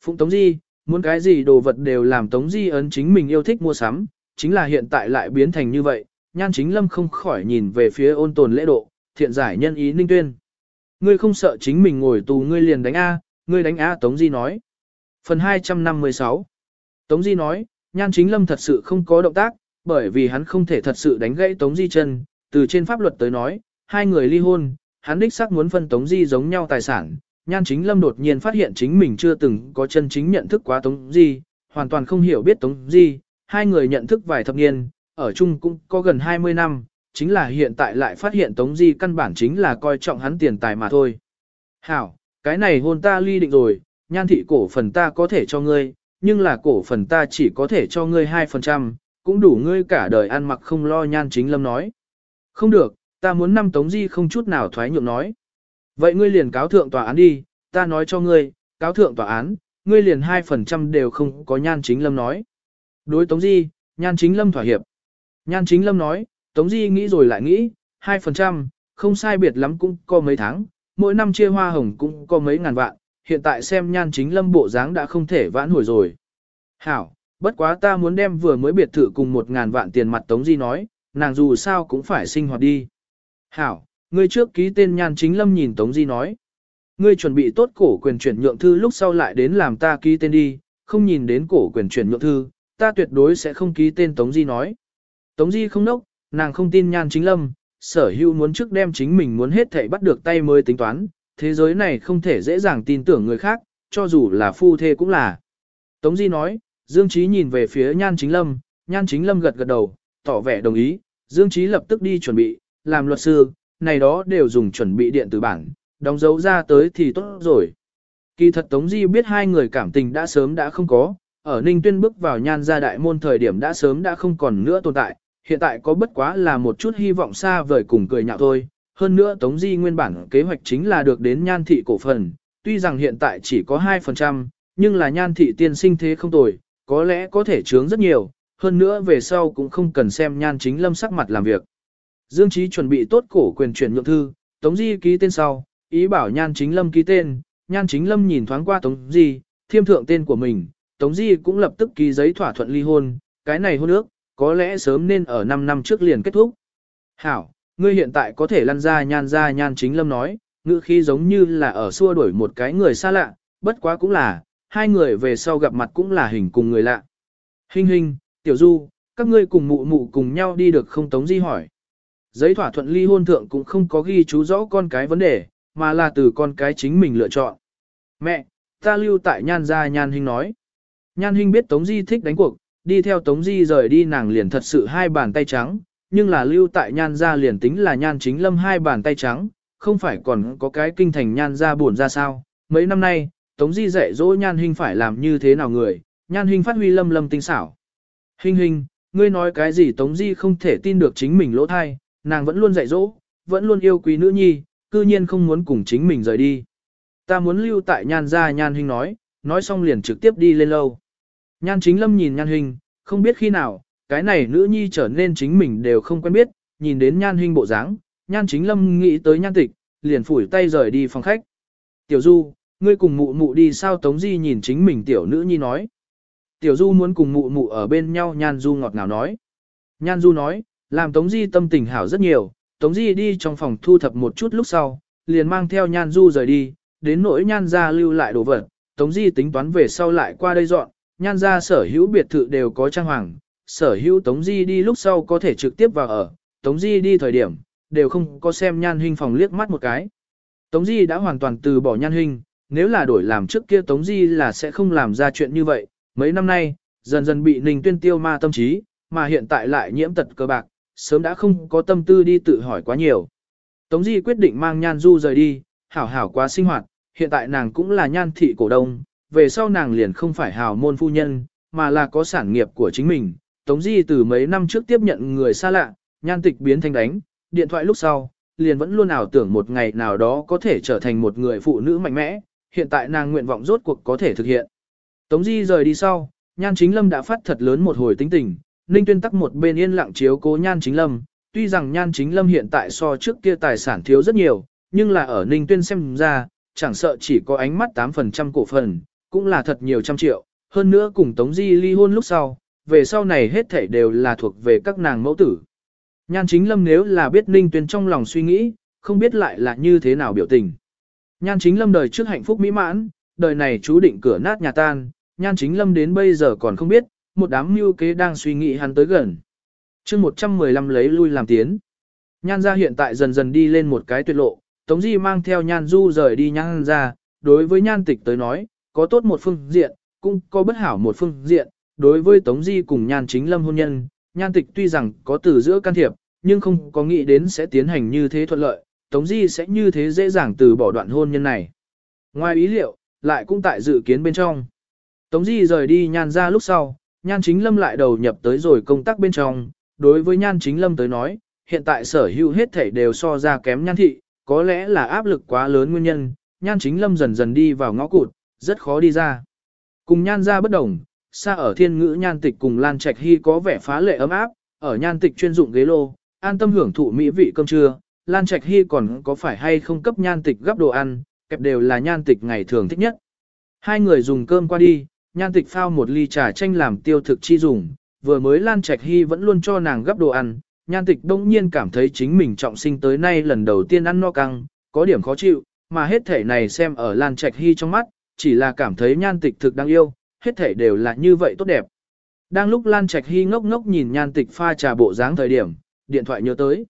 Phụng Tống Di, muốn cái gì đồ vật đều làm Tống Di ấn chính mình yêu thích mua sắm, chính là hiện tại lại biến thành như vậy, nhan chính lâm không khỏi nhìn về phía ôn tồn lễ độ, thiện giải nhân ý ninh tuyên. Ngươi không sợ chính mình ngồi tù ngươi liền đánh A, ngươi đánh A Tống Di nói. Phần 256 Tống Di nói, nhan chính lâm thật sự không có động tác, bởi vì hắn không thể thật sự đánh gãy Tống Di chân, từ trên pháp luật tới nói, hai người ly hôn, hắn đích xác muốn phân Tống Di giống nhau tài sản. Nhan chính lâm đột nhiên phát hiện chính mình chưa từng có chân chính nhận thức quá Tống Di, hoàn toàn không hiểu biết Tống Di, hai người nhận thức vài thập niên, ở chung cũng có gần 20 năm, chính là hiện tại lại phát hiện Tống Di căn bản chính là coi trọng hắn tiền tài mà thôi. Hảo, cái này hôn ta ly định rồi, nhan thị cổ phần ta có thể cho ngươi, nhưng là cổ phần ta chỉ có thể cho ngươi 2%, cũng đủ ngươi cả đời ăn mặc không lo nhan chính lâm nói. Không được, ta muốn năm Tống Di không chút nào thoái nhượng nói. Vậy ngươi liền cáo thượng tòa án đi, ta nói cho ngươi, cáo thượng tòa án, ngươi liền 2% đều không có nhan chính lâm nói. Đối Tống Di, nhan chính lâm thỏa hiệp. Nhan chính lâm nói, Tống Di nghĩ rồi lại nghĩ, 2%, không sai biệt lắm cũng có mấy tháng, mỗi năm chia hoa hồng cũng có mấy ngàn vạn, hiện tại xem nhan chính lâm bộ dáng đã không thể vãn hồi rồi. Hảo, bất quá ta muốn đem vừa mới biệt thự cùng một ngàn vạn tiền mặt Tống Di nói, nàng dù sao cũng phải sinh hoạt đi. Hảo, ngươi trước ký tên nhan chính lâm nhìn Tống Di nói. Ngươi chuẩn bị tốt cổ quyền chuyển nhượng thư lúc sau lại đến làm ta ký tên đi, không nhìn đến cổ quyền chuyển nhượng thư, ta tuyệt đối sẽ không ký tên Tống Di nói. Tống Di không nốc, nàng không tin nhan chính lâm, sở hữu muốn trước đem chính mình muốn hết thảy bắt được tay mới tính toán, thế giới này không thể dễ dàng tin tưởng người khác, cho dù là phu thê cũng là. Tống Di nói, Dương Trí nhìn về phía nhan chính lâm, nhan chính lâm gật gật đầu, tỏ vẻ đồng ý, Dương Trí lập tức đi chuẩn bị, làm luật sư, này đó đều dùng chuẩn bị điện tử bản, đóng dấu ra tới thì tốt rồi. Kỳ thật Tống Di biết hai người cảm tình đã sớm đã không có, ở Ninh Tuyên bước vào nhan gia đại môn thời điểm đã sớm đã không còn nữa tồn tại, hiện tại có bất quá là một chút hy vọng xa vời cùng cười nhạo thôi. Hơn nữa Tống Di nguyên bản kế hoạch chính là được đến nhan thị cổ phần, tuy rằng hiện tại chỉ có 2%, nhưng là nhan thị tiên sinh thế không tồi, có lẽ có thể chướng rất nhiều, hơn nữa về sau cũng không cần xem nhan chính lâm sắc mặt làm việc. Dương Chí chuẩn bị tốt cổ quyền chuyển nhượng thư, Tống Di ký tên sau, ý bảo nhan chính lâm ký tên, nhan chính lâm nhìn thoáng qua Tống Di, thiêm thượng tên của mình, Tống Di cũng lập tức ký giấy thỏa thuận ly hôn, cái này hôn ước, có lẽ sớm nên ở 5 năm trước liền kết thúc. Hảo, ngươi hiện tại có thể lăn ra nhan ra nhan chính lâm nói, ngữ khi giống như là ở xua đuổi một cái người xa lạ, bất quá cũng là, hai người về sau gặp mặt cũng là hình cùng người lạ. Hình hình, tiểu du, các ngươi cùng mụ mụ cùng nhau đi được không Tống Di hỏi. Giấy thỏa thuận ly hôn thượng cũng không có ghi chú rõ con cái vấn đề, mà là từ con cái chính mình lựa chọn. Mẹ, ta lưu tại nhan gia nhan hình nói. Nhan hình biết Tống Di thích đánh cuộc, đi theo Tống Di rời đi nàng liền thật sự hai bàn tay trắng, nhưng là lưu tại nhan gia liền tính là nhan chính lâm hai bàn tay trắng, không phải còn có cái kinh thành nhan gia buồn ra sao. Mấy năm nay, Tống Di dạy dỗ nhan hình phải làm như thế nào người, nhan hình phát huy lâm lâm tinh xảo. Hình hình, ngươi nói cái gì Tống Di không thể tin được chính mình lỗ thai, nàng vẫn luôn dạy dỗ, vẫn luôn yêu quý nữ nhi, cư nhiên không muốn cùng chính mình rời đi. Ta muốn lưu tại nhan gia, nhan hình nói, nói xong liền trực tiếp đi lên lâu. Nhan chính lâm nhìn nhan hình, không biết khi nào, cái này nữ nhi trở nên chính mình đều không quen biết, nhìn đến nhan hình bộ dáng, nhan chính lâm nghĩ tới nhan tịch, liền phủi tay rời đi phòng khách. Tiểu Du, ngươi cùng mụ mụ đi sao Tống Di nhìn chính mình tiểu nữ nhi nói. Tiểu Du muốn cùng mụ mụ ở bên nhau Nhan Du ngọt ngào nói. Nhan Du nói, làm Tống Di tâm tình hảo rất nhiều, Tống Di đi trong phòng thu thập một chút lúc sau, liền mang theo Nhan Du rời đi, đến nỗi Nhan Gia lưu lại đồ vật, Tống Di tính toán về sau lại qua đây dọn, Nhan Gia sở hữu biệt thự đều có trang hoàng, sở hữu Tống Di đi lúc sau có thể trực tiếp vào ở, Tống Di đi thời điểm, đều không có xem Nhan Hinh phòng liếc mắt một cái. Tống Di đã hoàn toàn từ bỏ Nhan Hinh, nếu là đổi làm trước kia Tống Di là sẽ không làm ra chuyện như vậy, mấy năm nay, dần dần bị Ninh Tuyên tiêu ma tâm trí, mà hiện tại lại nhiễm tật cơ bạc, sớm đã không có tâm tư đi tự hỏi quá nhiều. Tống Di quyết định mang Nhan Du rời đi, hảo hảo quá sinh hoạt, hiện tại nàng cũng là nhan thị cổ đông, về sau nàng liền không phải hào môn phu nhân, mà là có sản nghiệp của chính mình. Tống Di từ mấy năm trước tiếp nhận người xa lạ, nhan tịch biến thành đánh, điện thoại lúc sau, liền vẫn luôn ảo tưởng một ngày nào đó có thể trở thành một người phụ nữ mạnh mẽ, hiện tại nàng nguyện vọng rốt cuộc có thể thực hiện. Tống Di rời đi sau, Nhan Chính Lâm đã phát thật lớn một hồi tính tình, Ninh Tuyên tắc một bên yên lặng chiếu cố Nhan Chính Lâm, tuy rằng Nhan Chính Lâm hiện tại so trước kia tài sản thiếu rất nhiều, nhưng là ở Ninh Tuyên xem ra, chẳng sợ chỉ có ánh mắt 8% cổ phần, cũng là thật nhiều trăm triệu, hơn nữa cùng Tống Di ly hôn lúc sau, về sau này hết thảy đều là thuộc về các nàng mẫu tử. Nhan chính lâm nếu là biết Ninh Tuyên trong lòng suy nghĩ, không biết lại là như thế nào biểu tình. Nhan chính lâm đời trước hạnh phúc mỹ mãn, đời này chú định cửa nát nhà tan, nhan chính lâm đến bây giờ còn không biết, một đám mưu kế đang suy nghĩ hắn tới gần. chương 115 lấy lui làm tiến. Nhan ra hiện tại dần dần đi lên một cái tuyệt lộ, Tống Di mang theo nhan du rời đi nhan ra, đối với nhan tịch tới nói, có tốt một phương diện, cũng có bất hảo một phương diện, đối với Tống Di cùng nhan chính lâm hôn nhân, nhan tịch tuy rằng có từ giữa can thiệp, nhưng không có nghĩ đến sẽ tiến hành như thế thuận lợi, Tống Di sẽ như thế dễ dàng từ bỏ đoạn hôn nhân này. Ngoài ý liệu, lại cũng tại dự kiến bên trong. Tống Di rời đi nhan ra lúc sau, nhan chính lâm lại đầu nhập tới rồi công tác bên trong, đối với nhan chính lâm tới nói, hiện tại sở hữu hết thảy đều so ra kém nhan thị, có lẽ là áp lực quá lớn nguyên nhân, nhan chính lâm dần dần đi vào ngõ cụt, rất khó đi ra. Cùng nhan ra bất đồng, xa ở thiên ngữ nhan tịch cùng Lan Trạch Hy có vẻ phá lệ ấm áp, ở nhan tịch chuyên dụng ghế lô, an tâm hưởng thụ mỹ vị cơm trưa, Lan Trạch Hy còn có phải hay không cấp nhan tịch gấp đồ ăn, kẹp đều là nhan tịch ngày thường thích nhất. Hai người dùng cơm qua đi, nhan tịch phao một ly trà chanh làm tiêu thực chi dùng, vừa mới Lan Trạch Hy vẫn luôn cho nàng gấp đồ ăn, nhan tịch đông nhiên cảm thấy chính mình trọng sinh tới nay lần đầu tiên ăn no căng, có điểm khó chịu, mà hết thể này xem ở Lan Trạch Hy trong mắt, chỉ là cảm thấy nhan tịch thực đáng yêu, hết thể đều là như vậy tốt đẹp. Đang lúc Lan Trạch Hy ngốc ngốc nhìn nhan tịch pha trà bộ dáng thời điểm, điện thoại nhớ tới.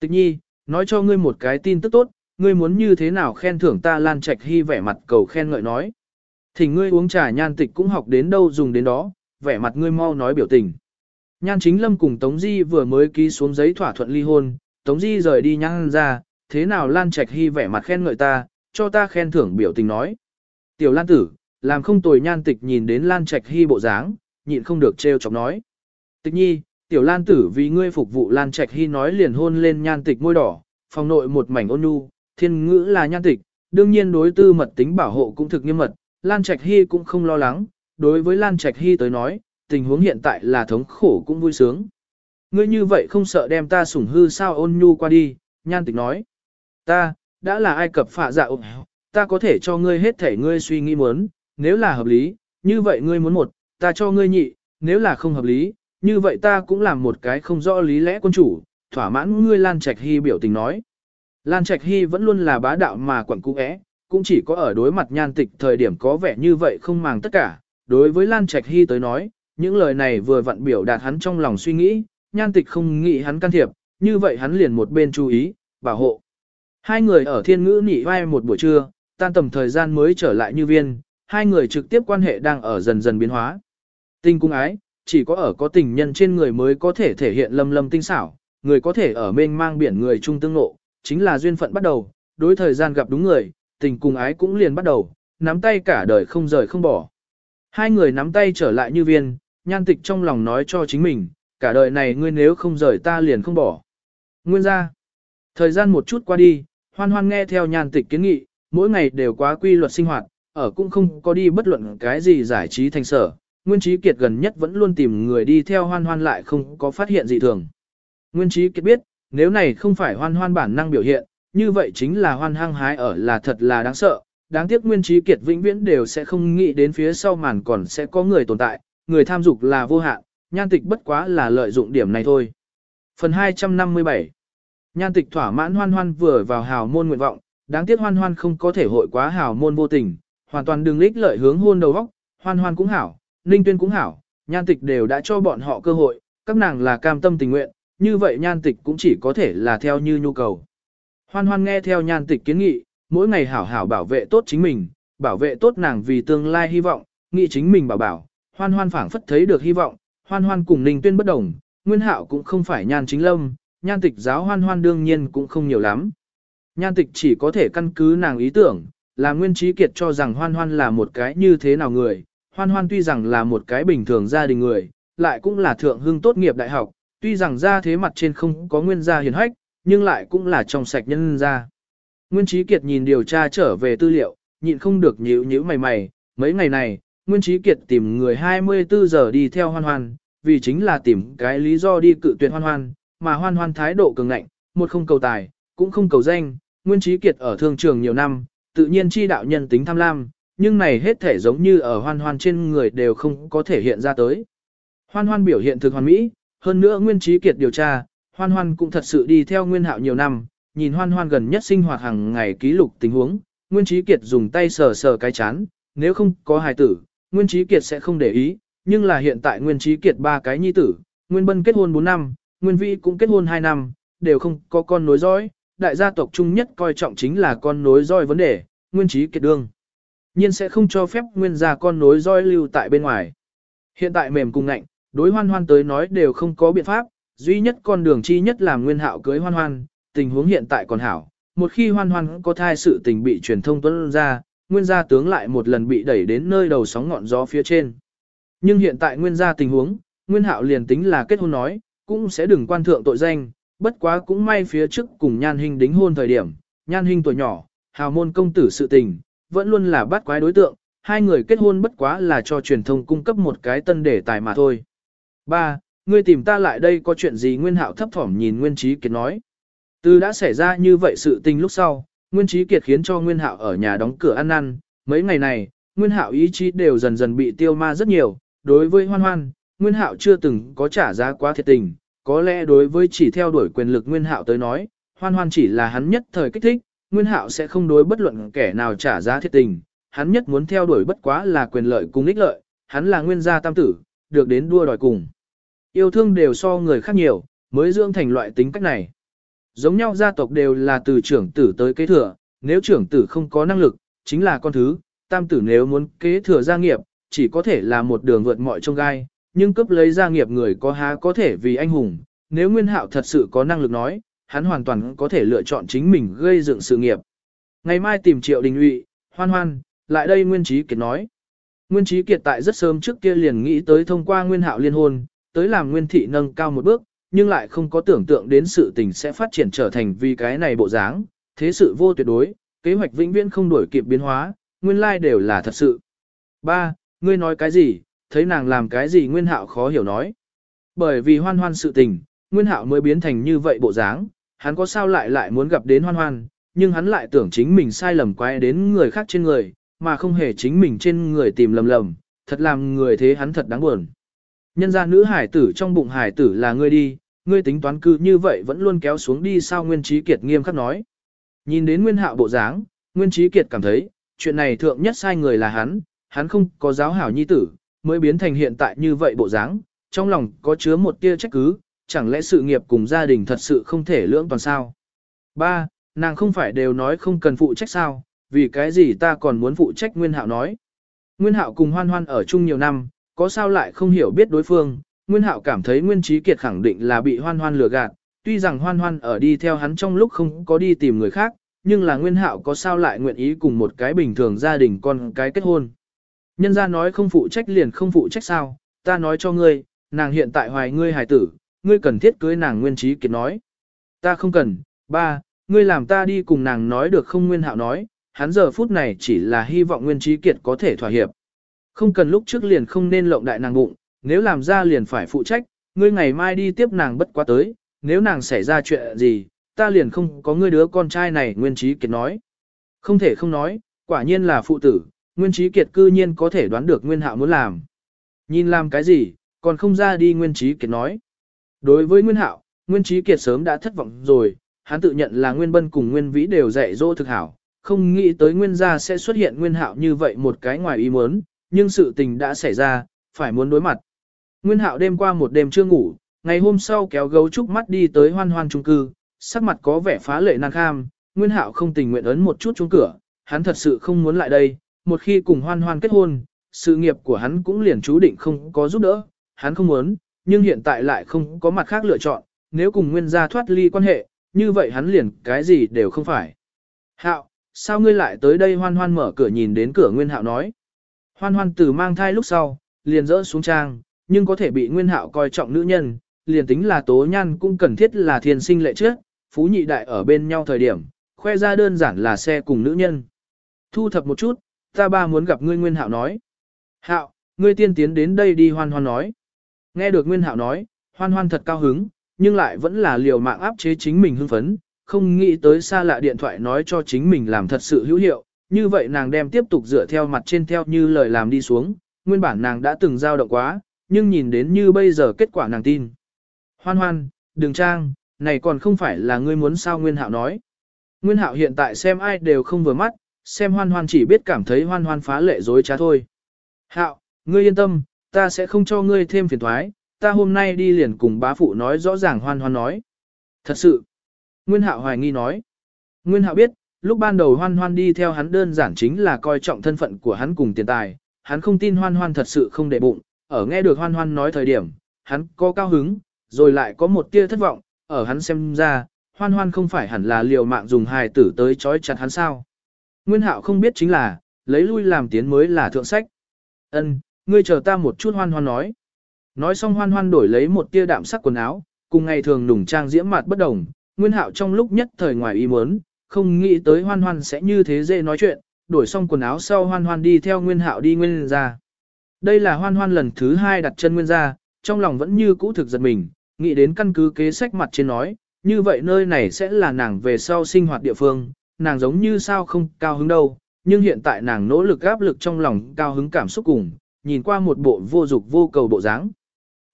Tịch nhi, nói cho ngươi một cái tin tức tốt, ngươi muốn như thế nào khen thưởng ta Lan Trạch Hy vẻ mặt cầu khen ngợi nói. Thì ngươi uống trà nhan tịch cũng học đến đâu dùng đến đó, vẻ mặt ngươi mau nói biểu tình. Nhan chính lâm cùng Tống Di vừa mới ký xuống giấy thỏa thuận ly hôn, Tống Di rời đi nhan ra, thế nào Lan Trạch Hy vẻ mặt khen ngợi ta, cho ta khen thưởng biểu tình nói. Tiểu Lan tử, làm không tồi nhan tịch nhìn đến Lan Trạch Hy bộ dáng, nhịn không được trêu chọc nói. Tịch nhi, Tiểu Lan tử vì ngươi phục vụ Lan Trạch Hy nói liền hôn lên nhan tịch môi đỏ, phòng nội một mảnh ôn nhu, thiên ngữ là nhan tịch, đương nhiên đối tư mật tính bảo hộ cũng thực nghiêm mật, Lan Trạch Hy cũng không lo lắng, đối với Lan Trạch Hy tới nói, tình huống hiện tại là thống khổ cũng vui sướng. Ngươi như vậy không sợ đem ta sủng hư sao ôn nhu qua đi, nhan tịch nói. Ta, đã là ai cập phạ dạ ộp, ta có thể cho ngươi hết thể ngươi suy nghĩ muốn, nếu là hợp lý, như vậy ngươi muốn một, ta cho ngươi nhị, nếu là không hợp lý, như vậy ta cũng làm một cái không rõ lý lẽ quân chủ, thỏa mãn ngươi Lan Trạch Hy biểu tình nói. Lan Trạch Hy vẫn luôn là bá đạo mà quẩn cung é, cũng chỉ có ở đối mặt nhan tịch thời điểm có vẻ như vậy không màng tất cả. Đối với Lan Trạch Hy tới nói, những lời này vừa vặn biểu đạt hắn trong lòng suy nghĩ, nhan tịch không nghĩ hắn can thiệp, như vậy hắn liền một bên chú ý, bảo hộ. Hai người ở thiên ngữ nỉ vai một buổi trưa, tan tầm thời gian mới trở lại như viên, hai người trực tiếp quan hệ đang ở dần dần biến hóa. Tình cung ái, chỉ có ở có tình nhân trên người mới có thể thể hiện lâm lâm tinh xảo, người có thể ở mênh mang biển người chung tương ngộ, chính là duyên phận bắt đầu, đối thời gian gặp đúng người, tình cùng ái cũng liền bắt đầu, nắm tay cả đời không rời không bỏ. Hai người nắm tay trở lại như viên, nhan tịch trong lòng nói cho chính mình, cả đời này ngươi nếu không rời ta liền không bỏ. Nguyên ra, thời gian một chút qua đi, hoan hoan nghe theo nhan tịch kiến nghị, mỗi ngày đều quá quy luật sinh hoạt, ở cũng không có đi bất luận cái gì giải trí thành sở. Nguyên Trí Kiệt gần nhất vẫn luôn tìm người đi theo hoan hoan lại không có phát hiện gì thường. Nguyên Trí Kiệt biết, nếu này không phải hoan hoan bản năng biểu hiện, như vậy chính là hoan hăng hái ở là thật là đáng sợ. Đáng tiếc Nguyên Trí Kiệt vĩnh viễn đều sẽ không nghĩ đến phía sau màn còn sẽ có người tồn tại, người tham dục là vô hạn, nhan tịch bất quá là lợi dụng điểm này thôi. Phần 257 Nhan tịch thỏa mãn hoan hoan vừa vào hào môn nguyện vọng, đáng tiếc hoan hoan không có thể hội quá hào môn vô tình, hoàn toàn đừng lích lợi hướng hôn đầu góc, hoan hoan cũng hảo, ninh tuyên cũng hảo, nhan tịch đều đã cho bọn họ cơ hội, các nàng là cam tâm tình nguyện, như vậy nhan tịch cũng chỉ có thể là theo như nhu cầu. Hoan hoan nghe theo nhan tịch kiến nghị, mỗi ngày hảo hảo bảo vệ tốt chính mình, bảo vệ tốt nàng vì tương lai hy vọng, nghĩ chính mình bảo bảo, hoan hoan phảng phất thấy được hy vọng, hoan hoan cùng ninh tuyên bất đồng, nguyên hạo cũng không phải nhan chính lâm, nhan tịch giáo hoan hoan đương nhiên cũng không nhiều lắm. Nhan tịch chỉ có thể căn cứ nàng ý tưởng, là nguyên trí kiệt cho rằng hoan hoan là một cái như thế nào người, hoan hoan tuy rằng là một cái bình thường gia đình người, lại cũng là thượng hưng tốt nghiệp đại học, tuy rằng ra thế mặt trên không có nguyên gia hiền hách, nhưng lại cũng là trong sạch nhân ra. Nguyên trí kiệt nhìn điều tra trở về tư liệu, nhịn không được nhíu nhíu mày mày, mấy ngày này, Nguyên trí kiệt tìm người 24 giờ đi theo hoan hoan, vì chính là tìm cái lý do đi cự tuyệt hoan hoan, mà hoan hoan thái độ cường ngạnh, một không cầu tài, cũng không cầu danh, Nguyên trí kiệt ở thương trường nhiều năm, tự nhiên chi đạo nhân tính tham lam, nhưng này hết thể giống như ở hoan hoan trên người đều không có thể hiện ra tới. Hoan hoan biểu hiện thực hoàn mỹ, hơn nữa Nguyên Trí Kiệt điều tra, hoan hoan cũng thật sự đi theo Nguyên Hạo nhiều năm, nhìn hoan hoan gần nhất sinh hoạt hàng ngày ký lục tình huống, Nguyên Chí Kiệt dùng tay sờ sờ cái chán, nếu không có hài tử, Nguyên Chí Kiệt sẽ không để ý, nhưng là hiện tại Nguyên Chí Kiệt ba cái nhi tử, Nguyên Bân kết hôn 4 năm, Nguyên Vĩ cũng kết hôn 2 năm, đều không có con nối dõi, đại gia tộc chung nhất coi trọng chính là con nối dõi vấn đề, Nguyên Chí Kiệt đương. Nhiên sẽ không cho phép Nguyên gia con nối dõi lưu tại bên ngoài. Hiện tại mềm cùng ngạnh, đối hoan hoan tới nói đều không có biện pháp, duy nhất con đường chi nhất là Nguyên Hạo cưới hoan hoan, tình huống hiện tại còn hảo. Một khi hoan hoan có thai sự tình bị truyền thông tuân ra, Nguyên gia tướng lại một lần bị đẩy đến nơi đầu sóng ngọn gió phía trên. Nhưng hiện tại Nguyên gia tình huống, Nguyên Hạo liền tính là kết hôn nói, cũng sẽ đừng quan thượng tội danh, bất quá cũng may phía trước cùng Nhan hình đính hôn thời điểm, Nhan hình tuổi nhỏ, hào môn công tử sự tình, vẫn luôn là bắt quái đối tượng, hai người kết hôn bất quá là cho truyền thông cung cấp một cái tân đề tài mà thôi. Ba, Ngươi tìm ta lại đây có chuyện gì? Nguyên Hạo thấp thỏm nhìn Nguyên Trí Kiệt nói. Từ đã xảy ra như vậy sự tình lúc sau, Nguyên Trí Kiệt khiến cho Nguyên Hạo ở nhà đóng cửa ăn năn, mấy ngày này, Nguyên Hạo ý chí đều dần dần bị tiêu ma rất nhiều, đối với Hoan Hoan, Nguyên Hạo chưa từng có trả giá quá thiệt tình, có lẽ đối với chỉ theo đuổi quyền lực Nguyên Hạo tới nói, Hoan Hoan chỉ là hắn nhất thời kích thích, Nguyên Hạo sẽ không đối bất luận kẻ nào trả giá thiệt tình, hắn nhất muốn theo đuổi bất quá là quyền lợi cùng ích lợi, hắn là nguyên gia tam tử, được đến đua đòi cùng. Yêu thương đều so người khác nhiều, mới dưỡng thành loại tính cách này. Giống nhau gia tộc đều là từ trưởng tử tới kế thừa, nếu trưởng tử không có năng lực, chính là con thứ, tam tử nếu muốn kế thừa gia nghiệp, chỉ có thể là một đường vượt mọi trông gai, nhưng cấp lấy gia nghiệp người có há có thể vì anh hùng, nếu Nguyên Hạo thật sự có năng lực nói, hắn hoàn toàn có thể lựa chọn chính mình gây dựng sự nghiệp. Ngày mai tìm Triệu Đình Uy, Hoan Hoan, lại đây Nguyên Trí Kiệt nói. Nguyên Trí Kiệt tại rất sớm trước kia liền nghĩ tới thông qua Nguyên Hạo liên hôn, tới làm Nguyên Thị nâng cao một bước, nhưng lại không có tưởng tượng đến sự tình sẽ phát triển trở thành vì cái này bộ dáng, thế sự vô tuyệt đối, kế hoạch vĩnh viễn không đổi kịp biến hóa, nguyên lai đều là thật sự. Ba, Ngươi nói cái gì, thấy nàng làm cái gì Nguyên Hạo khó hiểu nói. Bởi vì hoan hoan sự tình, Nguyên Hạo mới biến thành như vậy bộ dáng, hắn có sao lại lại muốn gặp đến hoan hoan, nhưng hắn lại tưởng chính mình sai lầm quay đến người khác trên người, mà không hề chính mình trên người tìm lầm lầm, thật làm người thế hắn thật đáng buồn. Nhân ra nữ hải tử trong bụng hải tử là ngươi đi, ngươi tính toán cư như vậy vẫn luôn kéo xuống đi sao Nguyên Trí Kiệt nghiêm khắc nói. Nhìn đến Nguyên Hạo bộ dáng, Nguyên Trí Kiệt cảm thấy, chuyện này thượng nhất sai người là hắn, hắn không có giáo hảo nhi tử, mới biến thành hiện tại như vậy bộ dáng, trong lòng có chứa một tia trách cứ, chẳng lẽ sự nghiệp cùng gia đình thật sự không thể lưỡng toàn sao? Ba, nàng không phải đều nói không cần phụ trách sao, vì cái gì ta còn muốn phụ trách Nguyên Hạo nói. Nguyên Hạo cùng Hoan Hoan ở chung nhiều năm, có sao lại không hiểu biết đối phương, Nguyên Hạo cảm thấy Nguyên Trí Kiệt khẳng định là bị Hoan Hoan lừa gạt, tuy rằng Hoan Hoan ở đi theo hắn trong lúc không có đi tìm người khác, nhưng là Nguyên Hạo có sao lại nguyện ý cùng một cái bình thường gia đình con cái kết hôn. Nhân gia nói không phụ trách liền không phụ trách sao, ta nói cho ngươi, nàng hiện tại hoài ngươi hài tử, ngươi cần thiết cưới nàng Nguyên Trí Kiệt nói. Ta không cần, ba, ngươi làm ta đi cùng nàng nói được không Nguyên Hạo nói, hắn giờ phút này chỉ là hy vọng Nguyên Trí Kiệt có thể thỏa hiệp. Không cần lúc trước liền không nên lộng đại nàng bụng, nếu làm ra liền phải phụ trách, ngươi ngày mai đi tiếp nàng bất quá tới, nếu nàng xảy ra chuyện gì, ta liền không có ngươi đứa con trai này Nguyên Trí Kiệt nói. Không thể không nói, quả nhiên là phụ tử, Nguyên Trí Kiệt cư nhiên có thể đoán được Nguyên Hạo muốn làm. Nhìn làm cái gì, còn không ra đi Nguyên Trí Kiệt nói. Đối với Nguyên Hạo, Nguyên Trí Kiệt sớm đã thất vọng rồi, hắn tự nhận là Nguyên Bân cùng Nguyên Vĩ đều dạy dỗ thực hảo, không nghĩ tới Nguyên gia sẽ xuất hiện Nguyên Hạo như vậy một cái ngoài ý muốn, nhưng sự tình đã xảy ra, phải muốn đối mặt. Nguyên Hạo đêm qua một đêm chưa ngủ, ngày hôm sau kéo gấu trúc mắt đi tới hoan hoan trung cư, sắc mặt có vẻ phá lệ nan kham, Nguyên Hạo không tình nguyện ấn một chút chuông cửa, hắn thật sự không muốn lại đây, một khi cùng hoan hoan kết hôn, sự nghiệp của hắn cũng liền chú định không có giúp đỡ, hắn không muốn, nhưng hiện tại lại không có mặt khác lựa chọn, nếu cùng nguyên gia thoát ly quan hệ, như vậy hắn liền cái gì đều không phải. Hạo, sao ngươi lại tới đây hoan hoan mở cửa nhìn đến cửa nguyên hạo nói. Hoan hoan từ mang thai lúc sau, liền rỡ xuống trang, nhưng có thể bị nguyên hạo coi trọng nữ nhân, liền tính là tố nhan cũng cần thiết là thiên sinh lệ trước, phú nhị đại ở bên nhau thời điểm, khoe ra đơn giản là xe cùng nữ nhân. Thu thập một chút, ta ba muốn gặp ngươi Nguyên Hạo nói. Hạo, ngươi tiên tiến đến đây đi hoan hoan nói. Nghe được Nguyên Hạo nói, hoan hoan thật cao hứng, nhưng lại vẫn là liều mạng áp chế chính mình hưng phấn, không nghĩ tới xa lạ điện thoại nói cho chính mình làm thật sự hữu hiệu, như vậy nàng đem tiếp tục dựa theo mặt trên theo như lời làm đi xuống, nguyên bản nàng đã từng giao động quá, nhưng nhìn đến như bây giờ kết quả nàng tin. Hoan hoan, đừng trang, này còn không phải là ngươi muốn sao Nguyên Hạo nói. Nguyên Hạo hiện tại xem ai đều không vừa mắt, xem hoan hoan chỉ biết cảm thấy hoan hoan phá lệ dối trá thôi. Hạo, ngươi yên tâm, ta sẽ không cho ngươi thêm phiền thoái, ta hôm nay đi liền cùng bá phụ nói rõ ràng hoan hoan nói. Thật sự, Nguyên Hạo hoài nghi nói. Nguyên Hạo biết, lúc ban đầu hoan hoan đi theo hắn đơn giản chính là coi trọng thân phận của hắn cùng tiền tài, hắn không tin hoan hoan thật sự không để bụng, ở nghe được hoan hoan nói thời điểm, hắn có cao hứng, rồi lại có một tia thất vọng, ở hắn xem ra, hoan hoan không phải hẳn là liều mạng dùng hài tử tới chói chặt hắn sao. Nguyên hạo không biết chính là, lấy lui làm tiến mới là thượng sách. Ân, ngươi chờ ta một chút hoan hoan nói. Nói xong hoan hoan đổi lấy một tia đạm sắc quần áo, cùng ngày thường nùng trang diễm mặt bất đồng, nguyên hạo trong lúc nhất thời ngoài ý muốn, không nghĩ tới hoan hoan sẽ như thế dễ nói chuyện, đổi xong quần áo sau hoan hoan đi theo nguyên hạo đi nguyên ra. Đây là hoan hoan lần thứ hai đặt chân nguyên ra, trong lòng vẫn như cũ thực giật mình, nghĩ đến căn cứ kế sách mặt trên nói, như vậy nơi này sẽ là nàng về sau sinh hoạt địa phương, nàng giống như sao không cao hứng đâu, nhưng hiện tại nàng nỗ lực áp lực trong lòng cao hứng cảm xúc cùng, nhìn qua một bộ vô dục vô cầu bộ dáng.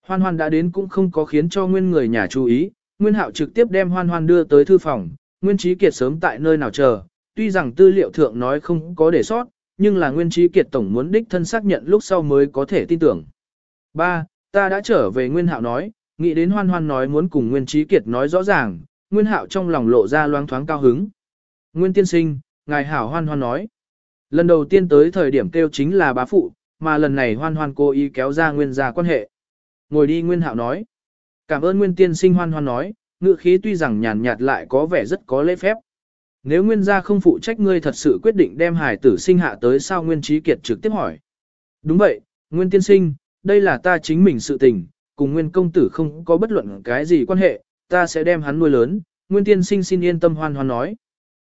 Hoan hoan đã đến cũng không có khiến cho nguyên người nhà chú ý, nguyên hạo trực tiếp đem hoan hoan đưa tới thư phòng, nguyên trí kiệt sớm tại nơi nào chờ, tuy rằng tư liệu thượng nói không có để sót, nhưng là nguyên trí kiệt tổng muốn đích thân xác nhận lúc sau mới có thể tin tưởng. 3. Ta đã trở về nguyên hạo nói, nghĩ đến hoan hoan nói muốn cùng nguyên trí kiệt nói rõ ràng, nguyên hạo trong lòng lộ ra loáng thoáng cao hứng. Nguyên tiên sinh, ngài hảo hoan hoan nói. Lần đầu tiên tới thời điểm kêu chính là bá phụ, mà lần này hoan hoan cố ý kéo ra nguyên gia quan hệ. Ngồi đi nguyên hạo nói. Cảm ơn nguyên tiên sinh hoan hoan nói, ngự khí tuy rằng nhàn nhạt lại có vẻ rất có lễ phép. Nếu nguyên gia không phụ trách ngươi thật sự quyết định đem hải tử sinh hạ tới sao nguyên trí kiệt trực tiếp hỏi. Đúng vậy, nguyên tiên sinh, đây là ta chính mình sự tình, cùng nguyên công tử không có bất luận cái gì quan hệ, ta sẽ đem hắn nuôi lớn, nguyên tiên sinh xin yên tâm hoan hoan nói.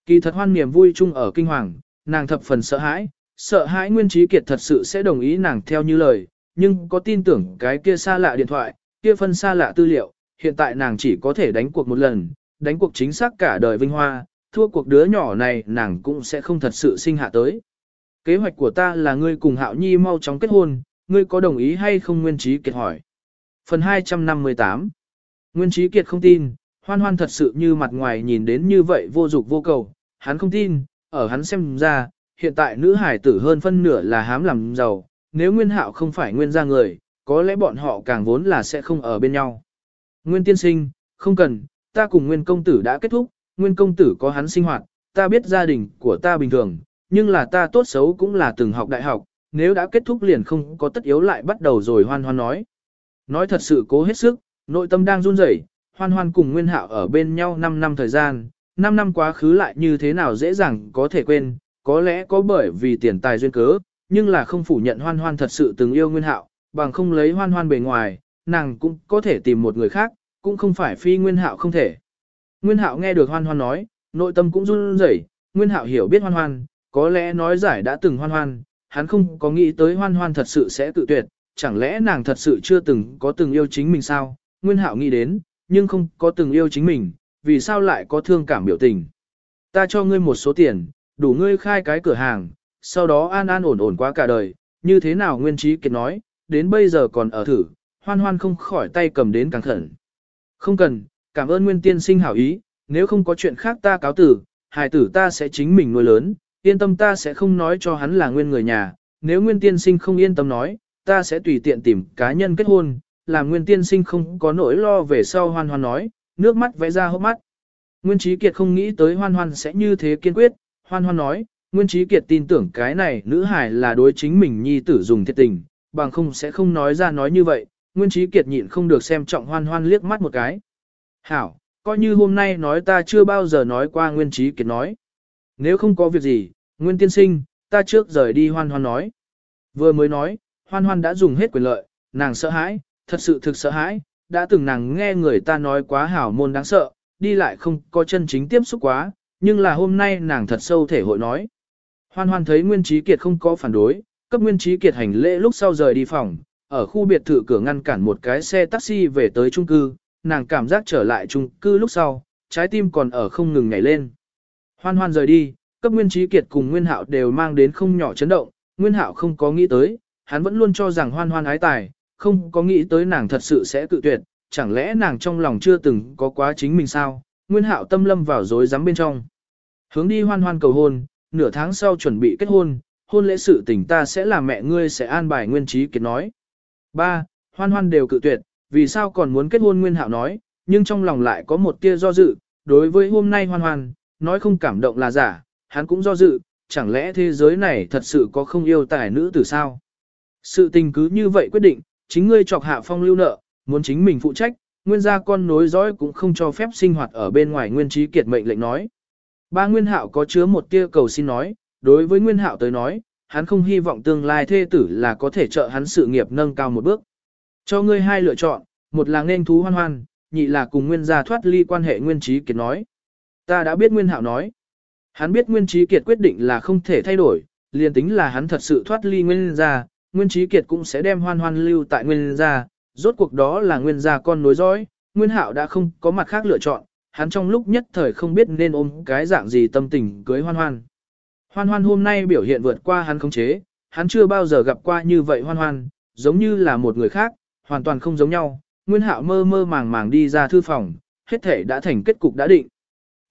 Kỳ thật hoan niềm vui chung ở kinh hoàng, nàng thập phần sợ hãi, sợ hãi nguyên trí kiệt thật sự sẽ đồng ý nàng theo như lời, nhưng có tin tưởng cái kia xa lạ điện thoại, kia phân xa lạ tư liệu, hiện tại nàng chỉ có thể đánh cuộc một lần, đánh cuộc chính xác cả đời vinh hoa, thua cuộc đứa nhỏ này nàng cũng sẽ không thật sự sinh hạ tới. Kế hoạch của ta là ngươi cùng Hạo Nhi mau chóng kết hôn, ngươi có đồng ý hay không Nguyên Trí Kiệt hỏi. Phần 258 Nguyên Trí Kiệt không tin, hoan hoan thật sự như mặt ngoài nhìn đến như vậy vô dục vô cầu, hắn không tin, ở hắn xem ra, hiện tại nữ hải tử hơn phân nửa là hám làm giàu, nếu Nguyên Hạo không phải Nguyên gia người, có lẽ bọn họ càng vốn là sẽ không ở bên nhau. Nguyên tiên sinh, không cần, ta cùng Nguyên công tử đã kết thúc, Nguyên công tử có hắn sinh hoạt, ta biết gia đình của ta bình thường, nhưng là ta tốt xấu cũng là từng học đại học, nếu đã kết thúc liền không có tất yếu lại bắt đầu rồi hoan hoan nói. Nói thật sự cố hết sức, nội tâm đang run rẩy, hoan hoan cùng Nguyên Hạo ở bên nhau 5 năm thời gian, 5 năm quá khứ lại như thế nào dễ dàng có thể quên, có lẽ có bởi vì tiền tài duyên cớ, nhưng là không phủ nhận hoan hoan thật sự từng yêu Nguyên Hạo, bằng không lấy hoan hoan bề ngoài, nàng cũng có thể tìm một người khác, cũng không phải phi Nguyên Hạo không thể. Nguyên Hạo nghe được hoan hoan nói, nội tâm cũng run rẩy, Nguyên Hạo hiểu biết hoan hoan, có lẽ nói giải đã từng hoan hoan, hắn không có nghĩ tới hoan hoan thật sự sẽ tự tuyệt, chẳng lẽ nàng thật sự chưa từng có từng yêu chính mình sao? Nguyên Hạo nghĩ đến, nhưng không có từng yêu chính mình, vì sao lại có thương cảm biểu tình? Ta cho ngươi một số tiền, đủ ngươi khai cái cửa hàng, sau đó an an ổn ổn quá cả đời, như thế nào Nguyên Trí Kiệt nói, đến bây giờ còn ở thử, hoan hoan không khỏi tay cầm đến càng khẩn. Không cần, cảm ơn Nguyên Tiên sinh hảo ý, nếu không có chuyện khác ta cáo tử, hài tử ta sẽ chính mình nuôi lớn, yên tâm ta sẽ không nói cho hắn là nguyên người nhà, nếu Nguyên Tiên sinh không yên tâm nói, ta sẽ tùy tiện tìm cá nhân kết hôn, làm Nguyên Tiên sinh không có nỗi lo về sau hoan hoan nói, nước mắt vẽ ra hốc mắt. Nguyên Trí Kiệt không nghĩ tới hoan hoan sẽ như thế kiên quyết, hoan hoan nói, Nguyên Trí Kiệt tin tưởng cái này nữ hải là đối chính mình nhi tử dùng thiệt tình, bằng không sẽ không nói ra nói như vậy, Nguyên Trí Kiệt nhịn không được xem trọng hoan hoan liếc mắt một cái. Hảo, coi như hôm nay nói ta chưa bao giờ nói qua Nguyên Trí Kiệt nói. Nếu không có việc gì, Nguyên Tiên Sinh, ta trước rời đi hoan hoan nói. Vừa mới nói, hoan hoan đã dùng hết quyền lợi, nàng sợ hãi, thật sự thực sợ hãi, đã từng nàng nghe người ta nói quá hảo môn đáng sợ, đi lại không có chân chính tiếp xúc quá, nhưng là hôm nay nàng thật sâu thể hội nói. Hoan hoan thấy Nguyên Trí Kiệt không có phản đối, cấp Nguyên Trí Kiệt hành lễ lúc sau rời đi phòng, ở khu biệt thự cửa ngăn cản một cái xe taxi về tới trung cư, nàng cảm giác trở lại trung cư lúc sau, trái tim còn ở không ngừng nhảy lên. Hoan hoan rời đi, cấp Nguyên Trí Kiệt cùng Nguyên Hạo đều mang đến không nhỏ chấn động, Nguyên Hạo không có nghĩ tới, hắn vẫn luôn cho rằng hoan hoan ái tài, không có nghĩ tới nàng thật sự sẽ tự tuyệt, chẳng lẽ nàng trong lòng chưa từng có quá chính mình sao, Nguyên Hạo tâm lâm vào dối rắm bên trong. Hướng đi hoan hoan cầu hôn, nửa tháng sau chuẩn bị kết hôn, hôn lễ sự tình ta sẽ làm mẹ ngươi sẽ an bài Nguyên Trí Kiệt nói. Ba, Hoan hoan đều cự tuyệt, vì sao còn muốn kết hôn Nguyên Hạo nói, nhưng trong lòng lại có một tia do dự, đối với hôm nay hoan hoan, nói không cảm động là giả, hắn cũng do dự, chẳng lẽ thế giới này thật sự có không yêu tài nữ từ sao? Sự tình cứ như vậy quyết định, chính ngươi chọc hạ phong lưu nợ, muốn chính mình phụ trách, nguyên gia con nối dõi cũng không cho phép sinh hoạt ở bên ngoài nguyên trí kiệt mệnh lệnh nói. Ba nguyên hạo có chứa một tia cầu xin nói, đối với nguyên hạo tới nói, hắn không hy vọng tương lai thê tử là có thể trợ hắn sự nghiệp nâng cao một bước. Cho ngươi hai lựa chọn, một là nên thú hoan hoan, nhị là cùng nguyên gia thoát ly quan hệ nguyên trí kiệt nói. Ta đã biết nguyên hạo nói. Hắn biết nguyên trí kiệt quyết định là không thể thay đổi, liền tính là hắn thật sự thoát ly nguyên gia, nguyên trí kiệt cũng sẽ đem hoan hoan lưu tại nguyên gia, rốt cuộc đó là nguyên gia con nối dõi, nguyên hạo đã không có mặt khác lựa chọn, hắn trong lúc nhất thời không biết nên ôm cái dạng gì tâm tình cưới hoan hoan. Hoan hoan hôm nay biểu hiện vượt qua hắn khống chế, hắn chưa bao giờ gặp qua như vậy hoan hoan, giống như là một người khác, hoàn toàn không giống nhau. Nguyên hạo mơ mơ màng màng đi ra thư phòng, hết thể đã thành kết cục đã định.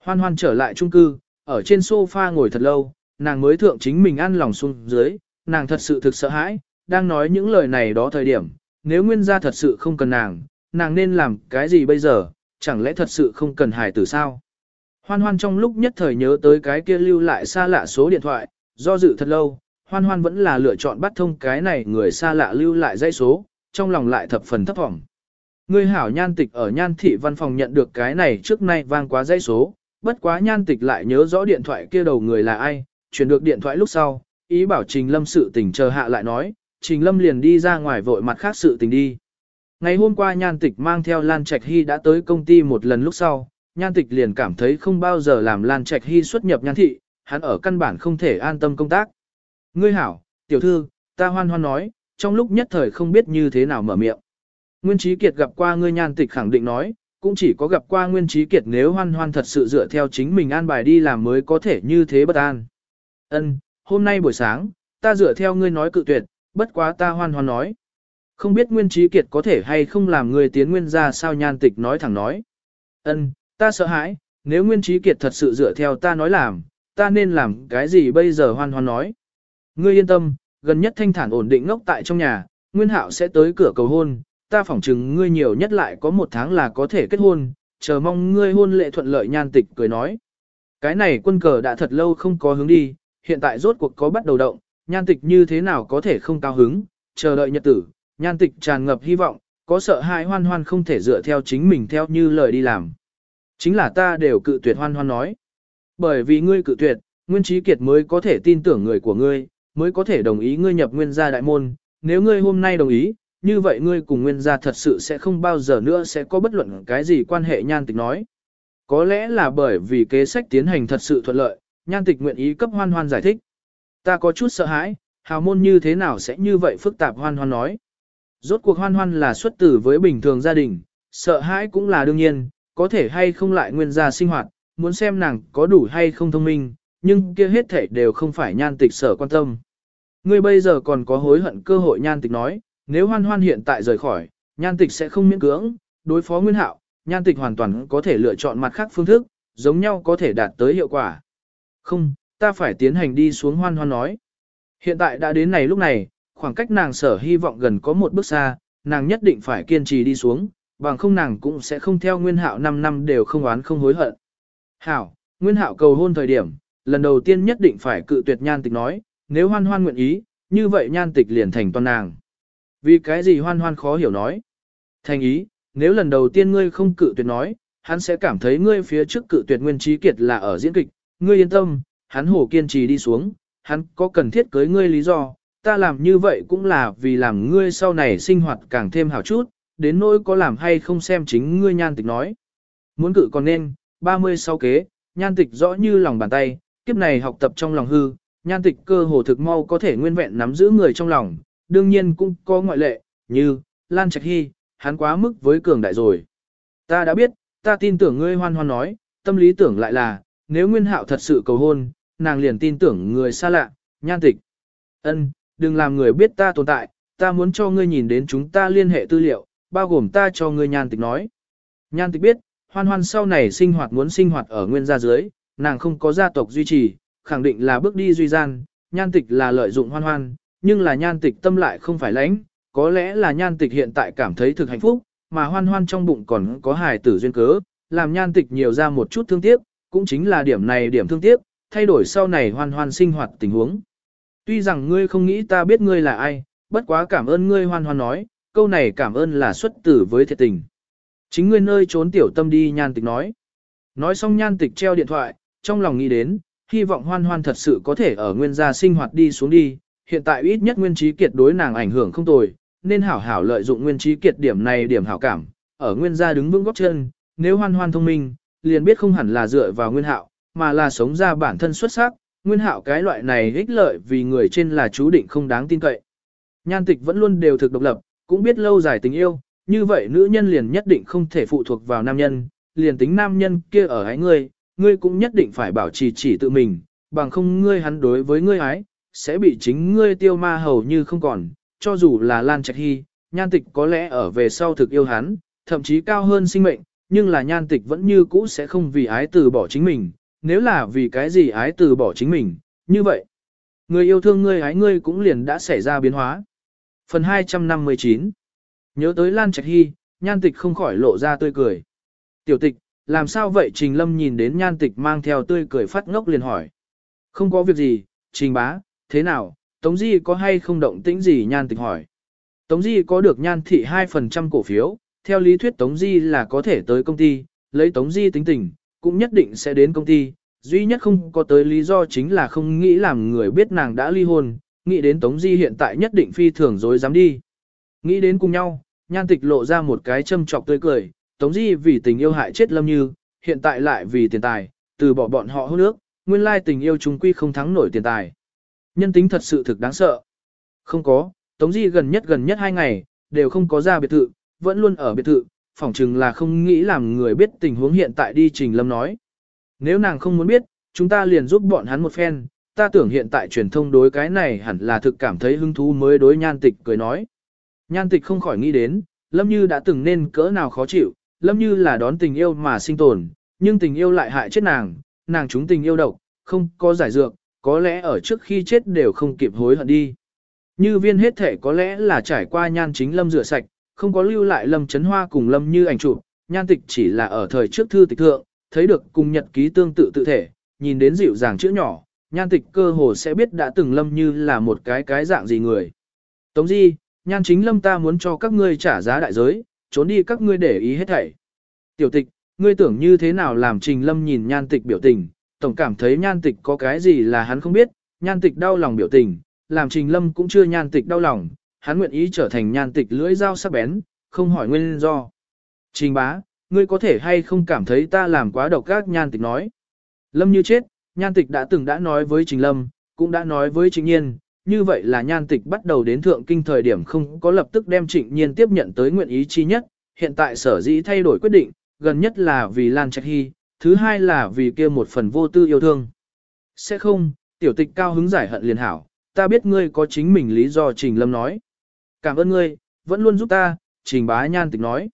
Hoan hoan trở lại trung cư, ở trên sofa ngồi thật lâu, nàng mới thượng chính mình ăn lòng xuống dưới, nàng thật sự thực sợ hãi, đang nói những lời này đó thời điểm, nếu nguyên gia thật sự không cần nàng, nàng nên làm cái gì bây giờ, chẳng lẽ thật sự không cần hài tử sao? Hoan hoan trong lúc nhất thời nhớ tới cái kia lưu lại xa lạ số điện thoại, do dự thật lâu, hoan hoan vẫn là lựa chọn bắt thông cái này người xa lạ lưu lại dây số, trong lòng lại thập phần thấp vọng. Người hảo nhan tịch ở nhan thị văn phòng nhận được cái này trước nay vang quá dây số, bất quá nhan tịch lại nhớ rõ điện thoại kia đầu người là ai, chuyển được điện thoại lúc sau, ý bảo Trình Lâm sự tình chờ hạ lại nói, Trình Lâm liền đi ra ngoài vội mặt khác sự tình đi. Ngày hôm qua Nhan Tịch mang theo Lan Trạch Hy đã tới công ty một lần lúc sau, Nhan Tịch liền cảm thấy không bao giờ làm Lan Trạch Hy xuất nhập Nhan Thị, hắn ở căn bản không thể an tâm công tác. Ngươi hảo, tiểu thư, ta hoan hoan nói, trong lúc nhất thời không biết như thế nào mở miệng. Nguyên Trí Kiệt gặp qua ngươi Nhan Tịch khẳng định nói, cũng chỉ có gặp qua Nguyên Trí Kiệt nếu hoan hoan thật sự dựa theo chính mình an bài đi làm mới có thể như thế bất an. Ân, hôm nay buổi sáng, ta dựa theo ngươi nói cự tuyệt, bất quá ta hoan hoan nói. Không biết Nguyên Trí Kiệt có thể hay không làm người tiến nguyên ra sao nhan tịch nói thẳng nói. Ân, ta sợ hãi, nếu Nguyên Trí Kiệt thật sự dựa theo ta nói làm, ta nên làm cái gì bây giờ hoan hoan nói. Ngươi yên tâm, gần nhất thanh thản ổn định ngốc tại trong nhà, Nguyên Hạo sẽ tới cửa cầu hôn, ta phỏng chừng ngươi nhiều nhất lại có một tháng là có thể kết hôn, chờ mong ngươi hôn lệ thuận lợi nhan tịch cười nói. Cái này quân cờ đã thật lâu không có hướng đi, hiện tại rốt cuộc có bắt đầu động, nhan tịch như thế nào có thể không cao hứng, chờ đợi nhật tử, nhan tịch tràn ngập hy vọng, có sợ hai hoan hoan không thể dựa theo chính mình theo như lời đi làm. Chính là ta đều cự tuyệt hoan hoan nói. Bởi vì ngươi cự tuyệt, Nguyên Trí Kiệt mới có thể tin tưởng người của ngươi, mới có thể đồng ý ngươi nhập nguyên gia đại môn. Nếu ngươi hôm nay đồng ý, như vậy ngươi cùng nguyên gia thật sự sẽ không bao giờ nữa sẽ có bất luận cái gì quan hệ nhan tịch nói. Có lẽ là bởi vì kế sách tiến hành thật sự thuận lợi, nhan tịch nguyện ý cấp hoan hoan giải thích. Ta có chút sợ hãi, hào môn như thế nào sẽ như vậy phức tạp hoan hoan nói. Rốt cuộc hoan hoan là xuất tử với bình thường gia đình, sợ hãi cũng là đương nhiên, có thể hay không lại nguyên gia sinh hoạt, muốn xem nàng có đủ hay không thông minh, nhưng kia hết thể đều không phải nhan tịch sở quan tâm. Ngươi bây giờ còn có hối hận cơ hội nhan tịch nói, nếu hoan hoan hiện tại rời khỏi, nhan tịch sẽ không miễn cưỡng, đối phó nguyên hạo, nhan tịch hoàn toàn có thể lựa chọn mặt khác phương thức, giống nhau có thể đạt tới hiệu quả. Không, ta phải tiến hành đi xuống hoan hoan nói. Hiện tại đã đến này lúc này, khoảng cách nàng sở hy vọng gần có một bước xa, nàng nhất định phải kiên trì đi xuống, bằng không nàng cũng sẽ không theo nguyên hạo 5 năm đều không oán không hối hận. Hảo, nguyên hạo cầu hôn thời điểm, lần đầu tiên nhất định phải cự tuyệt nhan tịch nói, nếu hoan hoan nguyện ý, như vậy nhan tịch liền thành toàn nàng. Vì cái gì hoan hoan khó hiểu nói. Thành ý, nếu lần đầu tiên ngươi không cự tuyệt nói, hắn sẽ cảm thấy ngươi phía trước cự tuyệt nguyên trí kiệt là ở diễn kịch, ngươi yên tâm, hắn hổ kiên trì đi xuống, hắn có cần thiết cưới ngươi lý do, ta làm như vậy cũng là vì làm ngươi sau này sinh hoạt càng thêm hảo chút, đến nỗi có làm hay không xem chính ngươi nhan tịch nói. Muốn cự còn nên, 36 kế, nhan tịch rõ như lòng bàn tay, kiếp này học tập trong lòng hư, nhan tịch cơ hồ thực mau có thể nguyên vẹn nắm giữ người trong lòng, đương nhiên cũng có ngoại lệ, như, Lan Trạch Hy, hắn quá mức với cường đại rồi. Ta đã biết, ta tin tưởng ngươi hoan hoan nói, tâm lý tưởng lại là, nếu Nguyên Hạo thật sự cầu hôn, nàng liền tin tưởng người xa lạ, nhan tịch. Ân, đừng làm người biết ta tồn tại, ta muốn cho ngươi nhìn đến chúng ta liên hệ tư liệu, bao gồm ta cho ngươi nhan tịch nói. Nhan tịch biết, hoan hoan sau này sinh hoạt muốn sinh hoạt ở nguyên gia dưới, nàng không có gia tộc duy trì, khẳng định là bước đi duy gian, nhan tịch là lợi dụng hoan hoan, nhưng là nhan tịch tâm lại không phải lãnh, có lẽ là nhan tịch hiện tại cảm thấy thực hạnh phúc, mà hoan hoan trong bụng còn có hài tử duyên cớ, làm nhan tịch nhiều ra một chút thương tiếc, cũng chính là điểm này điểm thương tiếc, thay đổi sau này hoan hoan sinh hoạt tình huống. Tuy rằng ngươi không nghĩ ta biết ngươi là ai, bất quá cảm ơn ngươi hoan hoan nói, câu này cảm ơn là xuất tử với thiệt tình. Chính ngươi nơi trốn tiểu tâm đi nhan tịch nói. Nói xong nhan tịch treo điện thoại, trong lòng nghĩ đến, hy vọng hoan hoan thật sự có thể ở nguyên gia sinh hoạt đi xuống đi, hiện tại ít nhất nguyên trí kiệt đối nàng ảnh hưởng không tồi, nên hảo hảo lợi dụng nguyên trí kiệt điểm này điểm hảo cảm, ở nguyên gia đứng vững góc chân, nếu hoan hoan thông minh, liền biết không hẳn là dựa vào nguyên hạo, mà là sống ra bản thân xuất sắc, nguyên hạo cái loại này ích lợi vì người trên là chú định không đáng tin cậy. Nhan tịch vẫn luôn đều thực độc lập, cũng biết lâu dài tình yêu, như vậy nữ nhân liền nhất định không thể phụ thuộc vào nam nhân, liền tính nam nhân kia ở ái ngươi, ngươi cũng nhất định phải bảo trì chỉ tự mình, bằng không ngươi hắn đối với ngươi ái, sẽ bị chính ngươi tiêu ma hầu như không còn, cho dù là Lan Trạch Hy, nhan tịch có lẽ ở về sau thực yêu hắn, thậm chí cao hơn sinh mệnh, nhưng là nhan tịch vẫn như cũ sẽ không vì ái từ bỏ chính mình, nếu là vì cái gì ái từ bỏ chính mình, như vậy. Người yêu thương ngươi ái ngươi cũng liền đã xảy ra biến hóa. Phần 259 Nhớ tới Lan Trạch Hy, nhan tịch không khỏi lộ ra tươi cười. Tiểu tịch, làm sao vậy Trình Lâm nhìn đến nhan tịch mang theo tươi cười phát ngốc liền hỏi. Không có việc gì, Trình bá, thế nào, Tống Di có hay không động tĩnh gì nhan tịch hỏi. Tống Di có được nhan thị 2% cổ phiếu, theo lý thuyết Tống Di là có thể tới công ty, lấy Tống Di tính tình, cũng nhất định sẽ đến công ty. Duy nhất không có tới lý do chính là không nghĩ làm người biết nàng đã ly hôn, nghĩ đến Tống Di hiện tại nhất định phi thường dối dám đi. Nghĩ đến cùng nhau, nhan tịch lộ ra một cái châm trọc tươi cười, Tống Di vì tình yêu hại chết Lâm Như, hiện tại lại vì tiền tài, từ bỏ bọn họ hôn nước, nguyên lai tình yêu chúng quy không thắng nổi tiền tài. Nhân tính thật sự thực đáng sợ. Không có, Tống Di gần nhất gần nhất hai ngày, đều không có ra biệt thự, vẫn luôn ở biệt thự, phỏng chừng là không nghĩ làm người biết tình huống hiện tại đi Trình Lâm nói. Nếu nàng không muốn biết, chúng ta liền giúp bọn hắn một phen, ta tưởng hiện tại truyền thông đối cái này hẳn là thực cảm thấy hứng thú mới đối nhan tịch cười nói. Nhan tịch không khỏi nghĩ đến, Lâm Như đã từng nên cỡ nào khó chịu, Lâm Như là đón tình yêu mà sinh tồn, nhưng tình yêu lại hại chết nàng, nàng chúng tình yêu độc, không có giải dược, có lẽ ở trước khi chết đều không kịp hối hận đi. Như viên hết thể có lẽ là trải qua nhan chính Lâm rửa sạch, không có lưu lại Lâm Chấn Hoa cùng Lâm Như ảnh chụp, nhan tịch chỉ là ở thời trước thư tịch thượng, thấy được cùng nhật ký tương tự tự thể, nhìn đến dịu dàng chữ nhỏ, nhan tịch cơ hồ sẽ biết đã từng Lâm Như là một cái cái dạng gì người. Tống Di, nhan chính Lâm ta muốn cho các ngươi trả giá đại giới, trốn đi các ngươi để ý hết thảy. Tiểu tịch, ngươi tưởng như thế nào làm trình Lâm nhìn nhan tịch biểu tình, tổng cảm thấy nhan tịch có cái gì là hắn không biết, nhan tịch đau lòng biểu tình, làm trình Lâm cũng chưa nhan tịch đau lòng, hắn nguyện ý trở thành nhan tịch lưỡi dao sắc bén, không hỏi nguyên do. Trình bá, ngươi có thể hay không cảm thấy ta làm quá độc ác nhan tịch nói. Lâm như chết, nhan tịch đã từng đã nói với Trình Lâm, cũng đã nói với Trịnh Nhiên, như vậy là nhan tịch bắt đầu đến thượng kinh thời điểm không có lập tức đem Trịnh Nhiên tiếp nhận tới nguyện ý chi nhất, hiện tại sở dĩ thay đổi quyết định, gần nhất là vì Lan Trạch Hy, thứ hai là vì kia một phần vô tư yêu thương. Sẽ không, tiểu tịch cao hứng giải hận liền hảo, ta biết ngươi có chính mình lý do Trình Lâm nói. Cảm ơn ngươi, vẫn luôn giúp ta, trình bá nhan tịch nói.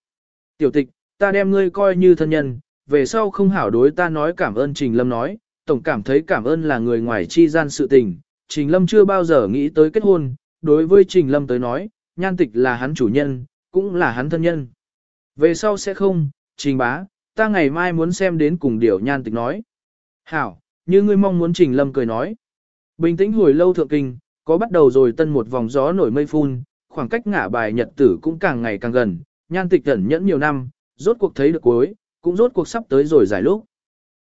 Tiểu tịch, ta đem ngươi coi như thân nhân, về sau không hảo đối ta nói cảm ơn trình lâm nói, tổng cảm thấy cảm ơn là người ngoài chi gian sự tình. Trình lâm chưa bao giờ nghĩ tới kết hôn, đối với trình lâm tới nói, nhan tịch là hắn chủ nhân, cũng là hắn thân nhân. Về sau sẽ không, trình bá, ta ngày mai muốn xem đến cùng điều nhan tịch nói. Hảo, như ngươi mong muốn trình lâm cười nói. Bình tĩnh hồi lâu thượng kinh, có bắt đầu rồi tân một vòng gió nổi mây phun, khoảng cách ngã bài nhật tử cũng càng ngày càng gần, nhan tịch ẩn nhẫn nhiều năm, rốt cuộc thấy được cuối, cũng rốt cuộc sắp tới rồi giải lúc.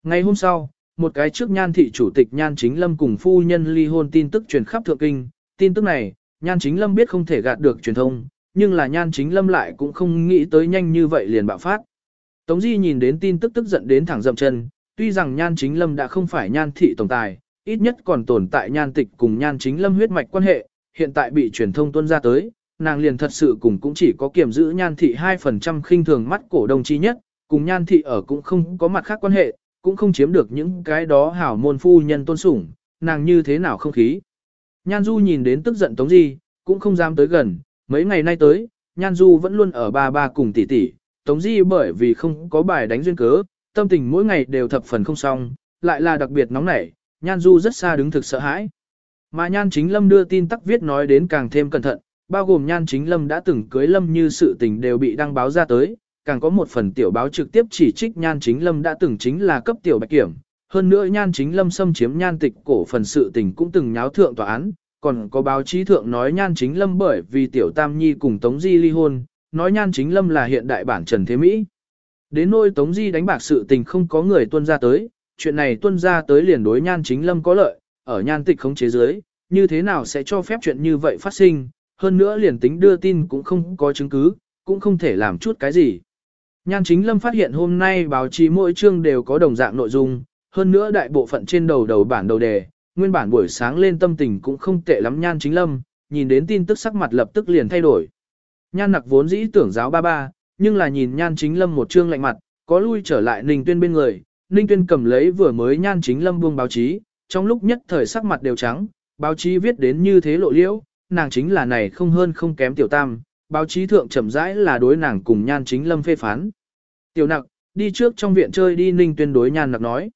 Ngày hôm sau, một cái trước nhan thị chủ tịch nhan chính lâm cùng phu nhân ly hôn tin tức truyền khắp thượng kinh, tin tức này, nhan chính lâm biết không thể gạt được truyền thông, nhưng là nhan chính lâm lại cũng không nghĩ tới nhanh như vậy liền bạo phát. Tống Di nhìn đến tin tức tức giận đến thẳng dậm chân, tuy rằng nhan chính lâm đã không phải nhan thị tổng tài, ít nhất còn tồn tại nhan tịch cùng nhan chính lâm huyết mạch quan hệ, hiện tại bị truyền thông tuân ra tới, nàng liền thật sự cùng cũng chỉ có kiểm giữ nhan thị 2% khinh thường mắt cổ đông chi nhất, cùng nhan thị ở cũng không có mặt khác quan hệ, cũng không chiếm được những cái đó hảo môn phu nhân tôn sủng, nàng như thế nào không khí. Nhan Du nhìn đến tức giận Tống Di, cũng không dám tới gần, mấy ngày nay tới, Nhan Du vẫn luôn ở ba ba cùng tỷ tỷ, Tống Di bởi vì không có bài đánh duyên cớ, tâm tình mỗi ngày đều thập phần không xong, lại là đặc biệt nóng nảy, Nhan Du rất xa đứng thực sợ hãi. Mà Nhan Chính Lâm đưa tin tắc viết nói đến càng thêm cẩn thận, bao gồm Nhan Chính Lâm đã từng cưới Lâm như sự tình đều bị đăng báo ra tới, càng có một phần tiểu báo trực tiếp chỉ trích Nhan Chính Lâm đã từng chính là cấp tiểu bạch kiểm. Hơn nữa Nhan Chính Lâm xâm chiếm Nhan tịch cổ phần sự tình cũng từng nháo thượng tòa án, còn có báo chí thượng nói Nhan Chính Lâm bởi vì tiểu Tam Nhi cùng Tống Di ly hôn, nói Nhan Chính Lâm là hiện đại bản Trần Thế Mỹ. Đến nôi Tống Di đánh bạc sự tình không có người tuân ra tới, chuyện này tuân ra tới liền đối Nhan Chính Lâm có lợi, ở Nhan tịch không chế giới, như thế nào sẽ cho phép chuyện như vậy phát sinh, hơn nữa liền tính đưa tin cũng không có chứng cứ, cũng không thể làm chút cái gì. Nhan chính lâm phát hiện hôm nay báo chí mỗi chương đều có đồng dạng nội dung, hơn nữa đại bộ phận trên đầu đầu bản đầu đề, nguyên bản buổi sáng lên tâm tình cũng không tệ lắm nhan chính lâm, nhìn đến tin tức sắc mặt lập tức liền thay đổi. Nhan nặc vốn dĩ tưởng giáo ba ba, nhưng là nhìn nhan chính lâm một chương lạnh mặt, có lui trở lại ninh tuyên bên người, ninh tuyên cầm lấy vừa mới nhan chính lâm buông báo chí, trong lúc nhất thời sắc mặt đều trắng, báo chí viết đến như thế lộ liễu, nàng chính là này không hơn không kém tiểu tam, báo chí thượng chậm rãi là đối nàng cùng nhan chính lâm phê phán. Tiểu nặc, đi trước trong viện chơi đi ninh tuyên đối nhan nặc nói.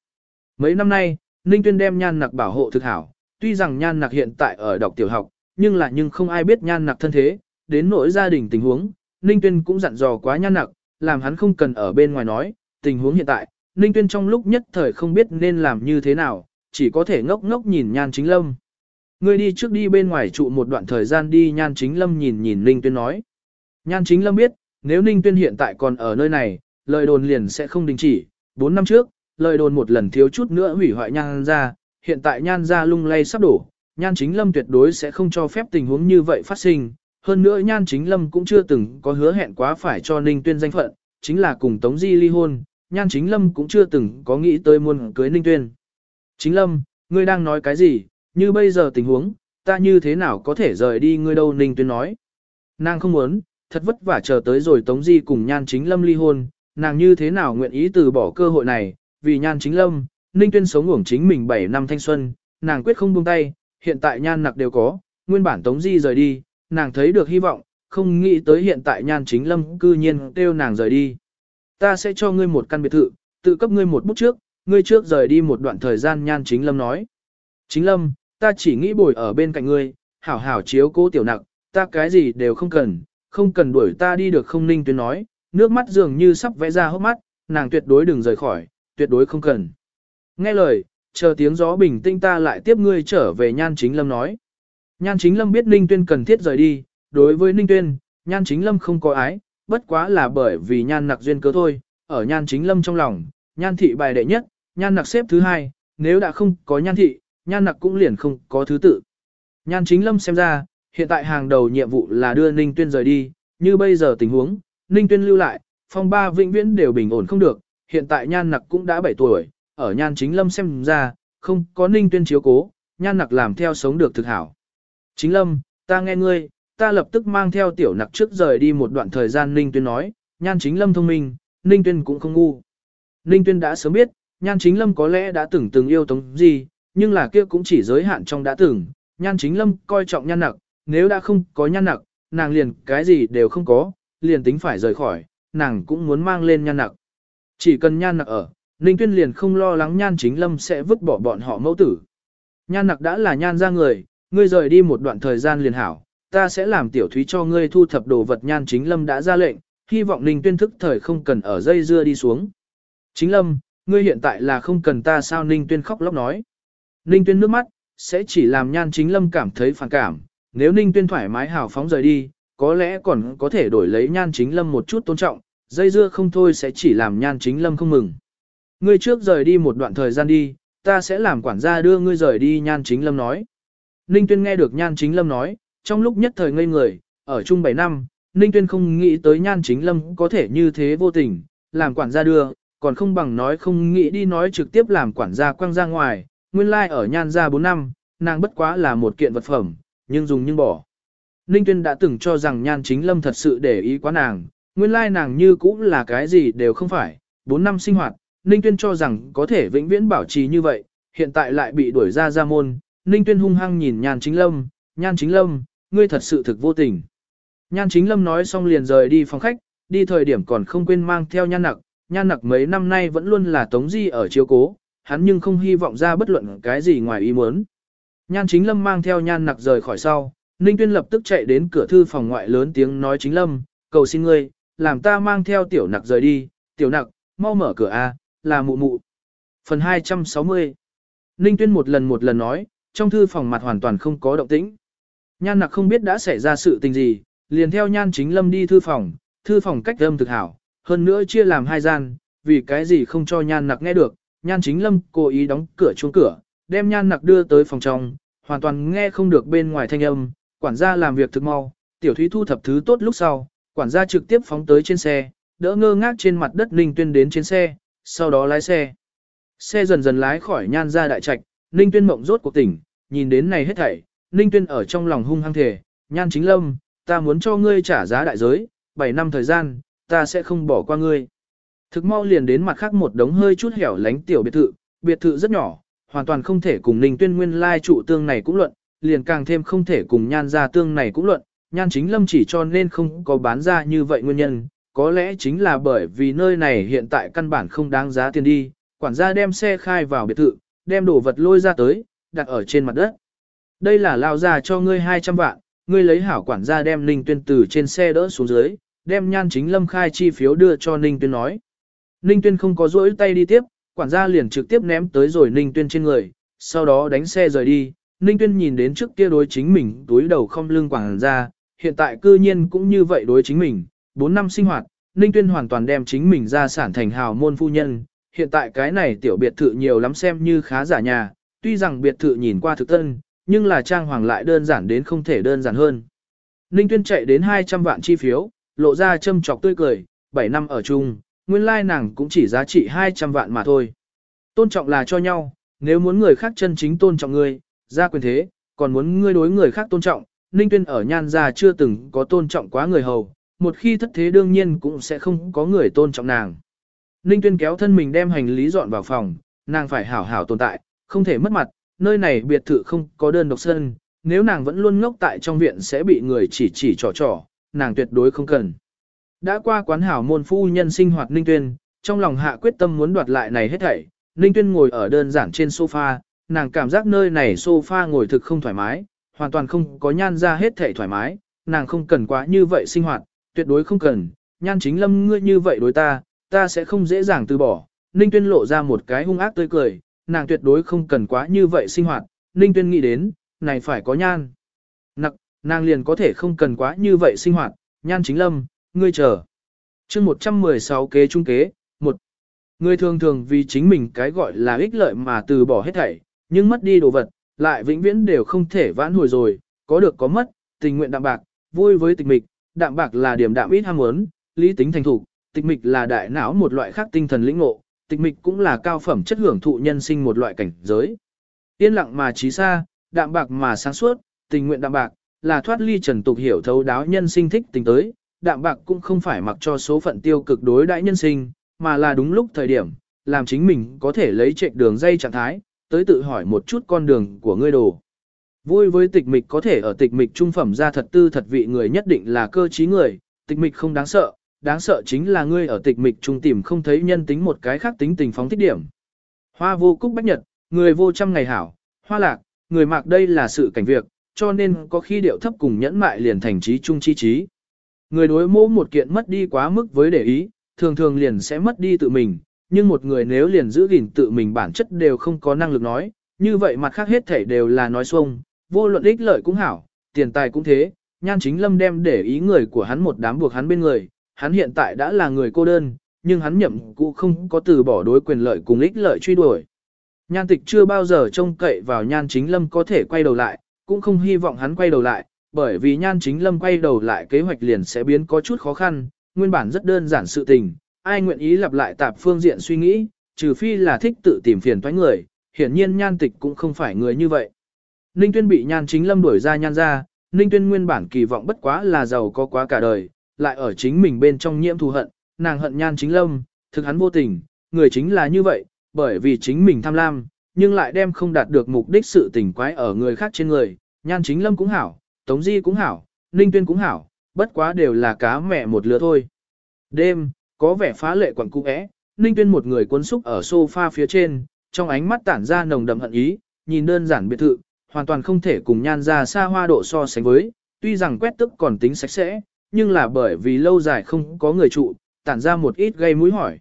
Mấy năm nay, ninh tuyên đem nhan nặc bảo hộ thực hảo, tuy rằng nhan nặc hiện tại ở đọc tiểu học, nhưng là nhưng không ai biết nhan nặc thân thế, đến nỗi gia đình tình huống, ninh tuyên cũng dặn dò quá nhan nặc, làm hắn không cần ở bên ngoài nói, tình huống hiện tại, ninh tuyên trong lúc nhất thời không biết nên làm như thế nào, chỉ có thể ngốc ngốc nhìn nhan chính lâm. Ngươi đi trước đi bên ngoài trụ một đoạn thời gian đi Nhan Chính Lâm nhìn nhìn Ninh Tuyên nói. Nhan Chính Lâm biết, nếu Ninh Tuyên hiện tại còn ở nơi này, lời đồn liền sẽ không đình chỉ. Bốn năm trước, lời đồn một lần thiếu chút nữa hủy hoại Nhan ra, hiện tại Nhan ra lung lay sắp đổ. Nhan Chính Lâm tuyệt đối sẽ không cho phép tình huống như vậy phát sinh. Hơn nữa Nhan Chính Lâm cũng chưa từng có hứa hẹn quá phải cho Ninh Tuyên danh phận, chính là cùng Tống Di ly hôn. Nhan Chính Lâm cũng chưa từng có nghĩ tới muốn cưới Ninh Tuyên. Chính Lâm, ngươi đang nói cái gì? Như bây giờ tình huống, ta như thế nào có thể rời đi ngươi đâu Ninh Tuyên nói. Nàng không muốn, thật vất vả chờ tới rồi Tống Di cùng Nhan Chính Lâm ly hôn, nàng như thế nào nguyện ý từ bỏ cơ hội này, vì Nhan Chính Lâm, Ninh Tuyên sống uổng chính mình 7 năm thanh xuân, nàng quyết không buông tay, hiện tại Nhan nặc đều có, nguyên bản Tống Di rời đi, nàng thấy được hy vọng, không nghĩ tới hiện tại Nhan Chính Lâm cư nhiên kêu nàng rời đi. Ta sẽ cho ngươi một căn biệt thự, tự cấp ngươi một bút trước, ngươi trước rời đi một đoạn thời gian Nhan Chính Lâm nói. Chính Lâm, ta chỉ nghĩ bồi ở bên cạnh ngươi, hảo hảo chiếu cố tiểu nặc, ta cái gì đều không cần, không cần đuổi ta đi được không ninh tuyên nói, nước mắt dường như sắp vẽ ra hốc mắt, nàng tuyệt đối đừng rời khỏi, tuyệt đối không cần. Nghe lời, chờ tiếng gió bình tinh ta lại tiếp ngươi trở về nhan chính lâm nói. Nhan chính lâm biết ninh tuyên cần thiết rời đi, đối với ninh tuyên, nhan chính lâm không có ái, bất quá là bởi vì nhan nặc duyên cớ thôi, ở nhan chính lâm trong lòng, nhan thị bài đệ nhất, nhan nặc xếp thứ hai, nếu đã không có nhan thị, nhan nặc cũng liền không có thứ tự. Nhan chính lâm xem ra, hiện tại hàng đầu nhiệm vụ là đưa Ninh Tuyên rời đi, như bây giờ tình huống, Ninh Tuyên lưu lại, phong ba vĩnh viễn đều bình ổn không được, hiện tại nhan nặc cũng đã 7 tuổi, ở nhan chính lâm xem ra, không có Ninh Tuyên chiếu cố, nhan nặc làm theo sống được thực hảo. Chính lâm, ta nghe ngươi, ta lập tức mang theo tiểu nặc trước rời đi một đoạn thời gian Ninh Tuyên nói, nhan chính lâm thông minh, Ninh Tuyên cũng không ngu. Ninh Tuyên đã sớm biết, nhan chính lâm có lẽ đã từng từng yêu tống gì, nhưng là kia cũng chỉ giới hạn trong đã từng, nhan chính lâm coi trọng nhan nặc, nếu đã không có nhan nặc, nàng liền cái gì đều không có, liền tính phải rời khỏi, nàng cũng muốn mang lên nhan nặc. Chỉ cần nhan nặc ở, Ninh Tuyên liền không lo lắng nhan chính lâm sẽ vứt bỏ bọn họ mẫu tử. Nhan nặc đã là nhan ra người, ngươi rời đi một đoạn thời gian liền hảo, ta sẽ làm tiểu thúy cho ngươi thu thập đồ vật nhan chính lâm đã ra lệnh, hy vọng Ninh Tuyên thức thời không cần ở dây dưa đi xuống. Chính lâm, ngươi hiện tại là không cần ta sao Ninh Tuyên khóc lóc nói. Ninh Tuyên nước mắt, sẽ chỉ làm nhan chính lâm cảm thấy phản cảm, nếu Ninh Tuyên thoải mái hào phóng rời đi, có lẽ còn có thể đổi lấy nhan chính lâm một chút tôn trọng, dây dưa không thôi sẽ chỉ làm nhan chính lâm không mừng. Ngươi trước rời đi một đoạn thời gian đi, ta sẽ làm quản gia đưa ngươi rời đi nhan chính lâm nói. Ninh Tuyên nghe được nhan chính lâm nói, trong lúc nhất thời ngây người, ở chung 7 năm, Ninh Tuyên không nghĩ tới nhan chính lâm có thể như thế vô tình, làm quản gia đưa, còn không bằng nói không nghĩ đi nói trực tiếp làm quản gia quăng ra ngoài, nguyên lai like ở nhan gia 4 năm, nàng bất quá là một kiện vật phẩm, nhưng dùng nhưng bỏ. Ninh Tuyên đã từng cho rằng nhan chính lâm thật sự để ý quá nàng, nguyên lai like nàng như cũng là cái gì đều không phải, 4 năm sinh hoạt, Ninh Tuyên cho rằng có thể vĩnh viễn bảo trì như vậy, hiện tại lại bị đuổi ra ra môn, Ninh Tuyên hung hăng nhìn Nhan Chính Lâm, Nhan Chính Lâm, ngươi thật sự thực vô tình. Nhan Chính Lâm nói xong liền rời đi phòng khách, đi thời điểm còn không quên mang theo Nhan Nặc, Nhan Nặc mấy năm nay vẫn luôn là Tống Di ở chiếu cố, hắn nhưng không hy vọng ra bất luận cái gì ngoài ý muốn. Nhan Chính Lâm mang theo Nhan Nặc rời khỏi sau, Ninh Tuyên lập tức chạy đến cửa thư phòng ngoại lớn tiếng nói Chính Lâm, cầu xin ngươi, làm ta mang theo Tiểu Nặc rời đi, Tiểu Nặc, mau mở cửa A, là mụ mụ. Phần 260 Ninh Tuyên một lần một lần nói, trong thư phòng mặt hoàn toàn không có động tĩnh. Nhan nặc không biết đã xảy ra sự tình gì, liền theo nhan chính lâm đi thư phòng, thư phòng cách âm thực hảo, hơn nữa chia làm hai gian, vì cái gì không cho nhan nặc nghe được, nhan chính lâm cố ý đóng cửa chuông cửa, đem nhan nặc đưa tới phòng trong, hoàn toàn nghe không được bên ngoài thanh âm, quản gia làm việc thực mau, tiểu thúy thu thập thứ tốt lúc sau, quản gia trực tiếp phóng tới trên xe, đỡ ngơ ngác trên mặt đất Ninh Tuyên đến trên xe, sau đó lái xe. Xe dần dần lái khỏi nhan ra đại trạch, Ninh Tuyên mộng rốt cuộc tỉnh, nhìn đến này hết thảy, Ninh Tuyên ở trong lòng hung hăng thể, nhan chính lâm, ta muốn cho ngươi trả giá đại giới, 7 năm thời gian, ta sẽ không bỏ qua ngươi. Thực mau liền đến mặt khác một đống hơi chút hẻo lánh tiểu biệt thự, biệt thự rất nhỏ, hoàn toàn không thể cùng Ninh Tuyên nguyên lai trụ tương này cũng luận, liền càng thêm không thể cùng nhan ra tương này cũng luận, nhan chính lâm chỉ cho nên không có bán ra như vậy nguyên nhân, có lẽ chính là bởi vì nơi này hiện tại căn bản không đáng giá tiền đi, quản gia đem xe khai vào biệt thự, đem đồ vật lôi ra tới, đặt ở trên mặt đất. Đây là lao ra cho ngươi 200 vạn, ngươi lấy hảo quản gia đem Ninh Tuyên từ trên xe đỡ xuống dưới, đem nhan chính lâm khai chi phiếu đưa cho Ninh Tuyên nói. Ninh Tuyên không có rỗi tay đi tiếp, quản gia liền trực tiếp ném tới rồi Ninh Tuyên trên người, sau đó đánh xe rời đi. Ninh Tuyên nhìn đến trước kia đối chính mình túi đầu không lưng quản gia, hiện tại cư nhiên cũng như vậy đối chính mình, 4 năm sinh hoạt, Ninh Tuyên hoàn toàn đem chính mình ra sản thành hào môn phu nhân, hiện tại cái này tiểu biệt thự nhiều lắm xem như khá giả nhà, tuy rằng biệt thự nhìn qua thực tân, nhưng là trang hoàng lại đơn giản đến không thể đơn giản hơn. Ninh Tuyên chạy đến 200 vạn chi phiếu, lộ ra châm chọc tươi cười, 7 năm ở chung, nguyên lai nàng cũng chỉ giá trị 200 vạn mà thôi. Tôn trọng là cho nhau, nếu muốn người khác chân chính tôn trọng ngươi, ra quyền thế, còn muốn ngươi đối người khác tôn trọng, Ninh Tuyên ở nhan gia chưa từng có tôn trọng quá người hầu, một khi thất thế đương nhiên cũng sẽ không có người tôn trọng nàng. Ninh Tuyên kéo thân mình đem hành lý dọn vào phòng, nàng phải hảo hảo tồn tại, không thể mất mặt, nơi này biệt thự không có đơn độc sân, nếu nàng vẫn luôn ngốc tại trong viện sẽ bị người chỉ chỉ trò trò, nàng tuyệt đối không cần. Đã qua quán hảo môn phu nhân sinh hoạt Ninh Tuyên, trong lòng hạ quyết tâm muốn đoạt lại này hết thảy, Ninh Tuyên ngồi ở đơn giản trên sofa, nàng cảm giác nơi này sofa ngồi thực không thoải mái, hoàn toàn không có nhan ra hết thảy thoải mái, nàng không cần quá như vậy sinh hoạt, tuyệt đối không cần, nhan chính lâm ngươi như vậy đối ta, ta sẽ không dễ dàng từ bỏ. Ninh Tuyên lộ ra một cái hung ác tươi cười, nàng tuyệt đối không cần quá như vậy sinh hoạt, Ninh Tuyên nghĩ đến, này phải có nhan. Nặc, nàng liền có thể không cần quá như vậy sinh hoạt, nhan chính lâm, ngươi chờ. chương 116 kế trung kế, một Người thường thường vì chính mình cái gọi là ích lợi mà từ bỏ hết thảy, nhưng mất đi đồ vật, lại vĩnh viễn đều không thể vãn hồi rồi, có được có mất, tình nguyện đạm bạc, vui với tịch mịch, đạm bạc là điểm đạm ít ham muốn, lý tính thành thủ, tịch mịch là đại não một loại khác tinh thần lĩnh ngộ, tịch mịch cũng là cao phẩm chất hưởng thụ nhân sinh một loại cảnh giới. Yên lặng mà trí xa, đạm bạc mà sáng suốt, tình nguyện đạm bạc, là thoát ly trần tục hiểu thấu đáo nhân sinh thích tình tới, đạm bạc cũng không phải mặc cho số phận tiêu cực đối đãi nhân sinh, mà là đúng lúc thời điểm, làm chính mình có thể lấy chạy đường dây trạng thái, tới tự hỏi một chút con đường của ngươi đồ. Vui với tịch mịch có thể ở tịch mịch trung phẩm ra thật tư thật vị người nhất định là cơ trí người, tịch mịch không đáng sợ, đáng sợ chính là ngươi ở tịch mịch trung tìm không thấy nhân tính một cái khác tính tình phóng thích điểm. Hoa vô cúc bách nhật, người vô trăm ngày hảo, hoa lạc, người mạc đây là sự cảnh việc, cho nên có khi điệu thấp cùng nhẫn mại liền thành trí trung chi trí. Người đối mô một kiện mất đi quá mức với để ý, thường thường liền sẽ mất đi tự mình, nhưng một người nếu liền giữ gìn tự mình bản chất đều không có năng lực nói, như vậy mặt khác hết thể đều là nói xuông, vô luận ích lợi cũng hảo, tiền tài cũng thế, nhan chính lâm đem để ý người của hắn một đám buộc hắn bên người, hắn hiện tại đã là người cô đơn, nhưng hắn nhậm cũng không có từ bỏ đối quyền lợi cùng ích lợi truy đuổi. Nhan tịch chưa bao giờ trông cậy vào nhan chính lâm có thể quay đầu lại, cũng không hy vọng hắn quay đầu lại, bởi vì nhan chính lâm quay đầu lại kế hoạch liền sẽ biến có chút khó khăn, nguyên bản rất đơn giản sự tình, ai nguyện ý lặp lại tạp phương diện suy nghĩ, trừ phi là thích tự tìm phiền toái người, hiển nhiên nhan tịch cũng không phải người như vậy. Ninh Tuyên bị nhan chính lâm đuổi ra nhan ra, Ninh Tuyên nguyên bản kỳ vọng bất quá là giàu có quá cả đời, lại ở chính mình bên trong nhiễm thù hận, nàng hận nhan chính lâm, thực hắn vô tình, người chính là như vậy, bởi vì chính mình tham lam, nhưng lại đem không đạt được mục đích sự tình quái ở người khác trên người, nhan chính lâm cũng hảo, tống di cũng hảo, ninh tuyên cũng hảo, bất quá đều là cá mẹ một lứa thôi. Đêm, có vẻ phá lệ quẩn cung ẽ, ninh tuyên một người cuốn xúc ở sofa phía trên, trong ánh mắt tản ra nồng đậm hận ý, nhìn đơn giản biệt thự, hoàn toàn không thể cùng nhan ra xa hoa độ so sánh với, tuy rằng quét tức còn tính sạch sẽ, nhưng là bởi vì lâu dài không có người trụ, tản ra một ít gây mũi hỏi.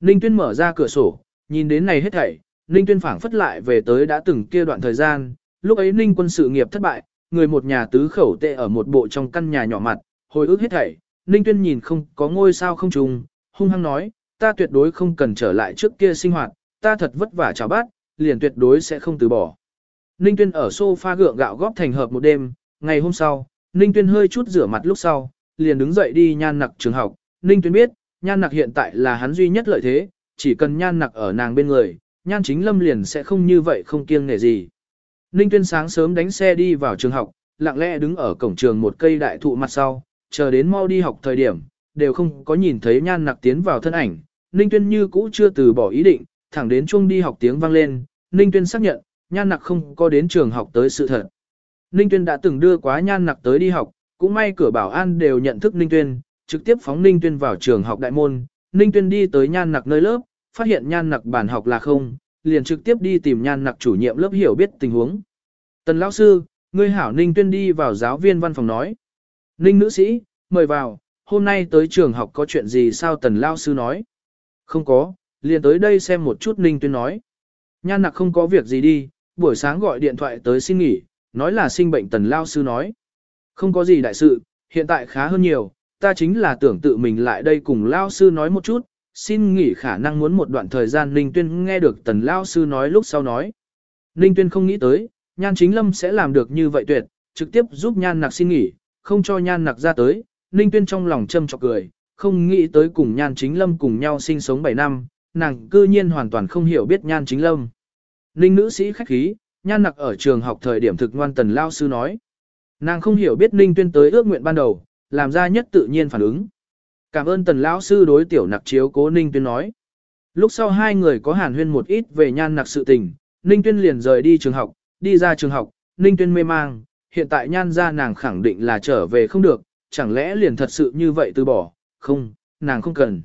Ninh Tuyên mở ra cửa sổ, nhìn đến này hết thảy, Ninh Tuyên phảng phất lại về tới đã từng kia đoạn thời gian, lúc ấy Ninh quân sự nghiệp thất bại, người một nhà tứ khẩu tệ ở một bộ trong căn nhà nhỏ mặt, hồi ức hết thảy, Ninh Tuyên nhìn không có ngôi sao không trùng, hung hăng nói, ta tuyệt đối không cần trở lại trước kia sinh hoạt, ta thật vất vả chào bát, liền tuyệt đối sẽ không từ bỏ. Ninh Tuyên ở sofa gượng gạo góp thành hợp một đêm, ngày hôm sau, Ninh Tuyên hơi chút rửa mặt lúc sau, liền đứng dậy đi nhan nặc trường học. Ninh Tuyên biết, nhan nặc hiện tại là hắn duy nhất lợi thế, chỉ cần nhan nặc ở nàng bên người, nhan chính lâm liền sẽ không như vậy không kiêng nể gì. Ninh Tuyên sáng sớm đánh xe đi vào trường học, lặng lẽ đứng ở cổng trường một cây đại thụ mặt sau, chờ đến mau đi học thời điểm, đều không có nhìn thấy nhan nặc tiến vào thân ảnh. Ninh Tuyên như cũ chưa từ bỏ ý định, thẳng đến chuông đi học tiếng vang lên, Ninh Tuyên xác nhận, nhan nặc không có đến trường học tới sự thật. Ninh Tuyên đã từng đưa quá nhan nặc tới đi học, cũng may cửa bảo an đều nhận thức Ninh Tuyên, trực tiếp phóng Ninh Tuyên vào trường học đại môn. Ninh Tuyên đi tới nhan nặc nơi lớp, phát hiện nhan nặc bản học là không, liền trực tiếp đi tìm nhan nặc chủ nhiệm lớp hiểu biết tình huống. Tần lão sư, ngươi hảo Ninh Tuyên đi vào giáo viên văn phòng nói. Ninh nữ sĩ, mời vào, hôm nay tới trường học có chuyện gì sao tần lão sư nói. Không có, liền tới đây xem một chút Ninh Tuyên nói. Nhan nặc không có việc gì đi, buổi sáng gọi điện thoại tới xin nghỉ, nói là sinh bệnh tần lão sư nói. Không có gì đại sự, hiện tại khá hơn nhiều, ta chính là tưởng tự mình lại đây cùng lão sư nói một chút, xin nghỉ khả năng muốn một đoạn thời gian Ninh Tuyên nghe được tần lao sư nói lúc sau nói. Ninh Tuyên không nghĩ tới, nhan chính lâm sẽ làm được như vậy tuyệt, trực tiếp giúp nhan nặc xin nghỉ, không cho nhan nặc ra tới, Ninh Tuyên trong lòng châm chọc cười, không nghĩ tới cùng nhan chính lâm cùng nhau sinh sống 7 năm, nàng cư nhiên hoàn toàn không hiểu biết nhan chính lâm. Ninh nữ sĩ khách khí, nhan nặc ở trường học thời điểm thực ngoan tần lao sư nói. Nàng không hiểu biết Ninh tuyên tới ước nguyện ban đầu, làm ra nhất tự nhiên phản ứng. Cảm ơn tần lão sư đối tiểu nặc chiếu cố Ninh tuyên nói. Lúc sau hai người có hàn huyên một ít về nhan nặc sự tình, Ninh tuyên liền rời đi trường học, đi ra trường học, Ninh tuyên mê mang, hiện tại nhan ra nàng khẳng định là trở về không được, chẳng lẽ liền thật sự như vậy từ bỏ, không, nàng không cần.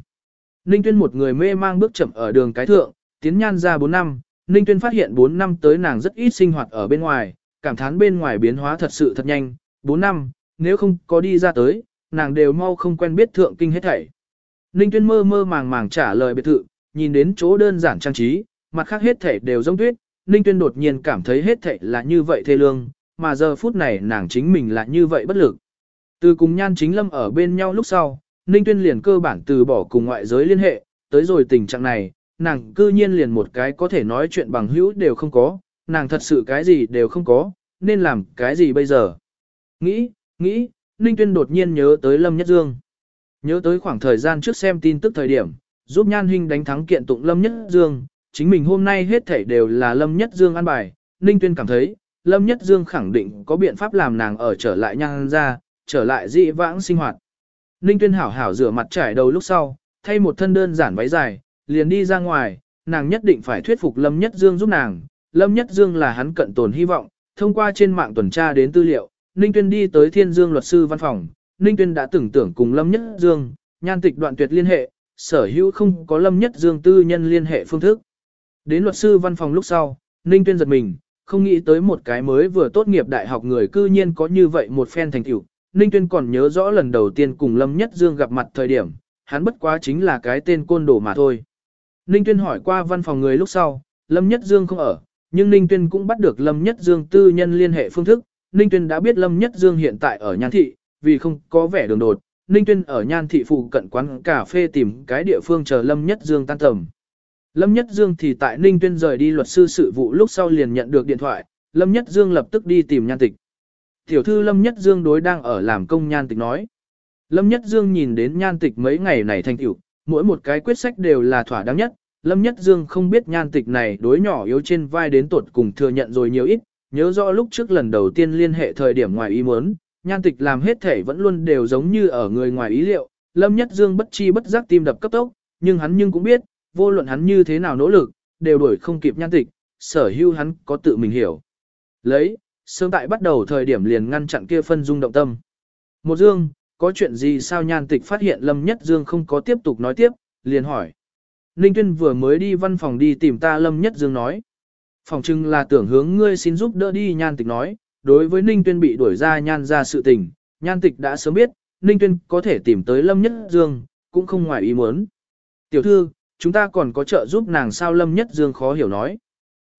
Ninh tuyên một người mê mang bước chậm ở đường cái thượng, tiến nhan ra 4 năm, Ninh Tuyên phát hiện 4 năm tới nàng rất ít sinh hoạt ở bên ngoài, cảm thán bên ngoài biến hóa thật sự thật nhanh, 4 năm, nếu không có đi ra tới, nàng đều mau không quen biết thượng kinh hết thảy. Ninh Tuyên mơ mơ màng màng trả lời biệt thự, nhìn đến chỗ đơn giản trang trí, mặt khác hết thảy đều giống tuyết, Ninh Tuyên đột nhiên cảm thấy hết thảy là như vậy thê lương, mà giờ phút này nàng chính mình là như vậy bất lực. Từ cùng nhan chính lâm ở bên nhau lúc sau, Ninh Tuyên liền cơ bản từ bỏ cùng ngoại giới liên hệ, tới rồi tình trạng này, nàng cư nhiên liền một cái có thể nói chuyện bằng hữu đều không có, nàng thật sự cái gì đều không có, nên làm cái gì bây giờ? Nghĩ, nghĩ, Ninh Tuyên đột nhiên nhớ tới Lâm Nhất Dương. Nhớ tới khoảng thời gian trước xem tin tức thời điểm, giúp Nhan Hinh đánh thắng kiện tụng Lâm Nhất Dương, chính mình hôm nay hết thảy đều là Lâm Nhất Dương ăn bài, Ninh Tuyên cảm thấy, Lâm Nhất Dương khẳng định có biện pháp làm nàng ở trở lại nhan ra, trở lại dị vãng sinh hoạt. Ninh Tuyên hảo hảo rửa mặt trải đầu lúc sau, thay một thân đơn giản váy dài, liền đi ra ngoài, nàng nhất định phải thuyết phục Lâm Nhất Dương giúp nàng. Lâm Nhất Dương là hắn cận tồn hy vọng, thông qua trên mạng tuần tra đến tư liệu, Ninh Tuyên đi tới Thiên Dương luật sư văn phòng, Ninh Tuyên đã tưởng tưởng cùng Lâm Nhất Dương, nhan tịch đoạn tuyệt liên hệ, sở hữu không có Lâm Nhất Dương tư nhân liên hệ phương thức. Đến luật sư văn phòng lúc sau, Ninh Tuyên giật mình, không nghĩ tới một cái mới vừa tốt nghiệp đại học người cư nhiên có như vậy một phen thành tựu. Ninh Tuyên còn nhớ rõ lần đầu tiên cùng Lâm Nhất Dương gặp mặt thời điểm, hắn bất quá chính là cái tên côn đồ mà thôi. Ninh Tuyên hỏi qua văn phòng người lúc sau, Lâm Nhất Dương không ở, nhưng Ninh Tuyên cũng bắt được Lâm Nhất Dương tư nhân liên hệ phương thức. Ninh Tuyên đã biết Lâm Nhất Dương hiện tại ở Nhan Thị, vì không có vẻ đường đột, Ninh Tuyên ở Nhan Thị phụ cận quán cà phê tìm cái địa phương chờ Lâm Nhất Dương tan tầm. Lâm Nhất Dương thì tại Ninh Tuyên rời đi luật sư sự vụ lúc sau liền nhận được điện thoại, Lâm Nhất Dương lập tức đi tìm Nhan Tịch. Tiểu thư Lâm Nhất Dương đối đang ở làm công Nhan Tịch nói. Lâm Nhất Dương nhìn đến Nhan Tịch mấy ngày này thành tựu, mỗi một cái quyết sách đều là thỏa đáng nhất. Lâm Nhất Dương không biết nhan tịch này đối nhỏ yếu trên vai đến tột cùng thừa nhận rồi nhiều ít, nhớ rõ lúc trước lần đầu tiên liên hệ thời điểm ngoài ý muốn, nhan tịch làm hết thể vẫn luôn đều giống như ở người ngoài ý liệu, Lâm Nhất Dương bất chi bất giác tim đập cấp tốc, nhưng hắn nhưng cũng biết, vô luận hắn như thế nào nỗ lực, đều đuổi không kịp nhan tịch, sở hữu hắn có tự mình hiểu. Lấy, sớm tại bắt đầu thời điểm liền ngăn chặn kia phân dung động tâm. Một dương, có chuyện gì sao nhan tịch phát hiện Lâm Nhất Dương không có tiếp tục nói tiếp, liền hỏi. Ninh Tuyên vừa mới đi văn phòng đi tìm ta Lâm Nhất Dương nói. Phòng trưng là tưởng hướng ngươi xin giúp đỡ đi nhan tịch nói, đối với Ninh Tuyên bị đuổi ra nhan ra sự tình, nhan tịch đã sớm biết, Ninh Tuyên có thể tìm tới Lâm Nhất Dương, cũng không ngoài ý muốn. Tiểu thư, chúng ta còn có trợ giúp nàng sao Lâm Nhất Dương khó hiểu nói.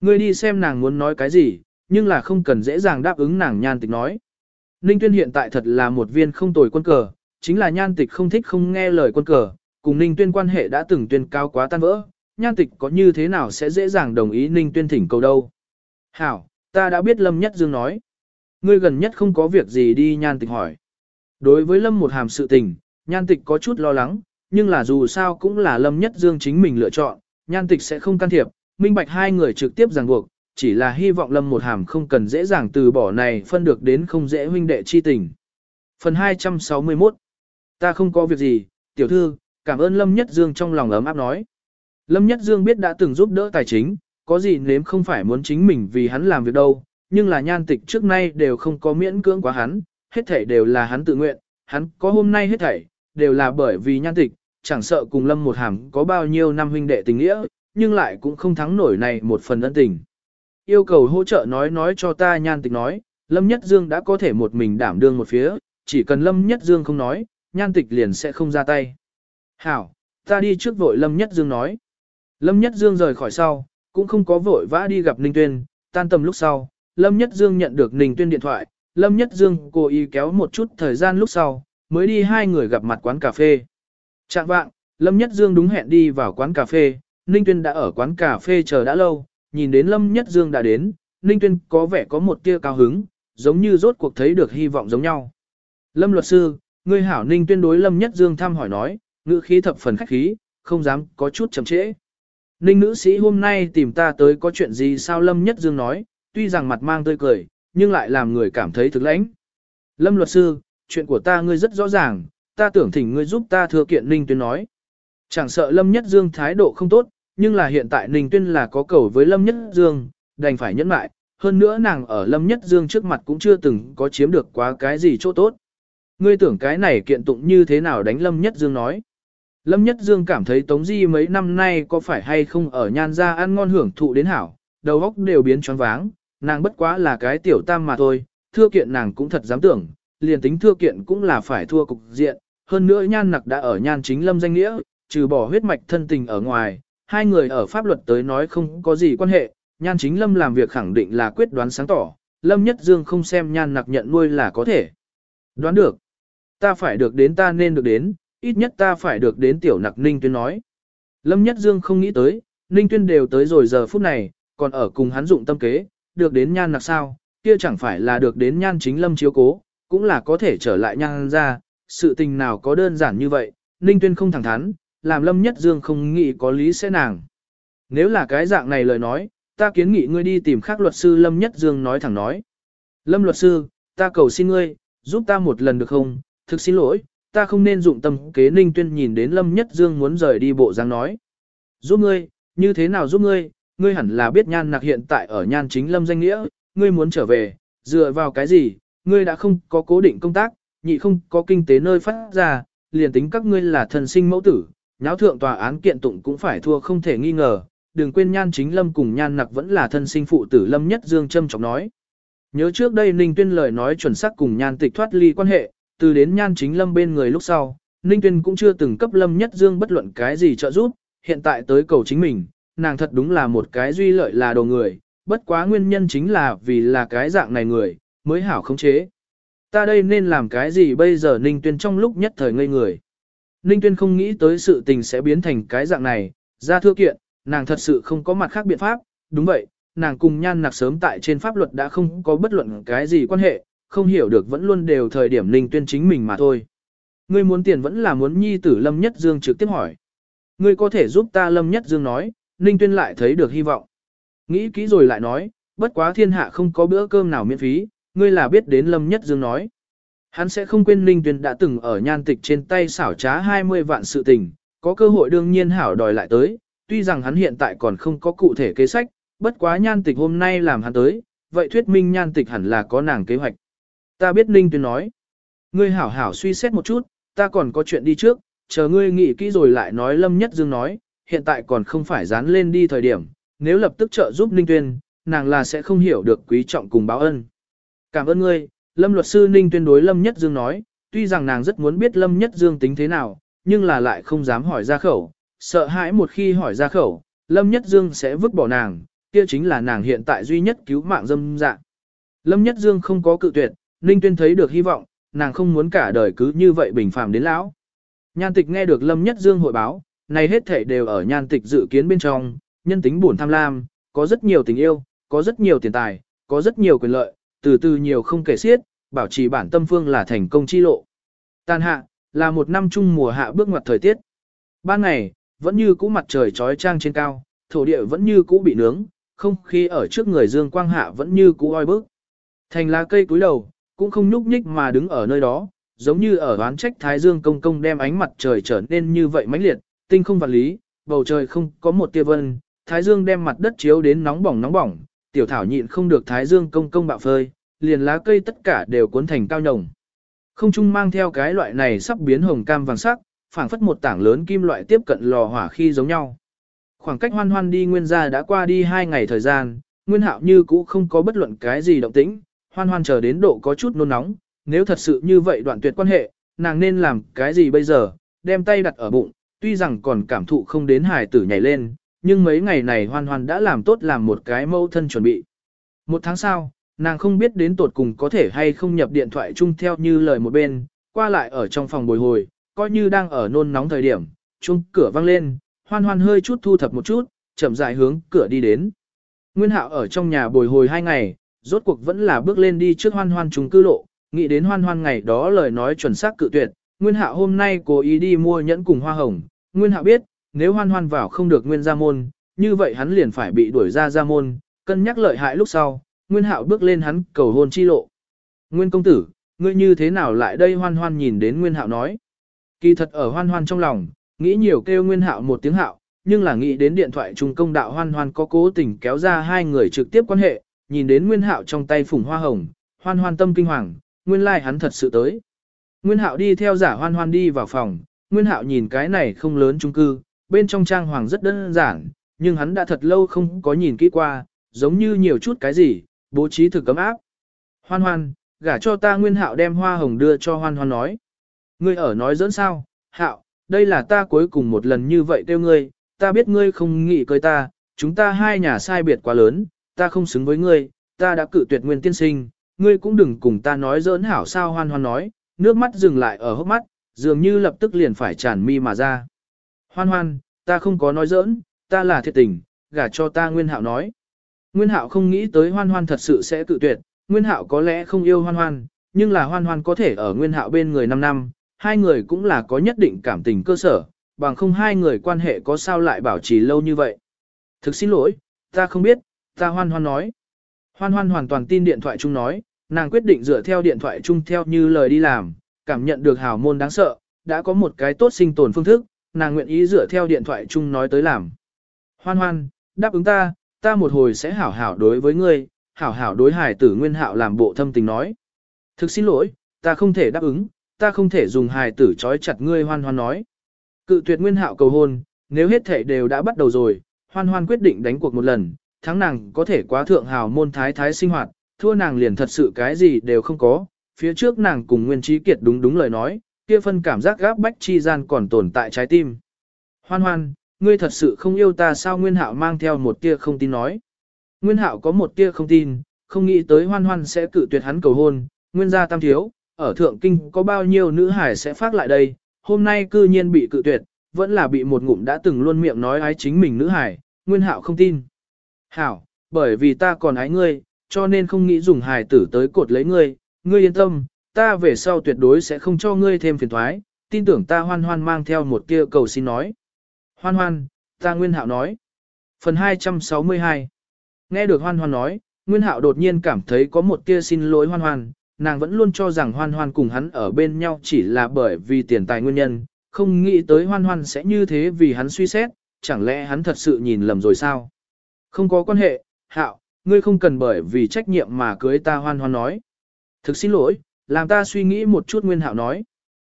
Ngươi đi xem nàng muốn nói cái gì, nhưng là không cần dễ dàng đáp ứng nàng nhan tịch nói. Ninh Tuyên hiện tại thật là một viên không tồi quân cờ, chính là nhan tịch không thích không nghe lời quân cờ, cùng Ninh Tuyên quan hệ đã từng tuyên cao quá tan vỡ, nhan tịch có như thế nào sẽ dễ dàng đồng ý Ninh Tuyên thỉnh cầu đâu. Hảo, ta đã biết Lâm Nhất Dương nói. Ngươi gần nhất không có việc gì đi nhan tịch hỏi. Đối với Lâm một hàm sự tình, nhan tịch có chút lo lắng, nhưng là dù sao cũng là Lâm Nhất Dương chính mình lựa chọn, nhan tịch sẽ không can thiệp, minh bạch hai người trực tiếp ràng buộc, chỉ là hy vọng Lâm một hàm không cần dễ dàng từ bỏ này phân được đến không dễ huynh đệ chi tình. Phần 261 Ta không có việc gì, tiểu thư, cảm ơn Lâm Nhất Dương trong lòng ấm áp nói. Lâm Nhất Dương biết đã từng giúp đỡ tài chính, có gì nếm không phải muốn chính mình vì hắn làm việc đâu, nhưng là nhan tịch trước nay đều không có miễn cưỡng quá hắn, hết thảy đều là hắn tự nguyện, hắn có hôm nay hết thảy, đều là bởi vì nhan tịch, chẳng sợ cùng Lâm một hàm có bao nhiêu năm huynh đệ tình nghĩa, nhưng lại cũng không thắng nổi này một phần ân tình. Yêu cầu hỗ trợ nói nói cho ta nhan tịch nói, Lâm Nhất Dương đã có thể một mình đảm đương một phía, chỉ cần Lâm Nhất Dương không nói, nhan tịch liền sẽ không ra tay. Hảo, ta đi trước vội Lâm Nhất Dương nói. Lâm Nhất Dương rời khỏi sau, cũng không có vội vã đi gặp Ninh Tuyên, tan tầm lúc sau, Lâm Nhất Dương nhận được Ninh Tuyên điện thoại, Lâm Nhất Dương cố ý kéo một chút thời gian lúc sau, mới đi hai người gặp mặt quán cà phê. Trạng vạng, Lâm Nhất Dương đúng hẹn đi vào quán cà phê, Ninh Tuyên đã ở quán cà phê chờ đã lâu, nhìn đến Lâm Nhất Dương đã đến, Ninh Tuyên có vẻ có một tia cao hứng, giống như rốt cuộc thấy được hy vọng giống nhau. Lâm luật sư, người hảo Ninh Tuyên đối Lâm Nhất Dương thăm hỏi nói, ngữ khí thập phần khách khí, không dám có chút chậm trễ. Ninh nữ sĩ hôm nay tìm ta tới có chuyện gì sao Lâm Nhất Dương nói, tuy rằng mặt mang tươi cười, nhưng lại làm người cảm thấy thực lãnh. Lâm luật sư, chuyện của ta ngươi rất rõ ràng, ta tưởng thỉnh ngươi giúp ta thừa kiện Ninh Tuyên nói. Chẳng sợ Lâm Nhất Dương thái độ không tốt, nhưng là hiện tại Ninh Tuyên là có cầu với Lâm Nhất Dương, đành phải nhẫn lại, hơn nữa nàng ở Lâm Nhất Dương trước mặt cũng chưa từng có chiếm được quá cái gì chỗ tốt. Ngươi tưởng cái này kiện tụng như thế nào đánh Lâm Nhất Dương nói. Lâm Nhất Dương cảm thấy Tống Di mấy năm nay có phải hay không ở nhan ra ăn ngon hưởng thụ đến hảo, đầu óc đều biến choáng váng, nàng bất quá là cái tiểu tam mà thôi, thưa kiện nàng cũng thật dám tưởng, liền tính thưa kiện cũng là phải thua cục diện, hơn nữa nhan nặc đã ở nhan chính lâm danh nghĩa, trừ bỏ huyết mạch thân tình ở ngoài, hai người ở pháp luật tới nói không có gì quan hệ, nhan chính lâm làm việc khẳng định là quyết đoán sáng tỏ, lâm nhất dương không xem nhan nặc nhận nuôi là có thể. Đoán được, ta phải được đến ta nên được đến, ít nhất ta phải được đến tiểu nặc ninh tuyên nói. Lâm nhất dương không nghĩ tới, ninh tuyên đều tới rồi giờ phút này, còn ở cùng hắn dụng tâm kế, được đến nhan nặc sao, kia chẳng phải là được đến nhan chính lâm chiếu cố, cũng là có thể trở lại nhan ra, sự tình nào có đơn giản như vậy, ninh tuyên không thẳng thắn, làm lâm nhất dương không nghĩ có lý sẽ nàng. Nếu là cái dạng này lời nói, ta kiến nghị ngươi đi tìm khác luật sư lâm nhất dương nói thẳng nói. Lâm luật sư, ta cầu xin ngươi, giúp ta một lần được không, thực xin lỗi, ta không nên dụng tâm kế ninh tuyên nhìn đến lâm nhất dương muốn rời đi bộ dáng nói. Giúp ngươi, như thế nào giúp ngươi, ngươi hẳn là biết nhan nặc hiện tại ở nhan chính lâm danh nghĩa, ngươi muốn trở về, dựa vào cái gì, ngươi đã không có cố định công tác, nhị không có kinh tế nơi phát ra, liền tính các ngươi là thần sinh mẫu tử, nháo thượng tòa án kiện tụng cũng phải thua không thể nghi ngờ, đừng quên nhan chính lâm cùng nhan nặc vẫn là thân sinh phụ tử lâm nhất dương châm trọng nói. Nhớ trước đây Ninh Tuyên lời nói chuẩn xác cùng nhan tịch thoát ly quan hệ, từ đến nhan chính lâm bên người lúc sau, Ninh Tuyên cũng chưa từng cấp lâm nhất dương bất luận cái gì trợ giúp, hiện tại tới cầu chính mình, nàng thật đúng là một cái duy lợi là đồ người, bất quá nguyên nhân chính là vì là cái dạng này người, mới hảo khống chế. Ta đây nên làm cái gì bây giờ Ninh Tuyên trong lúc nhất thời ngây người. Ninh Tuyên không nghĩ tới sự tình sẽ biến thành cái dạng này, ra thưa kiện, nàng thật sự không có mặt khác biện pháp, đúng vậy, nàng cùng nhan nặc sớm tại trên pháp luật đã không có bất luận cái gì quan hệ, không hiểu được vẫn luôn đều thời điểm Ninh Tuyên chính mình mà thôi. Ngươi muốn tiền vẫn là muốn nhi tử Lâm Nhất Dương trực tiếp hỏi. Ngươi có thể giúp ta Lâm Nhất Dương nói, Ninh Tuyên lại thấy được hy vọng. Nghĩ kỹ rồi lại nói, bất quá thiên hạ không có bữa cơm nào miễn phí, ngươi là biết đến Lâm Nhất Dương nói. Hắn sẽ không quên Ninh Tuyên đã từng ở nhan tịch trên tay xảo trá 20 vạn sự tình, có cơ hội đương nhiên hảo đòi lại tới, tuy rằng hắn hiện tại còn không có cụ thể kế sách, bất quá nhan tịch hôm nay làm hắn tới, vậy thuyết minh nhan tịch hẳn là có nàng kế hoạch. Ta biết Ninh Tuyên nói. Ngươi hảo hảo suy xét một chút, ta còn có chuyện đi trước, chờ ngươi nghĩ kỹ rồi lại nói Lâm Nhất Dương nói, hiện tại còn không phải dán lên đi thời điểm, nếu lập tức trợ giúp Ninh Tuyên, nàng là sẽ không hiểu được quý trọng cùng báo ân. Cảm ơn ngươi, Lâm luật sư Ninh Tuyên đối Lâm Nhất Dương nói, tuy rằng nàng rất muốn biết Lâm Nhất Dương tính thế nào, nhưng là lại không dám hỏi ra khẩu, sợ hãi một khi hỏi ra khẩu, Lâm Nhất Dương sẽ vứt bỏ nàng, kia chính là nàng hiện tại duy nhất cứu mạng dâm dạng. Lâm Nhất Dương không có cự tuyệt, Ninh Tuyên thấy được hy vọng, nàng không muốn cả đời cứ như vậy bình phàm đến lão. Nhan tịch nghe được Lâm Nhất Dương hội báo, này hết thể đều ở nhan tịch dự kiến bên trong, nhân tính buồn tham lam, có rất nhiều tình yêu, có rất nhiều tiền tài, có rất nhiều quyền lợi, từ từ nhiều không kể xiết, bảo trì bản tâm phương là thành công chi lộ. Tàn hạ, là một năm trung mùa hạ bước ngoặt thời tiết. Ban ngày, vẫn như cũ mặt trời trói trang trên cao, thổ địa vẫn như cũ bị nướng, không khí ở trước người dương quang hạ vẫn như cũ oi bức. Thành lá cây cúi đầu, cũng không nhúc nhích mà đứng ở nơi đó, giống như ở oán trách Thái Dương công công đem ánh mặt trời trở nên như vậy mãnh liệt, tinh không vật lý, bầu trời không có một tia vân, Thái Dương đem mặt đất chiếu đến nóng bỏng nóng bỏng, tiểu thảo nhịn không được Thái Dương công công bạo phơi, liền lá cây tất cả đều cuốn thành cao nhồng. Không trung mang theo cái loại này sắp biến hồng cam vàng sắc, phảng phất một tảng lớn kim loại tiếp cận lò hỏa khi giống nhau. Khoảng cách hoan hoan đi nguyên gia đã qua đi hai ngày thời gian, nguyên hạo như cũ không có bất luận cái gì động tĩnh, hoan hoan chờ đến độ có chút nôn nóng, nếu thật sự như vậy đoạn tuyệt quan hệ, nàng nên làm cái gì bây giờ, đem tay đặt ở bụng, tuy rằng còn cảm thụ không đến hài tử nhảy lên, nhưng mấy ngày này hoan hoan đã làm tốt làm một cái mâu thân chuẩn bị. Một tháng sau, nàng không biết đến tột cùng có thể hay không nhập điện thoại chung theo như lời một bên, qua lại ở trong phòng bồi hồi, coi như đang ở nôn nóng thời điểm, chung cửa vang lên, hoan hoan hơi chút thu thập một chút, chậm rãi hướng cửa đi đến. Nguyên hạo ở trong nhà bồi hồi hai ngày, rốt cuộc vẫn là bước lên đi trước hoan hoan chúng cư lộ, nghĩ đến hoan hoan ngày đó lời nói chuẩn xác cự tuyệt, Nguyên hạo hôm nay cố ý đi mua nhẫn cùng hoa hồng, Nguyên hạo biết, nếu hoan hoan vào không được Nguyên gia môn, như vậy hắn liền phải bị đuổi ra gia môn, cân nhắc lợi hại lúc sau, Nguyên hạo bước lên hắn cầu hôn chi lộ. Nguyên công tử, ngươi như thế nào lại đây hoan hoan nhìn đến Nguyên hạo nói. Kỳ thật ở hoan hoan trong lòng, nghĩ nhiều kêu Nguyên hạo một tiếng hạo, nhưng là nghĩ đến điện thoại trung công đạo hoan hoan có cố tình kéo ra hai người trực tiếp quan hệ, nhìn đến Nguyên hạo trong tay phủng hoa hồng, hoan hoan tâm kinh hoàng, nguyên lai like hắn thật sự tới. Nguyên hạo đi theo giả hoan hoan đi vào phòng, Nguyên hạo nhìn cái này không lớn trung cư, bên trong trang hoàng rất đơn giản, nhưng hắn đã thật lâu không có nhìn kỹ qua, giống như nhiều chút cái gì, bố trí thực cấm áp. Hoan hoan, gả cho ta Nguyên hạo đem hoa hồng đưa cho hoan hoan nói. Ngươi ở nói dẫn sao, hạo, đây là ta cuối cùng một lần như vậy tiêu ngươi, ta biết ngươi không nghĩ cưới ta, chúng ta hai nhà sai biệt quá lớn, ta không xứng với ngươi, ta đã cự tuyệt nguyên tiên sinh, ngươi cũng đừng cùng ta nói giỡn hảo sao hoan hoan nói, nước mắt dừng lại ở hốc mắt, dường như lập tức liền phải tràn mi mà ra. Hoan hoan, ta không có nói giỡn, ta là thiệt tình, gả cho ta Nguyên Hạo nói. Nguyên Hạo không nghĩ tới hoan hoan thật sự sẽ cự tuyệt, Nguyên Hạo có lẽ không yêu hoan hoan, nhưng là hoan hoan có thể ở Nguyên Hạo bên người 5 năm, hai người cũng là có nhất định cảm tình cơ sở, bằng không hai người quan hệ có sao lại bảo trì lâu như vậy. Thực xin lỗi, ta không biết, ta hoan hoan nói. Hoan hoan hoàn toàn tin điện thoại chung nói, nàng quyết định dựa theo điện thoại chung theo như lời đi làm, cảm nhận được hào môn đáng sợ, đã có một cái tốt sinh tồn phương thức, nàng nguyện ý dựa theo điện thoại chung nói tới làm. Hoan hoan, đáp ứng ta, ta một hồi sẽ hảo hảo đối với ngươi, hảo hảo đối hải tử nguyên hạo làm bộ thâm tình nói. Thực xin lỗi, ta không thể đáp ứng, ta không thể dùng hài tử trói chặt ngươi hoan hoan nói. Cự tuyệt nguyên hạo cầu hôn, nếu hết thể đều đã bắt đầu rồi, hoan hoan quyết định đánh cuộc một lần, thắng nàng có thể quá thượng hào môn thái thái sinh hoạt, thua nàng liền thật sự cái gì đều không có. Phía trước nàng cùng Nguyên Trí Kiệt đúng đúng lời nói, kia phân cảm giác gáp bách chi gian còn tồn tại trái tim. Hoan hoan, ngươi thật sự không yêu ta sao Nguyên Hạo mang theo một tia không tin nói. Nguyên Hạo có một tia không tin, không nghĩ tới hoan hoan sẽ cự tuyệt hắn cầu hôn, Nguyên gia tam thiếu, ở Thượng Kinh có bao nhiêu nữ hải sẽ phát lại đây, hôm nay cư nhiên bị cự tuyệt, vẫn là bị một ngụm đã từng luôn miệng nói ái chính mình nữ hải, Nguyên Hạo không tin. Hảo, bởi vì ta còn ái ngươi, cho nên không nghĩ dùng hài tử tới cột lấy ngươi, ngươi yên tâm, ta về sau tuyệt đối sẽ không cho ngươi thêm phiền thoái, tin tưởng ta hoan hoan mang theo một tia cầu xin nói. Hoan hoan, ta Nguyên Hạo nói. Phần 262 Nghe được hoan hoan nói, Nguyên Hạo đột nhiên cảm thấy có một tia xin lỗi hoan hoan, nàng vẫn luôn cho rằng hoan hoan cùng hắn ở bên nhau chỉ là bởi vì tiền tài nguyên nhân, không nghĩ tới hoan hoan sẽ như thế vì hắn suy xét, chẳng lẽ hắn thật sự nhìn lầm rồi sao? Không có quan hệ, hạo, ngươi không cần bởi vì trách nhiệm mà cưới ta hoan hoan nói. Thực xin lỗi, làm ta suy nghĩ một chút Nguyên Hạo nói.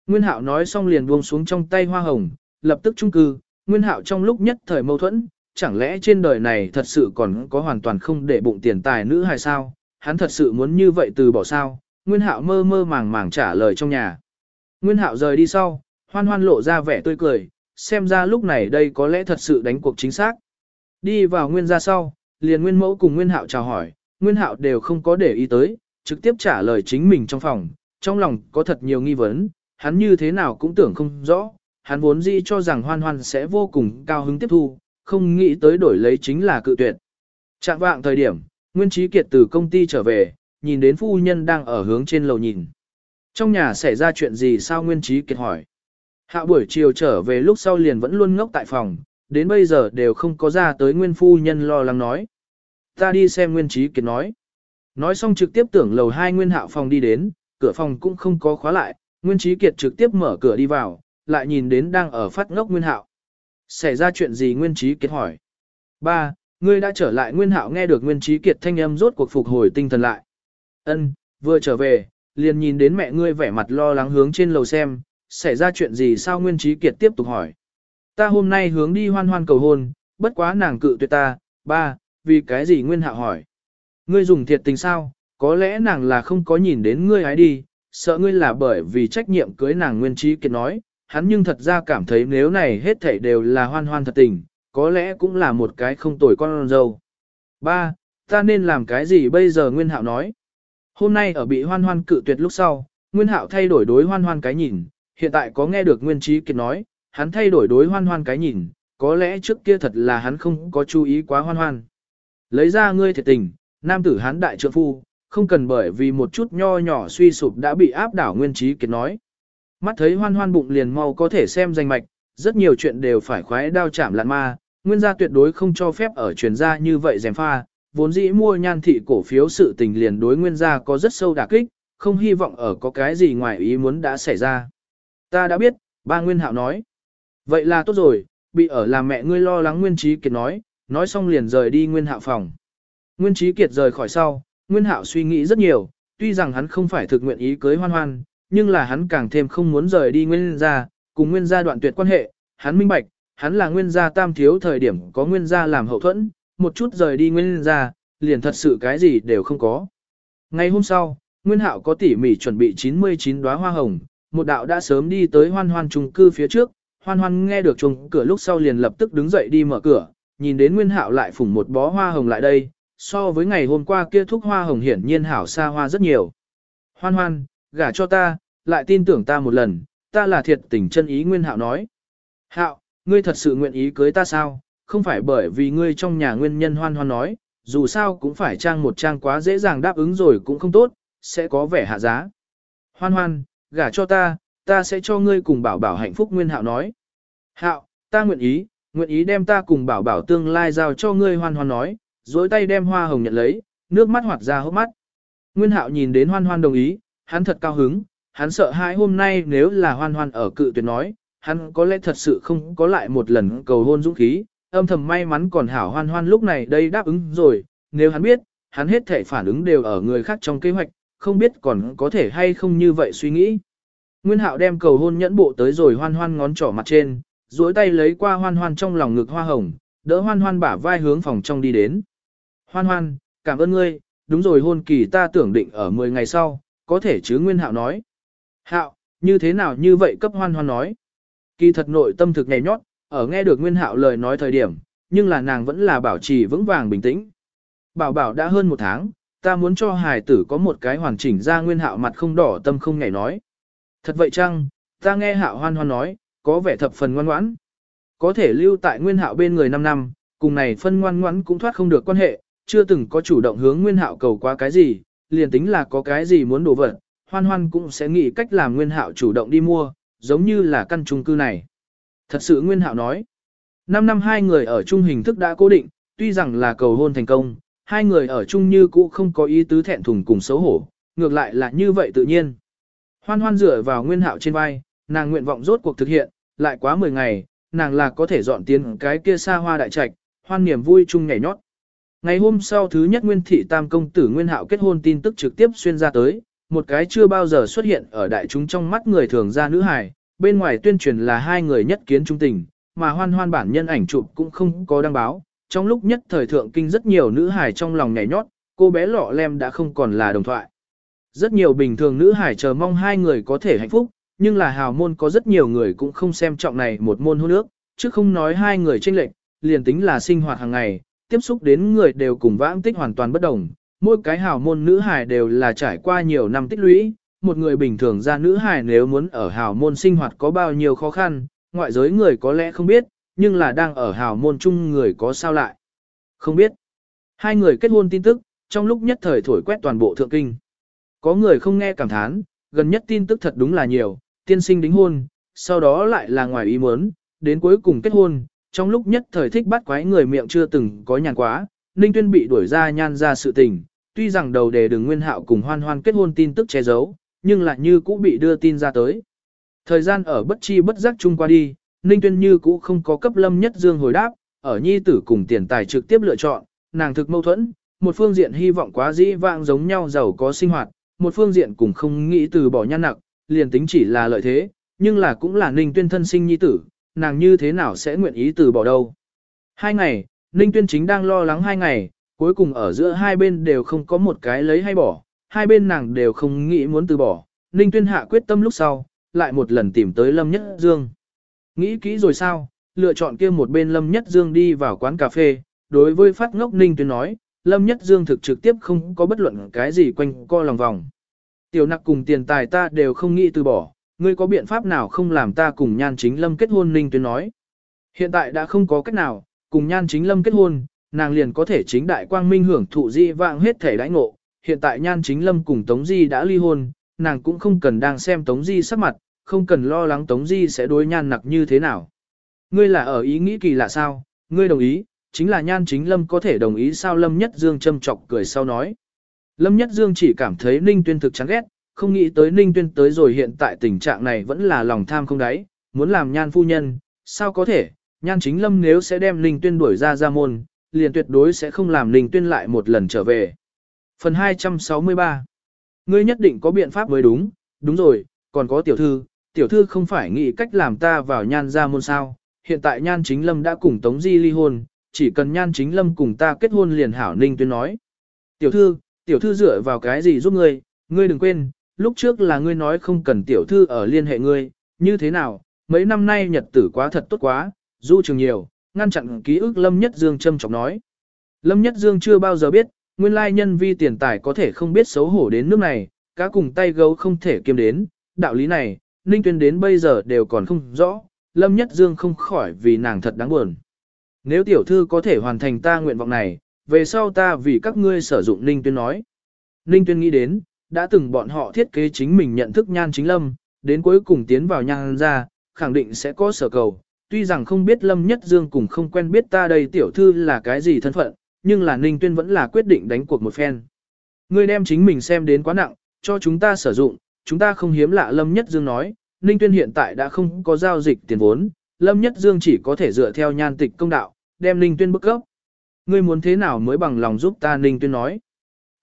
Nguyên Hạo nói xong liền buông xuống trong tay hoa hồng, lập tức trung cư, Nguyên Hạo trong lúc nhất thời mâu thuẫn, chẳng lẽ trên đời này thật sự còn có hoàn toàn không để bụng tiền tài nữ hay sao, hắn thật sự muốn như vậy từ bỏ sao, Nguyên Hạo mơ mơ màng màng trả lời trong nhà. Nguyên Hạo rời đi sau, hoan hoan lộ ra vẻ tươi cười, xem ra lúc này đây có lẽ thật sự đánh cuộc chính xác. Đi vào Nguyên gia sau, liền Nguyên Mẫu cùng Nguyên Hạo chào hỏi, Nguyên Hạo đều không có để ý tới, trực tiếp trả lời chính mình trong phòng, trong lòng có thật nhiều nghi vấn, hắn như thế nào cũng tưởng không rõ, hắn vốn dĩ cho rằng hoan hoan sẽ vô cùng cao hứng tiếp thu, không nghĩ tới đổi lấy chính là cự tuyệt. Trạng vạng thời điểm, Nguyên Trí Kiệt từ công ty trở về, nhìn đến phu nhân đang ở hướng trên lầu nhìn. Trong nhà xảy ra chuyện gì sao Nguyên Trí Kiệt hỏi. Hạ buổi chiều trở về lúc sau liền vẫn luôn ngốc tại phòng, đến bây giờ đều không có ra tới Nguyên Phu Nhân lo lắng nói. Ta đi xem Nguyên Trí Kiệt nói. Nói xong trực tiếp tưởng lầu hai Nguyên Hạo phòng đi đến, cửa phòng cũng không có khóa lại, Nguyên Trí Kiệt trực tiếp mở cửa đi vào, lại nhìn đến đang ở phát ngốc Nguyên Hạo. Xảy ra chuyện gì Nguyên Trí Kiệt hỏi. Ba, ngươi đã trở lại Nguyên Hạo nghe được Nguyên Trí Kiệt thanh âm rốt cuộc phục hồi tinh thần lại. Ân, vừa trở về, liền nhìn đến mẹ ngươi vẻ mặt lo lắng hướng trên lầu xem, xảy ra chuyện gì sao Nguyên Trí Kiệt tiếp tục hỏi. Ta hôm nay hướng đi hoan hoan cầu hôn, bất quá nàng cự tuyệt ta, ba, vì cái gì Nguyên Hạo hỏi. Ngươi dùng thiệt tình sao, có lẽ nàng là không có nhìn đến ngươi ấy đi, sợ ngươi là bởi vì trách nhiệm cưới nàng Nguyên Trí Kiệt nói, hắn nhưng thật ra cảm thấy nếu này hết thảy đều là hoan hoan thật tình, có lẽ cũng là một cái không tồi con dâu. Ba, ta nên làm cái gì bây giờ Nguyên Hạo nói. Hôm nay ở bị hoan hoan cự tuyệt lúc sau, Nguyên Hạo thay đổi đối hoan hoan cái nhìn, hiện tại có nghe được Nguyên Trí Kiệt nói, hắn thay đổi đối hoan hoan cái nhìn, có lẽ trước kia thật là hắn không có chú ý quá hoan hoan. Lấy ra ngươi thiệt tình, nam tử hắn đại trượng phu, không cần bởi vì một chút nho nhỏ suy sụp đã bị áp đảo Nguyên Trí Kiệt nói. Mắt thấy hoan hoan bụng liền mau có thể xem danh mạch, rất nhiều chuyện đều phải khoái đao chạm lạn ma, nguyên gia tuyệt đối không cho phép ở truyền gia như vậy dèm pha, vốn dĩ mua nhan thị cổ phiếu sự tình liền đối nguyên gia có rất sâu đả kích, không hy vọng ở có cái gì ngoài ý muốn đã xảy ra. Ta đã biết, ba Nguyên Hạo nói. Vậy là tốt rồi, bị ở làm mẹ ngươi lo lắng Nguyên Trí Kiệt nói, nói xong liền rời đi Nguyên Hạo phòng. Nguyên Trí Kiệt rời khỏi sau, Nguyên Hạo suy nghĩ rất nhiều, tuy rằng hắn không phải thực nguyện ý cưới hoan hoan, nhưng là hắn càng thêm không muốn rời đi Nguyên gia, cùng Nguyên gia đoạn tuyệt quan hệ, hắn minh bạch, hắn là Nguyên gia tam thiếu thời điểm có Nguyên gia làm hậu thuẫn, một chút rời đi Nguyên gia, liền thật sự cái gì đều không có. Ngày hôm sau, Nguyên Hạo có tỉ mỉ chuẩn bị 99 đóa hoa hồng, một đạo đã sớm đi tới hoan hoan trung cư phía trước, hoan hoan nghe được chuông cửa lúc sau liền lập tức đứng dậy đi mở cửa, nhìn đến Nguyên Hạo lại phủng một bó hoa hồng lại đây, so với ngày hôm qua kia thúc hoa hồng hiển nhiên hảo xa hoa rất nhiều. Hoan hoan, gả cho ta, lại tin tưởng ta một lần, ta là thiệt tình chân ý Nguyên Hạo nói. Hạo, ngươi thật sự nguyện ý cưới ta sao, không phải bởi vì ngươi trong nhà nguyên nhân hoan hoan nói, dù sao cũng phải trang một trang quá dễ dàng đáp ứng rồi cũng không tốt, sẽ có vẻ hạ giá. Hoan hoan, gả cho ta, ta sẽ cho ngươi cùng bảo bảo hạnh phúc Nguyên Hạo nói. Hạo, ta nguyện ý, nguyện ý đem ta cùng bảo bảo tương lai giao cho ngươi hoan hoan nói, dối tay đem hoa hồng nhận lấy, nước mắt hoạt ra hốc mắt. Nguyên Hạo nhìn đến hoan hoan đồng ý, hắn thật cao hứng, hắn sợ hãi hôm nay nếu là hoan hoan ở cự tuyệt nói, hắn có lẽ thật sự không có lại một lần cầu hôn dũng khí, âm thầm may mắn còn hảo hoan hoan lúc này đây đáp ứng rồi, nếu hắn biết, hắn hết thể phản ứng đều ở người khác trong kế hoạch, không biết còn có thể hay không như vậy suy nghĩ. Nguyên hạo đem cầu hôn nhẫn bộ tới rồi hoan hoan ngón trỏ mặt trên, duỗi tay lấy qua hoan hoan trong lòng ngực hoa hồng, đỡ hoan hoan bả vai hướng phòng trong đi đến. Hoan hoan, cảm ơn ngươi, đúng rồi hôn kỳ ta tưởng định ở 10 ngày sau, có thể chứ Nguyên hạo nói. Hạo, như thế nào như vậy cấp hoan hoan nói. Kỳ thật nội tâm thực nhẹ nhót, ở nghe được Nguyên hạo lời nói thời điểm, nhưng là nàng vẫn là bảo trì vững vàng bình tĩnh. Bảo bảo đã hơn một tháng, ta muốn cho hài tử có một cái hoàn chỉnh ra Nguyên hạo mặt không đỏ tâm không nhảy nói. Thật vậy chăng, ta nghe hạo hoan hoan nói, có vẻ thập phần ngoan ngoãn. Có thể lưu tại nguyên hạo bên người 5 năm, cùng này phân ngoan ngoãn cũng thoát không được quan hệ, chưa từng có chủ động hướng nguyên hạo cầu qua cái gì, liền tính là có cái gì muốn đổ vật, hoan hoan cũng sẽ nghĩ cách làm nguyên hạo chủ động đi mua, giống như là căn chung cư này. Thật sự nguyên hạo nói, 5 năm hai người ở chung hình thức đã cố định, tuy rằng là cầu hôn thành công, hai người ở chung như cũ không có ý tứ thẹn thùng cùng xấu hổ, ngược lại là như vậy tự nhiên. Hoan hoan dựa vào nguyên hạo trên vai, nàng nguyện vọng rốt cuộc thực hiện, lại quá 10 ngày, nàng là có thể dọn tiến cái kia xa hoa đại trạch, hoan niềm vui chung nhảy nhót. Ngày hôm sau thứ nhất Nguyên Thị Tam Công Tử Nguyên Hạo kết hôn tin tức trực tiếp xuyên ra tới, một cái chưa bao giờ xuất hiện ở đại chúng trong mắt người thường ra nữ hài, bên ngoài tuyên truyền là hai người nhất kiến trung tình, mà hoan hoan bản nhân ảnh chụp cũng không có đăng báo. Trong lúc nhất thời thượng kinh rất nhiều nữ hài trong lòng nhảy nhót, cô bé lọ lem đã không còn là đồng thoại. Rất nhiều bình thường nữ hải chờ mong hai người có thể hạnh phúc, nhưng là hào môn có rất nhiều người cũng không xem trọng này một môn hôn ước, chứ không nói hai người tranh lệch, liền tính là sinh hoạt hàng ngày, tiếp xúc đến người đều cùng vãng tích hoàn toàn bất đồng. Mỗi cái hào môn nữ hải đều là trải qua nhiều năm tích lũy, một người bình thường ra nữ hải nếu muốn ở hào môn sinh hoạt có bao nhiêu khó khăn, ngoại giới người có lẽ không biết, nhưng là đang ở hào môn chung người có sao lại. Không biết. Hai người kết hôn tin tức, trong lúc nhất thời thổi quét toàn bộ thượng kinh. Có người không nghe cảm thán, gần nhất tin tức thật đúng là nhiều, tiên sinh đính hôn, sau đó lại là ngoài ý muốn, đến cuối cùng kết hôn, trong lúc nhất thời thích bắt quái người miệng chưa từng có nhàn quá, Ninh Tuyên bị đuổi ra nhan ra sự tình, tuy rằng đầu đề đừng nguyên hạo cùng hoan hoan kết hôn tin tức che giấu, nhưng lại như cũ bị đưa tin ra tới. Thời gian ở bất chi bất giác chung qua đi, Ninh Tuyên như cũ không có cấp lâm nhất dương hồi đáp, ở nhi tử cùng tiền tài trực tiếp lựa chọn, nàng thực mâu thuẫn, một phương diện hy vọng quá dĩ vãng giống nhau giàu có sinh hoạt, một phương diện cũng không nghĩ từ bỏ nhan nặc, liền tính chỉ là lợi thế, nhưng là cũng là Ninh Tuyên thân sinh nhi tử, nàng như thế nào sẽ nguyện ý từ bỏ đâu. Hai ngày, Ninh Tuyên chính đang lo lắng hai ngày, cuối cùng ở giữa hai bên đều không có một cái lấy hay bỏ, hai bên nàng đều không nghĩ muốn từ bỏ. Ninh Tuyên hạ quyết tâm lúc sau, lại một lần tìm tới Lâm Nhất Dương. Nghĩ kỹ rồi sao, lựa chọn kia một bên Lâm Nhất Dương đi vào quán cà phê, đối với phát ngốc Ninh Tuyên nói, Lâm Nhất Dương thực trực tiếp không có bất luận cái gì quanh co lòng vòng. Tiểu nặc cùng tiền tài ta đều không nghĩ từ bỏ, ngươi có biện pháp nào không làm ta cùng nhan chính lâm kết hôn Ninh Tuyến nói. Hiện tại đã không có cách nào, cùng nhan chính lâm kết hôn, nàng liền có thể chính đại quang minh hưởng thụ di vạng hết thể đãi ngộ. Hiện tại nhan chính lâm cùng Tống Di đã ly hôn, nàng cũng không cần đang xem Tống Di sắc mặt, không cần lo lắng Tống Di sẽ đối nhan nặc như thế nào. Ngươi là ở ý nghĩ kỳ lạ sao, ngươi đồng ý, chính là nhan chính lâm có thể đồng ý sao lâm nhất dương châm chọc cười sau nói. Lâm nhất dương chỉ cảm thấy ninh tuyên thực chán ghét, không nghĩ tới ninh tuyên tới rồi hiện tại tình trạng này vẫn là lòng tham không đáy, muốn làm nhan phu nhân, sao có thể, nhan chính lâm nếu sẽ đem ninh tuyên đuổi ra ra môn, liền tuyệt đối sẽ không làm ninh tuyên lại một lần trở về. Phần 263 Ngươi nhất định có biện pháp mới đúng, đúng rồi, còn có tiểu thư, tiểu thư không phải nghĩ cách làm ta vào nhan ra môn sao, hiện tại nhan chính lâm đã cùng Tống Di ly hôn, chỉ cần nhan chính lâm cùng ta kết hôn liền hảo ninh tuyên nói. Tiểu thư, tiểu thư dựa vào cái gì giúp ngươi, ngươi đừng quên, lúc trước là ngươi nói không cần tiểu thư ở liên hệ ngươi, như thế nào, mấy năm nay nhật tử quá thật tốt quá, du trường nhiều, ngăn chặn ký ức Lâm Nhất Dương châm chọc nói. Lâm Nhất Dương chưa bao giờ biết, nguyên lai nhân vi tiền tài có thể không biết xấu hổ đến nước này, cá cùng tay gấu không thể kiêm đến, đạo lý này, Ninh Tuyên đến bây giờ đều còn không rõ, Lâm Nhất Dương không khỏi vì nàng thật đáng buồn. Nếu tiểu thư có thể hoàn thành ta nguyện vọng này, về sau ta vì các ngươi sử dụng Ninh Tuyên nói. Ninh Tuyên nghĩ đến, đã từng bọn họ thiết kế chính mình nhận thức nhan chính lâm, đến cuối cùng tiến vào nhan ra, khẳng định sẽ có sở cầu. Tuy rằng không biết Lâm Nhất Dương cùng không quen biết ta đây tiểu thư là cái gì thân phận, nhưng là Ninh Tuyên vẫn là quyết định đánh cuộc một phen. Ngươi đem chính mình xem đến quá nặng, cho chúng ta sử dụng, chúng ta không hiếm lạ Lâm Nhất Dương nói, Ninh Tuyên hiện tại đã không có giao dịch tiền vốn, Lâm Nhất Dương chỉ có thể dựa theo nhan tịch công đạo, đem Ninh Tuyên bức cấp. Ngươi muốn thế nào mới bằng lòng giúp ta Ninh Tuyên nói.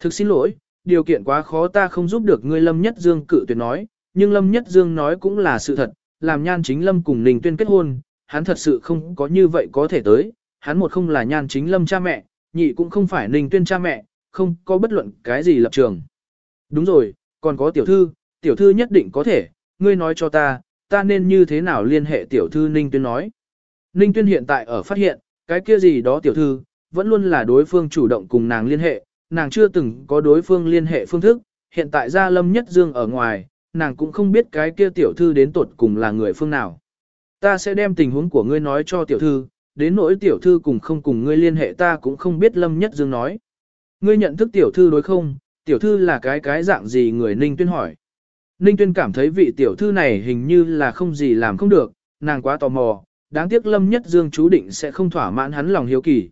Thực xin lỗi, điều kiện quá khó ta không giúp được ngươi Lâm Nhất Dương cự tuyệt nói, nhưng Lâm Nhất Dương nói cũng là sự thật, làm nhan chính Lâm cùng Ninh Tuyên kết hôn, hắn thật sự không có như vậy có thể tới, hắn một không là nhan chính Lâm cha mẹ, nhị cũng không phải Ninh Tuyên cha mẹ, không có bất luận cái gì lập trường. Đúng rồi, còn có tiểu thư, tiểu thư nhất định có thể, ngươi nói cho ta, ta nên như thế nào liên hệ tiểu thư Ninh Tuyên nói. Ninh Tuyên hiện tại ở phát hiện, cái kia gì đó tiểu thư, vẫn luôn là đối phương chủ động cùng nàng liên hệ, nàng chưa từng có đối phương liên hệ phương thức, hiện tại gia lâm nhất dương ở ngoài, nàng cũng không biết cái kia tiểu thư đến tột cùng là người phương nào. Ta sẽ đem tình huống của ngươi nói cho tiểu thư, đến nỗi tiểu thư cùng không cùng ngươi liên hệ ta cũng không biết lâm nhất dương nói. Ngươi nhận thức tiểu thư đối không, tiểu thư là cái cái dạng gì người Ninh Tuyên hỏi. Ninh Tuyên cảm thấy vị tiểu thư này hình như là không gì làm không được, nàng quá tò mò, đáng tiếc lâm nhất dương chú định sẽ không thỏa mãn hắn lòng hiếu kỳ.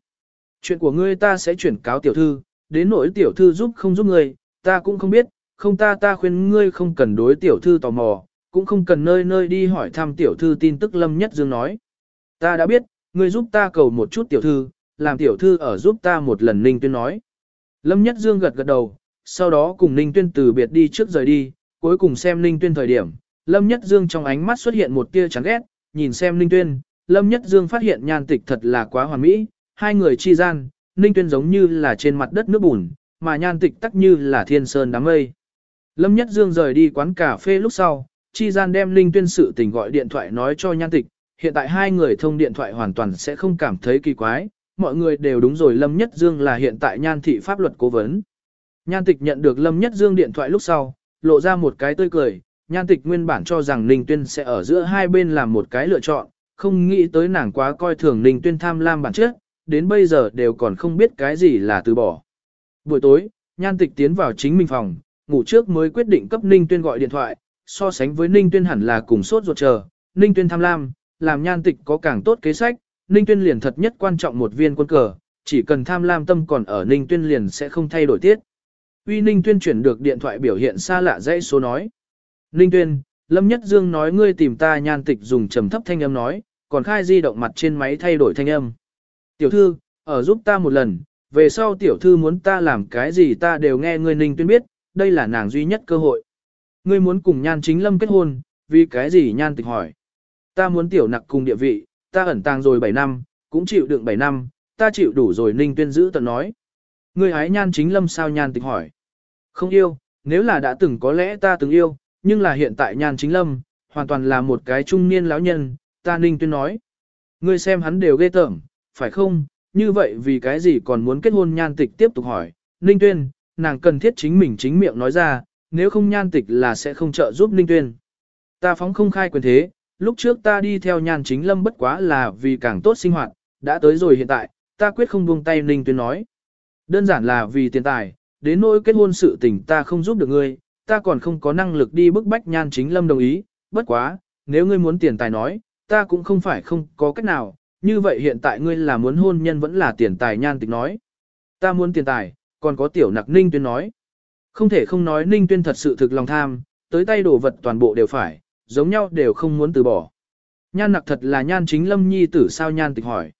Chuyện của ngươi ta sẽ chuyển cáo tiểu thư, đến nỗi tiểu thư giúp không giúp ngươi, ta cũng không biết, không ta ta khuyên ngươi không cần đối tiểu thư tò mò, cũng không cần nơi nơi đi hỏi thăm tiểu thư tin tức Lâm Nhất Dương nói. Ta đã biết, ngươi giúp ta cầu một chút tiểu thư, làm tiểu thư ở giúp ta một lần Ninh Tuyên nói. Lâm Nhất Dương gật gật đầu, sau đó cùng Ninh Tuyên từ biệt đi trước rời đi, cuối cùng xem Ninh Tuyên thời điểm, Lâm Nhất Dương trong ánh mắt xuất hiện một tia chán ghét, nhìn xem Ninh Tuyên, Lâm Nhất Dương phát hiện nhan tịch thật là quá hoàn mỹ, hai người chi gian, Ninh Tuyên giống như là trên mặt đất nước bùn, mà nhan tịch tắc như là thiên sơn đám mây. Lâm Nhất Dương rời đi quán cà phê lúc sau, chi gian đem Ninh Tuyên sự tình gọi điện thoại nói cho nhan tịch, hiện tại hai người thông điện thoại hoàn toàn sẽ không cảm thấy kỳ quái, mọi người đều đúng rồi Lâm Nhất Dương là hiện tại nhan thị pháp luật cố vấn. Nhan tịch nhận được Lâm Nhất Dương điện thoại lúc sau, lộ ra một cái tươi cười, nhan tịch nguyên bản cho rằng Ninh Tuyên sẽ ở giữa hai bên làm một cái lựa chọn, không nghĩ tới nàng quá coi thường Ninh Tuyên tham lam bản chất, đến bây giờ đều còn không biết cái gì là từ bỏ. Buổi tối, nhan tịch tiến vào chính mình phòng, ngủ trước mới quyết định cấp Ninh Tuyên gọi điện thoại, so sánh với Ninh Tuyên hẳn là cùng sốt ruột chờ, Ninh Tuyên tham lam, làm nhan tịch có càng tốt kế sách, Ninh Tuyên liền thật nhất quan trọng một viên quân cờ, chỉ cần tham lam tâm còn ở Ninh Tuyên liền sẽ không thay đổi tiết. Uy Ninh Tuyên chuyển được điện thoại biểu hiện xa lạ dãy số nói. Ninh Tuyên, Lâm Nhất Dương nói ngươi tìm ta nhan tịch dùng trầm thấp thanh âm nói, còn khai di động mặt trên máy thay đổi thanh âm. Tiểu thư, ở giúp ta một lần, về sau tiểu thư muốn ta làm cái gì ta đều nghe ngươi Ninh Tuyên biết, đây là nàng duy nhất cơ hội. Ngươi muốn cùng nhan chính lâm kết hôn, vì cái gì nhan tịch hỏi. Ta muốn tiểu nặc cùng địa vị, ta ẩn tàng rồi 7 năm, cũng chịu đựng 7 năm, ta chịu đủ rồi Ninh Tuyên giữ tận nói. Ngươi hái nhan chính lâm sao nhan tịch hỏi. Không yêu, nếu là đã từng có lẽ ta từng yêu, nhưng là hiện tại nhan chính lâm, hoàn toàn là một cái trung niên lão nhân, ta Ninh Tuyên nói. Ngươi xem hắn đều ghê tởm, phải không, như vậy vì cái gì còn muốn kết hôn nhan tịch tiếp tục hỏi, Ninh Tuyên, nàng cần thiết chính mình chính miệng nói ra, nếu không nhan tịch là sẽ không trợ giúp Ninh Tuyên. Ta phóng không khai quyền thế, lúc trước ta đi theo nhan chính lâm bất quá là vì càng tốt sinh hoạt, đã tới rồi hiện tại, ta quyết không buông tay Ninh Tuyên nói. Đơn giản là vì tiền tài, đến nỗi kết hôn sự tình ta không giúp được ngươi, ta còn không có năng lực đi bức bách nhan chính lâm đồng ý, bất quá, nếu ngươi muốn tiền tài nói, ta cũng không phải không có cách nào, như vậy hiện tại ngươi là muốn hôn nhân vẫn là tiền tài nhan tịch nói. Ta muốn tiền tài, còn có tiểu nặc ninh tuyên nói. Không thể không nói ninh tuyên thật sự thực lòng tham, tới tay đồ vật toàn bộ đều phải, giống nhau đều không muốn từ bỏ. Nhan nặc thật là nhan chính lâm nhi tử sao nhan tịch hỏi.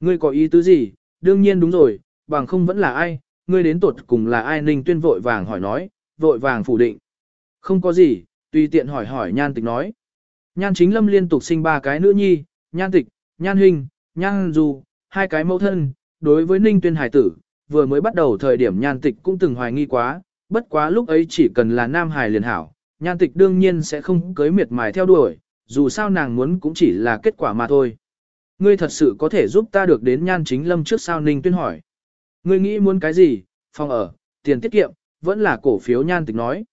Ngươi có ý tứ gì, đương nhiên đúng rồi, bằng không vẫn là ai, ngươi đến tột cùng là ai ninh tuyên vội vàng hỏi nói, vội vàng phủ định. Không có gì, tùy tiện hỏi hỏi nhan tịch nói. Nhan chính lâm liên tục sinh ba cái nữ nhi, nhan tịch, nhan hình, nhan du, hai cái mẫu thân, đối với ninh tuyên hải tử, vừa mới bắt đầu thời điểm nhan tịch cũng từng hoài nghi quá, bất quá lúc ấy chỉ cần là nam Hải liền hảo, nhan tịch đương nhiên sẽ không cưới miệt mài theo đuổi, dù sao nàng muốn cũng chỉ là kết quả mà thôi. Ngươi thật sự có thể giúp ta được đến nhan chính lâm trước sao ninh tuyên hỏi. Ngươi nghĩ muốn cái gì, phòng ở, tiền tiết kiệm, vẫn là cổ phiếu nhan tịch nói.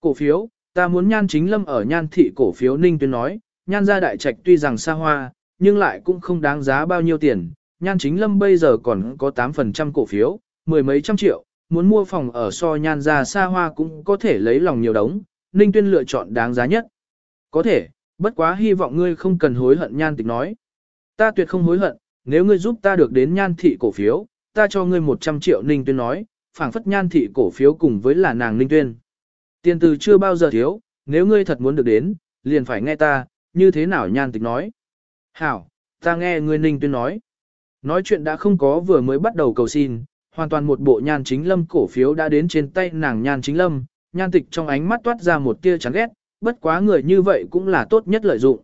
Cổ phiếu, ta muốn nhan chính lâm ở nhan thị cổ phiếu ninh tuyên nói, nhan gia đại trạch tuy rằng xa hoa, nhưng lại cũng không đáng giá bao nhiêu tiền. Nhan chính lâm bây giờ còn có 8% cổ phiếu, mười mấy trăm triệu, muốn mua phòng ở so nhan gia xa hoa cũng có thể lấy lòng nhiều đống, ninh tuyên lựa chọn đáng giá nhất. Có thể, bất quá hy vọng ngươi không cần hối hận nhan tịch nói. Ta tuyệt không hối hận, nếu ngươi giúp ta được đến nhan thị cổ phiếu, ta cho ngươi 100 triệu ninh tuyên nói, phảng phất nhan thị cổ phiếu cùng với là nàng ninh tuyên. Tiền từ chưa bao giờ thiếu, nếu ngươi thật muốn được đến, liền phải nghe ta, như thế nào nhan tịch nói. Hảo, ta nghe ngươi ninh tuyên nói. Nói chuyện đã không có vừa mới bắt đầu cầu xin, hoàn toàn một bộ nhan chính lâm cổ phiếu đã đến trên tay nàng nhan chính lâm, nhan tịch trong ánh mắt toát ra một tia chán ghét, bất quá người như vậy cũng là tốt nhất lợi dụng.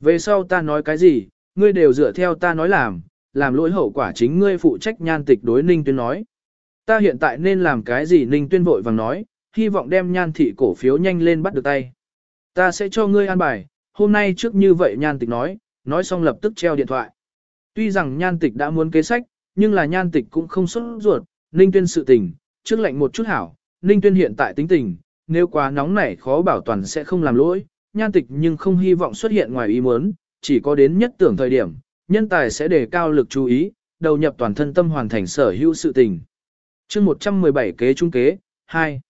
Về sau ta nói cái gì, ngươi đều dựa theo ta nói làm, làm lỗi hậu quả chính ngươi phụ trách nhan tịch đối ninh tuyên nói. Ta hiện tại nên làm cái gì ninh tuyên vội vàng nói, hy vọng đem nhan thị cổ phiếu nhanh lên bắt được tay. Ta sẽ cho ngươi an bài, hôm nay trước như vậy nhan tịch nói, nói xong lập tức treo điện thoại. Tuy rằng nhan tịch đã muốn kế sách, nhưng là nhan tịch cũng không xuất ruột, ninh tuyên sự tình, trước lệnh một chút hảo, ninh tuyên hiện tại tính tình, nếu quá nóng nảy khó bảo toàn sẽ không làm lỗi, nhan tịch nhưng không hy vọng xuất hiện ngoài ý muốn, chỉ có đến nhất tưởng thời điểm, nhân tài sẽ đề cao lực chú ý, đầu nhập toàn thân tâm hoàn thành sở hữu sự tình. chương 117 kế trung kế, 2.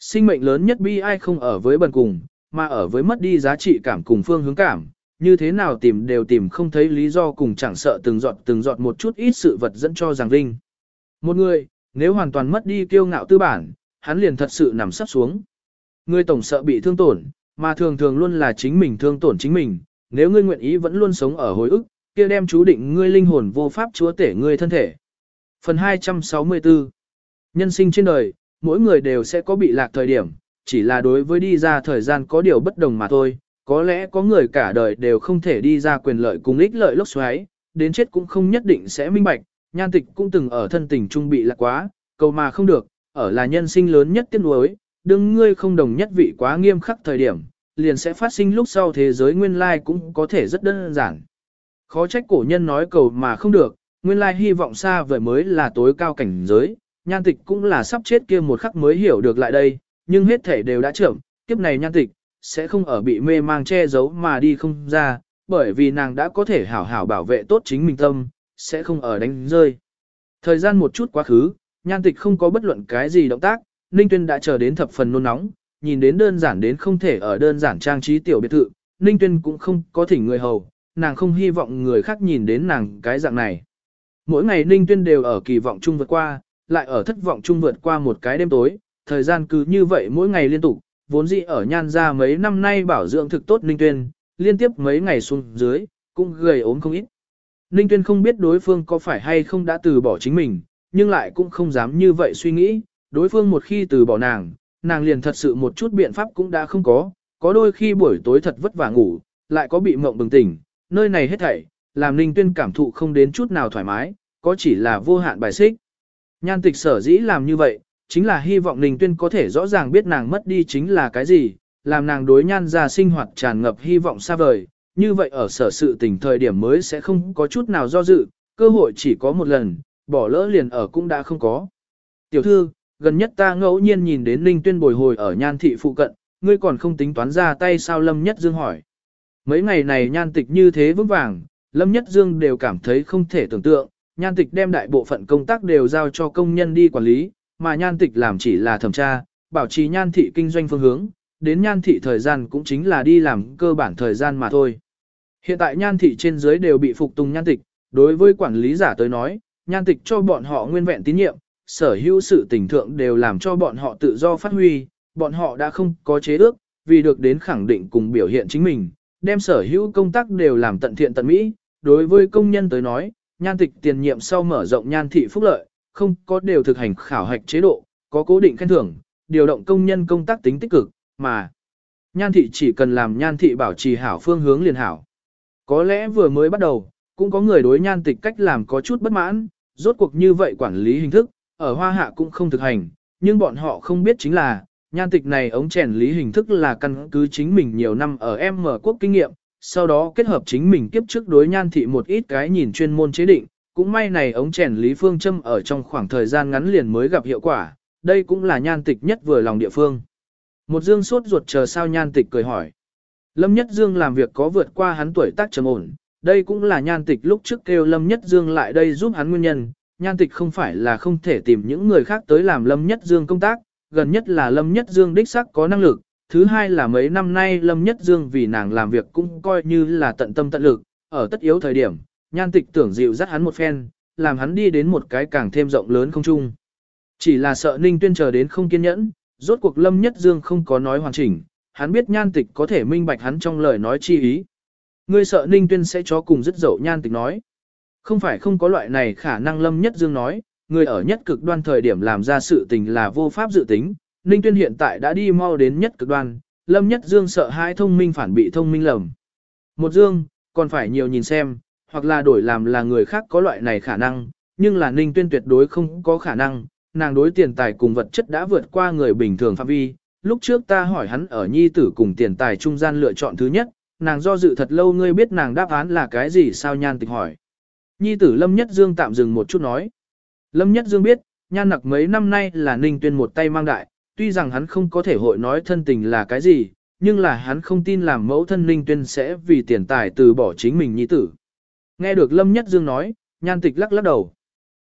Sinh mệnh lớn nhất bi ai không ở với bần cùng, mà ở với mất đi giá trị cảm cùng phương hướng cảm, như thế nào tìm đều tìm không thấy lý do cùng chẳng sợ từng giọt từng giọt một chút ít sự vật dẫn cho rằng linh. Một người, nếu hoàn toàn mất đi kiêu ngạo tư bản, hắn liền thật sự nằm sắp xuống. Người tổng sợ bị thương tổn, mà thường thường luôn là chính mình thương tổn chính mình, nếu ngươi nguyện ý vẫn luôn sống ở hồi ức, kia đem chú định ngươi linh hồn vô pháp chúa tể ngươi thân thể. Phần 264 Nhân sinh trên đời, mỗi người đều sẽ có bị lạc thời điểm, chỉ là đối với đi ra thời gian có điều bất đồng mà thôi. Có lẽ có người cả đời đều không thể đi ra quyền lợi cùng ích lợi lốc xoáy, đến chết cũng không nhất định sẽ minh bạch, nhan tịch cũng từng ở thân tình trung bị lạc quá, cầu mà không được, ở là nhân sinh lớn nhất tiếc nuối, đừng ngươi không đồng nhất vị quá nghiêm khắc thời điểm, liền sẽ phát sinh lúc sau thế giới nguyên lai cũng có thể rất đơn giản. Khó trách cổ nhân nói cầu mà không được, nguyên lai hy vọng xa vời mới là tối cao cảnh giới, nhan tịch cũng là sắp chết kia một khắc mới hiểu được lại đây, nhưng hết thể đều đã trưởng, kiếp này nhan tịch, sẽ không ở bị mê mang che giấu mà đi không ra, bởi vì nàng đã có thể hảo hảo bảo vệ tốt chính mình tâm, sẽ không ở đánh rơi. Thời gian một chút quá khứ, nhan tịch không có bất luận cái gì động tác, Ninh Tuyên đã chờ đến thập phần nôn nóng, nhìn đến đơn giản đến không thể ở đơn giản trang trí tiểu biệt thự, Ninh Tuyên cũng không có thỉnh người hầu, nàng không hy vọng người khác nhìn đến nàng cái dạng này. Mỗi ngày Ninh Tuyên đều ở kỳ vọng chung vượt qua, lại ở thất vọng chung vượt qua một cái đêm tối, thời gian cứ như vậy mỗi ngày liên tục, vốn dĩ ở nhan ra mấy năm nay bảo dưỡng thực tốt Ninh Tuyên, liên tiếp mấy ngày xuống dưới, cũng gầy ốm không ít. Ninh Tuyên không biết đối phương có phải hay không đã từ bỏ chính mình, nhưng lại cũng không dám như vậy suy nghĩ, đối phương một khi từ bỏ nàng, nàng liền thật sự một chút biện pháp cũng đã không có, có đôi khi buổi tối thật vất vả ngủ, lại có bị mộng bừng tỉnh, nơi này hết thảy, làm Ninh Tuyên cảm thụ không đến chút nào thoải mái, có chỉ là vô hạn bài xích. Nhan tịch sở dĩ làm như vậy, chính là hy vọng Ninh Tuyên có thể rõ ràng biết nàng mất đi chính là cái gì, làm nàng đối nhan ra sinh hoạt tràn ngập hy vọng xa vời, như vậy ở sở sự tình thời điểm mới sẽ không có chút nào do dự, cơ hội chỉ có một lần, bỏ lỡ liền ở cũng đã không có. Tiểu thư, gần nhất ta ngẫu nhiên nhìn đến Ninh Tuyên bồi hồi ở nhan thị phụ cận, ngươi còn không tính toán ra tay sao Lâm Nhất Dương hỏi. Mấy ngày này nhan tịch như thế vững vàng, Lâm Nhất Dương đều cảm thấy không thể tưởng tượng, nhan tịch đem đại bộ phận công tác đều giao cho công nhân đi quản lý, mà nhan tịch làm chỉ là thẩm tra, bảo trì nhan thị kinh doanh phương hướng, đến nhan thị thời gian cũng chính là đi làm cơ bản thời gian mà thôi. Hiện tại nhan thị trên dưới đều bị phục tùng nhan tịch, đối với quản lý giả tới nói, nhan tịch cho bọn họ nguyên vẹn tín nhiệm, sở hữu sự tình thượng đều làm cho bọn họ tự do phát huy, bọn họ đã không có chế ước, vì được đến khẳng định cùng biểu hiện chính mình, đem sở hữu công tác đều làm tận thiện tận mỹ. Đối với công nhân tới nói, nhan tịch tiền nhiệm sau mở rộng nhan thị phúc lợi, không có đều thực hành khảo hạch chế độ, có cố định khen thưởng, điều động công nhân công tác tính tích cực, mà nhan thị chỉ cần làm nhan thị bảo trì hảo phương hướng liền hảo. Có lẽ vừa mới bắt đầu, cũng có người đối nhan tịch cách làm có chút bất mãn, rốt cuộc như vậy quản lý hình thức, ở hoa hạ cũng không thực hành, nhưng bọn họ không biết chính là, nhan tịch này ống chèn lý hình thức là căn cứ chính mình nhiều năm ở M quốc kinh nghiệm, sau đó kết hợp chính mình kiếp trước đối nhan thị một ít cái nhìn chuyên môn chế định, cũng may này ống chèn lý phương châm ở trong khoảng thời gian ngắn liền mới gặp hiệu quả, đây cũng là nhan tịch nhất vừa lòng địa phương. Một dương suốt ruột chờ sao nhan tịch cười hỏi. Lâm Nhất Dương làm việc có vượt qua hắn tuổi tác trầm ổn, đây cũng là nhan tịch lúc trước kêu Lâm Nhất Dương lại đây giúp hắn nguyên nhân, nhan tịch không phải là không thể tìm những người khác tới làm Lâm Nhất Dương công tác, gần nhất là Lâm Nhất Dương đích sắc có năng lực, thứ hai là mấy năm nay Lâm Nhất Dương vì nàng làm việc cũng coi như là tận tâm tận lực, ở tất yếu thời điểm, nhan tịch tưởng dịu dắt hắn một phen, làm hắn đi đến một cái càng thêm rộng lớn không chung. Chỉ là sợ Ninh Tuyên chờ đến không kiên nhẫn, rốt cuộc Lâm Nhất Dương không có nói hoàn chỉnh, hắn biết nhan tịch có thể minh bạch hắn trong lời nói chi ý. Ngươi sợ Ninh Tuyên sẽ cho cùng dứt dậu nhan tịch nói. Không phải không có loại này khả năng Lâm Nhất Dương nói, người ở nhất cực đoan thời điểm làm ra sự tình là vô pháp dự tính, Ninh Tuyên hiện tại đã đi mau đến nhất cực đoan, Lâm Nhất Dương sợ hai thông minh phản bị thông minh lầm. Một Dương, còn phải nhiều nhìn xem, hoặc là đổi làm là người khác có loại này khả năng, nhưng là Ninh Tuyên tuyệt đối không có khả năng, nàng đối tiền tài cùng vật chất đã vượt qua người bình thường phạm vi. Lúc trước ta hỏi hắn ở nhi tử cùng tiền tài trung gian lựa chọn thứ nhất, nàng do dự thật lâu ngươi biết nàng đáp án là cái gì sao nhan tịch hỏi. Nhi tử Lâm Nhất Dương tạm dừng một chút nói. Lâm Nhất Dương biết, nhan nặc mấy năm nay là ninh tuyên một tay mang đại, tuy rằng hắn không có thể hội nói thân tình là cái gì, nhưng là hắn không tin làm mẫu thân ninh tuyên sẽ vì tiền tài từ bỏ chính mình nhi tử. Nghe được Lâm Nhất Dương nói, nhan tịch lắc lắc đầu.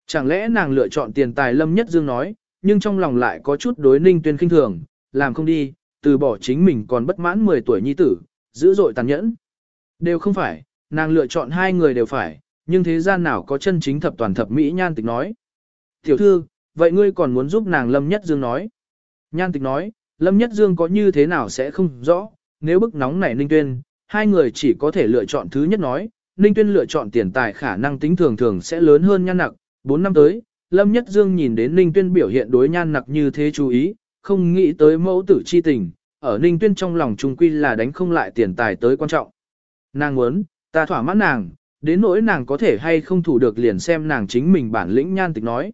Chẳng lẽ nàng lựa chọn tiền tài Lâm Nhất Dương nói, nhưng trong lòng lại có chút đối ninh tuyên khinh thường, làm không đi, từ bỏ chính mình còn bất mãn 10 tuổi nhi tử, dữ dội tàn nhẫn. Đều không phải, nàng lựa chọn hai người đều phải, nhưng thế gian nào có chân chính thập toàn thập mỹ nhan tịch nói. Tiểu thư, vậy ngươi còn muốn giúp nàng Lâm Nhất Dương nói. Nhan tịch nói, Lâm Nhất Dương có như thế nào sẽ không rõ, nếu bức nóng này ninh tuyên, hai người chỉ có thể lựa chọn thứ nhất nói, Ninh Tuyên lựa chọn tiền tài khả năng tính thường thường sẽ lớn hơn nhan nặc, 4 năm tới, Lâm Nhất Dương nhìn đến Ninh Tuyên biểu hiện đối nhan nặc như thế chú ý, không nghĩ tới mẫu tử chi tình, ở Ninh Tuyên trong lòng trung quy là đánh không lại tiền tài tới quan trọng. Nàng muốn, ta thỏa mãn nàng, đến nỗi nàng có thể hay không thủ được liền xem nàng chính mình bản lĩnh nhan tịch nói.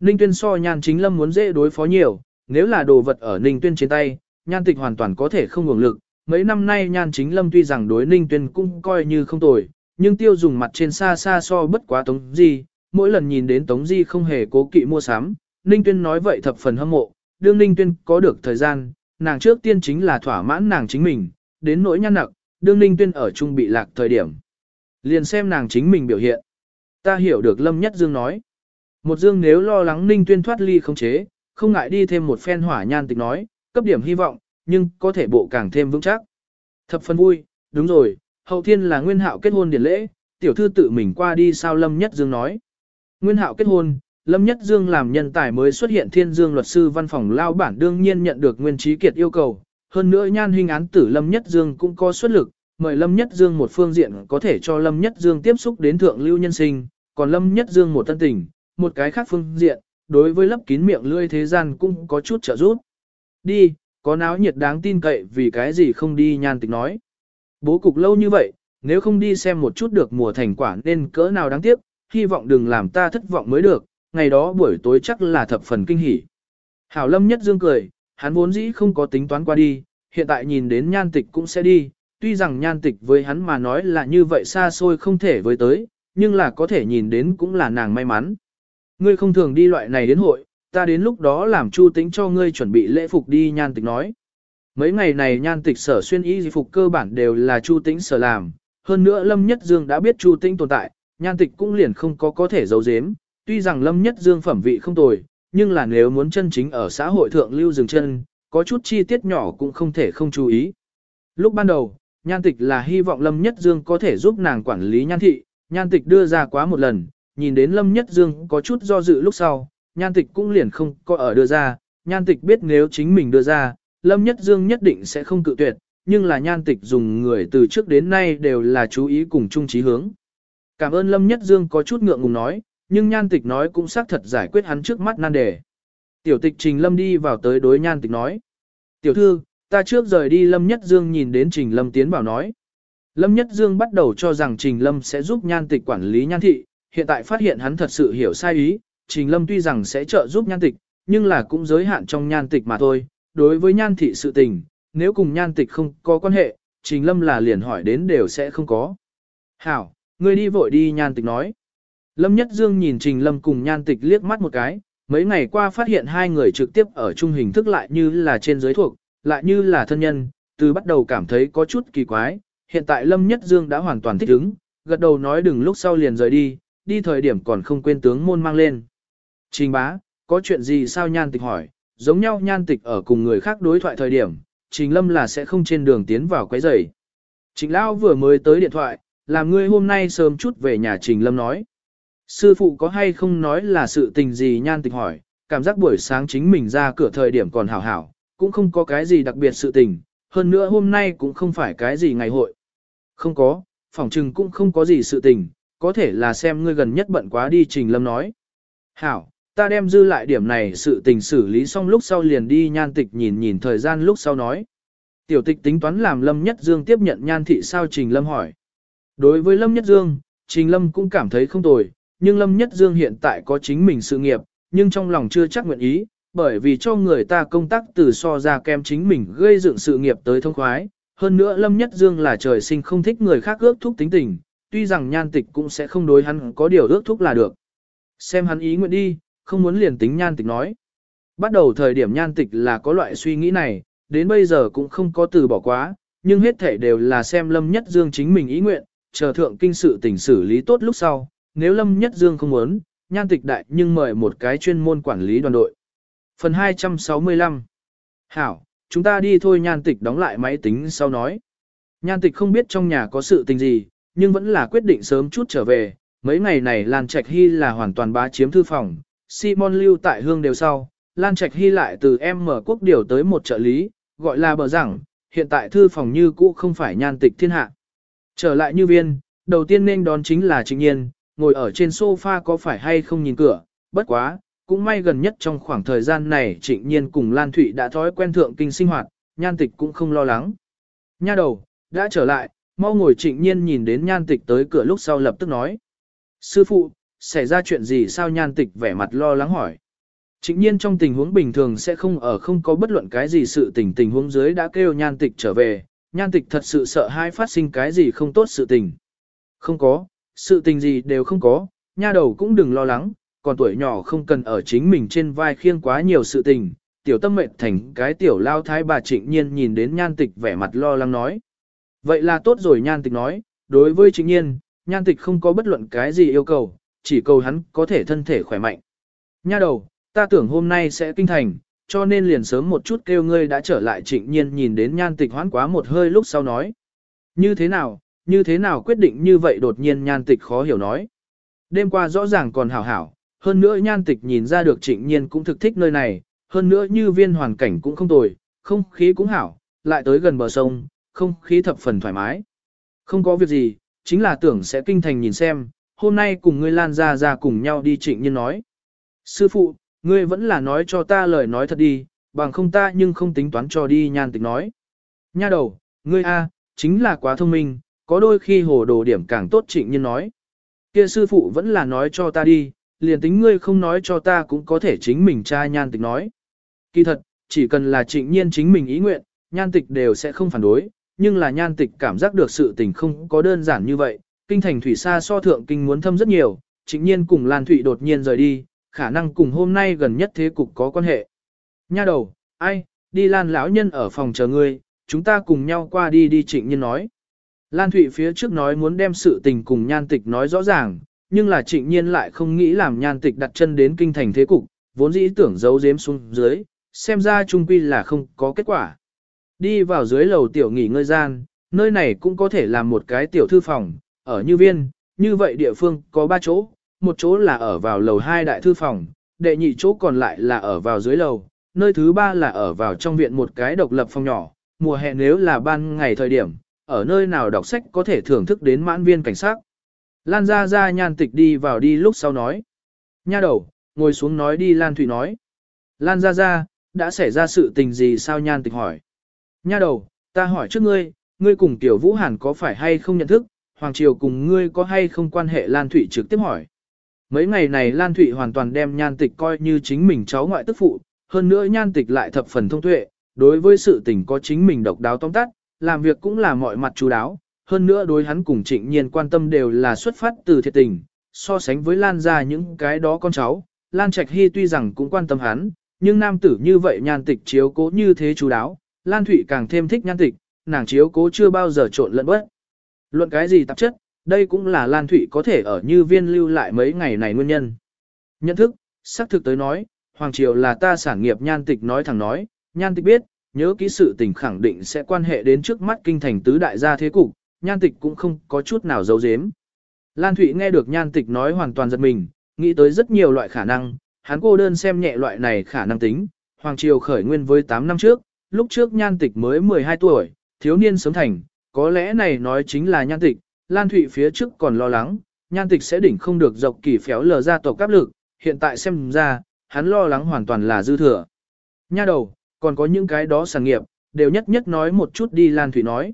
Ninh Tuyên so nhan chính lâm muốn dễ đối phó nhiều, nếu là đồ vật ở Ninh Tuyên trên tay, nhan tịch hoàn toàn có thể không hưởng lực. Mấy năm nay nhan chính lâm tuy rằng đối Ninh Tuyên cũng coi như không tồi, nhưng tiêu dùng mặt trên xa xa so bất quá Tống Di, mỗi lần nhìn đến Tống Di không hề cố kỵ mua sắm, Ninh Tuyên nói vậy thập phần hâm mộ, đương Ninh Tuyên có được thời gian, nàng trước tiên chính là thỏa mãn nàng chính mình, đến nỗi nhan nặc, đương Ninh Tuyên ở chung bị lạc thời điểm. Liền xem nàng chính mình biểu hiện. Ta hiểu được Lâm Nhất Dương nói. Một Dương nếu lo lắng Ninh Tuyên thoát ly không chế, không ngại đi thêm một phen hỏa nhan tịch nói, cấp điểm hy vọng, nhưng có thể bộ càng thêm vững chắc. Thập phân vui, đúng rồi, hậu thiên là nguyên hạo kết hôn điển lễ, tiểu thư tự mình qua đi sao Lâm Nhất Dương nói. Nguyên hạo kết hôn, Lâm Nhất Dương làm nhân tài mới xuất hiện thiên dương luật sư văn phòng lao bản đương nhiên nhận được nguyên trí kiệt yêu cầu. Hơn nữa nhan hình án tử Lâm Nhất Dương cũng có xuất lực, mời Lâm Nhất Dương một phương diện có thể cho Lâm Nhất Dương tiếp xúc đến thượng lưu nhân sinh, còn Lâm Nhất Dương một tân tình, một cái khác phương diện, đối với lấp kín miệng lươi thế gian cũng có chút trợ giúp. Đi, có náo nhiệt đáng tin cậy vì cái gì không đi nhan tịch nói. Bố cục lâu như vậy, nếu không đi xem một chút được mùa thành quả nên cỡ nào đáng tiếc, hy vọng đừng làm ta thất vọng mới được, ngày đó buổi tối chắc là thập phần kinh hỉ. Hảo Lâm Nhất Dương cười, hắn vốn dĩ không có tính toán qua đi, hiện tại nhìn đến nhan tịch cũng sẽ đi, tuy rằng nhan tịch với hắn mà nói là như vậy xa xôi không thể với tới, nhưng là có thể nhìn đến cũng là nàng may mắn. Ngươi không thường đi loại này đến hội, ta đến lúc đó làm chu tính cho ngươi chuẩn bị lễ phục đi nhan tịch nói. Mấy ngày này nhan tịch sở xuyên y phục cơ bản đều là chu tĩnh sở làm, hơn nữa Lâm Nhất Dương đã biết chu tĩnh tồn tại, nhan tịch cũng liền không có có thể giấu giếm. tuy rằng Lâm Nhất Dương phẩm vị không tồi, nhưng là nếu muốn chân chính ở xã hội thượng lưu dừng chân, có chút chi tiết nhỏ cũng không thể không chú ý. Lúc ban đầu, nhan tịch là hy vọng Lâm Nhất Dương có thể giúp nàng quản lý nhan thị, nhan tịch đưa ra quá một lần, nhìn đến Lâm Nhất Dương có chút do dự lúc sau, nhan tịch cũng liền không có ở đưa ra, nhan tịch biết nếu chính mình đưa ra, Lâm Nhất Dương nhất định sẽ không cự tuyệt, nhưng là nhan tịch dùng người từ trước đến nay đều là chú ý cùng chung trí hướng. Cảm ơn Lâm Nhất Dương có chút ngượng ngùng nói, nhưng nhan tịch nói cũng xác thật giải quyết hắn trước mắt nan đề. Tiểu tịch Trình Lâm đi vào tới đối nhan tịch nói. Tiểu thư, ta trước rời đi Lâm Nhất Dương nhìn đến Trình Lâm tiến bảo nói. Lâm Nhất Dương bắt đầu cho rằng Trình Lâm sẽ giúp nhan tịch quản lý nhan thị, hiện tại phát hiện hắn thật sự hiểu sai ý, Trình Lâm tuy rằng sẽ trợ giúp nhan tịch, nhưng là cũng giới hạn trong nhan tịch mà thôi. Đối với nhan thị sự tình, nếu cùng nhan tịch không có quan hệ, Trình Lâm là liền hỏi đến đều sẽ không có. Hảo, ngươi đi vội đi nhan tịch nói. Lâm Nhất Dương nhìn Trình Lâm cùng nhan tịch liếc mắt một cái, mấy ngày qua phát hiện hai người trực tiếp ở chung hình thức lại như là trên giới thuộc, lại như là thân nhân, từ bắt đầu cảm thấy có chút kỳ quái, hiện tại Lâm Nhất Dương đã hoàn toàn thích ứng, gật đầu nói đừng lúc sau liền rời đi, đi thời điểm còn không quên tướng môn mang lên. Trình bá, có chuyện gì sao nhan tịch hỏi, giống nhau nhan tịch ở cùng người khác đối thoại thời điểm, Trình Lâm là sẽ không trên đường tiến vào quấy rầy. Trình Lão vừa mới tới điện thoại, làm ngươi hôm nay sớm chút về nhà Trình Lâm nói. Sư phụ có hay không nói là sự tình gì nhan tịch hỏi, cảm giác buổi sáng chính mình ra cửa thời điểm còn hảo hảo, cũng không có cái gì đặc biệt sự tình, hơn nữa hôm nay cũng không phải cái gì ngày hội. Không có, phòng trừng cũng không có gì sự tình, có thể là xem ngươi gần nhất bận quá đi Trình Lâm nói. Hảo, ta đem dư lại điểm này sự tình xử lý xong lúc sau liền đi nhan tịch nhìn nhìn thời gian lúc sau nói. Tiểu tịch tính toán làm Lâm Nhất Dương tiếp nhận nhan thị sao Trình Lâm hỏi. Đối với Lâm Nhất Dương, Trình Lâm cũng cảm thấy không tồi, nhưng Lâm Nhất Dương hiện tại có chính mình sự nghiệp, nhưng trong lòng chưa chắc nguyện ý, bởi vì cho người ta công tác từ so ra kem chính mình gây dựng sự nghiệp tới thông khoái. Hơn nữa Lâm Nhất Dương là trời sinh không thích người khác ước thúc tính tình, tuy rằng nhan tịch cũng sẽ không đối hắn có điều ước thúc là được. Xem hắn ý nguyện đi, không muốn liền tính nhan tịch nói. Bắt đầu thời điểm nhan tịch là có loại suy nghĩ này, đến bây giờ cũng không có từ bỏ quá, nhưng hết thể đều là xem Lâm Nhất Dương chính mình ý nguyện, chờ thượng kinh sự tỉnh xử lý tốt lúc sau, nếu Lâm Nhất Dương không muốn, nhan tịch đại nhưng mời một cái chuyên môn quản lý đoàn đội. Phần 265 Hảo, chúng ta đi thôi nhan tịch đóng lại máy tính sau nói. Nhan tịch không biết trong nhà có sự tình gì, nhưng vẫn là quyết định sớm chút trở về. Mấy ngày này Lan Trạch Hy là hoàn toàn bá chiếm thư phòng, Simon lưu tại hương đều sau. Lan Trạch Hy lại từ em mở quốc điều tới một trợ lý, gọi là bờ rằng, hiện tại thư phòng như cũ không phải nhan tịch thiên hạ. Trở lại như viên, đầu tiên nên đón chính là trịnh nhiên, ngồi ở trên sofa có phải hay không nhìn cửa, bất quá, cũng may gần nhất trong khoảng thời gian này trịnh nhiên cùng Lan Thụy đã thói quen thượng kinh sinh hoạt, nhan tịch cũng không lo lắng. Nha đầu, đã trở lại, mau ngồi trịnh nhiên nhìn đến nhan tịch tới cửa lúc sau lập tức nói. Sư phụ, xảy ra chuyện gì sao nhan tịch vẻ mặt lo lắng hỏi. Trịnh nhiên trong tình huống bình thường sẽ không ở không có bất luận cái gì sự tình tình huống dưới đã kêu nhan tịch trở về, nhan tịch thật sự sợ hai phát sinh cái gì không tốt sự tình. Không có, sự tình gì đều không có, nha đầu cũng đừng lo lắng, còn tuổi nhỏ không cần ở chính mình trên vai khiêng quá nhiều sự tình. Tiểu tâm mệnh thành cái tiểu lao thái bà trịnh nhiên nhìn đến nhan tịch vẻ mặt lo lắng nói. Vậy là tốt rồi nhan tịch nói, đối với trịnh nhiên, nhan tịch không có bất luận cái gì yêu cầu, chỉ cầu hắn có thể thân thể khỏe mạnh. Nha đầu, ta tưởng hôm nay sẽ kinh thành, cho nên liền sớm một chút kêu ngươi đã trở lại trịnh nhiên nhìn đến nhan tịch hoán quá một hơi lúc sau nói. Như thế nào, như thế nào quyết định như vậy đột nhiên nhan tịch khó hiểu nói. Đêm qua rõ ràng còn hảo hảo, hơn nữa nhan tịch nhìn ra được trịnh nhiên cũng thực thích nơi này, hơn nữa như viên hoàn cảnh cũng không tồi, không khí cũng hảo, lại tới gần bờ sông, không khí thập phần thoải mái. Không có việc gì, chính là tưởng sẽ kinh thành nhìn xem, hôm nay cùng ngươi lan ra ra cùng nhau đi trịnh nhiên nói. Sư phụ, ngươi vẫn là nói cho ta lời nói thật đi, bằng không ta nhưng không tính toán cho đi nhan tịch nói. Nha đầu, ngươi a, chính là quá thông minh, có đôi khi hồ đồ điểm càng tốt trịnh nhiên nói. Kia sư phụ vẫn là nói cho ta đi, liền tính ngươi không nói cho ta cũng có thể chính mình tra nhan tịch nói. Kỳ thật, chỉ cần là trịnh nhiên chính mình ý nguyện, nhan tịch đều sẽ không phản đối, nhưng là nhan tịch cảm giác được sự tình không có đơn giản như vậy, kinh thành thủy xa so thượng kinh muốn thâm rất nhiều, chính nhiên cùng Lan Thụy đột nhiên rời đi, khả năng cùng hôm nay gần nhất thế cục có quan hệ. Nha đầu, ai, đi Lan lão nhân ở phòng chờ ngươi, chúng ta cùng nhau qua đi đi trịnh nhiên nói. Lan Thụy phía trước nói muốn đem sự tình cùng nhan tịch nói rõ ràng, nhưng là trịnh nhiên lại không nghĩ làm nhan tịch đặt chân đến kinh thành thế cục, vốn dĩ tưởng giấu giếm xuống dưới, xem ra trung quy là không có kết quả. Đi vào dưới lầu tiểu nghỉ ngơi gian, nơi này cũng có thể làm một cái tiểu thư phòng, ở như viên, như vậy địa phương có ba chỗ, một chỗ là ở vào lầu hai đại thư phòng, đệ nhị chỗ còn lại là ở vào dưới lầu, nơi thứ ba là ở vào trong viện một cái độc lập phòng nhỏ, mùa hè nếu là ban ngày thời điểm, ở nơi nào đọc sách có thể thưởng thức đến mãn viên cảnh sát. Lan ra ra nhan tịch đi vào đi lúc sau nói. Nha đầu, ngồi xuống nói đi Lan Thụy nói. Lan ra ra, đã xảy ra sự tình gì sao nhan tịch hỏi. Nha đầu, ta hỏi trước ngươi, ngươi cùng tiểu vũ hàn có phải hay không nhận thức, Hoàng Triều cùng ngươi có hay không quan hệ? Lan Thụy trực tiếp hỏi. Mấy ngày này Lan Thụy hoàn toàn đem nhan tịch coi như chính mình cháu ngoại tức phụ, hơn nữa nhan tịch lại thập phần thông tuệ, đối với sự tình có chính mình độc đáo tóm tắt, làm việc cũng là mọi mặt chú đáo, hơn nữa đối hắn cùng trịnh nhiên quan tâm đều là xuất phát từ thiệt tình, so sánh với Lan ra những cái đó con cháu, Lan Trạch Hy tuy rằng cũng quan tâm hắn, nhưng nam tử như vậy nhan tịch chiếu cố như thế chú đáo, Lan Thụy càng thêm thích nhan tịch, nàng chiếu cố chưa bao giờ trộn lẫn bất. Luận cái gì tạp chất, đây cũng là Lan Thụy có thể ở như viên lưu lại mấy ngày này nguyên nhân. Nhận thức, xác thực tới nói, Hoàng Triều là ta sản nghiệp nhan tịch nói thẳng nói, nhan tịch biết, nhớ kỹ sự tình khẳng định sẽ quan hệ đến trước mắt kinh thành tứ đại gia thế cục, nhan tịch cũng không có chút nào giấu giếm. Lan Thụy nghe được nhan tịch nói hoàn toàn giật mình, nghĩ tới rất nhiều loại khả năng, hắn cô đơn xem nhẹ loại này khả năng tính, Hoàng Triều khởi nguyên với 8 năm trước, lúc trước nhan tịch mới 12 tuổi, thiếu niên sớm thành, có lẽ này nói chính là nhan tịch, Lan Thụy phía trước còn lo lắng, nhan tịch sẽ đỉnh không được dọc kỳ phéo lờ ra tộc áp lực, hiện tại xem ra, hắn lo lắng hoàn toàn là dư thừa. Nha đầu, còn có những cái đó sản nghiệp, đều nhất nhất nói một chút đi Lan Thụy nói.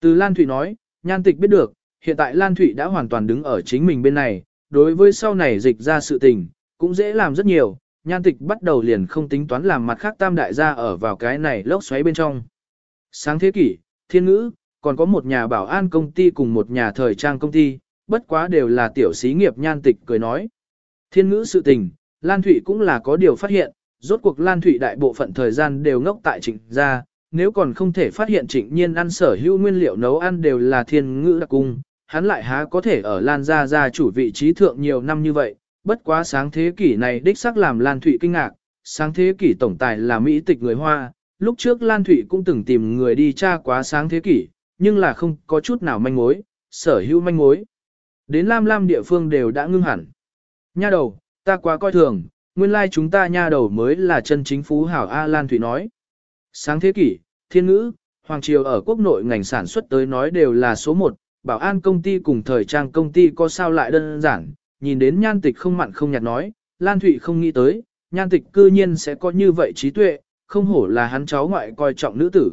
Từ Lan Thụy nói, nhan tịch biết được, hiện tại Lan Thụy đã hoàn toàn đứng ở chính mình bên này, đối với sau này dịch ra sự tình, cũng dễ làm rất nhiều, nhan tịch bắt đầu liền không tính toán làm mặt khác tam đại gia ở vào cái này lốc xoáy bên trong. Sáng thế kỷ, thiên ngữ, còn có một nhà bảo an công ty cùng một nhà thời trang công ty, bất quá đều là tiểu xí nghiệp nhan tịch cười nói. Thiên ngữ sự tình, Lan Thụy cũng là có điều phát hiện, rốt cuộc Lan Thụy đại bộ phận thời gian đều ngốc tại trịnh gia, nếu còn không thể phát hiện trịnh nhiên ăn sở hữu nguyên liệu nấu ăn đều là thiên ngữ đặc cung, hắn lại há có thể ở Lan gia gia chủ vị trí thượng nhiều năm như vậy, bất quá sáng thế kỷ này đích xác làm Lan Thụy kinh ngạc, sáng thế kỷ tổng tài là Mỹ tịch người Hoa, lúc trước Lan Thụy cũng từng tìm người đi tra quá sáng thế kỷ, nhưng là không có chút nào manh mối, sở hữu manh mối. Đến Lam Lam địa phương đều đã ngưng hẳn. Nha đầu, ta quá coi thường, nguyên lai chúng ta nha đầu mới là chân chính phú hảo A Lan Thụy nói. Sáng thế kỷ, thiên ngữ, Hoàng Triều ở quốc nội ngành sản xuất tới nói đều là số 1, bảo an công ty cùng thời trang công ty có sao lại đơn giản, nhìn đến nhan tịch không mặn không nhạt nói, Lan Thụy không nghĩ tới, nhan tịch cư nhiên sẽ có như vậy trí tuệ, không hổ là hắn cháu ngoại coi trọng nữ tử.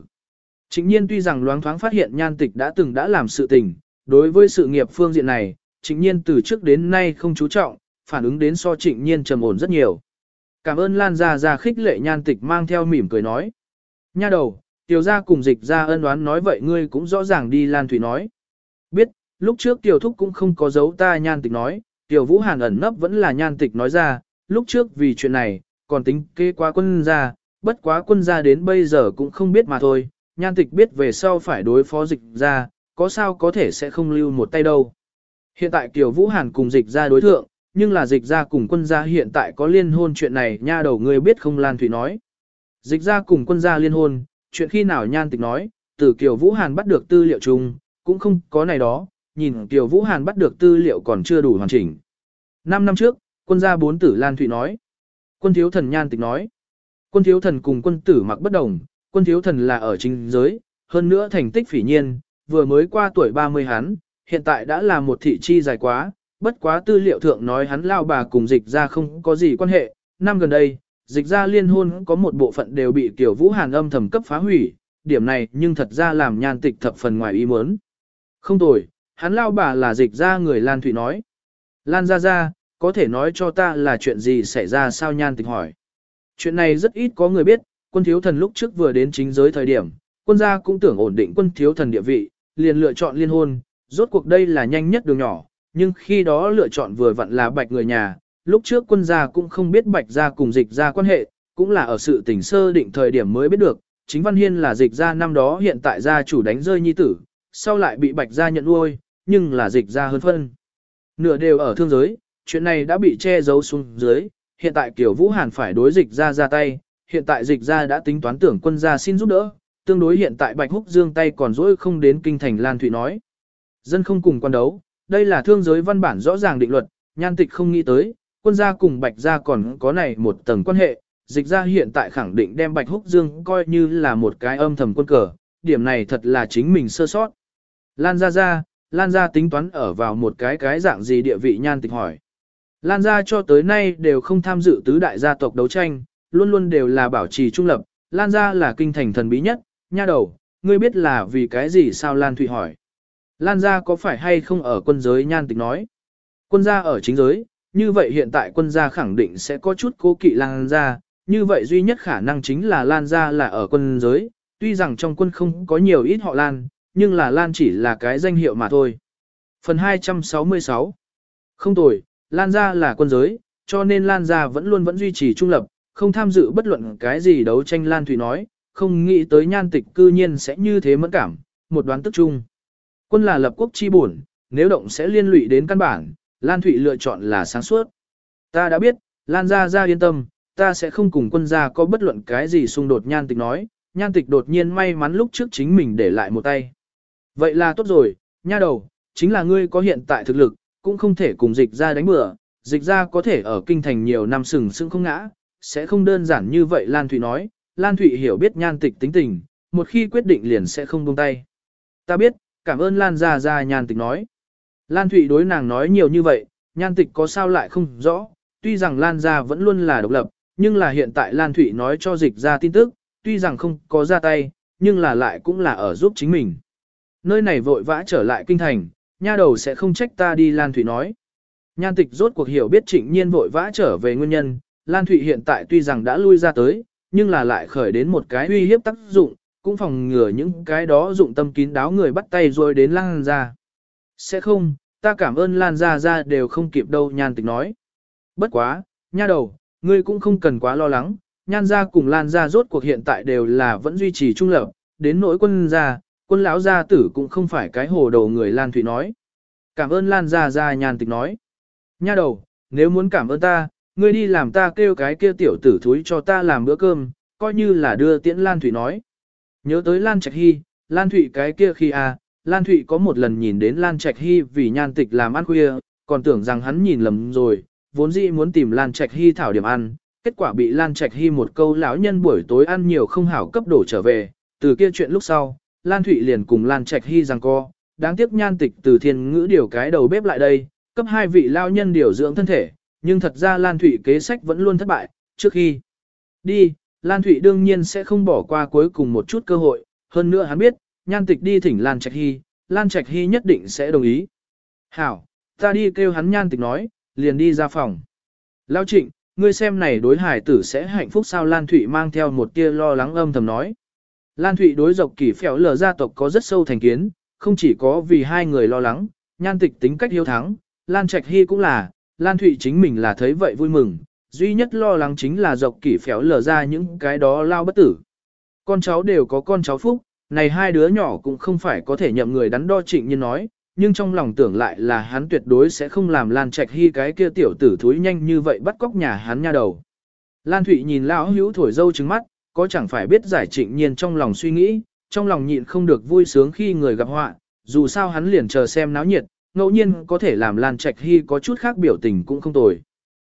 Trịnh nhiên tuy rằng loáng thoáng phát hiện nhan tịch đã từng đã làm sự tình, đối với sự nghiệp phương diện này, trịnh nhiên từ trước đến nay không chú trọng, phản ứng đến so trịnh nhiên trầm ổn rất nhiều. Cảm ơn Lan Gia Gia khích lệ nhan tịch mang theo mỉm cười nói. Nha đầu, tiểu gia cùng dịch ra ân đoán nói vậy ngươi cũng rõ ràng đi Lan Thủy nói. Biết, lúc trước tiểu thúc cũng không có dấu ta nhan tịch nói, tiểu vũ hàn ẩn nấp vẫn là nhan tịch nói ra, lúc trước vì chuyện này, còn tính kế quá quân gia, bất quá quân gia đến bây giờ cũng không biết mà thôi, nhan tịch biết về sau phải đối phó dịch ra, có sao có thể sẽ không lưu một tay đâu. Hiện tại Kiều Vũ Hàn cùng dịch ra đối thượng, nhưng là dịch ra cùng quân gia hiện tại có liên hôn chuyện này nha đầu người biết không Lan Thủy nói. Dịch ra cùng quân gia liên hôn, chuyện khi nào nhan tịch nói, từ Kiều Vũ Hàn bắt được tư liệu chung, cũng không có này đó, nhìn Kiều Vũ Hàn bắt được tư liệu còn chưa đủ hoàn chỉnh. Năm năm trước, quân gia bốn tử Lan Thụy nói. Quân thiếu thần nhan tịch nói. Quân thiếu thần cùng quân tử mặc bất đồng, quân thiếu thần là ở chính giới, hơn nữa thành tích phỉ nhiên, vừa mới qua tuổi 30 hắn, hiện tại đã là một thị chi dài quá, bất quá tư liệu thượng nói hắn lao bà cùng dịch ra không có gì quan hệ, năm gần đây, dịch ra liên hôn có một bộ phận đều bị tiểu vũ hàn âm thầm cấp phá hủy, điểm này nhưng thật ra làm nhan tịch thập phần ngoài ý muốn. Không tồi, hắn lao bà là dịch ra người Lan Thụy nói. Lan ra ra, có thể nói cho ta là chuyện gì xảy ra sao nhan tịch hỏi. Chuyện này rất ít có người biết, quân thiếu thần lúc trước vừa đến chính giới thời điểm, quân gia cũng tưởng ổn định quân thiếu thần địa vị, liền lựa chọn liên hôn, rốt cuộc đây là nhanh nhất đường nhỏ, nhưng khi đó lựa chọn vừa vặn là bạch người nhà, lúc trước quân gia cũng không biết bạch gia cùng dịch gia quan hệ, cũng là ở sự tình sơ định thời điểm mới biết được, chính Văn Hiên là dịch gia năm đó hiện tại gia chủ đánh rơi nhi tử, sau lại bị bạch gia nhận nuôi, nhưng là dịch gia hơn phân. Nửa đều ở thương giới, chuyện này đã bị che giấu xuống dưới, hiện tại Kiều Vũ Hàn phải đối dịch gia ra tay, hiện tại dịch gia đã tính toán tưởng quân gia xin giúp đỡ, tương đối hiện tại Bạch Húc Dương tay còn dỗi không đến kinh thành Lan Thụy nói. Dân không cùng quan đấu, đây là thương giới văn bản rõ ràng định luật, nhan tịch không nghĩ tới, quân gia cùng Bạch gia còn có này một tầng quan hệ, dịch gia hiện tại khẳng định đem Bạch Húc Dương coi như là một cái âm thầm quân cờ, điểm này thật là chính mình sơ sót. Lan gia gia, Lan gia tính toán ở vào một cái cái dạng gì địa vị nhan tịch hỏi. Lan gia cho tới nay đều không tham dự tứ đại gia tộc đấu tranh, luôn luôn đều là bảo trì trung lập, Lan gia là kinh thành thần bí nhất, nha đầu, ngươi biết là vì cái gì sao Lan Thụy hỏi. Lan gia có phải hay không ở quân giới nhan tịch nói. Quân gia ở chính giới, như vậy hiện tại quân gia khẳng định sẽ có chút cố kỵ Lan gia, như vậy duy nhất khả năng chính là Lan gia là ở quân giới, tuy rằng trong quân không có nhiều ít họ Lan, nhưng là Lan chỉ là cái danh hiệu mà thôi. Phần 266 Không tồi, Lan gia là quân giới, cho nên Lan gia vẫn luôn vẫn duy trì trung lập, không tham dự bất luận cái gì đấu tranh Lan Thủy nói, không nghĩ tới nhan tịch cư nhiên sẽ như thế mẫn cảm, một đoán tức chung. Quân là lập quốc chi bổn, nếu động sẽ liên lụy đến căn bản, Lan Thụy lựa chọn là sáng suốt. Ta đã biết, Lan gia gia yên tâm, ta sẽ không cùng quân gia có bất luận cái gì xung đột nhan tịch nói, nhan tịch đột nhiên may mắn lúc trước chính mình để lại một tay. Vậy là tốt rồi, nha đầu, chính là ngươi có hiện tại thực lực, cũng không thể cùng dịch ra đánh bừa, dịch ra có thể ở kinh thành nhiều năm sừng sững không ngã, sẽ không đơn giản như vậy Lan Thụy nói, Lan Thụy hiểu biết nhan tịch tính tình, một khi quyết định liền sẽ không buông tay. Ta biết, cảm ơn Lan Gia Gia nhan tịch nói. Lan Thụy đối nàng nói nhiều như vậy, nhan tịch có sao lại không rõ, tuy rằng Lan Gia vẫn luôn là độc lập, nhưng là hiện tại Lan Thụy nói cho dịch ra tin tức, tuy rằng không có ra tay, nhưng là lại cũng là ở giúp chính mình. Nơi này vội vã trở lại kinh thành, nha đầu sẽ không trách ta đi Lan Thụy nói. Nhan tịch rốt cuộc hiểu biết trịnh nhiên vội vã trở về nguyên nhân, Lan Thụy hiện tại tuy rằng đã lui ra tới, nhưng là lại khởi đến một cái uy hiếp tác dụng, cũng phòng ngừa những cái đó dụng tâm kín đáo người bắt tay rồi đến Lan ra. Sẽ không, ta cảm ơn Lan ra ra đều không kịp đâu nhan tịch nói. Bất quá, nha đầu, ngươi cũng không cần quá lo lắng, nhan ra cùng Lan ra rốt cuộc hiện tại đều là vẫn duy trì trung lập, đến nỗi quân ra, quân lão gia tử cũng không phải cái hồ đồ người Lan Thụy nói. Cảm ơn Lan gia gia nhàn tịch nói. Nha đầu, nếu muốn cảm ơn ta, ngươi đi làm ta kêu cái kia tiểu tử thúi cho ta làm bữa cơm, coi như là đưa tiễn Lan Thụy nói. Nhớ tới Lan Trạch Hy, Lan Thụy cái kia khi à, Lan Thụy có một lần nhìn đến Lan Trạch Hy vì nhan tịch làm ăn khuya, còn tưởng rằng hắn nhìn lầm rồi, vốn dĩ muốn tìm Lan Trạch Hy thảo điểm ăn, kết quả bị Lan Trạch Hy một câu lão nhân buổi tối ăn nhiều không hảo cấp đổ trở về, từ kia chuyện lúc sau, Lan Thụy liền cùng Lan Trạch Hy rằng co, đáng tiếc nhan tịch từ thiên ngữ điều cái đầu bếp lại đây, cấp hai vị lao nhân điều dưỡng thân thể, nhưng thật ra Lan Thụy kế sách vẫn luôn thất bại, trước khi đi, Lan Thụy đương nhiên sẽ không bỏ qua cuối cùng một chút cơ hội, hơn nữa hắn biết, nhan tịch đi thỉnh Lan Trạch Hy, Lan Trạch Hy nhất định sẽ đồng ý. Hảo, ta đi kêu hắn nhan tịch nói, liền đi ra phòng. Lao trịnh, ngươi xem này đối hải tử sẽ hạnh phúc sao Lan Thụy mang theo một tia lo lắng âm thầm nói. Lan Thụy đối dọc kỷ phèo lờ gia tộc có rất sâu thành kiến, không chỉ có vì hai người lo lắng, nhan tịch tính cách hiếu thắng, Lan Trạch Hy cũng là, Lan Thụy chính mình là thấy vậy vui mừng, duy nhất lo lắng chính là dọc kỷ phéo lờ ra những cái đó lao bất tử. Con cháu đều có con cháu phúc, này hai đứa nhỏ cũng không phải có thể nhậm người đắn đo trịnh như nói, nhưng trong lòng tưởng lại là hắn tuyệt đối sẽ không làm Lan Trạch Hy cái kia tiểu tử thúi nhanh như vậy bắt cóc nhà hắn nha đầu. Lan Thụy nhìn lão hữu thổi dâu trứng mắt, có chẳng phải biết giải trịnh nhiên trong lòng suy nghĩ, trong lòng nhịn không được vui sướng khi người gặp họa, dù sao hắn liền chờ xem náo nhiệt, ngẫu nhiên có thể làm Lan Trạch Hy có chút khác biểu tình cũng không tồi.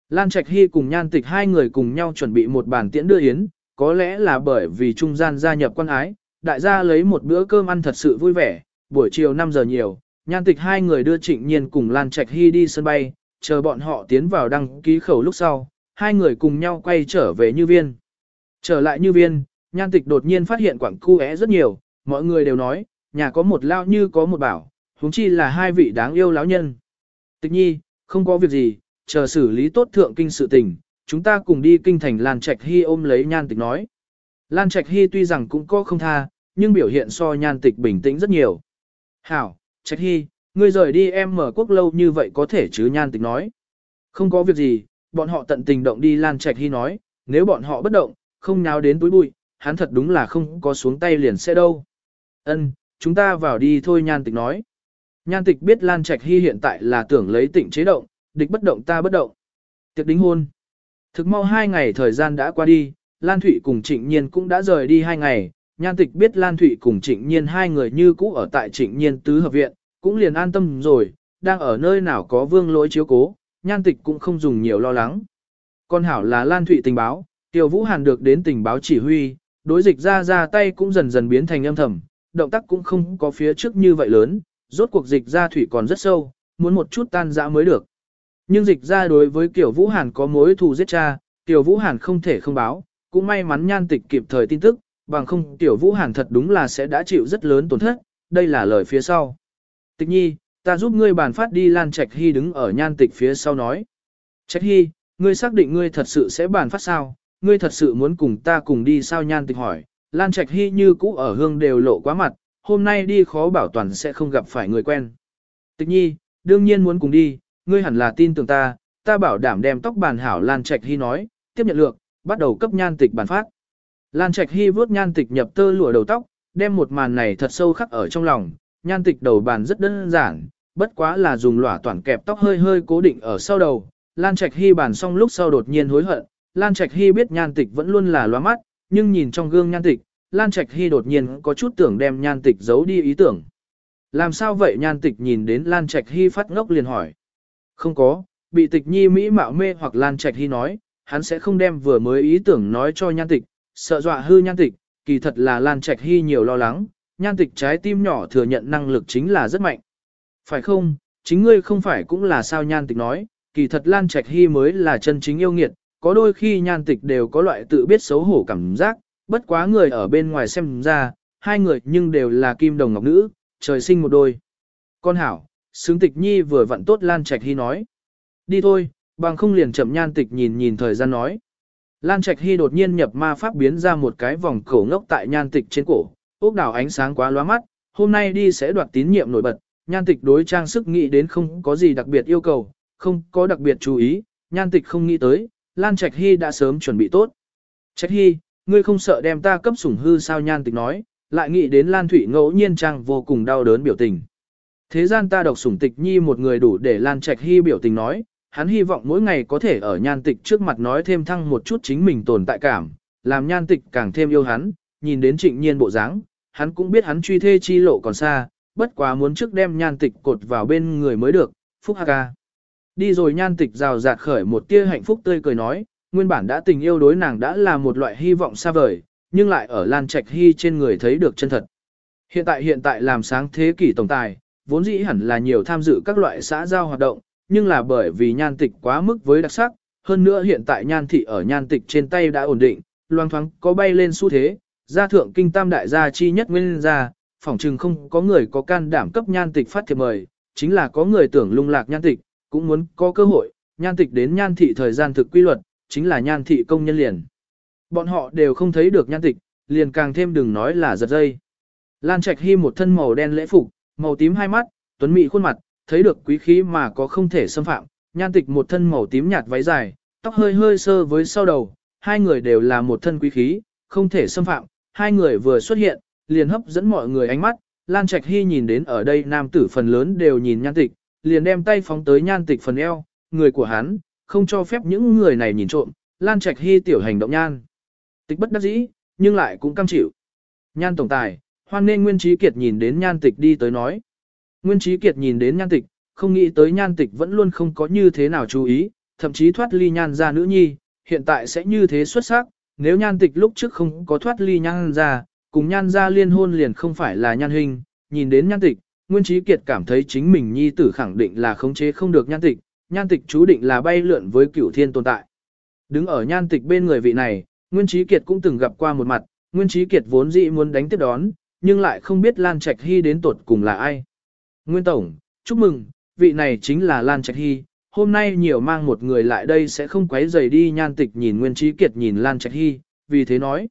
Lan Trạch Hy cùng Nhan Tịch hai người cùng nhau chuẩn bị một bàn tiễn đưa yến, có lẽ là bởi vì trung gian gia nhập quan ái, đại gia lấy một bữa cơm ăn thật sự vui vẻ, buổi chiều 5 giờ nhiều, Nhan Tịch hai người đưa Trịnh Nhiên cùng Lan Trạch Hy đi sân bay, chờ bọn họ tiến vào đăng ký khẩu lúc sau, hai người cùng nhau quay trở về Như Viên. Trở lại Như Viên, Nhan Tịch đột nhiên phát hiện quảng cu é rất nhiều, mọi người đều nói, nhà có một lao như có một bảo, huống chi là hai vị đáng yêu lão nhân. Tịch nhi, không có việc gì, chờ xử lý tốt thượng kinh sự tình, chúng ta cùng đi kinh thành Lan Trạch Hy ôm lấy nhan tịch nói. Lan Trạch Hy tuy rằng cũng có không tha, nhưng biểu hiện so nhan tịch bình tĩnh rất nhiều. Hảo, Trạch Hy, ngươi rời đi em mở quốc lâu như vậy có thể chứ nhan tịch nói. Không có việc gì, bọn họ tận tình động đi Lan Trạch Hy nói, nếu bọn họ bất động, không nháo đến túi bụi, hắn thật đúng là không có xuống tay liền sẽ đâu. Ân, chúng ta vào đi thôi nhan tịch nói. Nhan tịch biết Lan Trạch Hy hiện tại là tưởng lấy tịnh chế động, địch bất động ta bất động. Tiệc đính hôn. Thực mau hai ngày thời gian đã qua đi, Lan Thụy cùng Trịnh Nhiên cũng đã rời đi hai ngày. Nhan tịch biết Lan Thụy cùng Trịnh Nhiên hai người như cũ ở tại Trịnh Nhiên tứ hợp viện, cũng liền an tâm rồi, đang ở nơi nào có vương lỗi chiếu cố, Nhan tịch cũng không dùng nhiều lo lắng. Con hảo là Lan Thụy tình báo, Tiểu Vũ Hàn được đến tình báo chỉ huy, đối dịch ra ra tay cũng dần dần biến thành âm thầm, động tác cũng không có phía trước như vậy lớn, rốt cuộc dịch ra thủy còn rất sâu, muốn một chút tan dã mới được. Nhưng dịch ra đối với Kiều Vũ Hàn có mối thù giết cha, Kiều Vũ Hàn không thể không báo, cũng may mắn nhan tịch kịp thời tin tức, bằng không Kiều Vũ Hàn thật đúng là sẽ đã chịu rất lớn tổn thất, đây là lời phía sau. Tịch nhi, ta giúp ngươi bàn phát đi Lan Trạch Hy đứng ở nhan tịch phía sau nói. Trạch Hy, ngươi xác định ngươi thật sự sẽ bàn phát sao, ngươi thật sự muốn cùng ta cùng đi sao nhan tịch hỏi, Lan Trạch Hy như cũ ở hương đều lộ quá mặt, hôm nay đi khó bảo toàn sẽ không gặp phải người quen. Tịch nhi, đương nhiên muốn cùng đi, ngươi hẳn là tin tưởng ta, ta bảo đảm đem tóc bàn hảo Lan Trạch Hy nói, tiếp nhận lượng, bắt đầu cấp nhan tịch bàn phát. Lan Trạch Hy vớt nhan tịch nhập tơ lụa đầu tóc, đem một màn này thật sâu khắc ở trong lòng, nhan tịch đầu bàn rất đơn giản, bất quá là dùng lỏa toàn kẹp tóc hơi hơi cố định ở sau đầu. Lan Trạch Hy bàn xong lúc sau đột nhiên hối hận, Lan Trạch Hy biết nhan tịch vẫn luôn là loa mắt, nhưng nhìn trong gương nhan tịch, Lan Trạch Hy đột nhiên có chút tưởng đem nhan tịch giấu đi ý tưởng. Làm sao vậy nhan tịch nhìn đến Lan Trạch Hy phát ngốc liền hỏi. Không có, bị tịch nhi Mỹ mạo mê hoặc Lan Trạch Hy nói, hắn sẽ không đem vừa mới ý tưởng nói cho nhan tịch, sợ dọa hư nhan tịch, kỳ thật là Lan Trạch Hy nhiều lo lắng, nhan tịch trái tim nhỏ thừa nhận năng lực chính là rất mạnh. Phải không, chính ngươi không phải cũng là sao nhan tịch nói, kỳ thật Lan Trạch Hy mới là chân chính yêu nghiệt, có đôi khi nhan tịch đều có loại tự biết xấu hổ cảm giác, bất quá người ở bên ngoài xem ra, hai người nhưng đều là kim đồng ngọc nữ, trời sinh một đôi. Con hảo, xứng tịch nhi vừa vặn tốt Lan Trạch Hy nói. Đi thôi, bằng không liền chậm nhan tịch nhìn nhìn thời gian nói. Lan Trạch Hy đột nhiên nhập ma pháp biến ra một cái vòng cổ ngốc tại nhan tịch trên cổ, ốc đảo ánh sáng quá lóa mắt, hôm nay đi sẽ đoạt tín nhiệm nổi bật, nhan tịch đối trang sức nghĩ đến không có gì đặc biệt yêu cầu, không có đặc biệt chú ý, nhan tịch không nghĩ tới, Lan Trạch Hy đã sớm chuẩn bị tốt. Trạch Hy, ngươi không sợ đem ta cấp sủng hư sao nhan tịch nói, lại nghĩ đến Lan Thủy ngẫu nhiên trang vô cùng đau đớn biểu tình. Thế gian ta độc sủng tịch nhi một người đủ để Lan Trạch Hy biểu tình nói, hắn hy vọng mỗi ngày có thể ở nhan tịch trước mặt nói thêm thăng một chút chính mình tồn tại cảm, làm nhan tịch càng thêm yêu hắn, nhìn đến trịnh nhiên bộ dáng, hắn cũng biết hắn truy thê chi lộ còn xa, bất quá muốn trước đem nhan tịch cột vào bên người mới được, phúc ha ca. Đi rồi nhan tịch rào rạt khởi một tia hạnh phúc tươi cười nói, nguyên bản đã tình yêu đối nàng đã là một loại hy vọng xa vời, nhưng lại ở Lan Trạch Hy trên người thấy được chân thật. Hiện tại hiện tại làm sáng thế kỷ tổng tài, vốn dĩ hẳn là nhiều tham dự các loại xã giao hoạt động, nhưng là bởi vì nhan tịch quá mức với đặc sắc, hơn nữa hiện tại nhan thị ở nhan tịch trên tay đã ổn định, loang thoáng có bay lên xu thế, gia thượng kinh tam đại gia chi nhất nguyên gia, phỏng chừng không có người có can đảm cấp nhan tịch phát thiệp mời, chính là có người tưởng lung lạc nhan tịch, cũng muốn có cơ hội, nhan tịch đến nhan thị thời gian thực quy luật, chính là nhan thị công nhân liền. Bọn họ đều không thấy được nhan tịch, liền càng thêm đừng nói là giật dây. Lan Trạch Hy một thân màu đen lễ phục, màu tím hai mắt, tuấn mỹ khuôn mặt, thấy được quý khí mà có không thể xâm phạm, nhan tịch một thân màu tím nhạt váy dài, tóc hơi hơi sơ với sau đầu, hai người đều là một thân quý khí, không thể xâm phạm, hai người vừa xuất hiện, liền hấp dẫn mọi người ánh mắt, Lan Trạch Hy nhìn đến ở đây nam tử phần lớn đều nhìn nhan tịch, liền đem tay phóng tới nhan tịch phần eo, người của hắn, không cho phép những người này nhìn trộm, Lan Trạch Hy tiểu hành động nhan. Tịch bất đắc dĩ, nhưng lại cũng cam chịu. Nhan tổng tài, hoan nên Nguyên Trí Kiệt nhìn đến nhan tịch đi tới nói. Nguyên Trí Kiệt nhìn đến nhan tịch, không nghĩ tới nhan tịch vẫn luôn không có như thế nào chú ý, thậm chí thoát ly nhan ra nữ nhi, hiện tại sẽ như thế xuất sắc, nếu nhan tịch lúc trước không có thoát ly nhan ra, cùng nhan ra liên hôn liền không phải là nhan hình, nhìn đến nhan tịch, Nguyên Trí Kiệt cảm thấy chính mình nhi tử khẳng định là khống chế không được nhan tịch, nhan tịch chú định là bay lượn với cửu thiên tồn tại. Đứng ở nhan tịch bên người vị này, Nguyên Trí Kiệt cũng từng gặp qua một mặt, Nguyên Trí Kiệt vốn dĩ muốn đánh tiếp đón, nhưng lại không biết Lan Trạch Hy đến tuột cùng là ai. Nguyên Tổng, chúc mừng, vị này chính là Lan Trạch Hy, hôm nay nhiều mang một người lại đây sẽ không quấy rầy đi nhan tịch nhìn Nguyên Trí Kiệt nhìn Lan Trạch Hy, vì thế nói.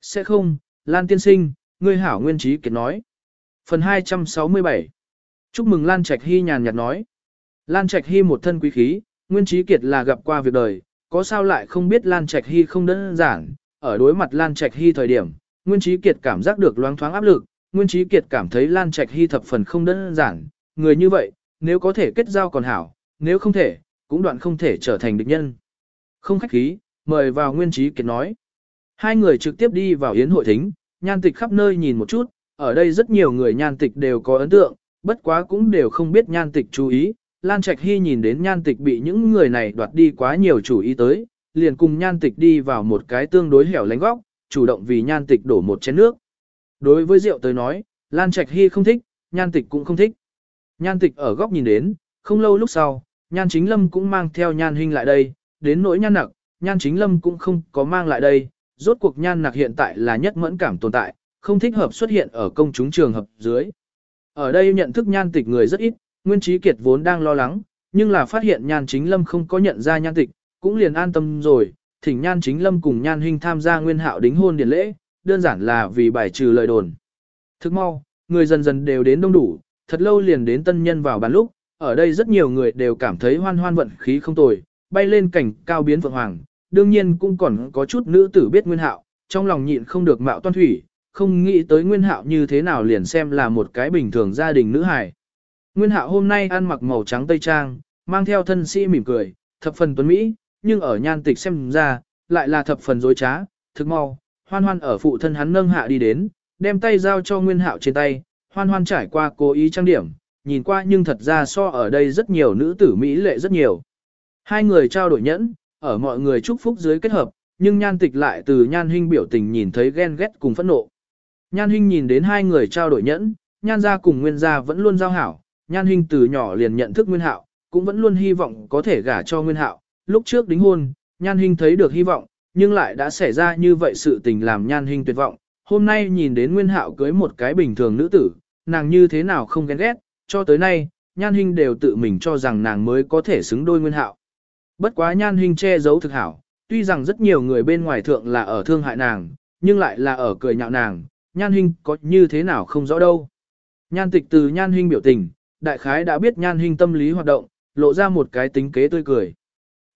Sẽ không, Lan Tiên Sinh, ngươi hảo Nguyên Trí Kiệt nói. Phần 267 Chúc mừng Lan Trạch Hy nhàn nhạt nói. Lan Trạch Hy một thân quý khí, Nguyên Trí Kiệt là gặp qua việc đời, có sao lại không biết Lan Trạch Hy không đơn giản, ở đối mặt Lan Trạch Hy thời điểm, Nguyên Trí Kiệt cảm giác được loáng thoáng áp lực, Nguyên Trí Kiệt cảm thấy Lan Trạch Hy thập phần không đơn giản, người như vậy, nếu có thể kết giao còn hảo, nếu không thể, cũng đoạn không thể trở thành địch nhân. Không khách khí, mời vào Nguyên Trí Kiệt nói. Hai người trực tiếp đi vào yến hội thính, nhan tịch khắp nơi nhìn một chút, ở đây rất nhiều người nhan tịch đều có ấn tượng, bất quá cũng đều không biết nhan tịch chú ý. Lan Trạch Hy nhìn đến nhan tịch bị những người này đoạt đi quá nhiều chủ ý tới, liền cùng nhan tịch đi vào một cái tương đối hẻo lánh góc, chủ động vì nhan tịch đổ một chén nước. Đối với rượu tới nói, Lan Trạch Hy không thích, nhan tịch cũng không thích. Nhan tịch ở góc nhìn đến, không lâu lúc sau, nhan chính lâm cũng mang theo nhan hình lại đây, đến nỗi nhan nặc, nhan chính lâm cũng không có mang lại đây, rốt cuộc nhan nặc hiện tại là nhất mẫn cảm tồn tại, không thích hợp xuất hiện ở công chúng trường hợp dưới. Ở đây nhận thức nhan tịch người rất ít, Nguyên Trí Kiệt vốn đang lo lắng, nhưng là phát hiện nhan chính lâm không có nhận ra nhan tịch, cũng liền an tâm rồi, thỉnh nhan chính lâm cùng nhan huynh tham gia nguyên hạo đính hôn điển lễ, đơn giản là vì bài trừ lời đồn. Thức mau, người dần dần đều đến đông đủ, thật lâu liền đến tân nhân vào bàn lúc, ở đây rất nhiều người đều cảm thấy hoan hoan vận khí không tồi, bay lên cảnh cao biến vượng hoàng, đương nhiên cũng còn có chút nữ tử biết nguyên hạo, trong lòng nhịn không được mạo toan thủy, không nghĩ tới nguyên hạo như thế nào liền xem là một cái bình thường gia đình nữ hài. Nguyên hạo hôm nay ăn mặc màu trắng tây trang, mang theo thân sĩ mỉm cười, thập phần tuấn Mỹ, nhưng ở nhan tịch xem ra, lại là thập phần dối trá, thực mau, hoan hoan ở phụ thân hắn nâng hạ đi đến, đem tay giao cho nguyên hạo trên tay, hoan hoan trải qua cố ý trang điểm, nhìn qua nhưng thật ra so ở đây rất nhiều nữ tử Mỹ lệ rất nhiều. Hai người trao đổi nhẫn, ở mọi người chúc phúc dưới kết hợp, nhưng nhan tịch lại từ nhan huynh biểu tình nhìn thấy ghen ghét cùng phẫn nộ. Nhan Hinh nhìn đến hai người trao đổi nhẫn, nhan gia cùng nguyên gia vẫn luôn giao hảo, nhan Hinh từ nhỏ liền nhận thức nguyên hạo, cũng vẫn luôn hy vọng có thể gả cho nguyên hạo, lúc trước đính hôn, Nhan Hinh thấy được hy vọng, nhưng lại đã xảy ra như vậy sự tình làm Nhan Hinh tuyệt vọng. Hôm nay nhìn đến Nguyên Hạo cưới một cái bình thường nữ tử, nàng như thế nào không ghen ghét, cho tới nay, Nhan Hinh đều tự mình cho rằng nàng mới có thể xứng đôi Nguyên Hạo. Bất quá Nhan Hinh che giấu thực hảo, tuy rằng rất nhiều người bên ngoài thượng là ở thương hại nàng, nhưng lại là ở cười nhạo nàng, Nhan Hinh có như thế nào không rõ đâu. Nhan tịch từ Nhan Hinh biểu tình, đại khái đã biết Nhan Hinh tâm lý hoạt động, lộ ra một cái tính kế tươi cười.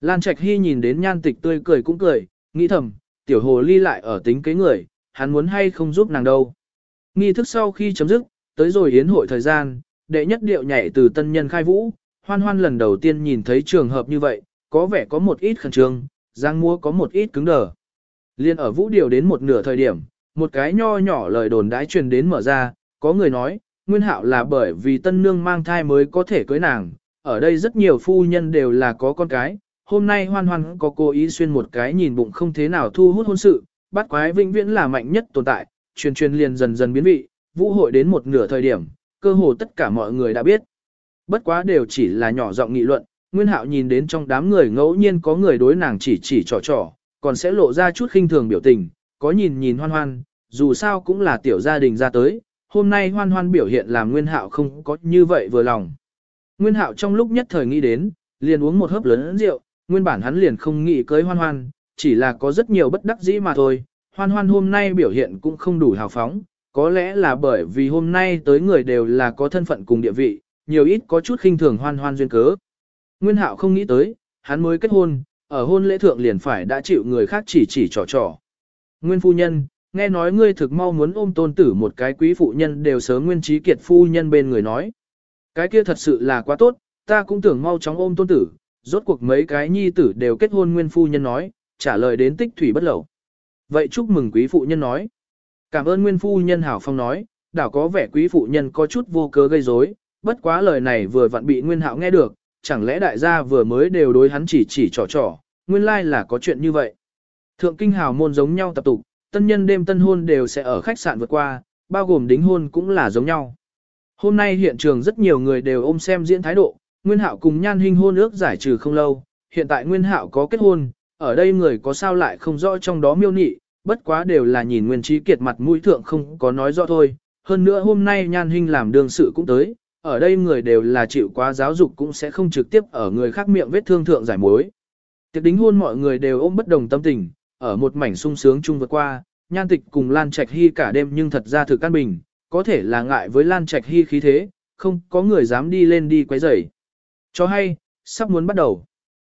Lan Trạch Hy nhìn đến nhan tịch tươi cười cũng cười, nghĩ thầm, tiểu hồ ly lại ở tính kế người, hắn muốn hay không giúp nàng đâu. Nghi thức sau khi chấm dứt, tới rồi hiến hội thời gian, đệ nhất điệu nhảy từ tân nhân khai vũ, hoan hoan lần đầu tiên nhìn thấy trường hợp như vậy, có vẻ có một ít khẩn trương, giang mua có một ít cứng đờ. Liên ở vũ điều đến một nửa thời điểm, một cái nho nhỏ lời đồn đãi truyền đến mở ra, có người nói, nguyên hạo là bởi vì tân nương mang thai mới có thể cưới nàng, ở đây rất nhiều phu nhân đều là có con cái, hôm nay hoan hoan có cố ý xuyên một cái nhìn bụng không thế nào thu hút hôn sự, bắt quái vĩnh viễn là mạnh nhất tồn tại, truyền truyền liền dần dần biến vị, vũ hội đến một nửa thời điểm, cơ hồ tất cả mọi người đã biết. Bất quá đều chỉ là nhỏ giọng nghị luận, Nguyên Hạo nhìn đến trong đám người ngẫu nhiên có người đối nàng chỉ chỉ trò trò, còn sẽ lộ ra chút khinh thường biểu tình, có nhìn nhìn hoan hoan, dù sao cũng là tiểu gia đình ra tới, hôm nay hoan hoan biểu hiện làm Nguyên Hạo không có như vậy vừa lòng. Nguyên Hạo trong lúc nhất thời nghĩ đến, liền uống một hớp lớn rượu, nguyên bản hắn liền không nghĩ cưới hoan hoan, chỉ là có rất nhiều bất đắc dĩ mà thôi. Hoan hoan hôm nay biểu hiện cũng không đủ hào phóng, có lẽ là bởi vì hôm nay tới người đều là có thân phận cùng địa vị, nhiều ít có chút khinh thường hoan hoan duyên cớ. Nguyên hạo không nghĩ tới, hắn mới kết hôn, ở hôn lễ thượng liền phải đã chịu người khác chỉ chỉ trò trò. Nguyên phu nhân, nghe nói ngươi thực mau muốn ôm tôn tử một cái quý phụ nhân đều sớm nguyên trí kiệt phu nhân bên người nói. Cái kia thật sự là quá tốt, ta cũng tưởng mau chóng ôm tôn tử, rốt cuộc mấy cái nhi tử đều kết hôn nguyên phu nhân nói, trả lời đến tích thủy bất lẩu. Vậy chúc mừng quý phụ nhân nói. Cảm ơn nguyên phu nhân hảo phong nói, đảo có vẻ quý phụ nhân có chút vô cớ gây rối, bất quá lời này vừa vặn bị nguyên hạo nghe được, chẳng lẽ đại gia vừa mới đều đối hắn chỉ chỉ trò trò, nguyên lai like là có chuyện như vậy. Thượng kinh hào môn giống nhau tập tục, tân nhân đêm tân hôn đều sẽ ở khách sạn vượt qua, bao gồm đính hôn cũng là giống nhau. Hôm nay hiện trường rất nhiều người đều ôm xem diễn thái độ, Nguyên Hạo cùng Nhan Hinh hôn ước giải trừ không lâu, hiện tại Nguyên Hạo có kết hôn, ở đây người có sao lại không rõ trong đó miêu nị, bất quá đều là nhìn Nguyên Trí Kiệt mặt mũi thượng không có nói rõ thôi. Hơn nữa hôm nay Nhan Hinh làm đương sự cũng tới, ở đây người đều là chịu quá giáo dục cũng sẽ không trực tiếp ở người khác miệng vết thương thượng giải mối. Tiệc đính hôn mọi người đều ôm bất đồng tâm tình, ở một mảnh sung sướng chung vượt qua, Nhan Tịch cùng Lan Trạch Hy cả đêm nhưng thật ra thực căn bình, có thể là ngại với Lan Trạch Hy khí thế, không có người dám đi lên đi quấy rầy. Cho hay, sắp muốn bắt đầu.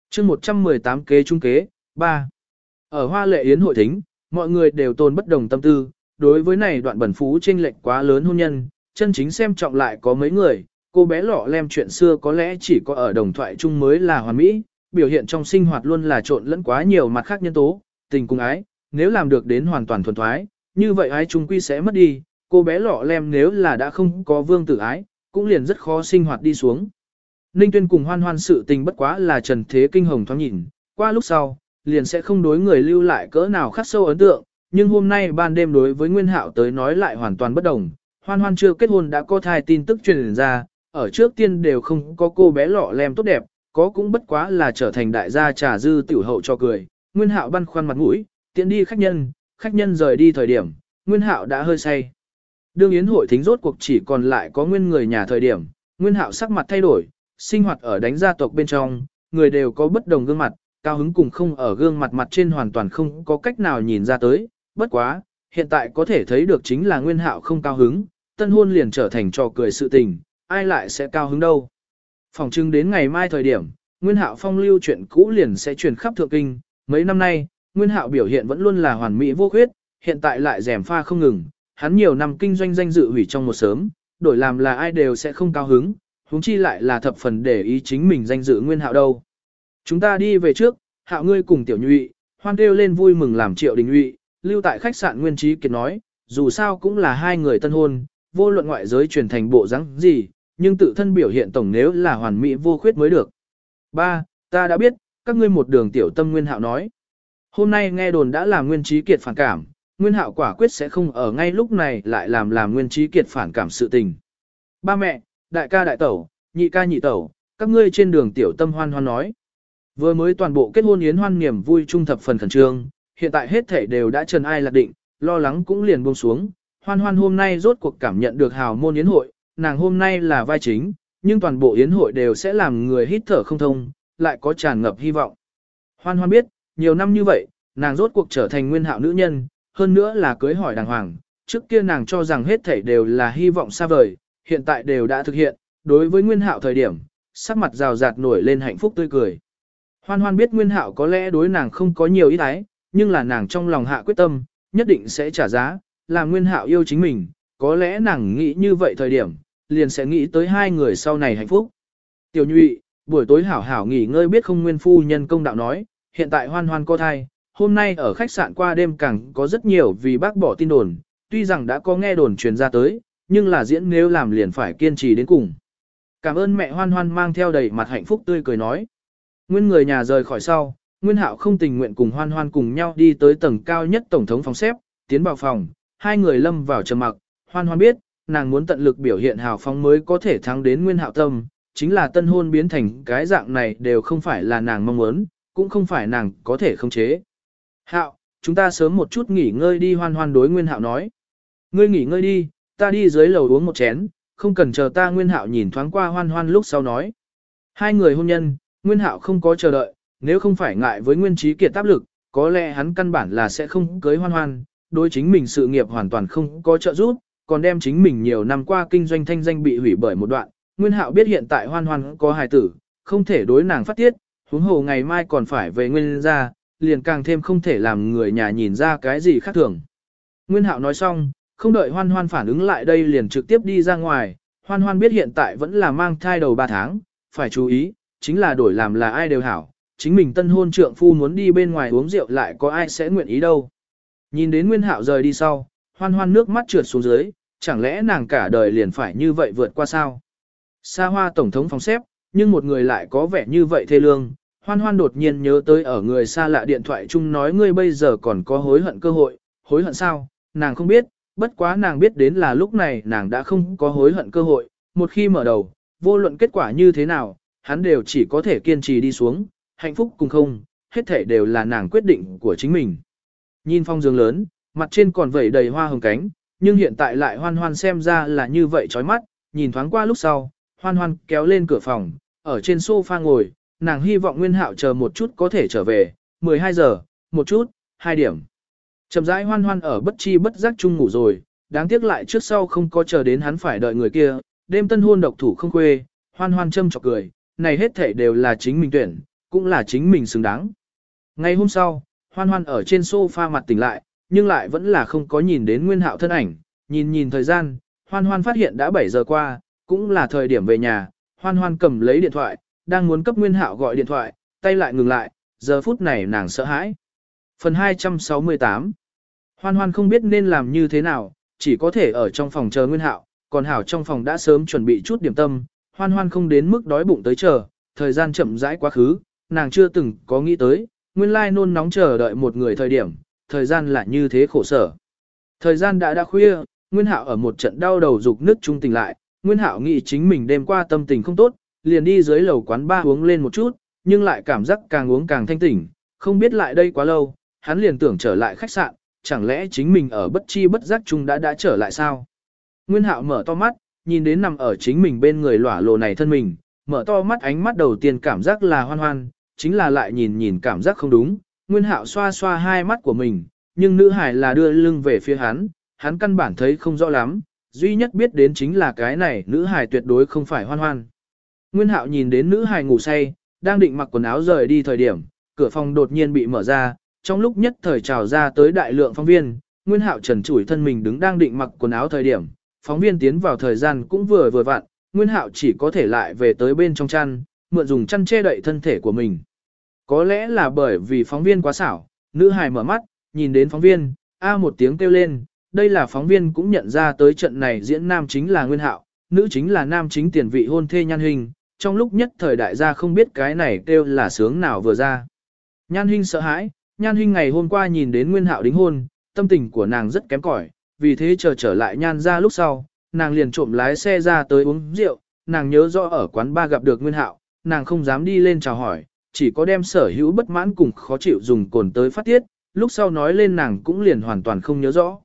chương 118 kế trung kế, 3. Ở Hoa Lệ Yến hội thính, mọi người đều tôn bất đồng tâm tư, đối với này đoạn bẩn phú chênh lệch quá lớn hôn nhân, chân chính xem trọng lại có mấy người, cô bé lọ lem chuyện xưa có lẽ chỉ có ở đồng thoại chung mới là hoàn mỹ, biểu hiện trong sinh hoạt luôn là trộn lẫn quá nhiều mặt khác nhân tố, tình cùng ái, nếu làm được đến hoàn toàn thuần thoái, như vậy ái chung quy sẽ mất đi, cô bé lọ lem nếu là đã không có vương tử ái, cũng liền rất khó sinh hoạt đi xuống. Ninh Tuyên cùng hoan hoan sự tình bất quá là trần thế kinh hồng thoáng nhìn, qua lúc sau, liền sẽ không đối người lưu lại cỡ nào khắc sâu ấn tượng, nhưng hôm nay ban đêm đối với Nguyên Hạo tới nói lại hoàn toàn bất đồng. Hoan hoan chưa kết hôn đã có thai tin tức truyền ra, ở trước tiên đều không có cô bé lọ lem tốt đẹp, có cũng bất quá là trở thành đại gia trà dư tiểu hậu cho cười. Nguyên Hạo băn khoăn mặt mũi, tiện đi khách nhân, khách nhân rời đi thời điểm, Nguyên Hạo đã hơi say. Đương yến hội thính rốt cuộc chỉ còn lại có nguyên người nhà thời điểm, Nguyên Hạo sắc mặt thay đổi, sinh hoạt ở đánh gia tộc bên trong, người đều có bất đồng gương mặt, cao hứng cùng không ở gương mặt mặt trên hoàn toàn không có cách nào nhìn ra tới, bất quá, hiện tại có thể thấy được chính là Nguyên Hạo không cao hứng, tân hôn liền trở thành trò cười sự tình, ai lại sẽ cao hứng đâu. Phòng trưng đến ngày mai thời điểm, Nguyên Hạo phong lưu chuyện cũ liền sẽ truyền khắp thượng kinh, mấy năm nay, Nguyên Hạo biểu hiện vẫn luôn là hoàn mỹ vô khuyết, hiện tại lại rèm pha không ngừng, hắn nhiều năm kinh doanh danh dự hủy trong một sớm, đổi làm là ai đều sẽ không cao hứng, huống chi lại là thập phần để ý chính mình danh dự Nguyên Hạo đâu. Chúng ta đi về trước, Hạo ngươi cùng tiểu nhụy, hoan kêu lên vui mừng làm triệu đình nhụy, lưu tại khách sạn Nguyên Trí Kiệt nói, dù sao cũng là hai người tân hôn, vô luận ngoại giới truyền thành bộ dáng gì, nhưng tự thân biểu hiện tổng nếu là hoàn mỹ vô khuyết mới được. Ba, ta đã biết, các ngươi một đường tiểu tâm Nguyên Hạo nói. Hôm nay nghe đồn đã làm Nguyên Trí Kiệt phản cảm, Nguyên Hạo quả quyết sẽ không ở ngay lúc này lại làm làm Nguyên Trí Kiệt phản cảm sự tình. Ba mẹ, đại ca đại tẩu, nhị ca nhị tẩu, các ngươi trên đường tiểu tâm hoan hoan nói. Vừa mới toàn bộ kết hôn yến hoan niềm vui trung thập phần khẩn trương, hiện tại hết thể đều đã trần ai lạc định, lo lắng cũng liền buông xuống. Hoan hoan hôm nay rốt cuộc cảm nhận được hào môn yến hội, nàng hôm nay là vai chính, nhưng toàn bộ yến hội đều sẽ làm người hít thở không thông, lại có tràn ngập hy vọng. Hoan hoan biết, nhiều năm như vậy, nàng rốt cuộc trở thành nguyên hạo nữ nhân, hơn nữa là cưới hỏi đàng hoàng, trước kia nàng cho rằng hết thảy đều là hy vọng xa vời, hiện tại đều đã thực hiện, đối với nguyên hạo thời điểm, sắc mặt rào rạt nổi lên hạnh phúc tươi cười. Hoan hoan biết nguyên hạo có lẽ đối nàng không có nhiều ý ái, nhưng là nàng trong lòng hạ quyết tâm, nhất định sẽ trả giá, làm nguyên hạo yêu chính mình, có lẽ nàng nghĩ như vậy thời điểm, liền sẽ nghĩ tới hai người sau này hạnh phúc. Tiểu nhụy, buổi tối hảo hảo nghỉ ngơi biết không nguyên phu nhân công đạo nói, hiện tại hoan hoan có thai, hôm nay ở khách sạn qua đêm càng có rất nhiều vì bác bỏ tin đồn, tuy rằng đã có nghe đồn truyền ra tới, nhưng là diễn nếu làm liền phải kiên trì đến cùng. Cảm ơn mẹ hoan hoan mang theo đầy mặt hạnh phúc tươi cười nói. Nguyên người nhà rời khỏi sau, Nguyên Hạo không tình nguyện cùng hoan hoan cùng nhau đi tới tầng cao nhất tổng thống phòng xếp, tiến vào phòng, hai người lâm vào trầm mặc, hoan hoan biết, nàng muốn tận lực biểu hiện hào phóng mới có thể thắng đến nguyên hạo tâm, chính là tân hôn biến thành cái dạng này đều không phải là nàng mong muốn, cũng không phải nàng có thể khống chế. Hạo, chúng ta sớm một chút nghỉ ngơi đi hoan hoan đối nguyên hạo nói. Ngươi nghỉ ngơi đi, ta đi dưới lầu uống một chén, không cần chờ ta nguyên hạo nhìn thoáng qua hoan hoan lúc sau nói. Hai người hôn nhân, nguyên hạo không có chờ đợi, nếu không phải ngại với nguyên trí kiệt áp lực, có lẽ hắn căn bản là sẽ không cưới hoan hoan, đối chính mình sự nghiệp hoàn toàn không có trợ giúp, còn đem chính mình nhiều năm qua kinh doanh thanh danh bị hủy bởi một đoạn. Nguyên hạo biết hiện tại hoan hoan có hài tử, không thể đối nàng phát tiết, huống hồ ngày mai còn phải về nguyên gia, liền càng thêm không thể làm người nhà nhìn ra cái gì khác thường. Nguyên hạo nói xong, không đợi hoan hoan phản ứng lại đây liền trực tiếp đi ra ngoài, hoan hoan biết hiện tại vẫn là mang thai đầu 3 tháng, phải chú ý, chính là đổi làm là ai đều hảo, chính mình tân hôn trượng phu muốn đi bên ngoài uống rượu lại có ai sẽ nguyện ý đâu. Nhìn đến Nguyên Hạo rời đi sau, hoan hoan nước mắt trượt xuống dưới, chẳng lẽ nàng cả đời liền phải như vậy vượt qua sao? Sa hoa tổng thống phòng xếp, nhưng một người lại có vẻ như vậy thê lương. Hoan hoan đột nhiên nhớ tới ở người xa lạ điện thoại chung nói ngươi bây giờ còn có hối hận cơ hội, hối hận sao? Nàng không biết, bất quá nàng biết đến là lúc này nàng đã không có hối hận cơ hội, một khi mở đầu, vô luận kết quả như thế nào, hắn đều chỉ có thể kiên trì đi xuống, hạnh phúc cùng không, hết thể đều là nàng quyết định của chính mình. Nhìn phong giường lớn, mặt trên còn vẩy đầy hoa hồng cánh, nhưng hiện tại lại hoan hoan xem ra là như vậy chói mắt, nhìn thoáng qua lúc sau, hoan hoan kéo lên cửa phòng, ở trên sofa ngồi, nàng hy vọng Nguyên Hạo chờ một chút có thể trở về, 12 giờ, một chút, hai điểm. Chậm rãi hoan hoan ở bất chi bất giác chung ngủ rồi, đáng tiếc lại trước sau không có chờ đến hắn phải đợi người kia, đêm tân hôn độc thủ không khuê, hoan hoan châm chọc cười, này hết thể đều là chính mình tuyển, cũng là chính mình xứng đáng. Ngày hôm sau, hoan hoan ở trên sofa mặt tỉnh lại, nhưng lại vẫn là không có nhìn đến nguyên hạo thân ảnh, nhìn nhìn thời gian, hoan hoan phát hiện đã 7 giờ qua, cũng là thời điểm về nhà, hoan hoan cầm lấy điện thoại, đang muốn cấp nguyên hạo gọi điện thoại, tay lại ngừng lại, giờ phút này nàng sợ hãi. Phần 268 Hoan hoan không biết nên làm như thế nào, chỉ có thể ở trong phòng chờ nguyên hạo, còn hảo trong phòng đã sớm chuẩn bị chút điểm tâm, hoan hoan không đến mức đói bụng tới chờ, thời gian chậm rãi quá khứ, nàng chưa từng có nghĩ tới, nguyên lai nôn nóng chờ đợi một người thời điểm, thời gian lại như thế khổ sở. Thời gian đã đã khuya, Nguyên Hạo ở một trận đau đầu dục nứt trung tỉnh lại, Nguyên Hạo nghĩ chính mình đêm qua tâm tình không tốt, liền đi dưới lầu quán ba uống lên một chút, nhưng lại cảm giác càng uống càng thanh tỉnh, không biết lại đây quá lâu, hắn liền tưởng trở lại khách sạn, chẳng lẽ chính mình ở bất chi bất giác chung đã đã trở lại sao? Nguyên Hạo mở to mắt, nhìn đến nằm ở chính mình bên người lỏa lộ này thân mình, mở to mắt ánh mắt đầu tiên cảm giác là hoan hoan, chính là lại nhìn nhìn cảm giác không đúng, Nguyên Hạo xoa xoa hai mắt của mình, nhưng nữ hải là đưa lưng về phía hắn, hắn căn bản thấy không rõ lắm, duy nhất biết đến chính là cái này nữ hải tuyệt đối không phải hoan hoan. Nguyên Hạo nhìn đến nữ hải ngủ say, đang định mặc quần áo rời đi thời điểm, cửa phòng đột nhiên bị mở ra, trong lúc nhất thời trào ra tới đại lượng phóng viên, Nguyên Hạo trần trụi thân mình đứng đang định mặc quần áo thời điểm, phóng viên tiến vào thời gian cũng vừa vừa vặn, Nguyên Hạo chỉ có thể lại về tới bên trong chăn, mượn dùng chăn che đậy thân thể của mình. Có lẽ là bởi vì phóng viên quá xảo, nữ hài mở mắt, nhìn đến phóng viên, a một tiếng kêu lên, đây là phóng viên cũng nhận ra tới trận này diễn nam chính là Nguyên Hạo, nữ chính là nam chính tiền vị hôn thê nhan hình, trong lúc nhất thời đại gia không biết cái này kêu là sướng nào vừa ra. Nhan hình sợ hãi, nhan hình ngày hôm qua nhìn đến Nguyên Hạo đính hôn, tâm tình của nàng rất kém cỏi, vì thế chờ trở lại nhan ra lúc sau, nàng liền trộm lái xe ra tới uống rượu, nàng nhớ rõ ở quán ba gặp được Nguyên Hạo, nàng không dám đi lên chào hỏi, chỉ có đem sở hữu bất mãn cùng khó chịu dùng cồn tới phát tiết, lúc sau nói lên nàng cũng liền hoàn toàn không nhớ rõ.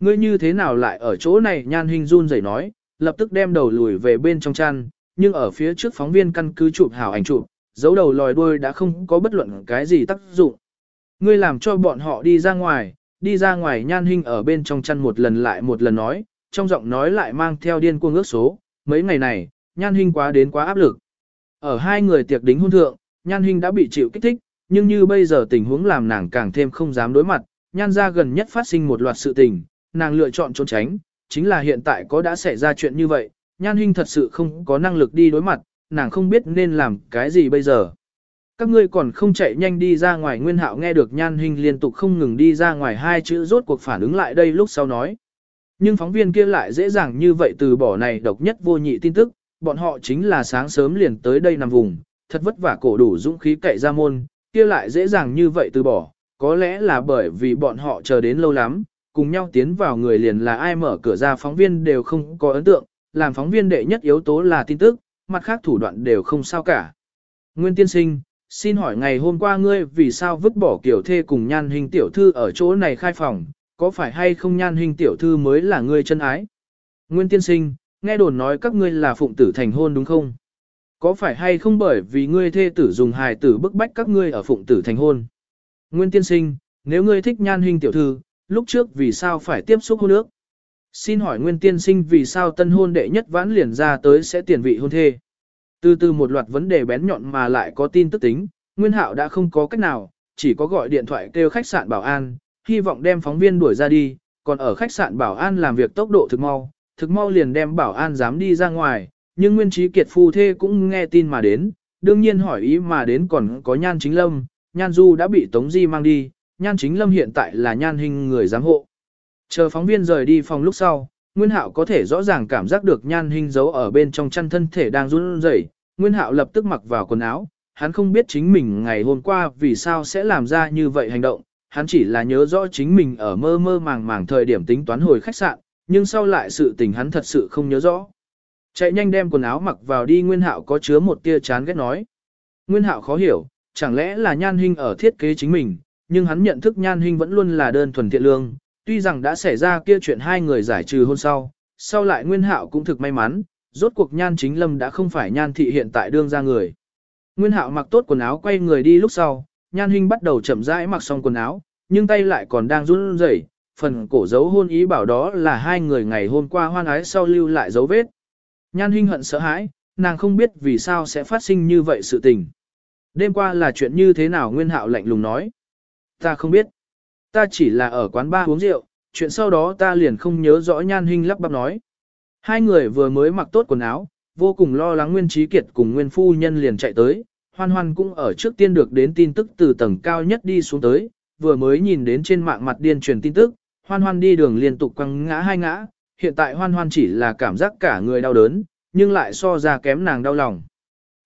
Ngươi như thế nào lại ở chỗ này nhan hình run rẩy nói, lập tức đem đầu lùi về bên trong chăn, nhưng ở phía trước phóng viên căn cứ chụp hảo ảnh chụp, dấu đầu lòi đuôi đã không có bất luận cái gì tác dụng. Ngươi làm cho bọn họ đi ra ngoài, đi ra ngoài nhan hình ở bên trong chăn một lần lại một lần nói, trong giọng nói lại mang theo điên cuồng ước số, mấy ngày này, nhan hình quá đến quá áp lực. Ở hai người tiệc đính hôn thượng, Nhan Hinh đã bị chịu kích thích, nhưng như bây giờ tình huống làm nàng càng thêm không dám đối mặt, Nhan ra gần nhất phát sinh một loạt sự tình, nàng lựa chọn trốn tránh, chính là hiện tại có đã xảy ra chuyện như vậy, Nhan huynh thật sự không có năng lực đi đối mặt, nàng không biết nên làm cái gì bây giờ. Các ngươi còn không chạy nhanh đi ra ngoài Nguyên Hạo nghe được Nhan huynh liên tục không ngừng đi ra ngoài hai chữ rốt cuộc phản ứng lại đây lúc sau nói. Nhưng phóng viên kia lại dễ dàng như vậy từ bỏ này độc nhất vô nhị tin tức, bọn họ chính là sáng sớm liền tới đây nằm vùng, thật vất vả cổ đủ dũng khí cậy ra môn, kia lại dễ dàng như vậy từ bỏ, có lẽ là bởi vì bọn họ chờ đến lâu lắm, cùng nhau tiến vào người liền là ai mở cửa ra phóng viên đều không có ấn tượng, làm phóng viên đệ nhất yếu tố là tin tức, mặt khác thủ đoạn đều không sao cả. Nguyên tiên sinh, xin hỏi ngày hôm qua ngươi vì sao vứt bỏ kiểu thê cùng nhan hình tiểu thư ở chỗ này khai phòng, có phải hay không nhan hình tiểu thư mới là ngươi chân ái? Nguyên tiên sinh, nghe đồn nói các ngươi là phụng tử thành hôn đúng không? Có phải hay không bởi vì ngươi thê tử dùng hài tử bức bách các ngươi ở phụng tử thành hôn? Nguyên tiên sinh, nếu ngươi thích nhan hình tiểu thư, lúc trước vì sao phải tiếp xúc hôn nước. Xin hỏi nguyên tiên sinh vì sao tân hôn đệ nhất vãn liền ra tới sẽ tiền vị hôn thê? Từ từ một loạt vấn đề bén nhọn mà lại có tin tức tính, Nguyên Hạo đã không có cách nào, chỉ có gọi điện thoại kêu khách sạn bảo an, hy vọng đem phóng viên đuổi ra đi, còn ở khách sạn bảo an làm việc tốc độ thực mau, thực mau liền đem bảo an dám đi ra ngoài, nhưng Nguyên Trí Kiệt phu thê cũng nghe tin mà đến, đương nhiên hỏi ý mà đến còn có Nhan Chính Lâm, Nhan Du đã bị Tống Di mang đi, Nhan Chính Lâm hiện tại là Nhan Hình người giám hộ. Chờ phóng viên rời đi phòng lúc sau, Nguyên Hạo có thể rõ ràng cảm giác được Nhan Hình giấu ở bên trong chăn thân thể đang run rẩy, Nguyên Hạo lập tức mặc vào quần áo, hắn không biết chính mình ngày hôm qua vì sao sẽ làm ra như vậy hành động, hắn chỉ là nhớ rõ chính mình ở mơ mơ màng màng thời điểm tính toán hồi khách sạn, nhưng sau lại sự tình hắn thật sự không nhớ rõ. Chạy nhanh đem quần áo mặc vào đi Nguyên Hạo có chứa một tia chán ghét nói. Nguyên Hạo khó hiểu, chẳng lẽ là Nhan Hinh ở thiết kế chính mình, nhưng hắn nhận thức Nhan huynh vẫn luôn là đơn thuần thiện lương, tuy rằng đã xảy ra kia chuyện hai người giải trừ hôn sau, sau lại Nguyên Hạo cũng thực may mắn, rốt cuộc Nhan Chính Lâm đã không phải Nhan thị hiện tại đương ra người. Nguyên Hạo mặc tốt quần áo quay người đi lúc sau, Nhan huynh bắt đầu chậm rãi mặc xong quần áo, nhưng tay lại còn đang run rẩy, phần cổ dấu hôn ý bảo đó là hai người ngày hôm qua hoan ái sau lưu lại dấu vết. Nhan Hinh hận sợ hãi, nàng không biết vì sao sẽ phát sinh như vậy sự tình. Đêm qua là chuyện như thế nào Nguyên Hạo lạnh lùng nói. Ta không biết. Ta chỉ là ở quán ba uống rượu, chuyện sau đó ta liền không nhớ rõ Nhan hình lắp bắp nói. Hai người vừa mới mặc tốt quần áo, vô cùng lo lắng Nguyên Trí Kiệt cùng Nguyên Phu Nhân liền chạy tới, hoan hoan cũng ở trước tiên được đến tin tức từ tầng cao nhất đi xuống tới, vừa mới nhìn đến trên mạng mặt điên truyền tin tức, hoan hoan đi đường liên tục quăng ngã hai ngã, hiện tại hoan hoan chỉ là cảm giác cả người đau đớn, nhưng lại so ra kém nàng đau lòng.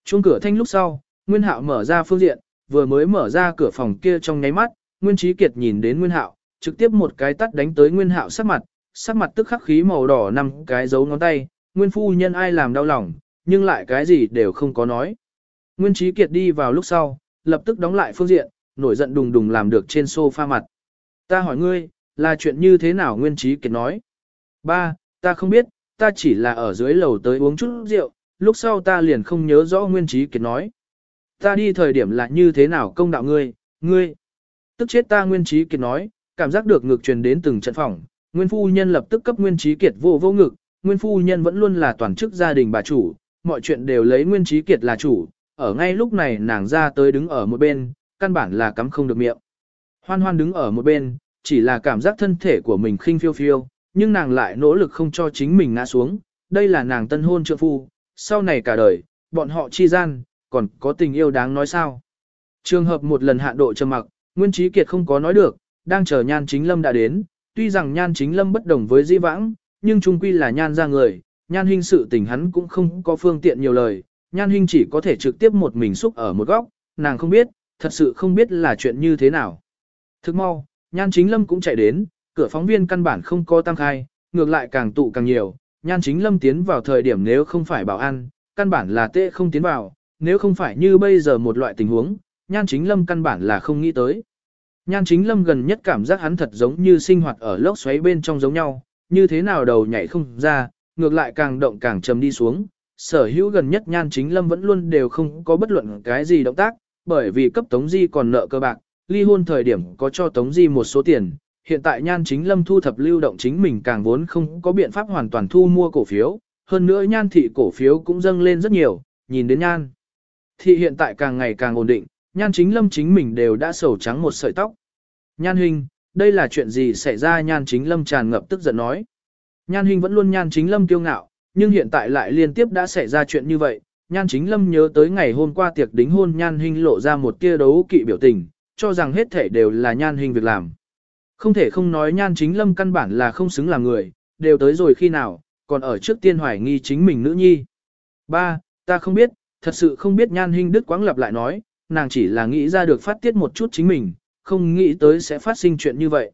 Chuông cửa thanh lúc sau, Nguyên Hạo mở ra phương diện, vừa mới mở ra cửa phòng kia trong nháy mắt, Nguyên Trí Kiệt nhìn đến Nguyên Hạo, trực tiếp một cái tắt đánh tới Nguyên Hạo sắc mặt, sắc mặt tức khắc khí màu đỏ năm cái dấu ngón tay, Nguyên phu nhân ai làm đau lòng, nhưng lại cái gì đều không có nói. Nguyên Trí Kiệt đi vào lúc sau, lập tức đóng lại phương diện, nổi giận đùng đùng làm được trên sofa mặt. Ta hỏi ngươi, là chuyện như thế nào Nguyên Trí Kiệt nói? Ba, ta không biết, ta chỉ là ở dưới lầu tới uống chút rượu, lúc sau ta liền không nhớ rõ Nguyên Trí Kiệt nói. Ta đi thời điểm là như thế nào công đạo ngươi, ngươi. Tức chết ta Nguyên Trí Kiệt nói, cảm giác được ngược truyền đến từng trận phòng, Nguyên Phu Nhân lập tức cấp Nguyên Trí Kiệt vô vô ngực, Nguyên Phu Nhân vẫn luôn là toàn chức gia đình bà chủ, mọi chuyện đều lấy Nguyên Trí Kiệt là chủ, ở ngay lúc này nàng ra tới đứng ở một bên, căn bản là cắm không được miệng. Hoan hoan đứng ở một bên, chỉ là cảm giác thân thể của mình khinh phiêu phiêu, nhưng nàng lại nỗ lực không cho chính mình ngã xuống, đây là nàng tân hôn trượng phu, sau này cả đời, bọn họ chi gian, còn có tình yêu đáng nói sao. Trường hợp một lần hạ độ trầm mặc, Nguyên Trí Kiệt không có nói được, đang chờ Nhan Chính Lâm đã đến, tuy rằng Nhan Chính Lâm bất đồng với Di Vãng, nhưng trung quy là Nhan ra người, Nhan Hinh sự tình hắn cũng không có phương tiện nhiều lời, Nhan Hinh chỉ có thể trực tiếp một mình xúc ở một góc, nàng không biết, thật sự không biết là chuyện như thế nào. Thức mau, Nhan Chính Lâm cũng chạy đến, cửa phóng viên căn bản không có tăng khai, ngược lại càng tụ càng nhiều, Nhan Chính Lâm tiến vào thời điểm nếu không phải bảo an, căn bản là tệ không tiến vào, nếu không phải như bây giờ một loại tình huống, Nhan Chính Lâm căn bản là không nghĩ tới. Nhan Chính Lâm gần nhất cảm giác hắn thật giống như sinh hoạt ở lốc xoáy bên trong giống nhau, như thế nào đầu nhảy không ra, ngược lại càng động càng trầm đi xuống. Sở hữu gần nhất Nhan Chính Lâm vẫn luôn đều không có bất luận cái gì động tác, bởi vì cấp Tống Di còn nợ cơ bạc, ly hôn thời điểm có cho Tống Di một số tiền, hiện tại Nhan Chính Lâm thu thập lưu động chính mình càng vốn không có biện pháp hoàn toàn thu mua cổ phiếu, hơn nữa Nhan thị cổ phiếu cũng dâng lên rất nhiều, nhìn đến Nhan. Thị hiện tại càng ngày càng ổn định, Nhan Chính Lâm chính mình đều đã sầu trắng một sợi tóc. Nhan Huynh, đây là chuyện gì xảy ra Nhan Chính Lâm tràn ngập tức giận nói. Nhan Huynh vẫn luôn Nhan Chính Lâm kiêu ngạo, nhưng hiện tại lại liên tiếp đã xảy ra chuyện như vậy. Nhan Chính Lâm nhớ tới ngày hôm qua tiệc đính hôn Nhan Huynh lộ ra một tia đấu kỵ biểu tình, cho rằng hết thể đều là Nhan Huynh việc làm. Không thể không nói Nhan Chính Lâm căn bản là không xứng làm người, đều tới rồi khi nào, còn ở trước tiên hoài nghi chính mình nữ nhi. Ba, ta không biết, thật sự không biết Nhan Hinh Đức quáng lặp lại nói, nàng chỉ là nghĩ ra được phát tiết một chút chính mình, không nghĩ tới sẽ phát sinh chuyện như vậy.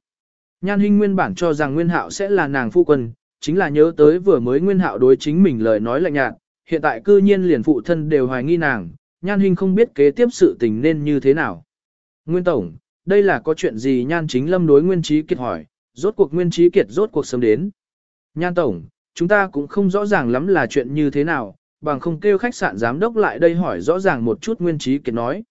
Nhan Hinh nguyên bản cho rằng Nguyên Hạo sẽ là nàng phu quân, chính là nhớ tới vừa mới Nguyên Hạo đối chính mình lời nói lạnh nhạt, hiện tại cư nhiên liền phụ thân đều hoài nghi nàng, Nhan Hinh không biết kế tiếp sự tình nên như thế nào. Nguyên Tổng, đây là có chuyện gì Nhan Chính Lâm đối Nguyên Trí Kiệt hỏi, rốt cuộc Nguyên Trí Kiệt rốt cuộc sớm đến. Nhan Tổng, chúng ta cũng không rõ ràng lắm là chuyện như thế nào, bằng không kêu khách sạn giám đốc lại đây hỏi rõ ràng một chút Nguyên Trí Kiệt nói.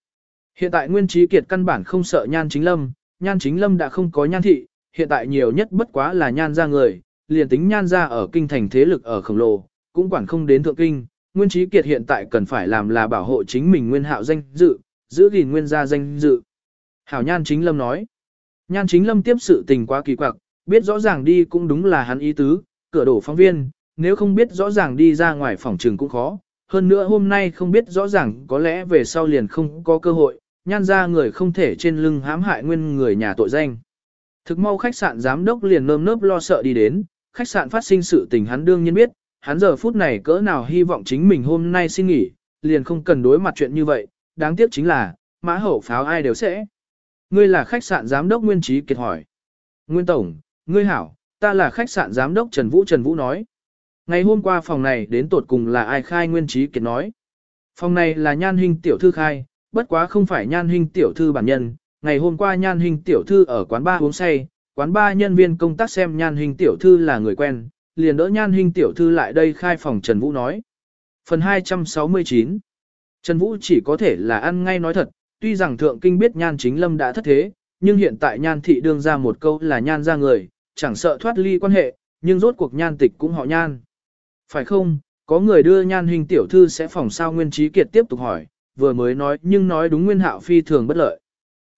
Hiện tại Nguyên Trí Kiệt căn bản không sợ Nhan Chính Lâm, Nhan Chính Lâm đã không có Nhan Thị, hiện tại nhiều nhất bất quá là Nhan ra người, liền tính Nhan ra ở kinh thành thế lực ở khổng lồ, cũng quản không đến thượng kinh. Nguyên Trí Kiệt hiện tại cần phải làm là bảo hộ chính mình nguyên hạo danh dự, giữ gìn nguyên gia danh dự. Hảo Nhan Chính Lâm nói. Nhan Chính Lâm tiếp sự tình quá kỳ quặc, biết rõ ràng đi cũng đúng là hắn ý tứ, cửa đổ phóng viên, nếu không biết rõ ràng đi ra ngoài phòng trường cũng khó. Hơn nữa hôm nay không biết rõ ràng có lẽ về sau liền không có cơ hội, nhan ra người không thể trên lưng hãm hại nguyên người nhà tội danh. Thực mau khách sạn giám đốc liền nơm nớp lo sợ đi đến, khách sạn phát sinh sự tình hắn đương nhiên biết, hắn giờ phút này cỡ nào hy vọng chính mình hôm nay xin nghỉ, liền không cần đối mặt chuyện như vậy, đáng tiếc chính là, mã hậu pháo ai đều sẽ. Ngươi là khách sạn giám đốc Nguyên Trí Kiệt hỏi. Nguyên Tổng, ngươi hảo, ta là khách sạn giám đốc Trần Vũ Trần Vũ nói. Ngày hôm qua phòng này đến tột cùng là ai khai Nguyên Trí Kiệt nói. Phòng này là nhan hình tiểu thư khai, bất quá không phải nhan hình tiểu thư bản nhân. Ngày hôm qua nhan hình tiểu thư ở quán ba uống say, quán ba nhân viên công tác xem nhan hình tiểu thư là người quen, liền đỡ nhan hình tiểu thư lại đây khai phòng Trần Vũ nói. Phần 269 Trần Vũ chỉ có thể là ăn ngay nói thật, tuy rằng thượng kinh biết nhan chính lâm đã thất thế, nhưng hiện tại nhan thị đương ra một câu là nhan ra người, chẳng sợ thoát ly quan hệ, nhưng rốt cuộc nhan tịch cũng họ nhan. Phải không, có người đưa nhan hình tiểu thư sẽ phòng sao Nguyên Trí Kiệt tiếp tục hỏi, vừa mới nói nhưng nói đúng Nguyên Hạo phi thường bất lợi.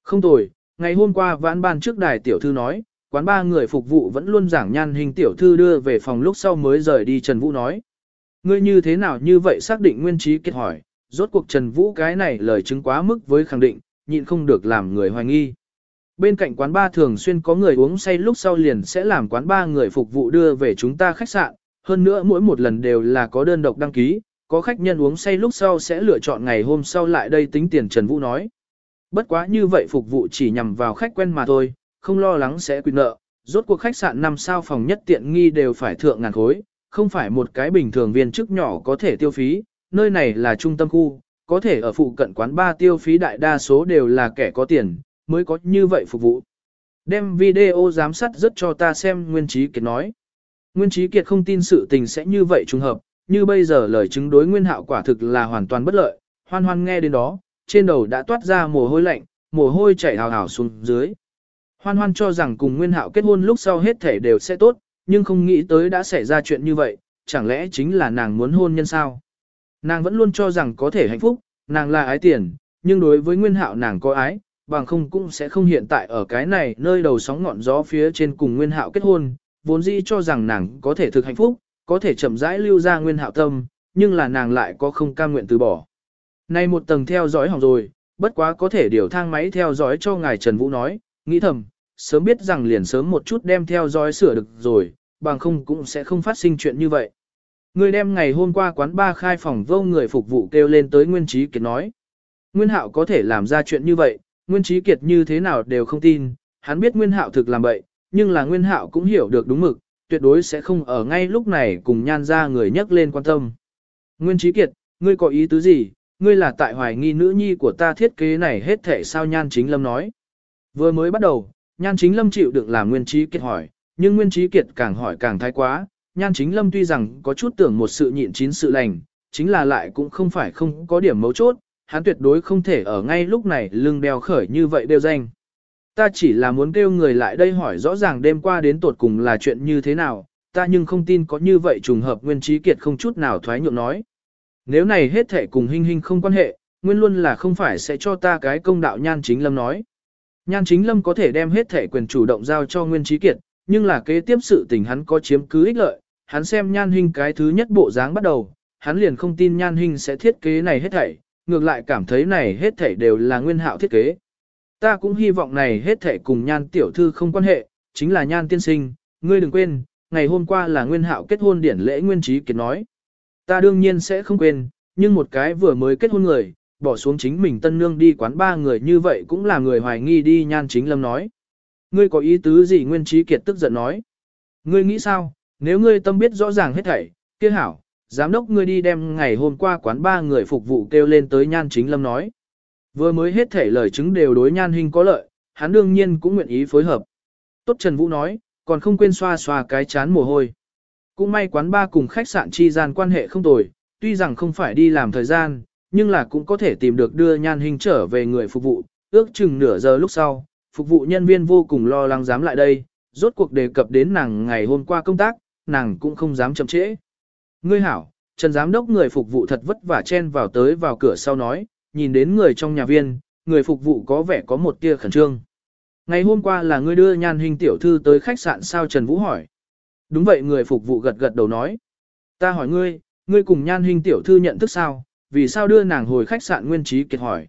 Không tồi, ngày hôm qua vãn ban trước đài tiểu thư nói, quán ba người phục vụ vẫn luôn giảng nhan hình tiểu thư đưa về phòng lúc sau mới rời đi Trần Vũ nói. Ngươi như thế nào như vậy xác định Nguyên Trí kết hỏi, rốt cuộc Trần Vũ cái này lời chứng quá mức với khẳng định, nhịn không được làm người hoài nghi. Bên cạnh quán ba thường xuyên có người uống say lúc sau liền sẽ làm quán ba người phục vụ đưa về chúng ta khách sạn, hơn nữa mỗi một lần đều là có đơn độc đăng ký, có khách nhân uống say lúc sau sẽ lựa chọn ngày hôm sau lại đây tính tiền Trần Vũ nói. Bất quá như vậy phục vụ chỉ nhằm vào khách quen mà thôi, không lo lắng sẽ quy nợ, rốt cuộc khách sạn năm sao phòng nhất tiện nghi đều phải thượng ngàn khối, không phải một cái bình thường viên chức nhỏ có thể tiêu phí, nơi này là trung tâm khu, có thể ở phụ cận quán ba tiêu phí đại đa số đều là kẻ có tiền, mới có như vậy phục vụ. Đem video giám sát rất cho ta xem Nguyên Trí Kiệt nói. Nguyên Trí Kiệt không tin sự tình sẽ như vậy trùng hợp, như bây giờ lời chứng đối Nguyên Hạo quả thực là hoàn toàn bất lợi, hoan hoan nghe đến đó, trên đầu đã toát ra mồ hôi lạnh, mồ hôi chảy hào hào xuống dưới. Hoan hoan cho rằng cùng Nguyên Hạo kết hôn lúc sau hết thể đều sẽ tốt, nhưng không nghĩ tới đã xảy ra chuyện như vậy, chẳng lẽ chính là nàng muốn hôn nhân sao? Nàng vẫn luôn cho rằng có thể hạnh phúc, nàng là ái tiền, nhưng đối với Nguyên Hạo nàng có ái, bằng không cũng sẽ không hiện tại ở cái này nơi đầu sóng ngọn gió phía trên cùng Nguyên Hạo kết hôn, vốn dĩ cho rằng nàng có thể thực hạnh phúc, có thể chậm rãi lưu ra Nguyên Hạo tâm, nhưng là nàng lại có không cam nguyện từ bỏ. Nay một tầng theo dõi hỏng rồi, bất quá có thể điều thang máy theo dõi cho ngài Trần Vũ nói, nghĩ thầm, sớm biết rằng liền sớm một chút đem theo dõi sửa được rồi, bằng không cũng sẽ không phát sinh chuyện như vậy. Người đem ngày hôm qua quán ba khai phòng vô người phục vụ kêu lên tới Nguyên Trí Kiệt nói. Nguyên Hạo có thể làm ra chuyện như vậy, Nguyên Trí Kiệt như thế nào đều không tin, hắn biết Nguyên Hạo thực làm vậy, nhưng là Nguyên Hạo cũng hiểu được đúng mực, tuyệt đối sẽ không ở ngay lúc này cùng nhan ra người nhắc lên quan tâm. Nguyên Trí Kiệt, ngươi có ý tứ gì, ngươi là tại hoài nghi nữ nhi của ta thiết kế này hết thể sao nhan chính lâm nói. Vừa mới bắt đầu, nhan chính lâm chịu đựng làm Nguyên Trí Kiệt hỏi, nhưng Nguyên Trí Kiệt càng hỏi càng thái quá, nhan chính lâm tuy rằng có chút tưởng một sự nhịn chín sự lành, chính là lại cũng không phải không có điểm mấu chốt, hắn tuyệt đối không thể ở ngay lúc này lưng đeo khởi như vậy đều danh. Ta chỉ là muốn kêu người lại đây hỏi rõ ràng đêm qua đến tột cùng là chuyện như thế nào, ta nhưng không tin có như vậy trùng hợp Nguyên Trí Kiệt không chút nào thoái nhượng nói. Nếu này hết thể cùng hình hình không quan hệ, Nguyên luôn là không phải sẽ cho ta cái công đạo Nhan Chính Lâm nói. Nhan Chính Lâm có thể đem hết thể quyền chủ động giao cho Nguyên Trí Kiệt, nhưng là kế tiếp sự tình hắn có chiếm cứ ích lợi, hắn xem Nhan Hình cái thứ nhất bộ dáng bắt đầu, hắn liền không tin Nhan Hình sẽ thiết kế này hết thảy, ngược lại cảm thấy này hết thảy đều là nguyên hạo thiết kế. Ta cũng hy vọng này hết thảy cùng nhan tiểu thư không quan hệ, chính là nhan tiên sinh, ngươi đừng quên, ngày hôm qua là nguyên hạo kết hôn điển lễ nguyên trí kiệt nói. Ta đương nhiên sẽ không quên, nhưng một cái vừa mới kết hôn người, bỏ xuống chính mình tân nương đi quán ba người như vậy cũng là người hoài nghi đi nhan chính lâm nói. Ngươi có ý tứ gì Nguyên Trí Kiệt tức giận nói. Ngươi nghĩ sao, nếu ngươi tâm biết rõ ràng hết thảy, kia hảo, giám đốc ngươi đi đem ngày hôm qua quán ba người phục vụ kêu lên tới Nhan Chính Lâm nói. Vừa mới hết thể lời chứng đều đối Nhan Hình có lợi, hắn đương nhiên cũng nguyện ý phối hợp. Tốt Trần Vũ nói, còn không quên xoa xoa cái chán mồ hôi. Cũng may quán ba cùng khách sạn chi gian quan hệ không tồi, tuy rằng không phải đi làm thời gian, nhưng là cũng có thể tìm được đưa Nhan Hình trở về người phục vụ, ước chừng nửa giờ lúc sau, phục vụ nhân viên vô cùng lo lắng dám lại đây, rốt cuộc đề cập đến nàng ngày hôm qua công tác, nàng cũng không dám chậm trễ. Ngươi hảo, Trần Giám đốc người phục vụ thật vất vả chen vào tới vào cửa sau nói, nhìn đến người trong nhà viên, người phục vụ có vẻ có một tia khẩn trương. Ngày hôm qua là ngươi đưa nhan hình tiểu thư tới khách sạn sao Trần Vũ hỏi. Đúng vậy người phục vụ gật gật đầu nói. Ta hỏi ngươi, ngươi cùng nhan hình tiểu thư nhận thức sao, vì sao đưa nàng hồi khách sạn Nguyên Trí Kiệt hỏi.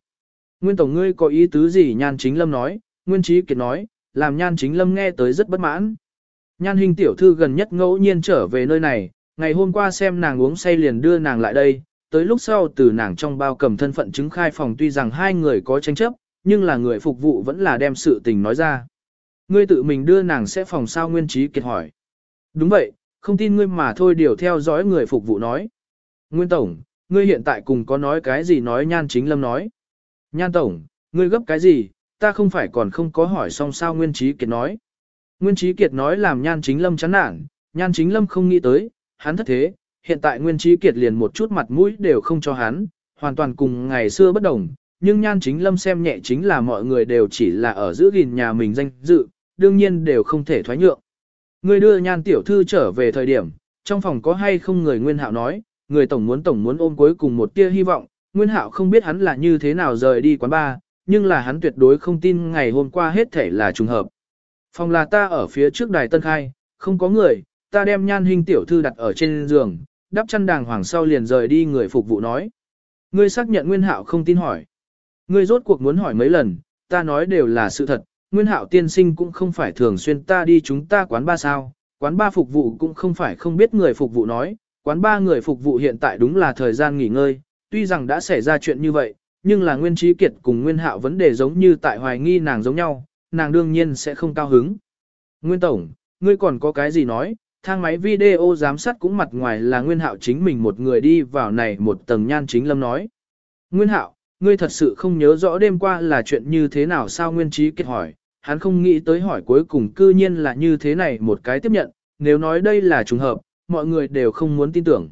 Nguyên Tổng ngươi có ý tứ gì nhan chính lâm nói, Nguyên Trí Kiệt nói, làm nhan chính lâm nghe tới rất bất mãn. Nhan hình tiểu thư gần nhất ngẫu nhiên trở về nơi này, ngày hôm qua xem nàng uống say liền đưa nàng lại đây, tới lúc sau từ nàng trong bao cầm thân phận chứng khai phòng tuy rằng hai người có tranh chấp, nhưng là người phục vụ vẫn là đem sự tình nói ra. Ngươi tự mình đưa nàng sẽ phòng sao Nguyên Trí Kiệt hỏi. Đúng vậy, không tin ngươi mà thôi điều theo dõi người phục vụ nói. Nguyên Tổng, ngươi hiện tại cùng có nói cái gì nói nhan chính lâm nói. Nhan Tổng, ngươi gấp cái gì, ta không phải còn không có hỏi xong sao Nguyên Trí Kiệt nói. Nguyên Trí Kiệt nói làm Nhan Chính Lâm chán nản, Nhan Chính Lâm không nghĩ tới, hắn thất thế, hiện tại Nguyên Trí Kiệt liền một chút mặt mũi đều không cho hắn, hoàn toàn cùng ngày xưa bất đồng, nhưng Nhan Chính Lâm xem nhẹ chính là mọi người đều chỉ là ở giữ gìn nhà mình danh dự, đương nhiên đều không thể thoái nhượng. Người đưa Nhan Tiểu Thư trở về thời điểm, trong phòng có hay không người Nguyên Hạo nói, người tổng muốn tổng muốn ôm cuối cùng một tia hy vọng, Nguyên Hạo không biết hắn là như thế nào rời đi quán bar, nhưng là hắn tuyệt đối không tin ngày hôm qua hết thể là trùng hợp. Phòng là ta ở phía trước đài tân khai, không có người, ta đem nhan hình tiểu thư đặt ở trên giường, đắp chăn đàng hoàng sau liền rời đi người phục vụ nói. Ngươi xác nhận Nguyên Hạo không tin hỏi. Ngươi rốt cuộc muốn hỏi mấy lần, ta nói đều là sự thật, Nguyên Hạo tiên sinh cũng không phải thường xuyên ta đi chúng ta quán ba sao, quán ba phục vụ cũng không phải không biết người phục vụ nói, quán ba người phục vụ hiện tại đúng là thời gian nghỉ ngơi, tuy rằng đã xảy ra chuyện như vậy, nhưng là Nguyên Trí Kiệt cùng Nguyên Hạo vấn đề giống như tại hoài nghi nàng giống nhau, nàng đương nhiên sẽ không cao hứng. Nguyên Tổng, ngươi còn có cái gì nói, thang máy video giám sát cũng mặt ngoài là Nguyên Hạo chính mình một người đi vào này một tầng nhan chính lâm nói. Nguyên Hạo, ngươi thật sự không nhớ rõ đêm qua là chuyện như thế nào sao Nguyên Trí Kiệt hỏi, hắn không nghĩ tới hỏi cuối cùng cư nhiên là như thế này một cái tiếp nhận, nếu nói đây là trùng hợp, mọi người đều không muốn tin tưởng.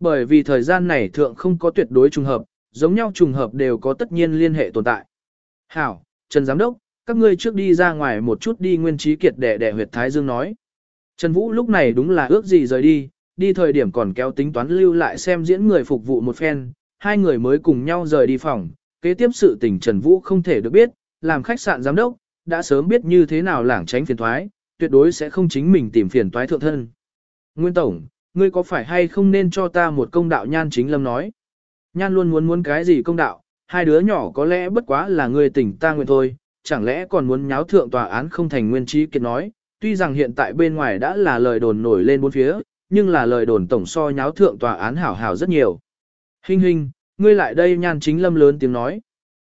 Bởi vì thời gian này thượng không có tuyệt đối trùng hợp, giống nhau trùng hợp đều có tất nhiên liên hệ tồn tại. Hảo, Trần Giám Đốc, các ngươi trước đi ra ngoài một chút đi nguyên trí kiệt để đẻ huyệt Thái Dương nói. Trần Vũ lúc này đúng là ước gì rời đi, đi thời điểm còn kéo tính toán lưu lại xem diễn người phục vụ một phen, hai người mới cùng nhau rời đi phòng, kế tiếp sự tình Trần Vũ không thể được biết, làm khách sạn giám đốc, đã sớm biết như thế nào lảng tránh phiền thoái, tuyệt đối sẽ không chính mình tìm phiền toái thượng thân. Nguyên Tổng, ngươi có phải hay không nên cho ta một công đạo nhan chính lâm nói. Nhan luôn muốn muốn cái gì công đạo, hai đứa nhỏ có lẽ bất quá là người tỉnh ta nguyện thôi, chẳng lẽ còn muốn nháo thượng tòa án không thành nguyên trí kiệt nói, tuy rằng hiện tại bên ngoài đã là lời đồn nổi lên bốn phía, nhưng là lời đồn tổng so nháo thượng tòa án hảo hảo rất nhiều. Hình hình, ngươi lại đây nhan chính lâm lớn tiếng nói.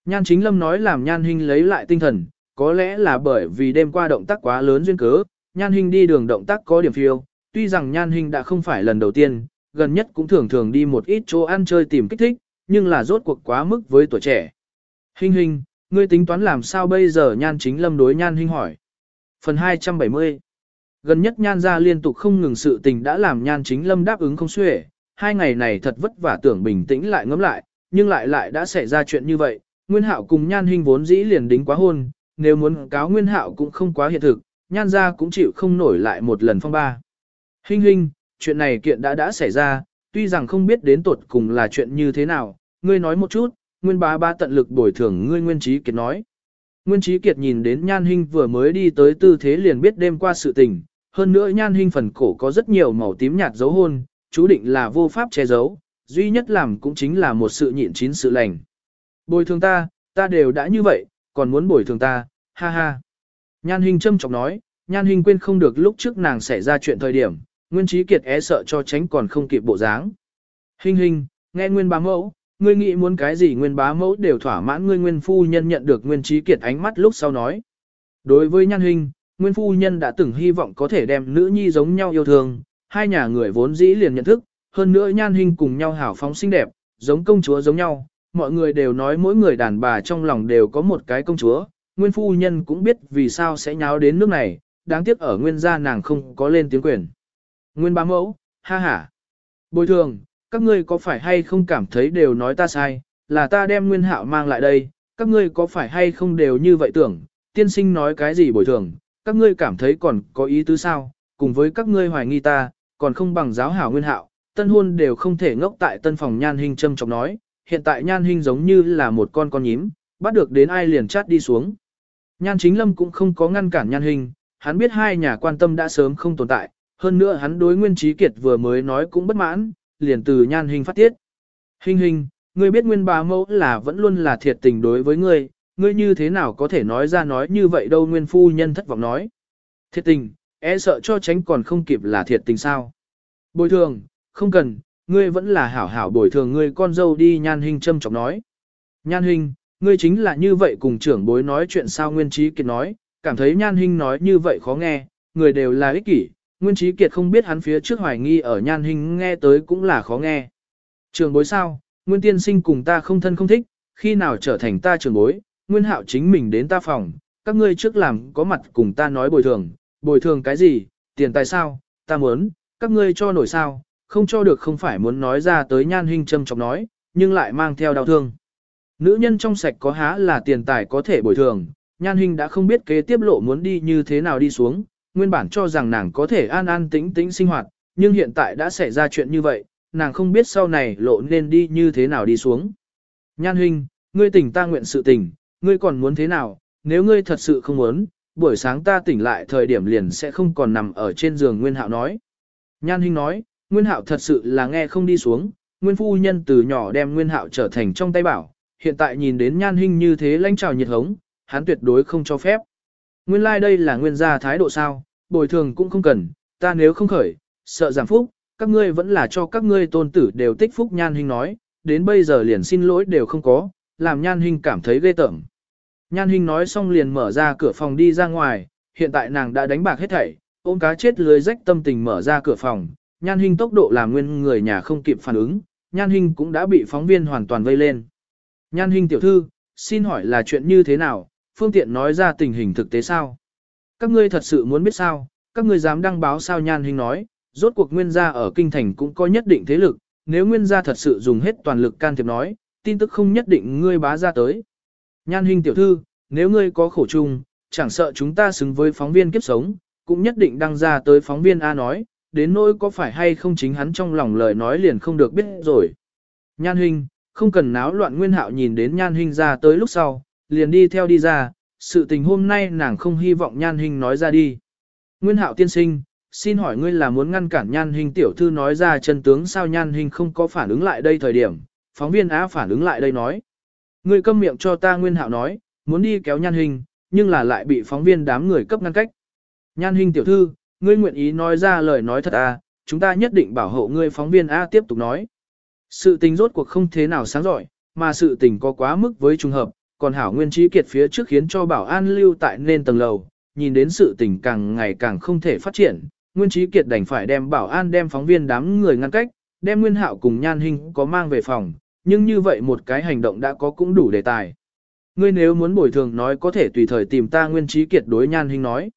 Nhan chính lâm nói làm nhan hình lấy lại tinh thần, có lẽ là bởi vì đêm qua động tác quá lớn duyên cớ, nhan hình đi đường động tác có điểm phiêu, tuy rằng nhan hình đã không phải lần đầu tiên, gần nhất cũng thường thường đi một ít chỗ ăn chơi tìm kích thích, nhưng là rốt cuộc quá mức với tuổi trẻ. Hình hình, ngươi tính toán làm sao bây giờ nhan chính lâm đối nhan hình hỏi. Phần 270 Gần nhất nhan ra liên tục không ngừng sự tình đã làm nhan chính lâm đáp ứng không xuể, hai ngày này thật vất vả tưởng bình tĩnh lại ngẫm lại, nhưng lại lại đã xảy ra chuyện như vậy, Nguyên Hạo cùng nhan hình vốn dĩ liền đính quá hôn, nếu muốn cáo Nguyên Hạo cũng không quá hiện thực, nhan ra cũng chịu không nổi lại một lần phong ba. Hình hình, chuyện này kiện đã đã xảy ra, tuy rằng không biết đến tột cùng là chuyện như thế nào, ngươi nói một chút, nguyên bá ba tận lực bồi thường ngươi nguyên trí kiệt nói. Nguyên trí kiệt nhìn đến nhan Hinh vừa mới đi tới tư thế liền biết đêm qua sự tình, hơn nữa nhan Hinh phần cổ có rất nhiều màu tím nhạt dấu hôn, chú định là vô pháp che giấu, duy nhất làm cũng chính là một sự nhịn chín sự lành. Bồi thường ta, ta đều đã như vậy, còn muốn bồi thường ta, ha ha. Nhan Hinh châm chọc nói, nhan Hinh quên không được lúc trước nàng xảy ra chuyện thời điểm, Nguyên Trí Kiệt é sợ cho tránh còn không kịp bộ dáng. Hình hình, nghe Nguyên bá mẫu, ngươi nghĩ muốn cái gì Nguyên bá mẫu đều thỏa mãn ngươi Nguyên phu nhân nhận được Nguyên Trí Kiệt ánh mắt lúc sau nói. Đối với nhan hình, nguyên phu nhân đã từng hy vọng có thể đem nữ nhi giống nhau yêu thương, hai nhà người vốn dĩ liền nhận thức, hơn nữa nhan hình cùng nhau hảo phóng xinh đẹp, giống công chúa giống nhau, mọi người đều nói mỗi người đàn bà trong lòng đều có một cái công chúa, nguyên phu nhân cũng biết vì sao sẽ nháo đến nước này, đáng tiếc ở nguyên gia nàng không có lên tiếng quyền. Nguyên bá mẫu, ha ha. Bồi thường, các ngươi có phải hay không cảm thấy đều nói ta sai, là ta đem nguyên hạo mang lại đây, các ngươi có phải hay không đều như vậy tưởng, tiên sinh nói cái gì bồi thường, các ngươi cảm thấy còn có ý tứ sao, cùng với các ngươi hoài nghi ta, còn không bằng giáo hảo nguyên hạo, tân hôn đều không thể ngốc tại tân phòng nhan hình châm trọng nói, hiện tại nhan hình giống như là một con con nhím, bắt được đến ai liền chát đi xuống. Nhan chính lâm cũng không có ngăn cản nhan hình, hắn biết hai nhà quan tâm đã sớm không tồn tại, hơn nữa hắn đối nguyên trí kiệt vừa mới nói cũng bất mãn, liền từ nhan hình phát tiết. Hình hình, ngươi biết nguyên bà mẫu là vẫn luôn là thiệt tình đối với ngươi, ngươi như thế nào có thể nói ra nói như vậy đâu nguyên phu nhân thất vọng nói. Thiệt tình, e sợ cho tránh còn không kịp là thiệt tình sao. Bồi thường, không cần, ngươi vẫn là hảo hảo bồi thường ngươi con dâu đi nhan hình châm chọc nói. Nhan hình, ngươi chính là như vậy cùng trưởng bối nói chuyện sao nguyên trí kiệt nói, cảm thấy nhan hình nói như vậy khó nghe, người đều là ích kỷ, nguyên trí kiệt không biết hắn phía trước hoài nghi ở nhan hình nghe tới cũng là khó nghe. Trường bối sao, nguyên tiên sinh cùng ta không thân không thích, khi nào trở thành ta trường bối, nguyên hạo chính mình đến ta phòng, các ngươi trước làm có mặt cùng ta nói bồi thường, bồi thường cái gì, tiền tài sao, ta muốn, các ngươi cho nổi sao, không cho được không phải muốn nói ra tới nhan hình châm chọc nói, nhưng lại mang theo đau thương. Nữ nhân trong sạch có há là tiền tài có thể bồi thường, nhan hình đã không biết kế tiếp lộ muốn đi như thế nào đi xuống, nguyên bản cho rằng nàng có thể an an tĩnh tĩnh sinh hoạt, nhưng hiện tại đã xảy ra chuyện như vậy, nàng không biết sau này lộ nên đi như thế nào đi xuống. Nhan huynh, ngươi tỉnh ta nguyện sự tỉnh, ngươi còn muốn thế nào, nếu ngươi thật sự không muốn, buổi sáng ta tỉnh lại thời điểm liền sẽ không còn nằm ở trên giường Nguyên Hạo nói. Nhan huynh nói, Nguyên Hạo thật sự là nghe không đi xuống, Nguyên phu nhân từ nhỏ đem Nguyên Hạo trở thành trong tay bảo, hiện tại nhìn đến Nhan huynh như thế lãnh trào nhiệt hống, hắn tuyệt đối không cho phép. Nguyên lai like đây là nguyên gia thái độ sao, bồi thường cũng không cần, ta nếu không khởi, sợ giảm phúc, các ngươi vẫn là cho các ngươi tôn tử đều tích phúc nhan hình nói, đến bây giờ liền xin lỗi đều không có, làm nhan hình cảm thấy ghê tởm. Nhan hình nói xong liền mở ra cửa phòng đi ra ngoài, hiện tại nàng đã đánh bạc hết thảy, ôm cá chết lưới rách tâm tình mở ra cửa phòng, nhan hình tốc độ làm nguyên người nhà không kịp phản ứng, nhan hình cũng đã bị phóng viên hoàn toàn vây lên. Nhan hình tiểu thư, xin hỏi là chuyện như thế nào, phương tiện nói ra tình hình thực tế sao? Các ngươi thật sự muốn biết sao, các ngươi dám đăng báo sao nhan hình nói, rốt cuộc nguyên gia ở kinh thành cũng có nhất định thế lực, nếu nguyên gia thật sự dùng hết toàn lực can thiệp nói, tin tức không nhất định ngươi bá ra tới. Nhan hình tiểu thư, nếu ngươi có khổ chung, chẳng sợ chúng ta xứng với phóng viên kiếp sống, cũng nhất định đăng ra tới phóng viên A nói, đến nỗi có phải hay không chính hắn trong lòng lời nói liền không được biết rồi. Nhan hình, không cần náo loạn nguyên hạo nhìn đến nhan hình ra tới lúc sau, liền đi theo đi ra, sự tình hôm nay nàng không hy vọng nhan hình nói ra đi. Nguyên hạo tiên sinh, xin hỏi ngươi là muốn ngăn cản nhan hình tiểu thư nói ra chân tướng sao nhan hình không có phản ứng lại đây thời điểm, phóng viên á phản ứng lại đây nói. Ngươi câm miệng cho ta nguyên hạo nói, muốn đi kéo nhan hình, nhưng là lại bị phóng viên đám người cấp ngăn cách. Nhan hình tiểu thư, ngươi nguyện ý nói ra lời nói thật à, chúng ta nhất định bảo hộ ngươi phóng viên A tiếp tục nói. Sự tình rốt cuộc không thế nào sáng giỏi, mà sự tình có quá mức với trùng hợp, còn hảo nguyên trí kiệt phía trước khiến cho bảo an lưu tại nên tầng lầu, nhìn đến sự tình càng ngày càng không thể phát triển, nguyên trí kiệt đành phải đem bảo an đem phóng viên đám người ngăn cách, đem nguyên hạo cùng nhan hình có mang về phòng, nhưng như vậy một cái hành động đã có cũng đủ đề tài. Ngươi nếu muốn bồi thường nói có thể tùy thời tìm ta nguyên trí kiệt đối nhan hình nói.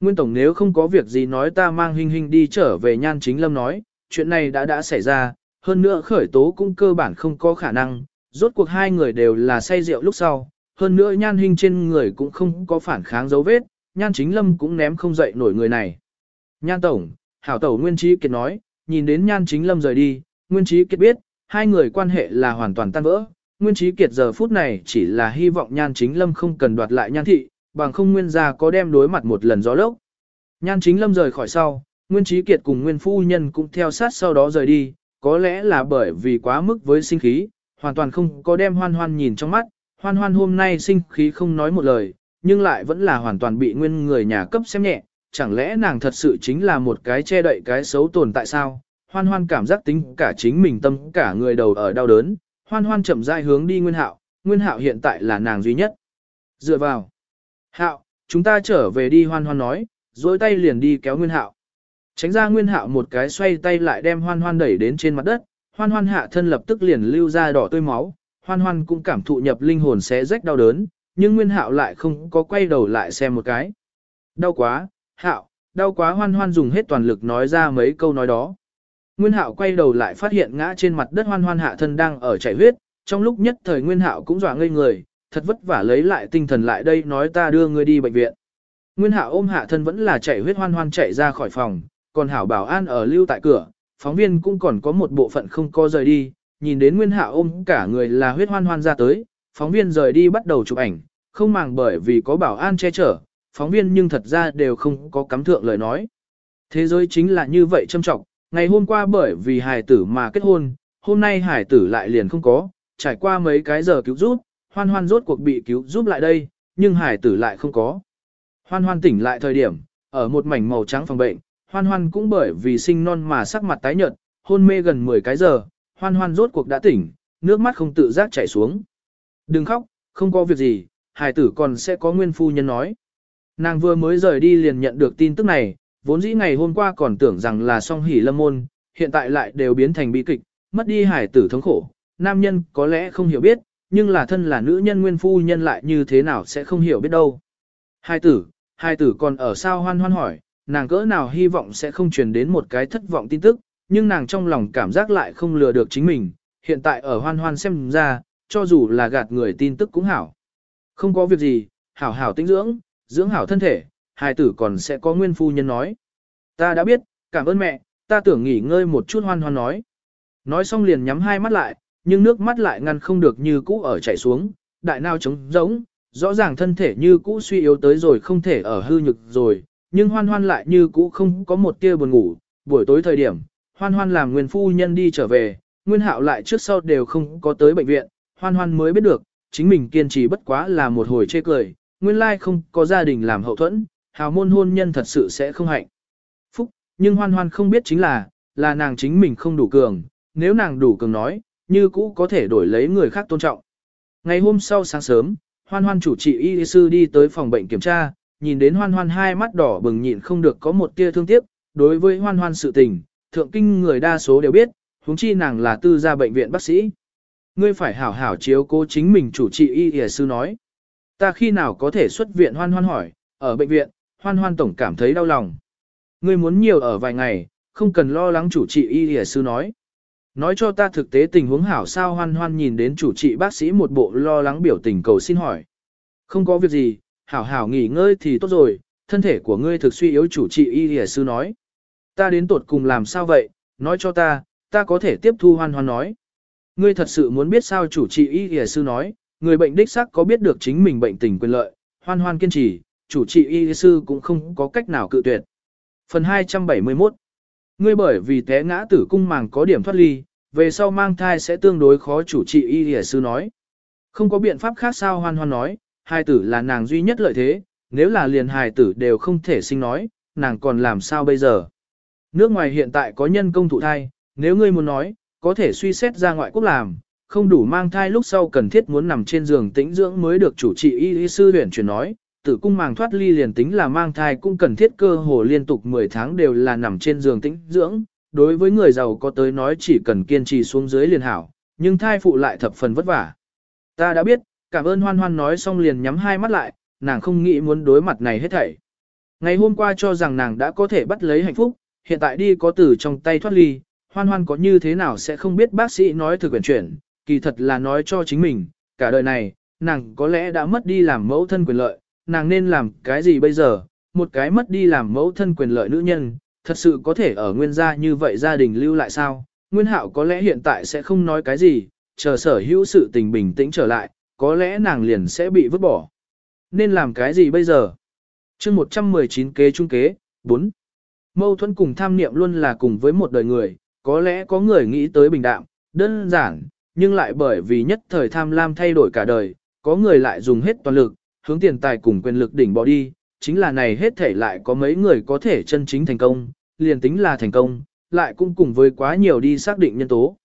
Nguyên tổng nếu không có việc gì nói ta mang hình hình đi trở về nhan chính lâm nói, chuyện này đã đã xảy ra, hơn nữa khởi tố cũng cơ bản không có khả năng, rốt cuộc hai người đều là say rượu lúc sau, hơn nữa nhan hình trên người cũng không có phản kháng dấu vết, nhan chính lâm cũng ném không dậy nổi người này. Nhan tổng, hảo tẩu Nguyên Trí Kiệt nói, nhìn đến nhan chính lâm rời đi, Nguyên Trí Kiệt biết, hai người quan hệ là hoàn toàn tan vỡ. Nguyên Trí Kiệt giờ phút này chỉ là hy vọng nhan chính lâm không cần đoạt lại nhan thị, bằng không nguyên gia có đem đối mặt một lần gió lốc. Nhan chính lâm rời khỏi sau, Nguyên Trí Kiệt cùng Nguyên Phu Nhân cũng theo sát sau đó rời đi, có lẽ là bởi vì quá mức với sinh khí, hoàn toàn không có đem hoan hoan nhìn trong mắt, hoan hoan hôm nay sinh khí không nói một lời, nhưng lại vẫn là hoàn toàn bị nguyên người nhà cấp xem nhẹ, chẳng lẽ nàng thật sự chính là một cái che đậy cái xấu tồn tại sao? Hoan hoan cảm giác tính cả chính mình tâm cả người đầu ở đau đớn, hoan hoan chậm rãi hướng đi nguyên hạo, nguyên hạo hiện tại là nàng duy nhất. Dựa vào. Hạo, chúng ta trở về đi hoan hoan nói, dối tay liền đi kéo Nguyên Hạo. Tránh ra Nguyên Hạo một cái xoay tay lại đem hoan hoan đẩy đến trên mặt đất, hoan hoan hạ thân lập tức liền lưu ra đỏ tươi máu, hoan hoan cũng cảm thụ nhập linh hồn xé rách đau đớn, nhưng Nguyên Hạo lại không có quay đầu lại xem một cái. Đau quá, Hạo, đau quá hoan hoan dùng hết toàn lực nói ra mấy câu nói đó. Nguyên Hạo quay đầu lại phát hiện ngã trên mặt đất hoan hoan hạ thân đang ở chảy huyết, trong lúc nhất thời Nguyên Hạo cũng dọa ngây người, thật vất vả lấy lại tinh thần lại đây nói ta đưa ngươi đi bệnh viện. Nguyên Hạo ôm hạ thân vẫn là chảy huyết hoan hoan chạy ra khỏi phòng, còn Hảo bảo an ở lưu tại cửa, phóng viên cũng còn có một bộ phận không có rời đi, nhìn đến Nguyên Hạo ôm cả người là huyết hoan hoan ra tới, phóng viên rời đi bắt đầu chụp ảnh, không màng bởi vì có bảo an che chở, phóng viên nhưng thật ra đều không có cắm thượng lời nói. Thế giới chính là như vậy trâm trọng, ngày hôm qua bởi vì hài tử mà kết hôn, hôm nay hài tử lại liền không có, trải qua mấy cái giờ cứu giúp, hoan hoan rốt cuộc bị cứu giúp lại đây, nhưng hài tử lại không có. Hoan hoan tỉnh lại thời điểm, ở một mảnh màu trắng phòng bệnh, hoan hoan cũng bởi vì sinh non mà sắc mặt tái nhợt, hôn mê gần 10 cái giờ, hoan hoan rốt cuộc đã tỉnh, nước mắt không tự giác chảy xuống. Đừng khóc, không có việc gì, hài tử còn sẽ có nguyên phu nhân nói. Nàng vừa mới rời đi liền nhận được tin tức này, vốn dĩ ngày hôm qua còn tưởng rằng là song hỉ lâm môn, hiện tại lại đều biến thành bi kịch, mất đi hải tử thống khổ. Nam nhân có lẽ không hiểu biết, nhưng là thân là nữ nhân nguyên phu nhân lại như thế nào sẽ không hiểu biết đâu. Hai tử, hai tử còn ở sao hoan hoan hỏi, nàng cỡ nào hy vọng sẽ không truyền đến một cái thất vọng tin tức, nhưng nàng trong lòng cảm giác lại không lừa được chính mình, hiện tại ở hoan hoan xem ra, cho dù là gạt người tin tức cũng hảo. Không có việc gì, hảo hảo tinh dưỡng, dưỡng hảo thân thể, hài tử còn sẽ có nguyên phu nhân nói. Ta đã biết, cảm ơn mẹ, ta tưởng nghỉ ngơi một chút hoan hoan nói. Nói xong liền nhắm hai mắt lại, nhưng nước mắt lại ngăn không được như cũ ở chảy xuống, đại nào trống giống, rõ ràng thân thể như cũ suy yếu tới rồi không thể ở hư nhực rồi, nhưng hoan hoan lại như cũ không có một tia buồn ngủ, buổi tối thời điểm, hoan hoan làm nguyên phu nhân đi trở về, nguyên hạo lại trước sau đều không có tới bệnh viện, hoan hoan mới biết được, chính mình kiên trì bất quá là một hồi chê cười, nguyên lai không có gia đình làm hậu thuẫn, hào môn hôn nhân thật sự sẽ không hạnh. Phúc, nhưng hoan hoan không biết chính là, là nàng chính mình không đủ cường, nếu nàng đủ cường nói, như cũ có thể đổi lấy người khác tôn trọng. Ngày hôm sau sáng sớm, hoan hoan chủ trị y sư đi tới phòng bệnh kiểm tra, nhìn đến hoan hoan hai mắt đỏ bừng nhịn không được có một tia thương tiếc, đối với hoan hoan sự tình, thượng kinh người đa số đều biết, huống chi nàng là tư gia bệnh viện bác sĩ. Ngươi phải hảo hảo chiếu cố chính mình chủ trị y y sư nói. Ta khi nào có thể xuất viện hoan hoan hỏi, ở bệnh viện, hoan hoan tổng cảm thấy đau lòng. Ngươi muốn nhiều ở vài ngày, không cần lo lắng chủ trị y y sư nói. Nói cho ta thực tế tình huống hảo sao hoan hoan nhìn đến chủ trị bác sĩ một bộ lo lắng biểu tình cầu xin hỏi. Không có việc gì, hảo hảo nghỉ ngơi thì tốt rồi, thân thể của ngươi thực suy yếu chủ trị y y sư nói. Ta đến tột cùng làm sao vậy, nói cho ta, ta có thể tiếp thu hoan hoan nói. Ngươi thật sự muốn biết sao chủ trị y y sư nói, người bệnh đích xác có biết được chính mình bệnh tình quyền lợi, hoan hoan kiên trì, chủ trị y sư cũng không có cách nào cự tuyệt. Phần 271 Ngươi bởi vì té ngã tử cung màng có điểm thoát ly, về sau mang thai sẽ tương đối khó chủ trị y y sư nói. Không có biện pháp khác sao hoan hoan nói, hai tử là nàng duy nhất lợi thế, nếu là liền hài tử đều không thể sinh nói, nàng còn làm sao bây giờ. Nước ngoài hiện tại có nhân công thụ thai, nếu ngươi muốn nói, có thể suy xét ra ngoại quốc làm, không đủ mang thai lúc sau cần thiết muốn nằm trên giường tĩnh dưỡng mới được chủ trị y y sư huyền chuyển nói, tử cung màng thoát ly liền tính là mang thai cũng cần thiết cơ hồ liên tục 10 tháng đều là nằm trên giường tĩnh dưỡng, đối với người giàu có tới nói chỉ cần kiên trì xuống dưới liền hảo, nhưng thai phụ lại thập phần vất vả. Ta đã biết, cảm ơn hoan hoan nói xong liền nhắm hai mắt lại, nàng không nghĩ muốn đối mặt này hết thảy. Ngày hôm qua cho rằng nàng đã có thể bắt lấy hạnh phúc, hiện tại đi có từ trong tay thoát ly, hoan hoan có như thế nào sẽ không biết bác sĩ nói thực quyển chuyển, kỳ thật là nói cho chính mình, cả đời này, nàng có lẽ đã mất đi làm mẫu thân quyền lợi, nàng nên làm cái gì bây giờ, một cái mất đi làm mẫu thân quyền lợi nữ nhân, thật sự có thể ở nguyên gia như vậy gia đình lưu lại sao? Nguyên hạo có lẽ hiện tại sẽ không nói cái gì, chờ sở hữu sự tình bình tĩnh trở lại, có lẽ nàng liền sẽ bị vứt bỏ. Nên làm cái gì bây giờ? chương 119 kế trung kế, 4. Mâu thuẫn cùng tham niệm luôn là cùng với một đời người, có lẽ có người nghĩ tới bình đạm, đơn giản, nhưng lại bởi vì nhất thời tham lam thay đổi cả đời, có người lại dùng hết toàn lực, hướng tiền tài cùng quyền lực đỉnh bỏ đi, chính là này hết thể lại có mấy người có thể chân chính thành công, liền tính là thành công, lại cũng cùng với quá nhiều đi xác định nhân tố.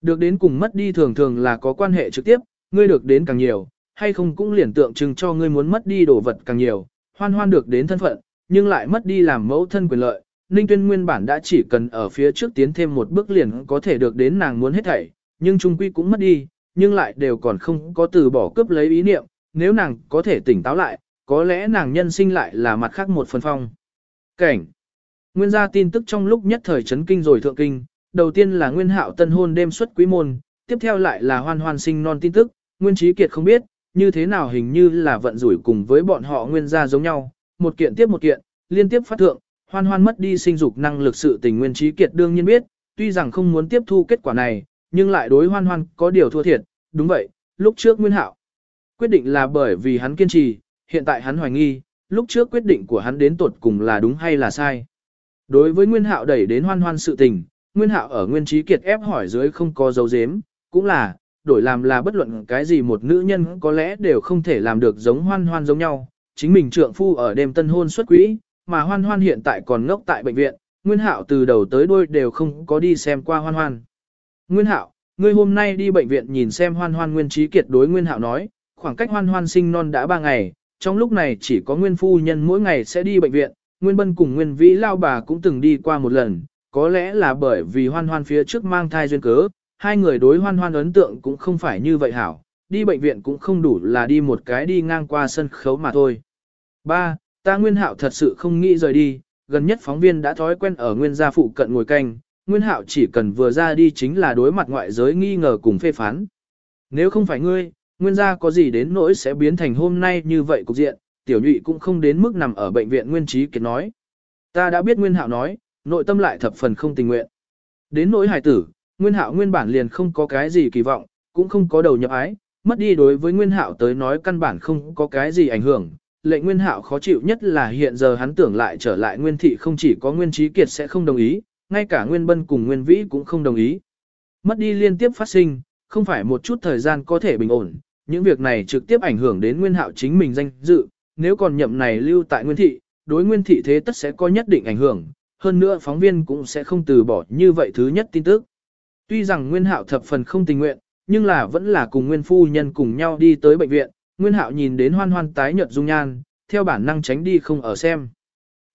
Được đến cùng mất đi thường thường là có quan hệ trực tiếp, ngươi được đến càng nhiều, hay không cũng liền tượng trưng cho ngươi muốn mất đi đồ vật càng nhiều. hoan hoan được đến thân phận, nhưng lại mất đi làm mẫu thân quyền lợi. Ninh Tuyên nguyên bản đã chỉ cần ở phía trước tiến thêm một bước liền có thể được đến nàng muốn hết thảy, nhưng trung quy cũng mất đi, nhưng lại đều còn không có từ bỏ cướp lấy ý niệm, nếu nàng có thể tỉnh táo lại, có lẽ nàng nhân sinh lại là mặt khác một phần phong. Cảnh Nguyên gia tin tức trong lúc nhất thời chấn kinh rồi thượng kinh, đầu tiên là nguyên hạo tân hôn đêm xuất quý môn, tiếp theo lại là hoan hoan sinh non tin tức, nguyên trí kiệt không biết, như thế nào hình như là vận rủi cùng với bọn họ nguyên gia giống nhau, một kiện tiếp một kiện, liên tiếp phát thượng, hoan hoan mất đi sinh dục năng lực sự tình nguyên trí kiệt đương nhiên biết, tuy rằng không muốn tiếp thu kết quả này, nhưng lại đối hoan hoan có điều thua thiệt, đúng vậy, lúc trước nguyên hạo quyết định là bởi vì hắn kiên trì, hiện tại hắn hoài nghi, lúc trước quyết định của hắn đến tột cùng là đúng hay là sai. Đối với Nguyên Hạo đẩy đến hoan hoan sự tình, Nguyên Hạo ở Nguyên Trí Kiệt ép hỏi dưới không có dấu dếm, cũng là, đổi làm là bất luận cái gì một nữ nhân có lẽ đều không thể làm được giống hoan hoan giống nhau. Chính mình trượng phu ở đêm tân hôn xuất quỹ, mà hoan hoan hiện tại còn ngốc tại bệnh viện, Nguyên Hạo từ đầu tới đuôi đều không có đi xem qua hoan hoan. Nguyên Hạo, ngươi hôm nay đi bệnh viện nhìn xem hoan hoan Nguyên Trí Kiệt đối Nguyên Hạo nói, khoảng cách hoan hoan sinh non đã ba ngày, trong lúc này chỉ có Nguyên Phu Nhân mỗi ngày sẽ đi bệnh viện, Nguyên Bân cùng Nguyên Vĩ Lao bà cũng từng đi qua một lần, có lẽ là bởi vì hoan hoan phía trước mang thai duyên cớ, hai người đối hoan hoan ấn tượng cũng không phải như vậy hảo, đi bệnh viện cũng không đủ là đi một cái đi ngang qua sân khấu mà thôi. Ba, Ta Nguyên Hạo thật sự không nghĩ rời đi, gần nhất phóng viên đã thói quen ở Nguyên gia phụ cận ngồi canh, Nguyên Hạo chỉ cần vừa ra đi chính là đối mặt ngoại giới nghi ngờ cùng phê phán. Nếu không phải ngươi, Nguyên gia có gì đến nỗi sẽ biến thành hôm nay như vậy cục diện, tiểu nhụy cũng không đến mức nằm ở bệnh viện Nguyên Trí Kiệt nói. Ta đã biết Nguyên Hạo nói, nội tâm lại thập phần không tình nguyện. Đến nỗi hài tử, Nguyên Hạo nguyên bản liền không có cái gì kỳ vọng, cũng không có đầu nhập ái, mất đi đối với Nguyên Hạo tới nói căn bản không có cái gì ảnh hưởng. Lệnh Nguyên Hạo khó chịu nhất là hiện giờ hắn tưởng lại trở lại Nguyên Thị không chỉ có Nguyên Trí Kiệt sẽ không đồng ý, ngay cả Nguyên Bân cùng Nguyên Vĩ cũng không đồng ý. Mất đi liên tiếp phát sinh, không phải một chút thời gian có thể bình ổn, những việc này trực tiếp ảnh hưởng đến Nguyên Hạo chính mình danh dự, nếu còn nhậm này lưu tại Nguyên Thị, đối Nguyên Thị thế tất sẽ có nhất định ảnh hưởng, hơn nữa phóng viên cũng sẽ không từ bỏ như vậy thứ nhất tin tức. Tuy rằng Nguyên Hạo thập phần không tình nguyện, nhưng là vẫn là cùng Nguyên Phu Nhân cùng nhau đi tới bệnh viện, Nguyên Hạo nhìn đến hoan hoan tái nhợt dung nhan, theo bản năng tránh đi không ở xem.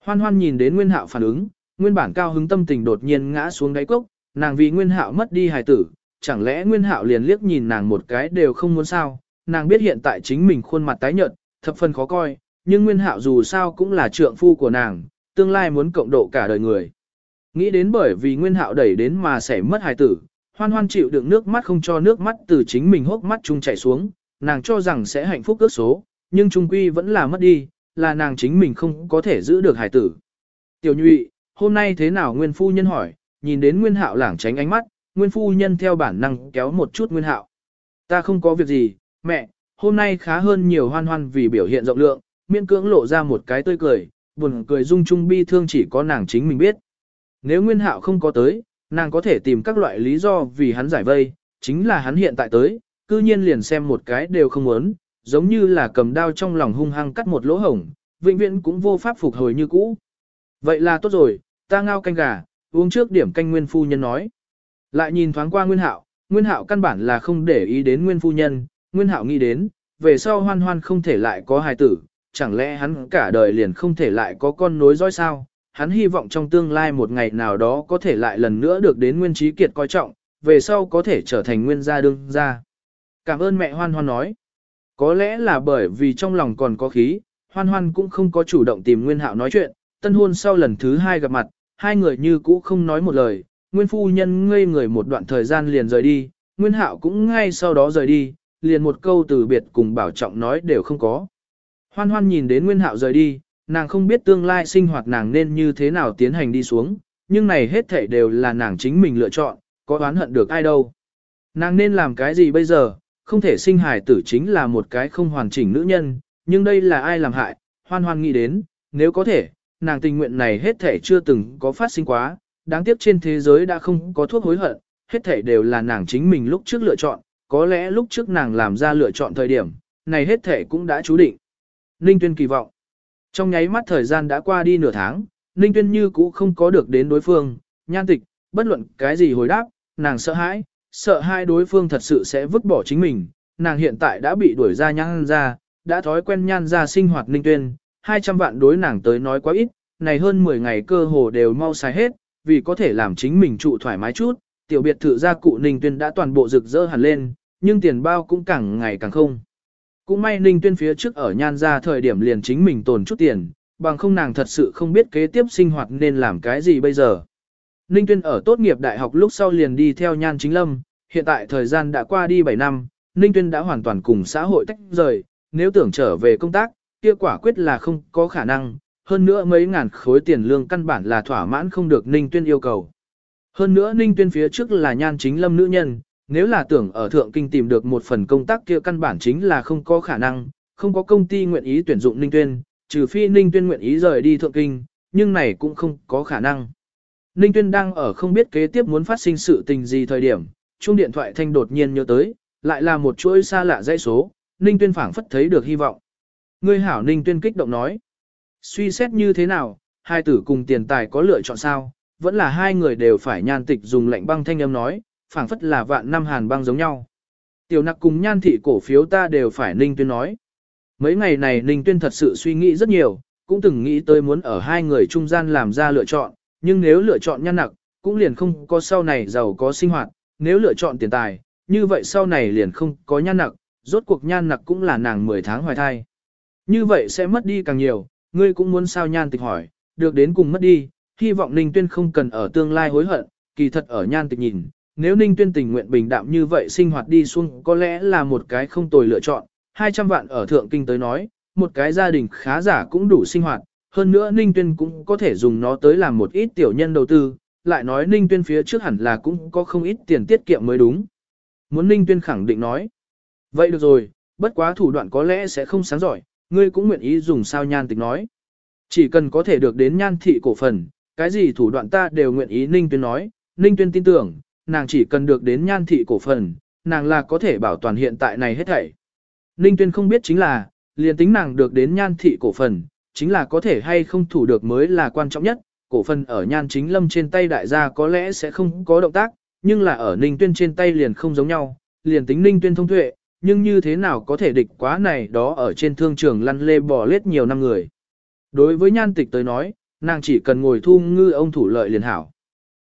Hoan hoan nhìn đến Nguyên Hạo phản ứng, nguyên bản cao hứng tâm tình đột nhiên ngã xuống đáy cốc, nàng vì Nguyên Hạo mất đi hài tử, chẳng lẽ Nguyên Hạo liền liếc nhìn nàng một cái đều không muốn sao, nàng biết hiện tại chính mình khuôn mặt tái nhợt, thập phần khó coi, nhưng Nguyên Hạo dù sao cũng là trượng phu của nàng, tương lai muốn cộng độ cả đời người. Nghĩ đến bởi vì Nguyên Hạo đẩy đến mà sẽ mất hài tử, hoan hoan chịu đựng nước mắt không cho nước mắt từ chính mình hốc mắt chung chảy xuống, nàng cho rằng sẽ hạnh phúc ước số, nhưng trung quy vẫn là mất đi, là nàng chính mình không có thể giữ được hài tử. Tiểu nhụy, hôm nay thế nào Nguyên Phu Nhân hỏi, nhìn đến Nguyên Hạo lảng tránh ánh mắt, Nguyên Phu Nhân theo bản năng kéo một chút Nguyên Hạo. Ta không có việc gì, mẹ, hôm nay khá hơn nhiều hoan hoan vì biểu hiện rộng lượng, miễn cưỡng lộ ra một cái tươi cười, buồn cười dung trung bi thương chỉ có nàng chính mình biết. Nếu Nguyên Hạo không có tới, nàng có thể tìm các loại lý do vì hắn giải vây, chính là hắn hiện tại tới, cư nhiên liền xem một cái đều không muốn, giống như là cầm đao trong lòng hung hăng cắt một lỗ hổng, vĩnh viễn cũng vô pháp phục hồi như cũ. Vậy là tốt rồi, ta ngao canh gà, uống trước điểm canh nguyên phu nhân nói. Lại nhìn thoáng qua Nguyên Hạo, Nguyên Hạo căn bản là không để ý đến Nguyên phu nhân, Nguyên Hạo nghĩ đến, về sau hoan hoan không thể lại có hài tử, chẳng lẽ hắn cả đời liền không thể lại có con nối dõi sao? Hắn hy vọng trong tương lai một ngày nào đó có thể lại lần nữa được đến Nguyên Trí Kiệt coi trọng, về sau có thể trở thành Nguyên gia đương gia. Cảm ơn mẹ Hoan Hoan nói. Có lẽ là bởi vì trong lòng còn có khí, Hoan Hoan cũng không có chủ động tìm Nguyên Hạo nói chuyện, tân hôn sau lần thứ hai gặp mặt, hai người như cũ không nói một lời, Nguyên Phu Nhân ngây người một đoạn thời gian liền rời đi, Nguyên Hạo cũng ngay sau đó rời đi, liền một câu từ biệt cùng bảo trọng nói đều không có. Hoan hoan nhìn đến Nguyên Hạo rời đi, nàng không biết tương lai sinh hoạt nàng nên như thế nào tiến hành đi xuống, nhưng này hết thảy đều là nàng chính mình lựa chọn, có oán hận được ai đâu. Nàng nên làm cái gì bây giờ, không thể sinh hài tử chính là một cái không hoàn chỉnh nữ nhân, nhưng đây là ai làm hại, hoan hoan nghĩ đến, nếu có thể, nàng tình nguyện này hết thảy chưa từng có phát sinh quá, đáng tiếc trên thế giới đã không có thuốc hối hận, hết thảy đều là nàng chính mình lúc trước lựa chọn, có lẽ lúc trước nàng làm ra lựa chọn thời điểm, này hết thảy cũng đã chú định. Ninh Tuyên kỳ vọng. Trong nháy mắt thời gian đã qua đi nửa tháng, Ninh Tuyên như cũ không có được đến đối phương, nhan tịch, bất luận cái gì hồi đáp, nàng sợ hãi, sợ hai đối phương thật sự sẽ vứt bỏ chính mình, nàng hiện tại đã bị đuổi ra nhan ra, đã thói quen nhan ra sinh hoạt Ninh Tuyên, 200 vạn đối nàng tới nói quá ít, này hơn 10 ngày cơ hồ đều mau xài hết, vì có thể làm chính mình trụ thoải mái chút, tiểu biệt thự gia cụ Ninh Tuyên đã toàn bộ rực rỡ hẳn lên, nhưng tiền bao cũng càng ngày càng không. Cũng may Ninh Tuyên phía trước ở nhan ra thời điểm liền chính mình tồn chút tiền, bằng không nàng thật sự không biết kế tiếp sinh hoạt nên làm cái gì bây giờ. Ninh Tuyên ở tốt nghiệp đại học lúc sau liền đi theo nhan chính lâm, hiện tại thời gian đã qua đi 7 năm, Ninh Tuyên đã hoàn toàn cùng xã hội tách rời, nếu tưởng trở về công tác, kia quả quyết là không có khả năng, hơn nữa mấy ngàn khối tiền lương căn bản là thỏa mãn không được Ninh Tuyên yêu cầu. Hơn nữa Ninh Tuyên phía trước là nhan chính lâm nữ nhân, nếu là tưởng ở Thượng Kinh tìm được một phần công tác kia căn bản chính là không có khả năng, không có công ty nguyện ý tuyển dụng Ninh Tuyên, trừ phi Ninh Tuyên nguyện ý rời đi Thượng Kinh, nhưng này cũng không có khả năng. Ninh Tuyên đang ở không biết kế tiếp muốn phát sinh sự tình gì thời điểm, chuông điện thoại thanh đột nhiên nhớ tới, lại là một chuỗi xa lạ dãy số, Ninh Tuyên phảng phất thấy được hy vọng. Ngươi hảo Ninh Tuyên kích động nói. Suy xét như thế nào, hai tử cùng tiền tài có lựa chọn sao, vẫn là hai người đều phải nhan tịch dùng lạnh băng thanh âm nói, phảng phất là vạn năm hàn băng giống nhau. Tiểu nặc cùng nhan thị cổ phiếu ta đều phải Ninh Tuyên nói. Mấy ngày này Ninh Tuyên thật sự suy nghĩ rất nhiều, cũng từng nghĩ tới muốn ở hai người trung gian làm ra lựa chọn, nhưng nếu lựa chọn nhan nặc, cũng liền không có sau này giàu có sinh hoạt, nếu lựa chọn tiền tài, như vậy sau này liền không có nhan nặc, rốt cuộc nhan nặc cũng là nàng 10 tháng hoài thai. Như vậy sẽ mất đi càng nhiều, ngươi cũng muốn sao nhan tịch hỏi, được đến cùng mất đi, hy vọng Ninh Tuyên không cần ở tương lai hối hận, kỳ thật ở nhan tịch nhìn, nếu Ninh Tuyên tình nguyện bình đạm như vậy sinh hoạt đi xuống có lẽ là một cái không tồi lựa chọn, 200 vạn ở Thượng Kinh tới nói, một cái gia đình khá giả cũng đủ sinh hoạt, hơn nữa Ninh Tuyên cũng có thể dùng nó tới làm một ít tiểu nhân đầu tư, lại nói Ninh Tuyên phía trước hẳn là cũng có không ít tiền tiết kiệm mới đúng. Muốn Ninh Tuyên khẳng định nói, vậy được rồi, bất quá thủ đoạn có lẽ sẽ không sáng giỏi, ngươi cũng nguyện ý dùng sao nhan tịch nói. Chỉ cần có thể được đến nhan thị cổ phần, cái gì thủ đoạn ta đều nguyện ý Ninh Tuyên nói, Ninh Tuyên tin tưởng, nàng chỉ cần được đến nhan thị cổ phần, nàng là có thể bảo toàn hiện tại này hết thảy. Ninh Tuyên không biết chính là, liền tính nàng được đến nhan thị cổ phần, chính là có thể hay không thủ được mới là quan trọng nhất, cổ phần ở nhan chính lâm trên tay đại gia có lẽ sẽ không có động tác, nhưng là ở Ninh Tuyên trên tay liền không giống nhau, liền tính Ninh Tuyên thông tuệ, nhưng như thế nào có thể địch quá này đó ở trên thương trường lăn lê bò lết nhiều năm người. Đối với nhan tịch tới nói, nàng chỉ cần ngồi thu ngư ông thủ lợi liền hảo.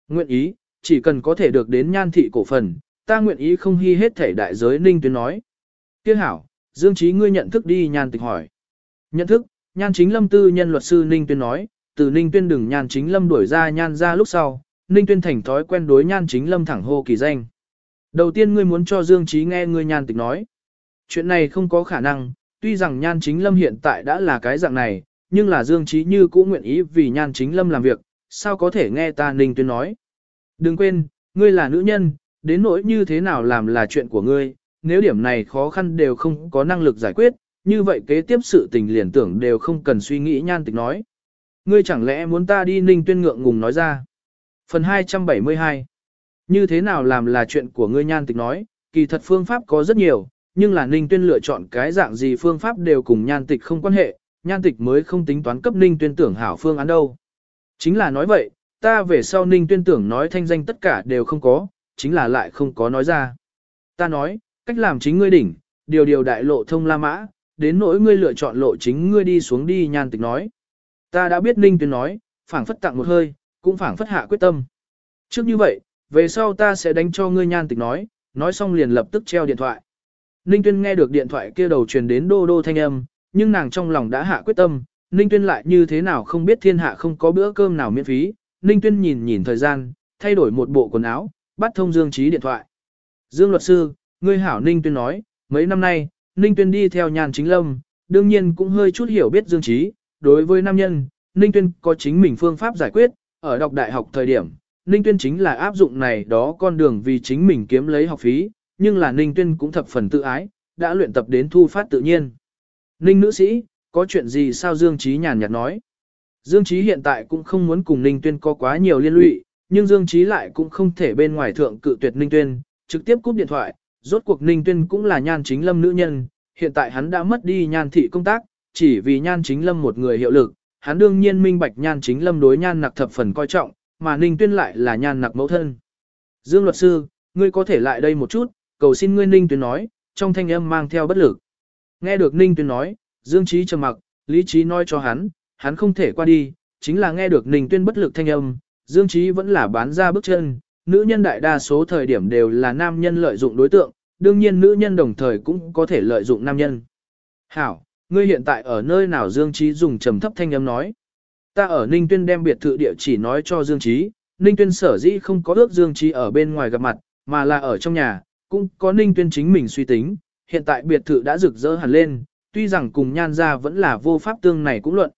Nguyện ý, chỉ cần có thể được đến nhan thị cổ phần, ta nguyện ý không hy hết thể đại giới Ninh Tuyên nói. Tiếc hảo, Dương Trí ngươi nhận thức đi nhan tịch hỏi. Nhận thức, nhan chính lâm tư nhân luật sư Ninh Tuyên nói, từ Ninh Tuyên đừng nhan chính lâm đuổi ra nhan ra lúc sau, Ninh Tuyên thành thói quen đối nhan chính lâm thẳng hô kỳ danh. Đầu tiên ngươi muốn cho Dương Trí nghe ngươi nhan tịch nói. Chuyện này không có khả năng, tuy rằng nhan chính lâm hiện tại đã là cái dạng này, nhưng là Dương Trí như cũng nguyện ý vì nhan chính lâm làm việc, sao có thể nghe ta Ninh Tuyên nói. Đừng quên, ngươi là nữ nhân, đến nỗi như thế nào làm là chuyện của ngươi, nếu điểm này khó khăn đều không có năng lực giải quyết, như vậy kế tiếp sự tình liền tưởng đều không cần suy nghĩ nhan tịch nói. Ngươi chẳng lẽ muốn ta đi ninh tuyên ngượng ngùng nói ra. Phần 272 Như thế nào làm là chuyện của ngươi nhan tịch nói, kỳ thật phương pháp có rất nhiều, nhưng là ninh tuyên lựa chọn cái dạng gì phương pháp đều cùng nhan tịch không quan hệ, nhan tịch mới không tính toán cấp ninh tuyên tưởng hảo phương án đâu. Chính là nói vậy, ta về sau ninh tuyên tưởng nói thanh danh tất cả đều không có, chính là lại không có nói ra. Ta nói, cách làm chính ngươi đỉnh, điều điều đại lộ thông La Mã, đến nỗi ngươi lựa chọn lộ chính ngươi đi xuống đi nhan tịch nói. Ta đã biết Ninh Tuyên nói, phảng phất tặng một hơi, cũng phảng phất hạ quyết tâm. Trước như vậy, về sau ta sẽ đánh cho ngươi nhan tịch nói, nói xong liền lập tức treo điện thoại. Ninh Tuyên nghe được điện thoại kia đầu truyền đến đô đô thanh âm, nhưng nàng trong lòng đã hạ quyết tâm, Ninh Tuyên lại như thế nào không biết thiên hạ không có bữa cơm nào miễn phí. Ninh Tuyên nhìn nhìn thời gian, thay đổi một bộ quần áo, bắt thông Dương Trí điện thoại. Dương luật sư, ngươi hảo Ninh Tuyên nói, mấy năm nay, Ninh Tuyên đi theo nhàn chính lâm, đương nhiên cũng hơi chút hiểu biết Dương Trí, đối với nam nhân, Ninh Tuyên có chính mình phương pháp giải quyết, ở đọc đại học thời điểm, Ninh Tuyên chính là áp dụng này đó con đường vì chính mình kiếm lấy học phí, nhưng là Ninh Tuyên cũng thập phần tự ái, đã luyện tập đến thu phát tự nhiên. Ninh nữ sĩ, có chuyện gì sao Dương Trí nhàn nhạt nói. Dương Chí hiện tại cũng không muốn cùng Ninh Tuyên có quá nhiều liên lụy, nhưng Dương Chí lại cũng không thể bên ngoài thượng cự tuyệt Ninh Tuyên, trực tiếp cúp điện thoại, rốt cuộc Ninh Tuyên cũng là nhan chính lâm nữ nhân, hiện tại hắn đã mất đi nhan thị công tác, chỉ vì nhan chính lâm một người hiệu lực, hắn đương nhiên minh bạch nhan chính lâm đối nhan nặc thập phần coi trọng, mà Ninh Tuyên lại là nhan nặc mẫu thân. Dương luật sư, ngươi có thể lại đây một chút, cầu xin ngươi Ninh Tuyên nói, trong thanh âm mang theo bất lực. Nghe được Ninh Tuyên nói, Dương Chí trầm mặc, lý trí nói cho hắn, hắn không thể qua đi, chính là nghe được Ninh Tuyên bất lực thanh âm, Dương chí vẫn là bán ra bước chân, nữ nhân đại đa số thời điểm đều là nam nhân lợi dụng đối tượng, đương nhiên nữ nhân đồng thời cũng có thể lợi dụng nam nhân. Hảo, ngươi hiện tại ở nơi nào Dương chí dùng trầm thấp thanh âm nói. Ta ở Ninh Tuyên đem biệt thự địa chỉ nói cho Dương chí Ninh Tuyên sở dĩ không có ước Dương chí ở bên ngoài gặp mặt, mà là ở trong nhà, cũng có Ninh Tuyên chính mình suy tính, hiện tại biệt thự đã rực rỡ hẳn lên, tuy rằng cùng nhan ra vẫn là vô pháp tương này cũng luận.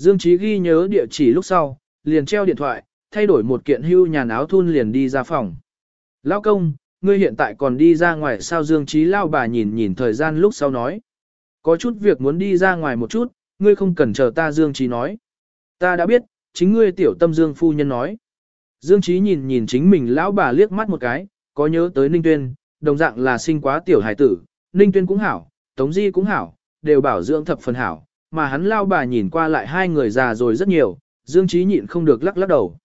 Dương Chí ghi nhớ địa chỉ lúc sau, liền treo điện thoại, thay đổi một kiện hưu nhàn áo thun liền đi ra phòng. Lão công, ngươi hiện tại còn đi ra ngoài sao Dương Chí lao bà nhìn nhìn thời gian lúc sau nói. Có chút việc muốn đi ra ngoài một chút, ngươi không cần chờ ta Dương Chí nói. Ta đã biết, chính ngươi tiểu tâm Dương phu nhân nói. Dương Chí nhìn nhìn chính mình lão bà liếc mắt một cái, có nhớ tới Ninh Tuyên, đồng dạng là sinh quá tiểu hải tử, Ninh Tuyên cũng hảo, Tống Di cũng hảo, đều bảo dưỡng thập phần hảo, mà hắn lao bà nhìn qua lại hai người già rồi rất nhiều, Dương Trí nhịn không được lắc lắc đầu.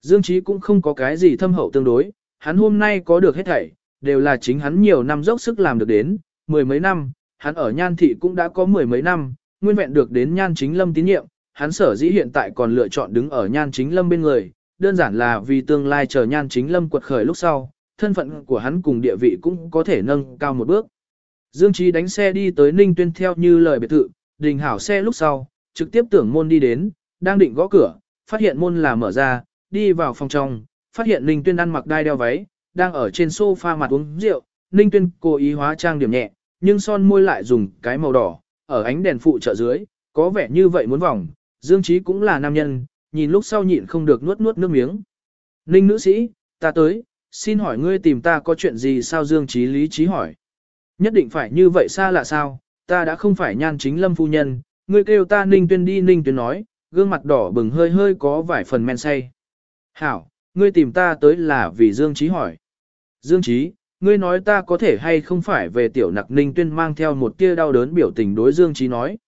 Dương Trí cũng không có cái gì thâm hậu tương đối, hắn hôm nay có được hết thảy, đều là chính hắn nhiều năm dốc sức làm được đến, mười mấy năm, hắn ở nhan thị cũng đã có mười mấy năm, nguyên vẹn được đến nhan chính lâm tín nhiệm, hắn sở dĩ hiện tại còn lựa chọn đứng ở nhan chính lâm bên người, đơn giản là vì tương lai chờ nhan chính lâm quật khởi lúc sau, thân phận của hắn cùng địa vị cũng có thể nâng cao một bước. Dương Trí đánh xe đi tới Ninh Tuyên theo như lời biệt thự, đình hảo xe lúc sau, trực tiếp tưởng môn đi đến, đang định gõ cửa, phát hiện môn là mở ra, đi vào phòng trong, phát hiện Ninh Tuyên ăn mặc đai đeo váy, đang ở trên sofa mặt uống rượu, Ninh Tuyên cố ý hóa trang điểm nhẹ, nhưng son môi lại dùng cái màu đỏ, ở ánh đèn phụ trợ dưới, có vẻ như vậy muốn vòng, Dương Chí cũng là nam nhân, nhìn lúc sau nhịn không được nuốt nuốt nước miếng. Ninh nữ sĩ, ta tới, xin hỏi ngươi tìm ta có chuyện gì sao Dương Chí lý trí hỏi. Nhất định phải như vậy xa lạ sao, ta đã không phải nhan chính lâm phu nhân, ngươi kêu ta Ninh Tuyên đi Ninh Tuyên nói, gương mặt đỏ bừng hơi hơi có vài phần men say. Hảo, ngươi tìm ta tới là vì Dương Trí hỏi. Dương Trí, ngươi nói ta có thể hay không phải về tiểu nặc Ninh Tuyên mang theo một tia đau đớn biểu tình đối Dương Trí nói.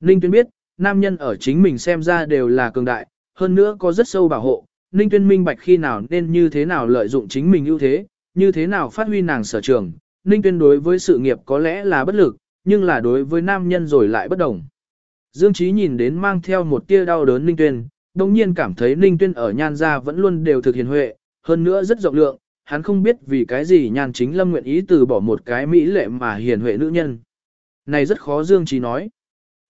Ninh Tuyên biết, nam nhân ở chính mình xem ra đều là cường đại, hơn nữa có rất sâu bảo hộ. Ninh Tuyên minh bạch khi nào nên như thế nào lợi dụng chính mình ưu thế, như thế nào phát huy nàng sở trường. Ninh Tuyên đối với sự nghiệp có lẽ là bất lực, nhưng là đối với nam nhân rồi lại bất đồng. Dương chí nhìn đến mang theo một tia đau đớn Ninh Tuyên, đồng nhiên cảm thấy Ninh Tuyên ở nhan gia vẫn luôn đều thực hiền huệ, hơn nữa rất rộng lượng, hắn không biết vì cái gì nhan chính lâm nguyện ý từ bỏ một cái mỹ lệ mà hiền huệ nữ nhân. Này rất khó Dương chí nói.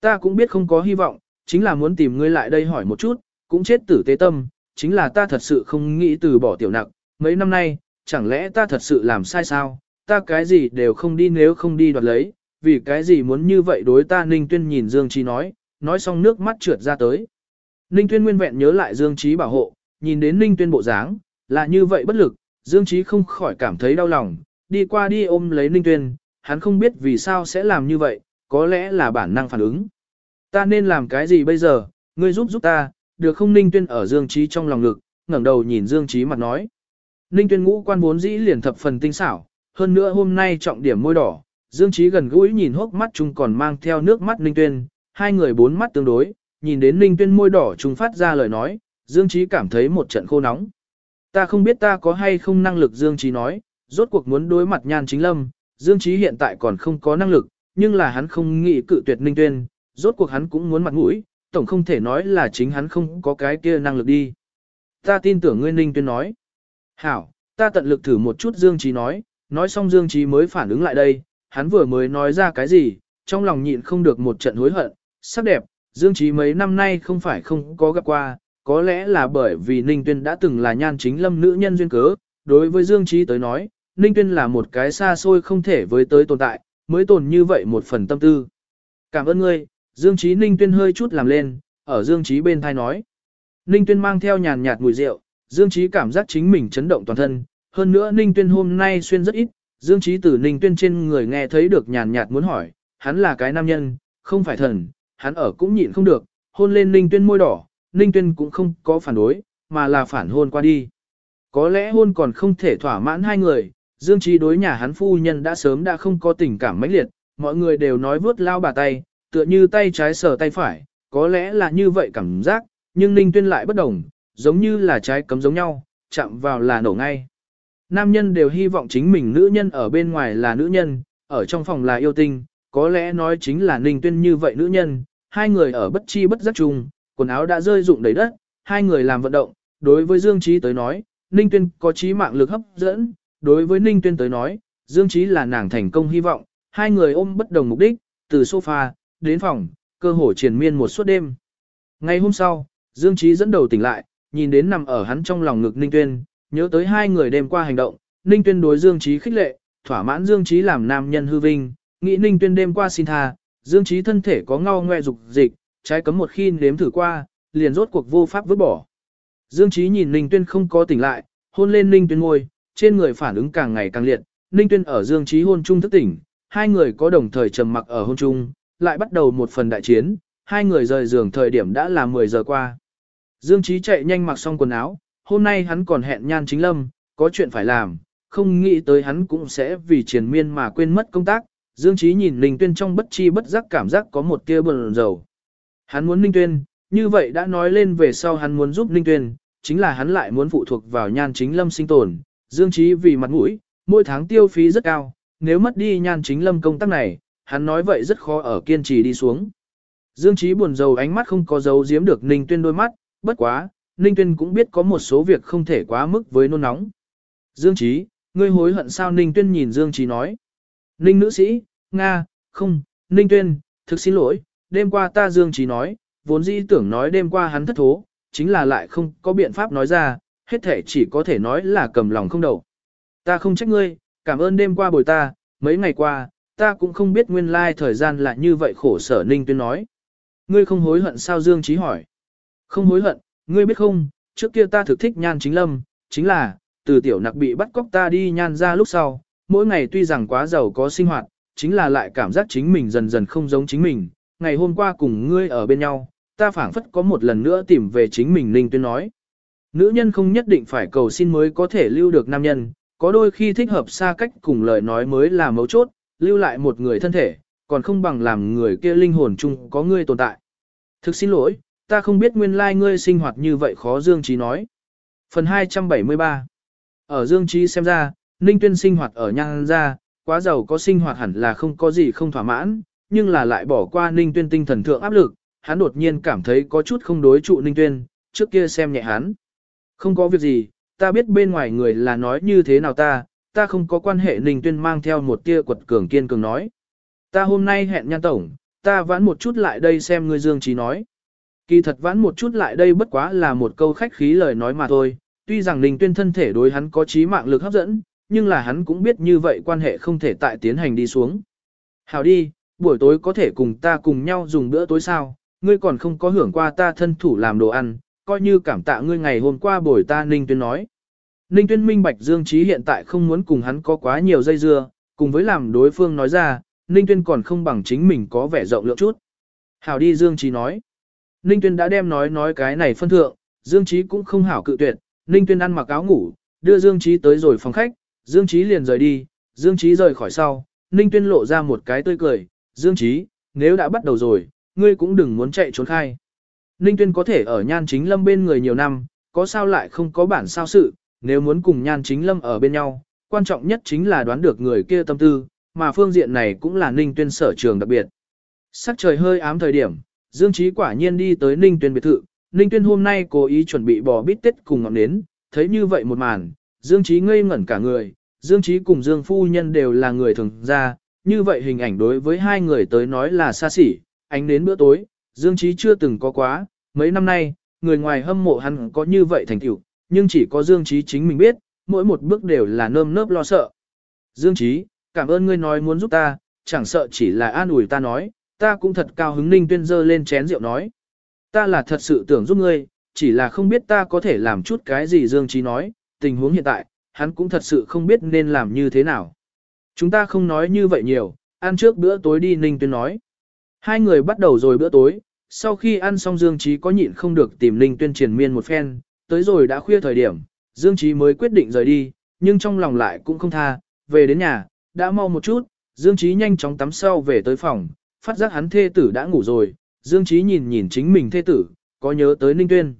Ta cũng biết không có hy vọng, chính là muốn tìm ngươi lại đây hỏi một chút, cũng chết tử tế tâm, chính là ta thật sự không nghĩ từ bỏ tiểu nặc mấy năm nay, chẳng lẽ ta thật sự làm sai sao, ta cái gì đều không đi nếu không đi đoạt lấy, vì cái gì muốn như vậy đối ta Ninh Tuyên nhìn Dương Trí nói, nói xong nước mắt trượt ra tới. Ninh Tuyên nguyên vẹn nhớ lại Dương Trí bảo hộ, nhìn đến Ninh Tuyên bộ dáng, là như vậy bất lực, Dương Trí không khỏi cảm thấy đau lòng, đi qua đi ôm lấy Ninh Tuyên, hắn không biết vì sao sẽ làm như vậy, có lẽ là bản năng phản ứng. Ta nên làm cái gì bây giờ, ngươi giúp giúp ta, được không Ninh Tuyên ở Dương Trí trong lòng ngực, ngẩng đầu nhìn Dương Trí mặt nói. Ninh Tuyên ngũ quan vốn dĩ liền thập phần tinh xảo, hơn nữa hôm nay trọng điểm môi đỏ, Dương Chí gần gũi nhìn hốc mắt chung còn mang theo nước mắt Ninh Tuyên, hai người bốn mắt tương đối, nhìn đến Ninh Tuyên môi đỏ trùng phát ra lời nói, Dương Chí cảm thấy một trận khô nóng. Ta không biết ta có hay không năng lực Dương Chí nói, rốt cuộc muốn đối mặt nhan chính lâm, Dương Chí hiện tại còn không có năng lực, nhưng là hắn không nghĩ cự tuyệt Ninh Tuyên, rốt cuộc hắn cũng muốn mặt mũi, tổng không thể nói là chính hắn không có cái kia năng lực đi. Ta tin tưởng ngươi Ninh Tuyên nói. Hảo, ta tận lực thử một chút Dương Chí nói, nói xong Dương Chí mới phản ứng lại đây, hắn vừa mới nói ra cái gì, trong lòng nhịn không được một trận hối hận, sắc đẹp, Dương Trí mấy năm nay không phải không có gặp qua, có lẽ là bởi vì Ninh Tuyên đã từng là nhan chính lâm nữ nhân duyên cớ, đối với Dương Trí tới nói, Ninh Tuyên là một cái xa xôi không thể với tới tồn tại, mới tồn như vậy một phần tâm tư. Cảm ơn ngươi, Dương Trí Ninh Tuyên hơi chút làm lên, ở Dương Trí bên thai nói. Ninh Tuyên mang theo nhàn nhạt mùi rượu, Dương Trí cảm giác chính mình chấn động toàn thân, hơn nữa Ninh Tuyên hôm nay xuyên rất ít, Dương Trí Tử Ninh Tuyên trên người nghe thấy được nhàn nhạt muốn hỏi, hắn là cái nam nhân, không phải thần, hắn ở cũng nhịn không được, hôn lên Ninh Tuyên môi đỏ, Ninh Tuyên cũng không có phản đối, mà là phản hôn qua đi. Có lẽ hôn còn không thể thỏa mãn hai người, Dương Trí đối nhà hắn phu nhân đã sớm đã không có tình cảm mãnh liệt, mọi người đều nói vớt lao bà tay, tựa như tay trái sờ tay phải, có lẽ là như vậy cảm giác, nhưng Ninh Tuyên lại bất đồng, giống như là trái cấm giống nhau, chạm vào là nổ ngay. Nam nhân đều hy vọng chính mình nữ nhân ở bên ngoài là nữ nhân, ở trong phòng là yêu tinh, có lẽ nói chính là Ninh Tuyên như vậy nữ nhân, hai người ở bất chi bất giác chung, quần áo đã rơi rụng đầy đất, hai người làm vận động, đối với Dương Trí tới nói, Ninh Tuyên có trí mạng lực hấp dẫn, đối với Ninh Tuyên tới nói, Dương Trí là nàng thành công hy vọng, hai người ôm bất đồng mục đích, từ sofa, đến phòng, cơ hồ triền miên một suốt đêm. Ngày hôm sau, Dương Trí dẫn đầu tỉnh lại, nhìn đến nằm ở hắn trong lòng ngực Ninh Tuyên, nhớ tới hai người đêm qua hành động, Ninh Tuyên đối Dương Trí khích lệ, thỏa mãn Dương Trí làm nam nhân hư vinh, nghĩ Ninh Tuyên đêm qua xin tha, Dương Trí thân thể có ngao ngoe dục dịch, trái cấm một khi nếm thử qua, liền rốt cuộc vô pháp vứt bỏ. Dương Trí nhìn Ninh Tuyên không có tỉnh lại, hôn lên Ninh Tuyên ngôi, trên người phản ứng càng ngày càng liệt, Ninh Tuyên ở Dương Trí hôn chung thức tỉnh, hai người có đồng thời trầm mặc ở hôn chung, lại bắt đầu một phần đại chiến, hai người rời giường thời điểm đã là 10 giờ qua. Dương Trí chạy nhanh mặc xong quần áo, hôm nay hắn còn hẹn Nhan Chính Lâm, có chuyện phải làm, không nghĩ tới hắn cũng sẽ vì triền miên mà quên mất công tác. Dương Chí nhìn Ninh Tuyên trong bất chi bất giác cảm giác có một tia buồn rầu. Hắn muốn Ninh Tuyên, như vậy đã nói lên về sau hắn muốn giúp Ninh Tuyên, chính là hắn lại muốn phụ thuộc vào Nhan Chính Lâm sinh tồn. Dương Chí vì mặt mũi, mỗi tháng tiêu phí rất cao, nếu mất đi Nhan Chính Lâm công tác này, hắn nói vậy rất khó ở kiên trì đi xuống. Dương Chí buồn rầu ánh mắt không có dấu giếm được Ninh Tuyên đôi mắt, bất quá, Ninh Tuyên cũng biết có một số việc không thể quá mức với nôn nóng. Dương Trí, ngươi hối hận sao Ninh Tuyên nhìn Dương Trí nói. Ninh nữ sĩ, Nga, không, Ninh Tuyên, thực xin lỗi, đêm qua ta Dương Trí nói, vốn dĩ tưởng nói đêm qua hắn thất thố, chính là lại không có biện pháp nói ra, hết thể chỉ có thể nói là cầm lòng không đầu. Ta không trách ngươi, cảm ơn đêm qua bồi ta, mấy ngày qua, ta cũng không biết nguyên lai thời gian là như vậy khổ sở Ninh Tuyên nói. Ngươi không hối hận sao Dương Trí hỏi. Không hối hận, ngươi biết không, trước kia ta thực thích nhan chính lâm, chính là, từ tiểu nặc bị bắt cóc ta đi nhan ra lúc sau, mỗi ngày tuy rằng quá giàu có sinh hoạt, chính là lại cảm giác chính mình dần dần không giống chính mình. Ngày hôm qua cùng ngươi ở bên nhau, ta phảng phất có một lần nữa tìm về chính mình Ninh Tuyên nói. Nữ nhân không nhất định phải cầu xin mới có thể lưu được nam nhân, có đôi khi thích hợp xa cách cùng lời nói mới là mấu chốt, lưu lại một người thân thể, còn không bằng làm người kia linh hồn chung có ngươi tồn tại. Thực xin lỗi, ta không biết nguyên lai ngươi sinh hoạt như vậy khó Dương Trí nói. Phần 273 Ở Dương Trí xem ra, Ninh Tuyên sinh hoạt ở Nhan Gia, quá giàu có sinh hoạt hẳn là không có gì không thỏa mãn, nhưng là lại bỏ qua Ninh Tuyên tinh thần thượng áp lực, hắn đột nhiên cảm thấy có chút không đối trụ Ninh Tuyên, trước kia xem nhẹ hắn. Không có việc gì, ta biết bên ngoài người là nói như thế nào ta, ta không có quan hệ Ninh Tuyên mang theo một tia quật cường kiên cường nói. Ta hôm nay hẹn Nhan Tổng, ta vãn một chút lại đây xem ngươi Dương Trí nói. Kỳ thật vãn một chút lại đây bất quá là một câu khách khí lời nói mà thôi, tuy rằng Ninh Tuyên thân thể đối hắn có trí mạng lực hấp dẫn, nhưng là hắn cũng biết như vậy quan hệ không thể tại tiến hành đi xuống. Hảo đi, buổi tối có thể cùng ta cùng nhau dùng bữa tối sao, ngươi còn không có hưởng qua ta thân thủ làm đồ ăn, coi như cảm tạ ngươi ngày hôm qua buổi ta Ninh Tuyên nói. Ninh Tuyên minh bạch Dương Trí hiện tại không muốn cùng hắn có quá nhiều dây dưa, cùng với làm đối phương nói ra, Ninh Tuyên còn không bằng chính mình có vẻ rộng lượng chút. Hảo đi Dương Trí nói. Ninh Tuyên đã đem nói nói cái này phân thượng, Dương Chí cũng không hảo cự tuyệt, Ninh Tuyên ăn mặc áo ngủ, đưa Dương Chí tới rồi phòng khách, Dương Chí liền rời đi, Dương Chí rời khỏi sau, Ninh Tuyên lộ ra một cái tươi cười, Dương Chí, nếu đã bắt đầu rồi, ngươi cũng đừng muốn chạy trốn khai. Ninh Tuyên có thể ở nhan chính lâm bên người nhiều năm, có sao lại không có bản sao sự, nếu muốn cùng nhan chính lâm ở bên nhau, quan trọng nhất chính là đoán được người kia tâm tư, mà phương diện này cũng là Ninh Tuyên sở trường đặc biệt. Sắc trời hơi ám thời điểm, Dương Chí quả nhiên đi tới Ninh Tuyên biệt thự, Ninh Tuyên hôm nay cố ý chuẩn bị bò bít tết cùng ngọn nến, thấy như vậy một màn, Dương Chí ngây ngẩn cả người, Dương Chí cùng Dương Phu Nhân đều là người thường ra, như vậy hình ảnh đối với hai người tới nói là xa xỉ, ánh đến bữa tối, Dương Chí chưa từng có quá, mấy năm nay, người ngoài hâm mộ hắn có như vậy thành tựu, nhưng chỉ có Dương Chí chính mình biết, mỗi một bước đều là nơm nớp lo sợ. Dương Chí, cảm ơn ngươi nói muốn giúp ta, chẳng sợ chỉ là an ủi ta nói, ta cũng thật cao hứng ninh tuyên dơ lên chén rượu nói. Ta là thật sự tưởng giúp ngươi, chỉ là không biết ta có thể làm chút cái gì Dương Trí nói, tình huống hiện tại, hắn cũng thật sự không biết nên làm như thế nào. Chúng ta không nói như vậy nhiều, ăn trước bữa tối đi Ninh Tuyên nói. Hai người bắt đầu rồi bữa tối, sau khi ăn xong Dương Trí có nhịn không được tìm Ninh Tuyên triển miên một phen, tới rồi đã khuya thời điểm, Dương Trí mới quyết định rời đi, nhưng trong lòng lại cũng không tha, về đến nhà, đã mau một chút, Dương Trí nhanh chóng tắm sau về tới phòng, phát giác hắn thê tử đã ngủ rồi, Dương Chí nhìn nhìn chính mình thê tử, có nhớ tới Ninh Tuyên.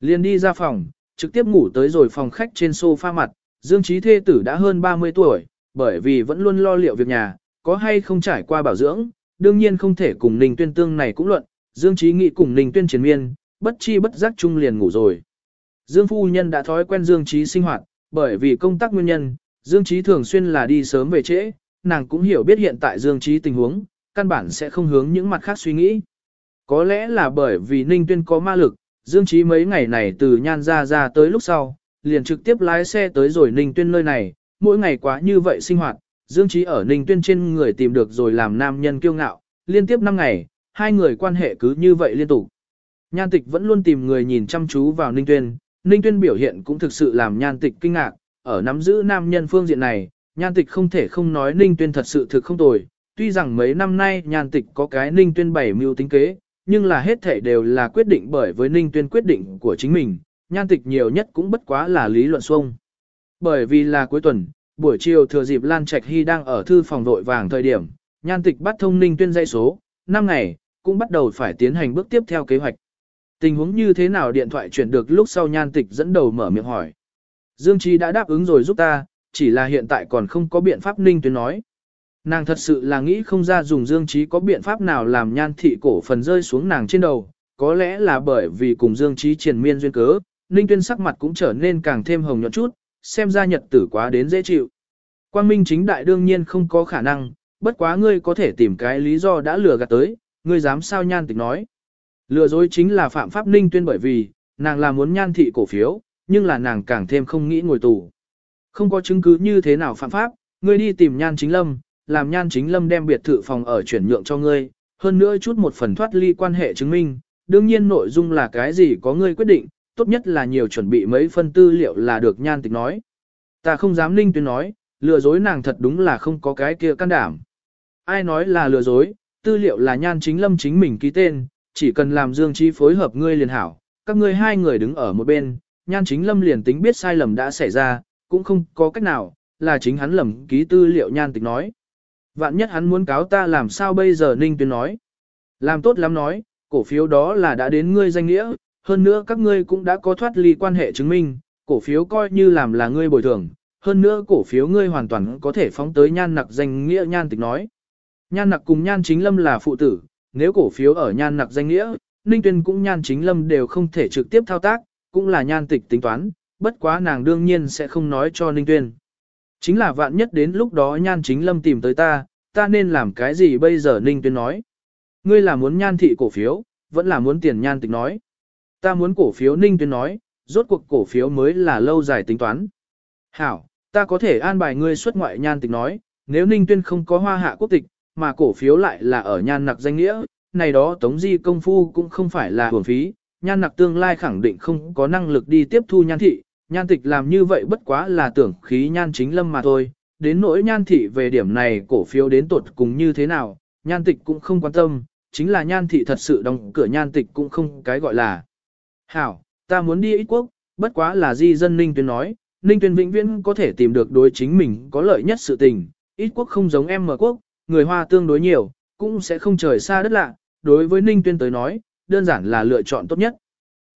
Liền đi ra phòng, trực tiếp ngủ tới rồi phòng khách trên sofa mặt, Dương Chí thê tử đã hơn 30 tuổi, bởi vì vẫn luôn lo liệu việc nhà, có hay không trải qua bảo dưỡng, đương nhiên không thể cùng Ninh Tuyên tương này cũng luận, Dương Chí nghĩ cùng Ninh Tuyên chiến miên, bất chi bất giác chung liền ngủ rồi. Dương phu nhân đã thói quen Dương Chí sinh hoạt, bởi vì công tác nguyên nhân, Dương Chí thường xuyên là đi sớm về trễ, nàng cũng hiểu biết hiện tại Dương Chí tình huống, căn bản sẽ không hướng những mặt khác suy nghĩ. Có lẽ là bởi vì Ninh Tuyên có ma lực, Dương Chí mấy ngày này từ nhan ra ra tới lúc sau, liền trực tiếp lái xe tới rồi Ninh Tuyên nơi này, mỗi ngày quá như vậy sinh hoạt, Dương Chí ở Ninh Tuyên trên người tìm được rồi làm nam nhân kiêu ngạo, liên tiếp 5 ngày, hai người quan hệ cứ như vậy liên tục. Nhan tịch vẫn luôn tìm người nhìn chăm chú vào Ninh Tuyên, Ninh Tuyên biểu hiện cũng thực sự làm nhan tịch kinh ngạc, ở nắm giữ nam nhân phương diện này, nhan tịch không thể không nói Ninh Tuyên thật sự thực không tồi, tuy rằng mấy năm nay nhan tịch có cái Ninh Tuyên bảy mưu tính kế, nhưng là hết thể đều là quyết định bởi với Ninh Tuyên quyết định của chính mình, nhan tịch nhiều nhất cũng bất quá là lý luận xuông. Bởi vì là cuối tuần, buổi chiều thừa dịp Lan Trạch Hy đang ở thư phòng đội vàng thời điểm, nhan tịch bắt thông Ninh Tuyên dây số, năm ngày, cũng bắt đầu phải tiến hành bước tiếp theo kế hoạch. Tình huống như thế nào điện thoại chuyển được lúc sau nhan tịch dẫn đầu mở miệng hỏi. Dương Trí đã đáp ứng rồi giúp ta, chỉ là hiện tại còn không có biện pháp Ninh Tuyên nói. Nàng thật sự là nghĩ không ra dùng Dương Trí có biện pháp nào làm nhan thị cổ phần rơi xuống nàng trên đầu, có lẽ là bởi vì cùng Dương Trí triền miên duyên cớ, Ninh Tuyên sắc mặt cũng trở nên càng thêm hồng nhuận chút, xem ra nhật tử quá đến dễ chịu. Quang Minh chính đại đương nhiên không có khả năng, bất quá ngươi có thể tìm cái lý do đã lừa gạt tới, ngươi dám sao nhan tịch nói. Lừa dối chính là phạm pháp Ninh Tuyên bởi vì, nàng là muốn nhan thị cổ phiếu, nhưng là nàng càng thêm không nghĩ ngồi tù. Không có chứng cứ như thế nào phạm pháp, ngươi đi tìm nhan chính lâm, làm nhan chính lâm đem biệt thự phòng ở chuyển nhượng cho ngươi, hơn nữa chút một phần thoát ly quan hệ chứng minh, đương nhiên nội dung là cái gì có ngươi quyết định, tốt nhất là nhiều chuẩn bị mấy phân tư liệu là được nhan tịch nói. Ta không dám linh tuyên nói, lừa dối nàng thật đúng là không có cái kia can đảm. Ai nói là lừa dối, tư liệu là nhan chính lâm chính mình ký tên, chỉ cần làm dương trí phối hợp ngươi liền hảo, các ngươi hai người đứng ở một bên, nhan chính lâm liền tính biết sai lầm đã xảy ra, cũng không có cách nào, là chính hắn lầm ký tư liệu nhan tịch nói. Vạn nhất hắn muốn cáo ta làm sao bây giờ Ninh Tuyên nói. Làm tốt lắm nói, cổ phiếu đó là đã đến ngươi danh nghĩa, hơn nữa các ngươi cũng đã có thoát ly quan hệ chứng minh, cổ phiếu coi như làm là ngươi bồi thường, hơn nữa cổ phiếu ngươi hoàn toàn có thể phóng tới nhan nặc danh nghĩa nhan tịch nói. Nhan nặc cùng nhan chính lâm là phụ tử, nếu cổ phiếu ở nhan nặc danh nghĩa, Ninh Tuyên cũng nhan chính lâm đều không thể trực tiếp thao tác, cũng là nhan tịch tính toán, bất quá nàng đương nhiên sẽ không nói cho Ninh Tuyên. Chính là vạn nhất đến lúc đó nhan chính lâm tìm tới ta, ta nên làm cái gì bây giờ Ninh Tuyên nói. Ngươi là muốn nhan thị cổ phiếu, vẫn là muốn tiền nhan tịch nói. Ta muốn cổ phiếu Ninh Tuyên nói, rốt cuộc cổ phiếu mới là lâu dài tính toán. Hảo, ta có thể an bài ngươi xuất ngoại nhan tịch nói, nếu Ninh Tuyên không có hoa hạ quốc tịch, mà cổ phiếu lại là ở nhan nặc danh nghĩa, này đó tống di công phu cũng không phải là hưởng phí, nhan nặc tương lai khẳng định không có năng lực đi tiếp thu nhan thị, nhan tịch làm như vậy bất quá là tưởng khí nhan chính lâm mà thôi, đến nỗi nhan thị về điểm này cổ phiếu đến tột cùng như thế nào, nhan tịch cũng không quan tâm, chính là nhan thị thật sự đóng cửa nhan tịch cũng không cái gọi là. Hảo, ta muốn đi ít quốc, bất quá là di dân Ninh Tuyên nói, Ninh Tuyên vĩnh viễn có thể tìm được đối chính mình có lợi nhất sự tình, ít quốc không giống em mở quốc, người Hoa tương đối nhiều, cũng sẽ không trời xa đất lạ, đối với Ninh Tuyên tới nói, đơn giản là lựa chọn tốt nhất.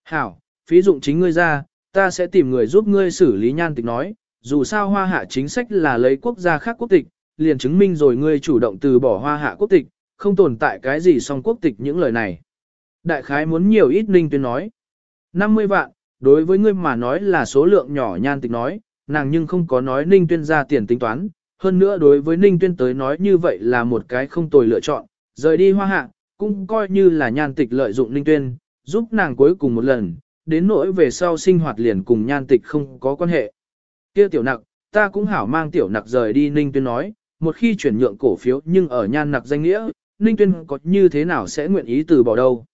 Hảo, phí dụng chính ngươi ra, ta sẽ tìm người giúp ngươi xử lý nhan tịch nói, dù sao hoa hạ chính sách là lấy quốc gia khác quốc tịch, liền chứng minh rồi ngươi chủ động từ bỏ hoa hạ quốc tịch, không tồn tại cái gì song quốc tịch những lời này. Đại khái muốn nhiều ít Ninh Tuyên nói. 50 vạn, đối với ngươi mà nói là số lượng nhỏ nhan tịch nói, nàng nhưng không có nói Ninh Tuyên ra tiền tính toán. Hơn nữa đối với Ninh Tuyên tới nói như vậy là một cái không tồi lựa chọn, rời đi hoa hạ, cũng coi như là nhan tịch lợi dụng Ninh Tuyên, giúp nàng cuối cùng một lần, đến nỗi về sau sinh hoạt liền cùng nhan tịch không có quan hệ. Kia tiểu nặc, ta cũng hảo mang tiểu nặc rời đi Ninh Tuyên nói, một khi chuyển nhượng cổ phiếu nhưng ở nhan nặc danh nghĩa, Ninh Tuyên có như thế nào sẽ nguyện ý từ bỏ đâu.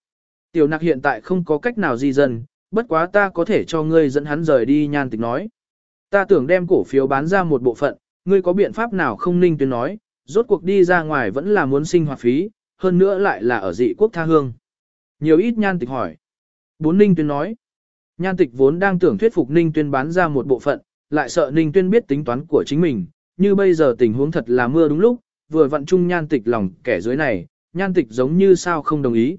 Tiểu nặc hiện tại không có cách nào di dân, bất quá ta có thể cho ngươi dẫn hắn rời đi nhan tịch nói. Ta tưởng đem cổ phiếu bán ra một bộ phận, ngươi có biện pháp nào không Ninh Tuyên nói, rốt cuộc đi ra ngoài vẫn là muốn sinh hoạt phí, hơn nữa lại là ở dị quốc tha hương. Nhiều ít nhan tịch hỏi. Bốn Ninh Tuyên nói. Nhan tịch vốn đang tưởng thuyết phục Ninh Tuyên bán ra một bộ phận, lại sợ Ninh Tuyên biết tính toán của chính mình, như bây giờ tình huống thật là mưa đúng lúc, vừa vặn chung nhan tịch lòng kẻ dưới này, nhan tịch giống như sao không đồng ý.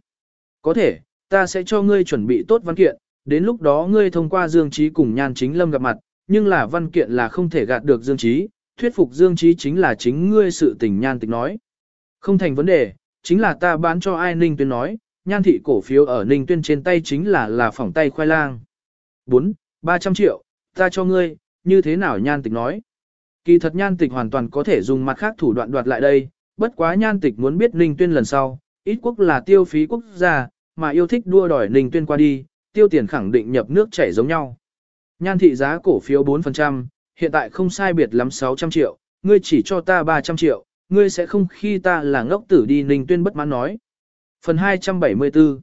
Có thể, ta sẽ cho ngươi chuẩn bị tốt văn kiện, đến lúc đó ngươi thông qua Dương Trí cùng nhan chính lâm gặp mặt, nhưng là văn kiện là không thể gạt được Dương Trí, thuyết phục Dương Trí chính là chính ngươi sự tình nhan tịch nói. Không thành vấn đề, chính là ta bán cho ai Ninh Tuyên nói, nhan thị cổ phiếu ở Ninh Tuyên trên tay chính là là phỏng tay khoai lang. 4. 300 triệu, ta cho ngươi, như thế nào nhan tịch nói. Kỳ thật nhan tịch hoàn toàn có thể dùng mặt khác thủ đoạn đoạt lại đây, bất quá nhan tịch muốn biết Ninh Tuyên lần sau, ít quốc là tiêu phí quốc gia, mà yêu thích đua đòi Ninh Tuyên qua đi, tiêu tiền khẳng định nhập nước chảy giống nhau. Nhan thị giá cổ phiếu 4%, hiện tại không sai biệt lắm 600 triệu, ngươi chỉ cho ta 300 triệu, ngươi sẽ không khi ta là ngốc tử đi Ninh Tuyên bất mãn nói. Phần 274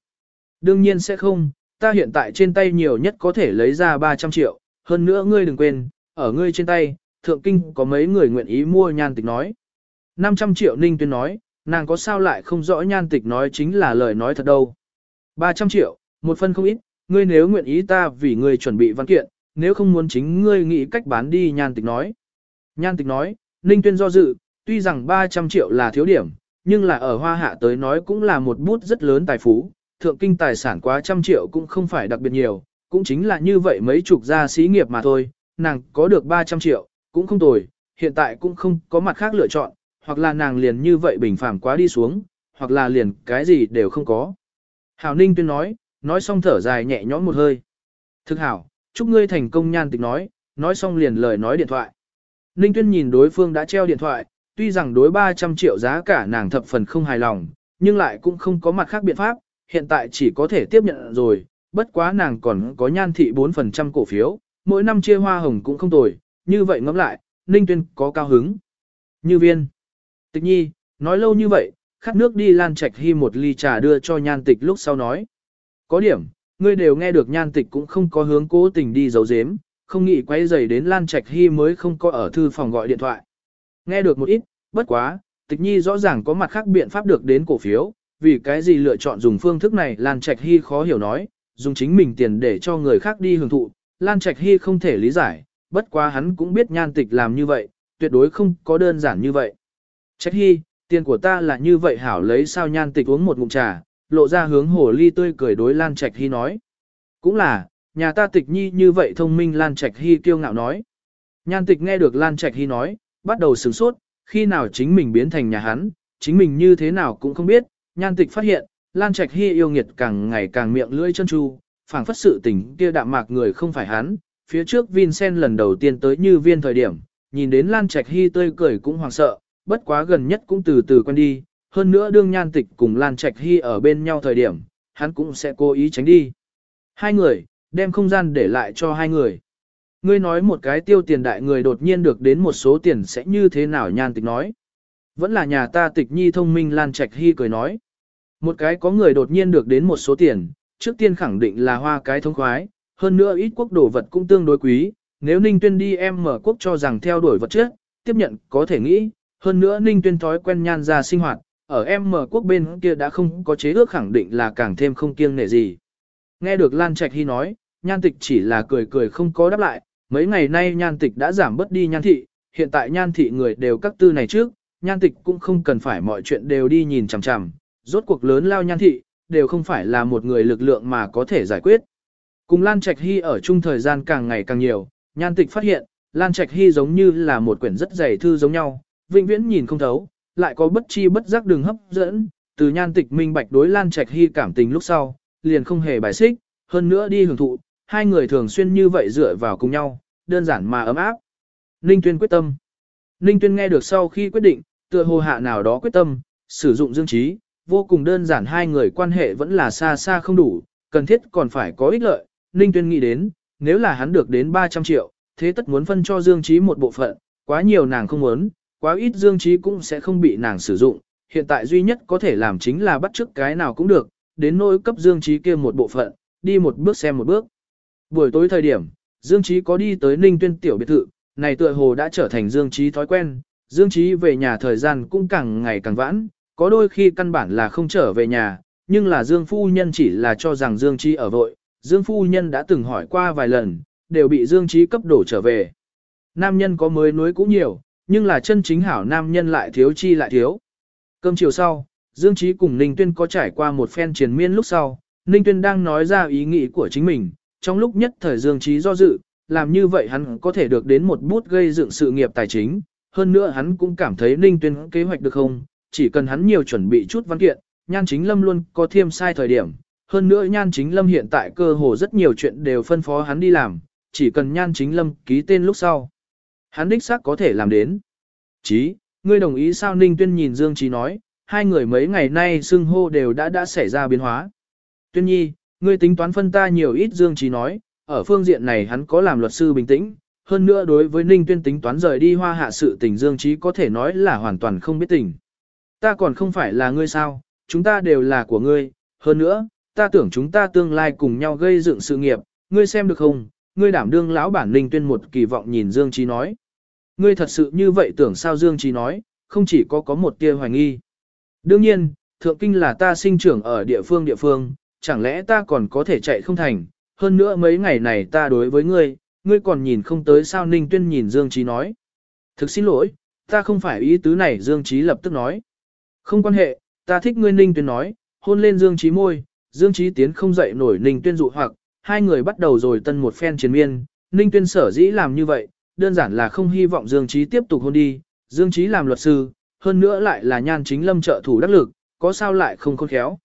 Đương nhiên sẽ không, ta hiện tại trên tay nhiều nhất có thể lấy ra 300 triệu, hơn nữa ngươi đừng quên, ở ngươi trên tay, thượng kinh có mấy người nguyện ý mua nhan tịch nói. 500 triệu Ninh Tuyên nói, nàng có sao lại không rõ nhan tịch nói chính là lời nói thật đâu. 300 triệu, một phân không ít, ngươi nếu nguyện ý ta vì ngươi chuẩn bị văn kiện, nếu không muốn chính ngươi nghĩ cách bán đi nhan tịch nói. Nhan tịch nói, Ninh Tuyên do dự, tuy rằng 300 triệu là thiếu điểm, nhưng là ở hoa hạ tới nói cũng là một bút rất lớn tài phú, thượng kinh tài sản quá trăm triệu cũng không phải đặc biệt nhiều, cũng chính là như vậy mấy chục gia xí nghiệp mà thôi, nàng có được 300 triệu, cũng không tồi, hiện tại cũng không có mặt khác lựa chọn, hoặc là nàng liền như vậy bình phàm quá đi xuống, hoặc là liền cái gì đều không có. Hảo Ninh tuyên nói, nói xong thở dài nhẹ nhõm một hơi. Thực hảo, chúc ngươi thành công nhan tịch nói, nói xong liền lời nói điện thoại. Ninh tuyên nhìn đối phương đã treo điện thoại, tuy rằng đối 300 triệu giá cả nàng thập phần không hài lòng, nhưng lại cũng không có mặt khác biện pháp, hiện tại chỉ có thể tiếp nhận rồi, bất quá nàng còn có nhan thị 4% cổ phiếu, mỗi năm chia hoa hồng cũng không tồi, như vậy ngẫm lại, Ninh Tuyên có cao hứng. Như viên. Tịch nhi, nói lâu như vậy, khát nước đi lan trạch hy một ly trà đưa cho nhan tịch lúc sau nói. Có điểm, ngươi đều nghe được nhan tịch cũng không có hướng cố tình đi giấu giếm, không nghĩ quay giày đến lan trạch hy mới không có ở thư phòng gọi điện thoại. Nghe được một ít, bất quá, tịch nhi rõ ràng có mặt khác biện pháp được đến cổ phiếu, vì cái gì lựa chọn dùng phương thức này lan trạch hy khó hiểu nói, dùng chính mình tiền để cho người khác đi hưởng thụ, lan trạch hy không thể lý giải, bất quá hắn cũng biết nhan tịch làm như vậy, tuyệt đối không có đơn giản như vậy. trạch hy, tiền của ta là như vậy hảo lấy sao nhan tịch uống một ngụm trà, lộ ra hướng hồ ly tươi cười đối Lan Trạch Hy nói. Cũng là, nhà ta tịch nhi như vậy thông minh Lan Trạch Hy kiêu ngạo nói. Nhan tịch nghe được Lan Trạch Hy nói, bắt đầu sửng sốt, khi nào chính mình biến thành nhà hắn, chính mình như thế nào cũng không biết, nhan tịch phát hiện, Lan Trạch Hy yêu nghiệt càng ngày càng miệng lưỡi chân chu, phảng phất sự tình kia đạm mạc người không phải hắn, phía trước Vincent lần đầu tiên tới như viên thời điểm, nhìn đến Lan Trạch Hy tươi cười cũng hoảng sợ, bất quá gần nhất cũng từ từ quen đi, hơn nữa đương nhan tịch cùng Lan Trạch Hy ở bên nhau thời điểm, hắn cũng sẽ cố ý tránh đi. Hai người, đem không gian để lại cho hai người. Ngươi nói một cái tiêu tiền đại người đột nhiên được đến một số tiền sẽ như thế nào nhan tịch nói. Vẫn là nhà ta tịch nhi thông minh Lan Trạch Hy cười nói. Một cái có người đột nhiên được đến một số tiền, trước tiên khẳng định là hoa cái thông khoái, hơn nữa ít quốc đồ vật cũng tương đối quý, nếu Ninh Tuyên đi em mở quốc cho rằng theo đuổi vật chất, tiếp nhận có thể nghĩ, hơn nữa Ninh Tuyên thói quen nhan ra sinh hoạt, ở em mở quốc bên kia đã không có chế ước khẳng định là càng thêm không kiêng nể gì. Nghe được Lan Trạch Hy nói, nhan tịch chỉ là cười cười không có đáp lại, mấy ngày nay nhan tịch đã giảm bớt đi nhan thị, hiện tại nhan thị người đều các tư này trước, nhan tịch cũng không cần phải mọi chuyện đều đi nhìn chằm chằm, rốt cuộc lớn lao nhan thị, đều không phải là một người lực lượng mà có thể giải quyết. Cùng Lan Trạch Hy ở chung thời gian càng ngày càng nhiều, nhan tịch phát hiện, Lan Trạch Hy giống như là một quyển rất dày thư giống nhau, vĩnh viễn nhìn không thấu, lại có bất chi bất giác đường hấp dẫn, từ nhan tịch minh bạch đối Lan Trạch Hy cảm tình lúc sau, liền không hề bài xích, hơn nữa đi hưởng thụ, hai người thường xuyên như vậy dựa vào cùng nhau, đơn giản mà ấm áp. Ninh Tuyên quyết tâm. Ninh Tuyên nghe được sau khi quyết định, tựa hồ hạ nào đó quyết tâm, sử dụng dương trí, vô cùng đơn giản hai người quan hệ vẫn là xa xa không đủ, cần thiết còn phải có ích lợi, Ninh Tuyên nghĩ đến, nếu là hắn được đến 300 triệu, thế tất muốn phân cho Dương Trí một bộ phận, quá nhiều nàng không muốn, quá ít Dương Trí cũng sẽ không bị nàng sử dụng, hiện tại duy nhất có thể làm chính là bắt chước cái nào cũng được, đến nỗi cấp Dương Trí kia một bộ phận, đi một bước xem một bước. Buổi tối thời điểm, Dương Trí có đi tới Ninh Tuyên tiểu biệt thự, này tựa hồ đã trở thành Dương Trí thói quen, Dương Trí về nhà thời gian cũng càng ngày càng vãn, có đôi khi căn bản là không trở về nhà, nhưng là Dương Phu Nhân chỉ là cho rằng Dương Trí ở vội, Dương Phu Nhân đã từng hỏi qua vài lần, đều bị Dương Trí cấp đổ trở về. Nam nhân có mới núi cũng nhiều, nhưng là chân chính hảo nam nhân lại thiếu chi lại thiếu. Cơm chiều sau, Dương Trí cùng Ninh Tuyên có trải qua một phen triền miên lúc sau, Ninh Tuyên đang nói ra ý nghĩ của chính mình, trong lúc nhất thời Dương Trí do dự, làm như vậy hắn có thể được đến một bút gây dựng sự nghiệp tài chính, hơn nữa hắn cũng cảm thấy Ninh Tuyên kế hoạch được không, chỉ cần hắn nhiều chuẩn bị chút văn kiện, nhan chính lâm luôn có thiêm sai thời điểm. Hơn nữa nhan chính lâm hiện tại cơ hồ rất nhiều chuyện đều phân phó hắn đi làm, chỉ cần nhan chính lâm ký tên lúc sau. Hắn đích xác có thể làm đến. Chí, ngươi đồng ý sao Ninh Tuyên nhìn Dương Chí nói, hai người mấy ngày nay xưng hô đều đã đã xảy ra biến hóa. Tuyên nhi, ngươi tính toán phân ta nhiều ít Dương Trí nói, ở phương diện này hắn có làm luật sư bình tĩnh, hơn nữa đối với Ninh Tuyên tính toán rời đi hoa hạ sự tình Dương Trí có thể nói là hoàn toàn không biết tình. Ta còn không phải là ngươi sao, chúng ta đều là của ngươi, hơn nữa, ta tưởng chúng ta tương lai cùng nhau gây dựng sự nghiệp, ngươi xem được không, ngươi đảm đương lão bản Ninh Tuyên một kỳ vọng nhìn Dương Trí nói. Ngươi thật sự như vậy tưởng sao Dương Trí nói, không chỉ có có một tia hoài nghi. Đương nhiên, thượng kinh là ta sinh trưởng ở địa phương địa phương, chẳng lẽ ta còn có thể chạy không thành, hơn nữa mấy ngày này ta đối với ngươi, ngươi còn nhìn không tới sao Ninh Tuyên nhìn Dương Chí nói. Thực xin lỗi, ta không phải ý tứ này Dương Chí lập tức nói. Không quan hệ, ta thích ngươi Ninh Tuyên nói, hôn lên Dương Chí môi, Dương Chí tiến không dậy nổi Ninh Tuyên dụ hoặc, hai người bắt đầu rồi tân một phen chiến miên, Ninh Tuyên sở dĩ làm như vậy, đơn giản là không hy vọng Dương Chí tiếp tục hôn đi, Dương Chí làm luật sư, hơn nữa lại là nhan chính lâm trợ thủ đắc lực, có sao lại không khôn khéo.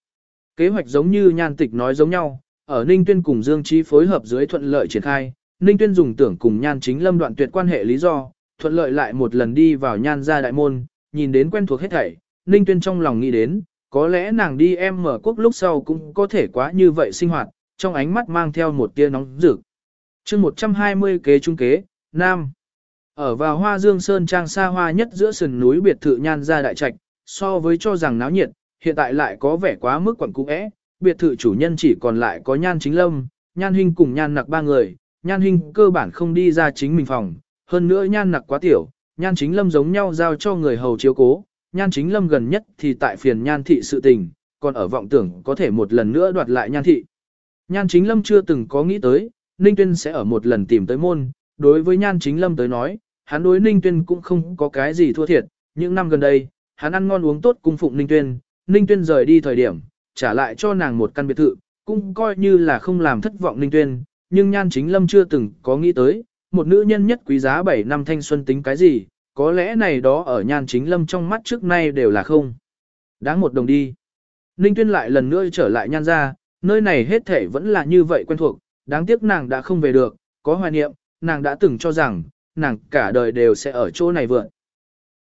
Kế hoạch giống như nhan tịch nói giống nhau, ở Ninh Tuyên cùng Dương Chí phối hợp dưới thuận lợi triển khai, Ninh Tuyên dùng tưởng cùng nhan chính lâm đoạn tuyệt quan hệ lý do, thuận lợi lại một lần đi vào nhan gia đại môn, nhìn đến quen thuộc hết thảy, Ninh Tuyên trong lòng nghĩ đến, có lẽ nàng đi em mở quốc lúc sau cũng có thể quá như vậy sinh hoạt, trong ánh mắt mang theo một tia nóng rực. chương 120 kế trung kế, Nam. Ở vào hoa dương sơn trang xa hoa nhất giữa sườn núi biệt thự nhan gia đại trạch, so với cho rằng náo nhiệt, hiện tại lại có vẻ quá mức quẩn cũ ẽ, biệt thự chủ nhân chỉ còn lại có nhan chính lâm, nhan hình cùng nhan nặc ba người, nhan hình cơ bản không đi ra chính mình phòng, hơn nữa nhan nặc quá tiểu, nhan chính lâm giống nhau giao cho người hầu chiếu cố, nhan chính lâm gần nhất thì tại phiền nhan thị sự tình, còn ở vọng tưởng có thể một lần nữa đoạt lại nhan thị. Nhan chính lâm chưa từng có nghĩ tới, Ninh Tuyên sẽ ở một lần tìm tới môn, đối với nhan chính lâm tới nói, hắn đối Ninh Tuyên cũng không có cái gì thua thiệt, những năm gần đây, hắn ăn ngon uống tốt cung phụng Ninh Tuyên, Ninh Tuyên rời đi thời điểm, trả lại cho nàng một căn biệt thự, cũng coi như là không làm thất vọng Ninh Tuyên, nhưng nhan chính lâm chưa từng có nghĩ tới, một nữ nhân nhất quý giá 7 năm thanh xuân tính cái gì, có lẽ này đó ở nhan chính lâm trong mắt trước nay đều là không. Đáng một đồng đi. Ninh Tuyên lại lần nữa trở lại nhan ra, nơi này hết thể vẫn là như vậy quen thuộc, đáng tiếc nàng đã không về được, có hoài niệm, nàng đã từng cho rằng, nàng cả đời đều sẽ ở chỗ này vượn.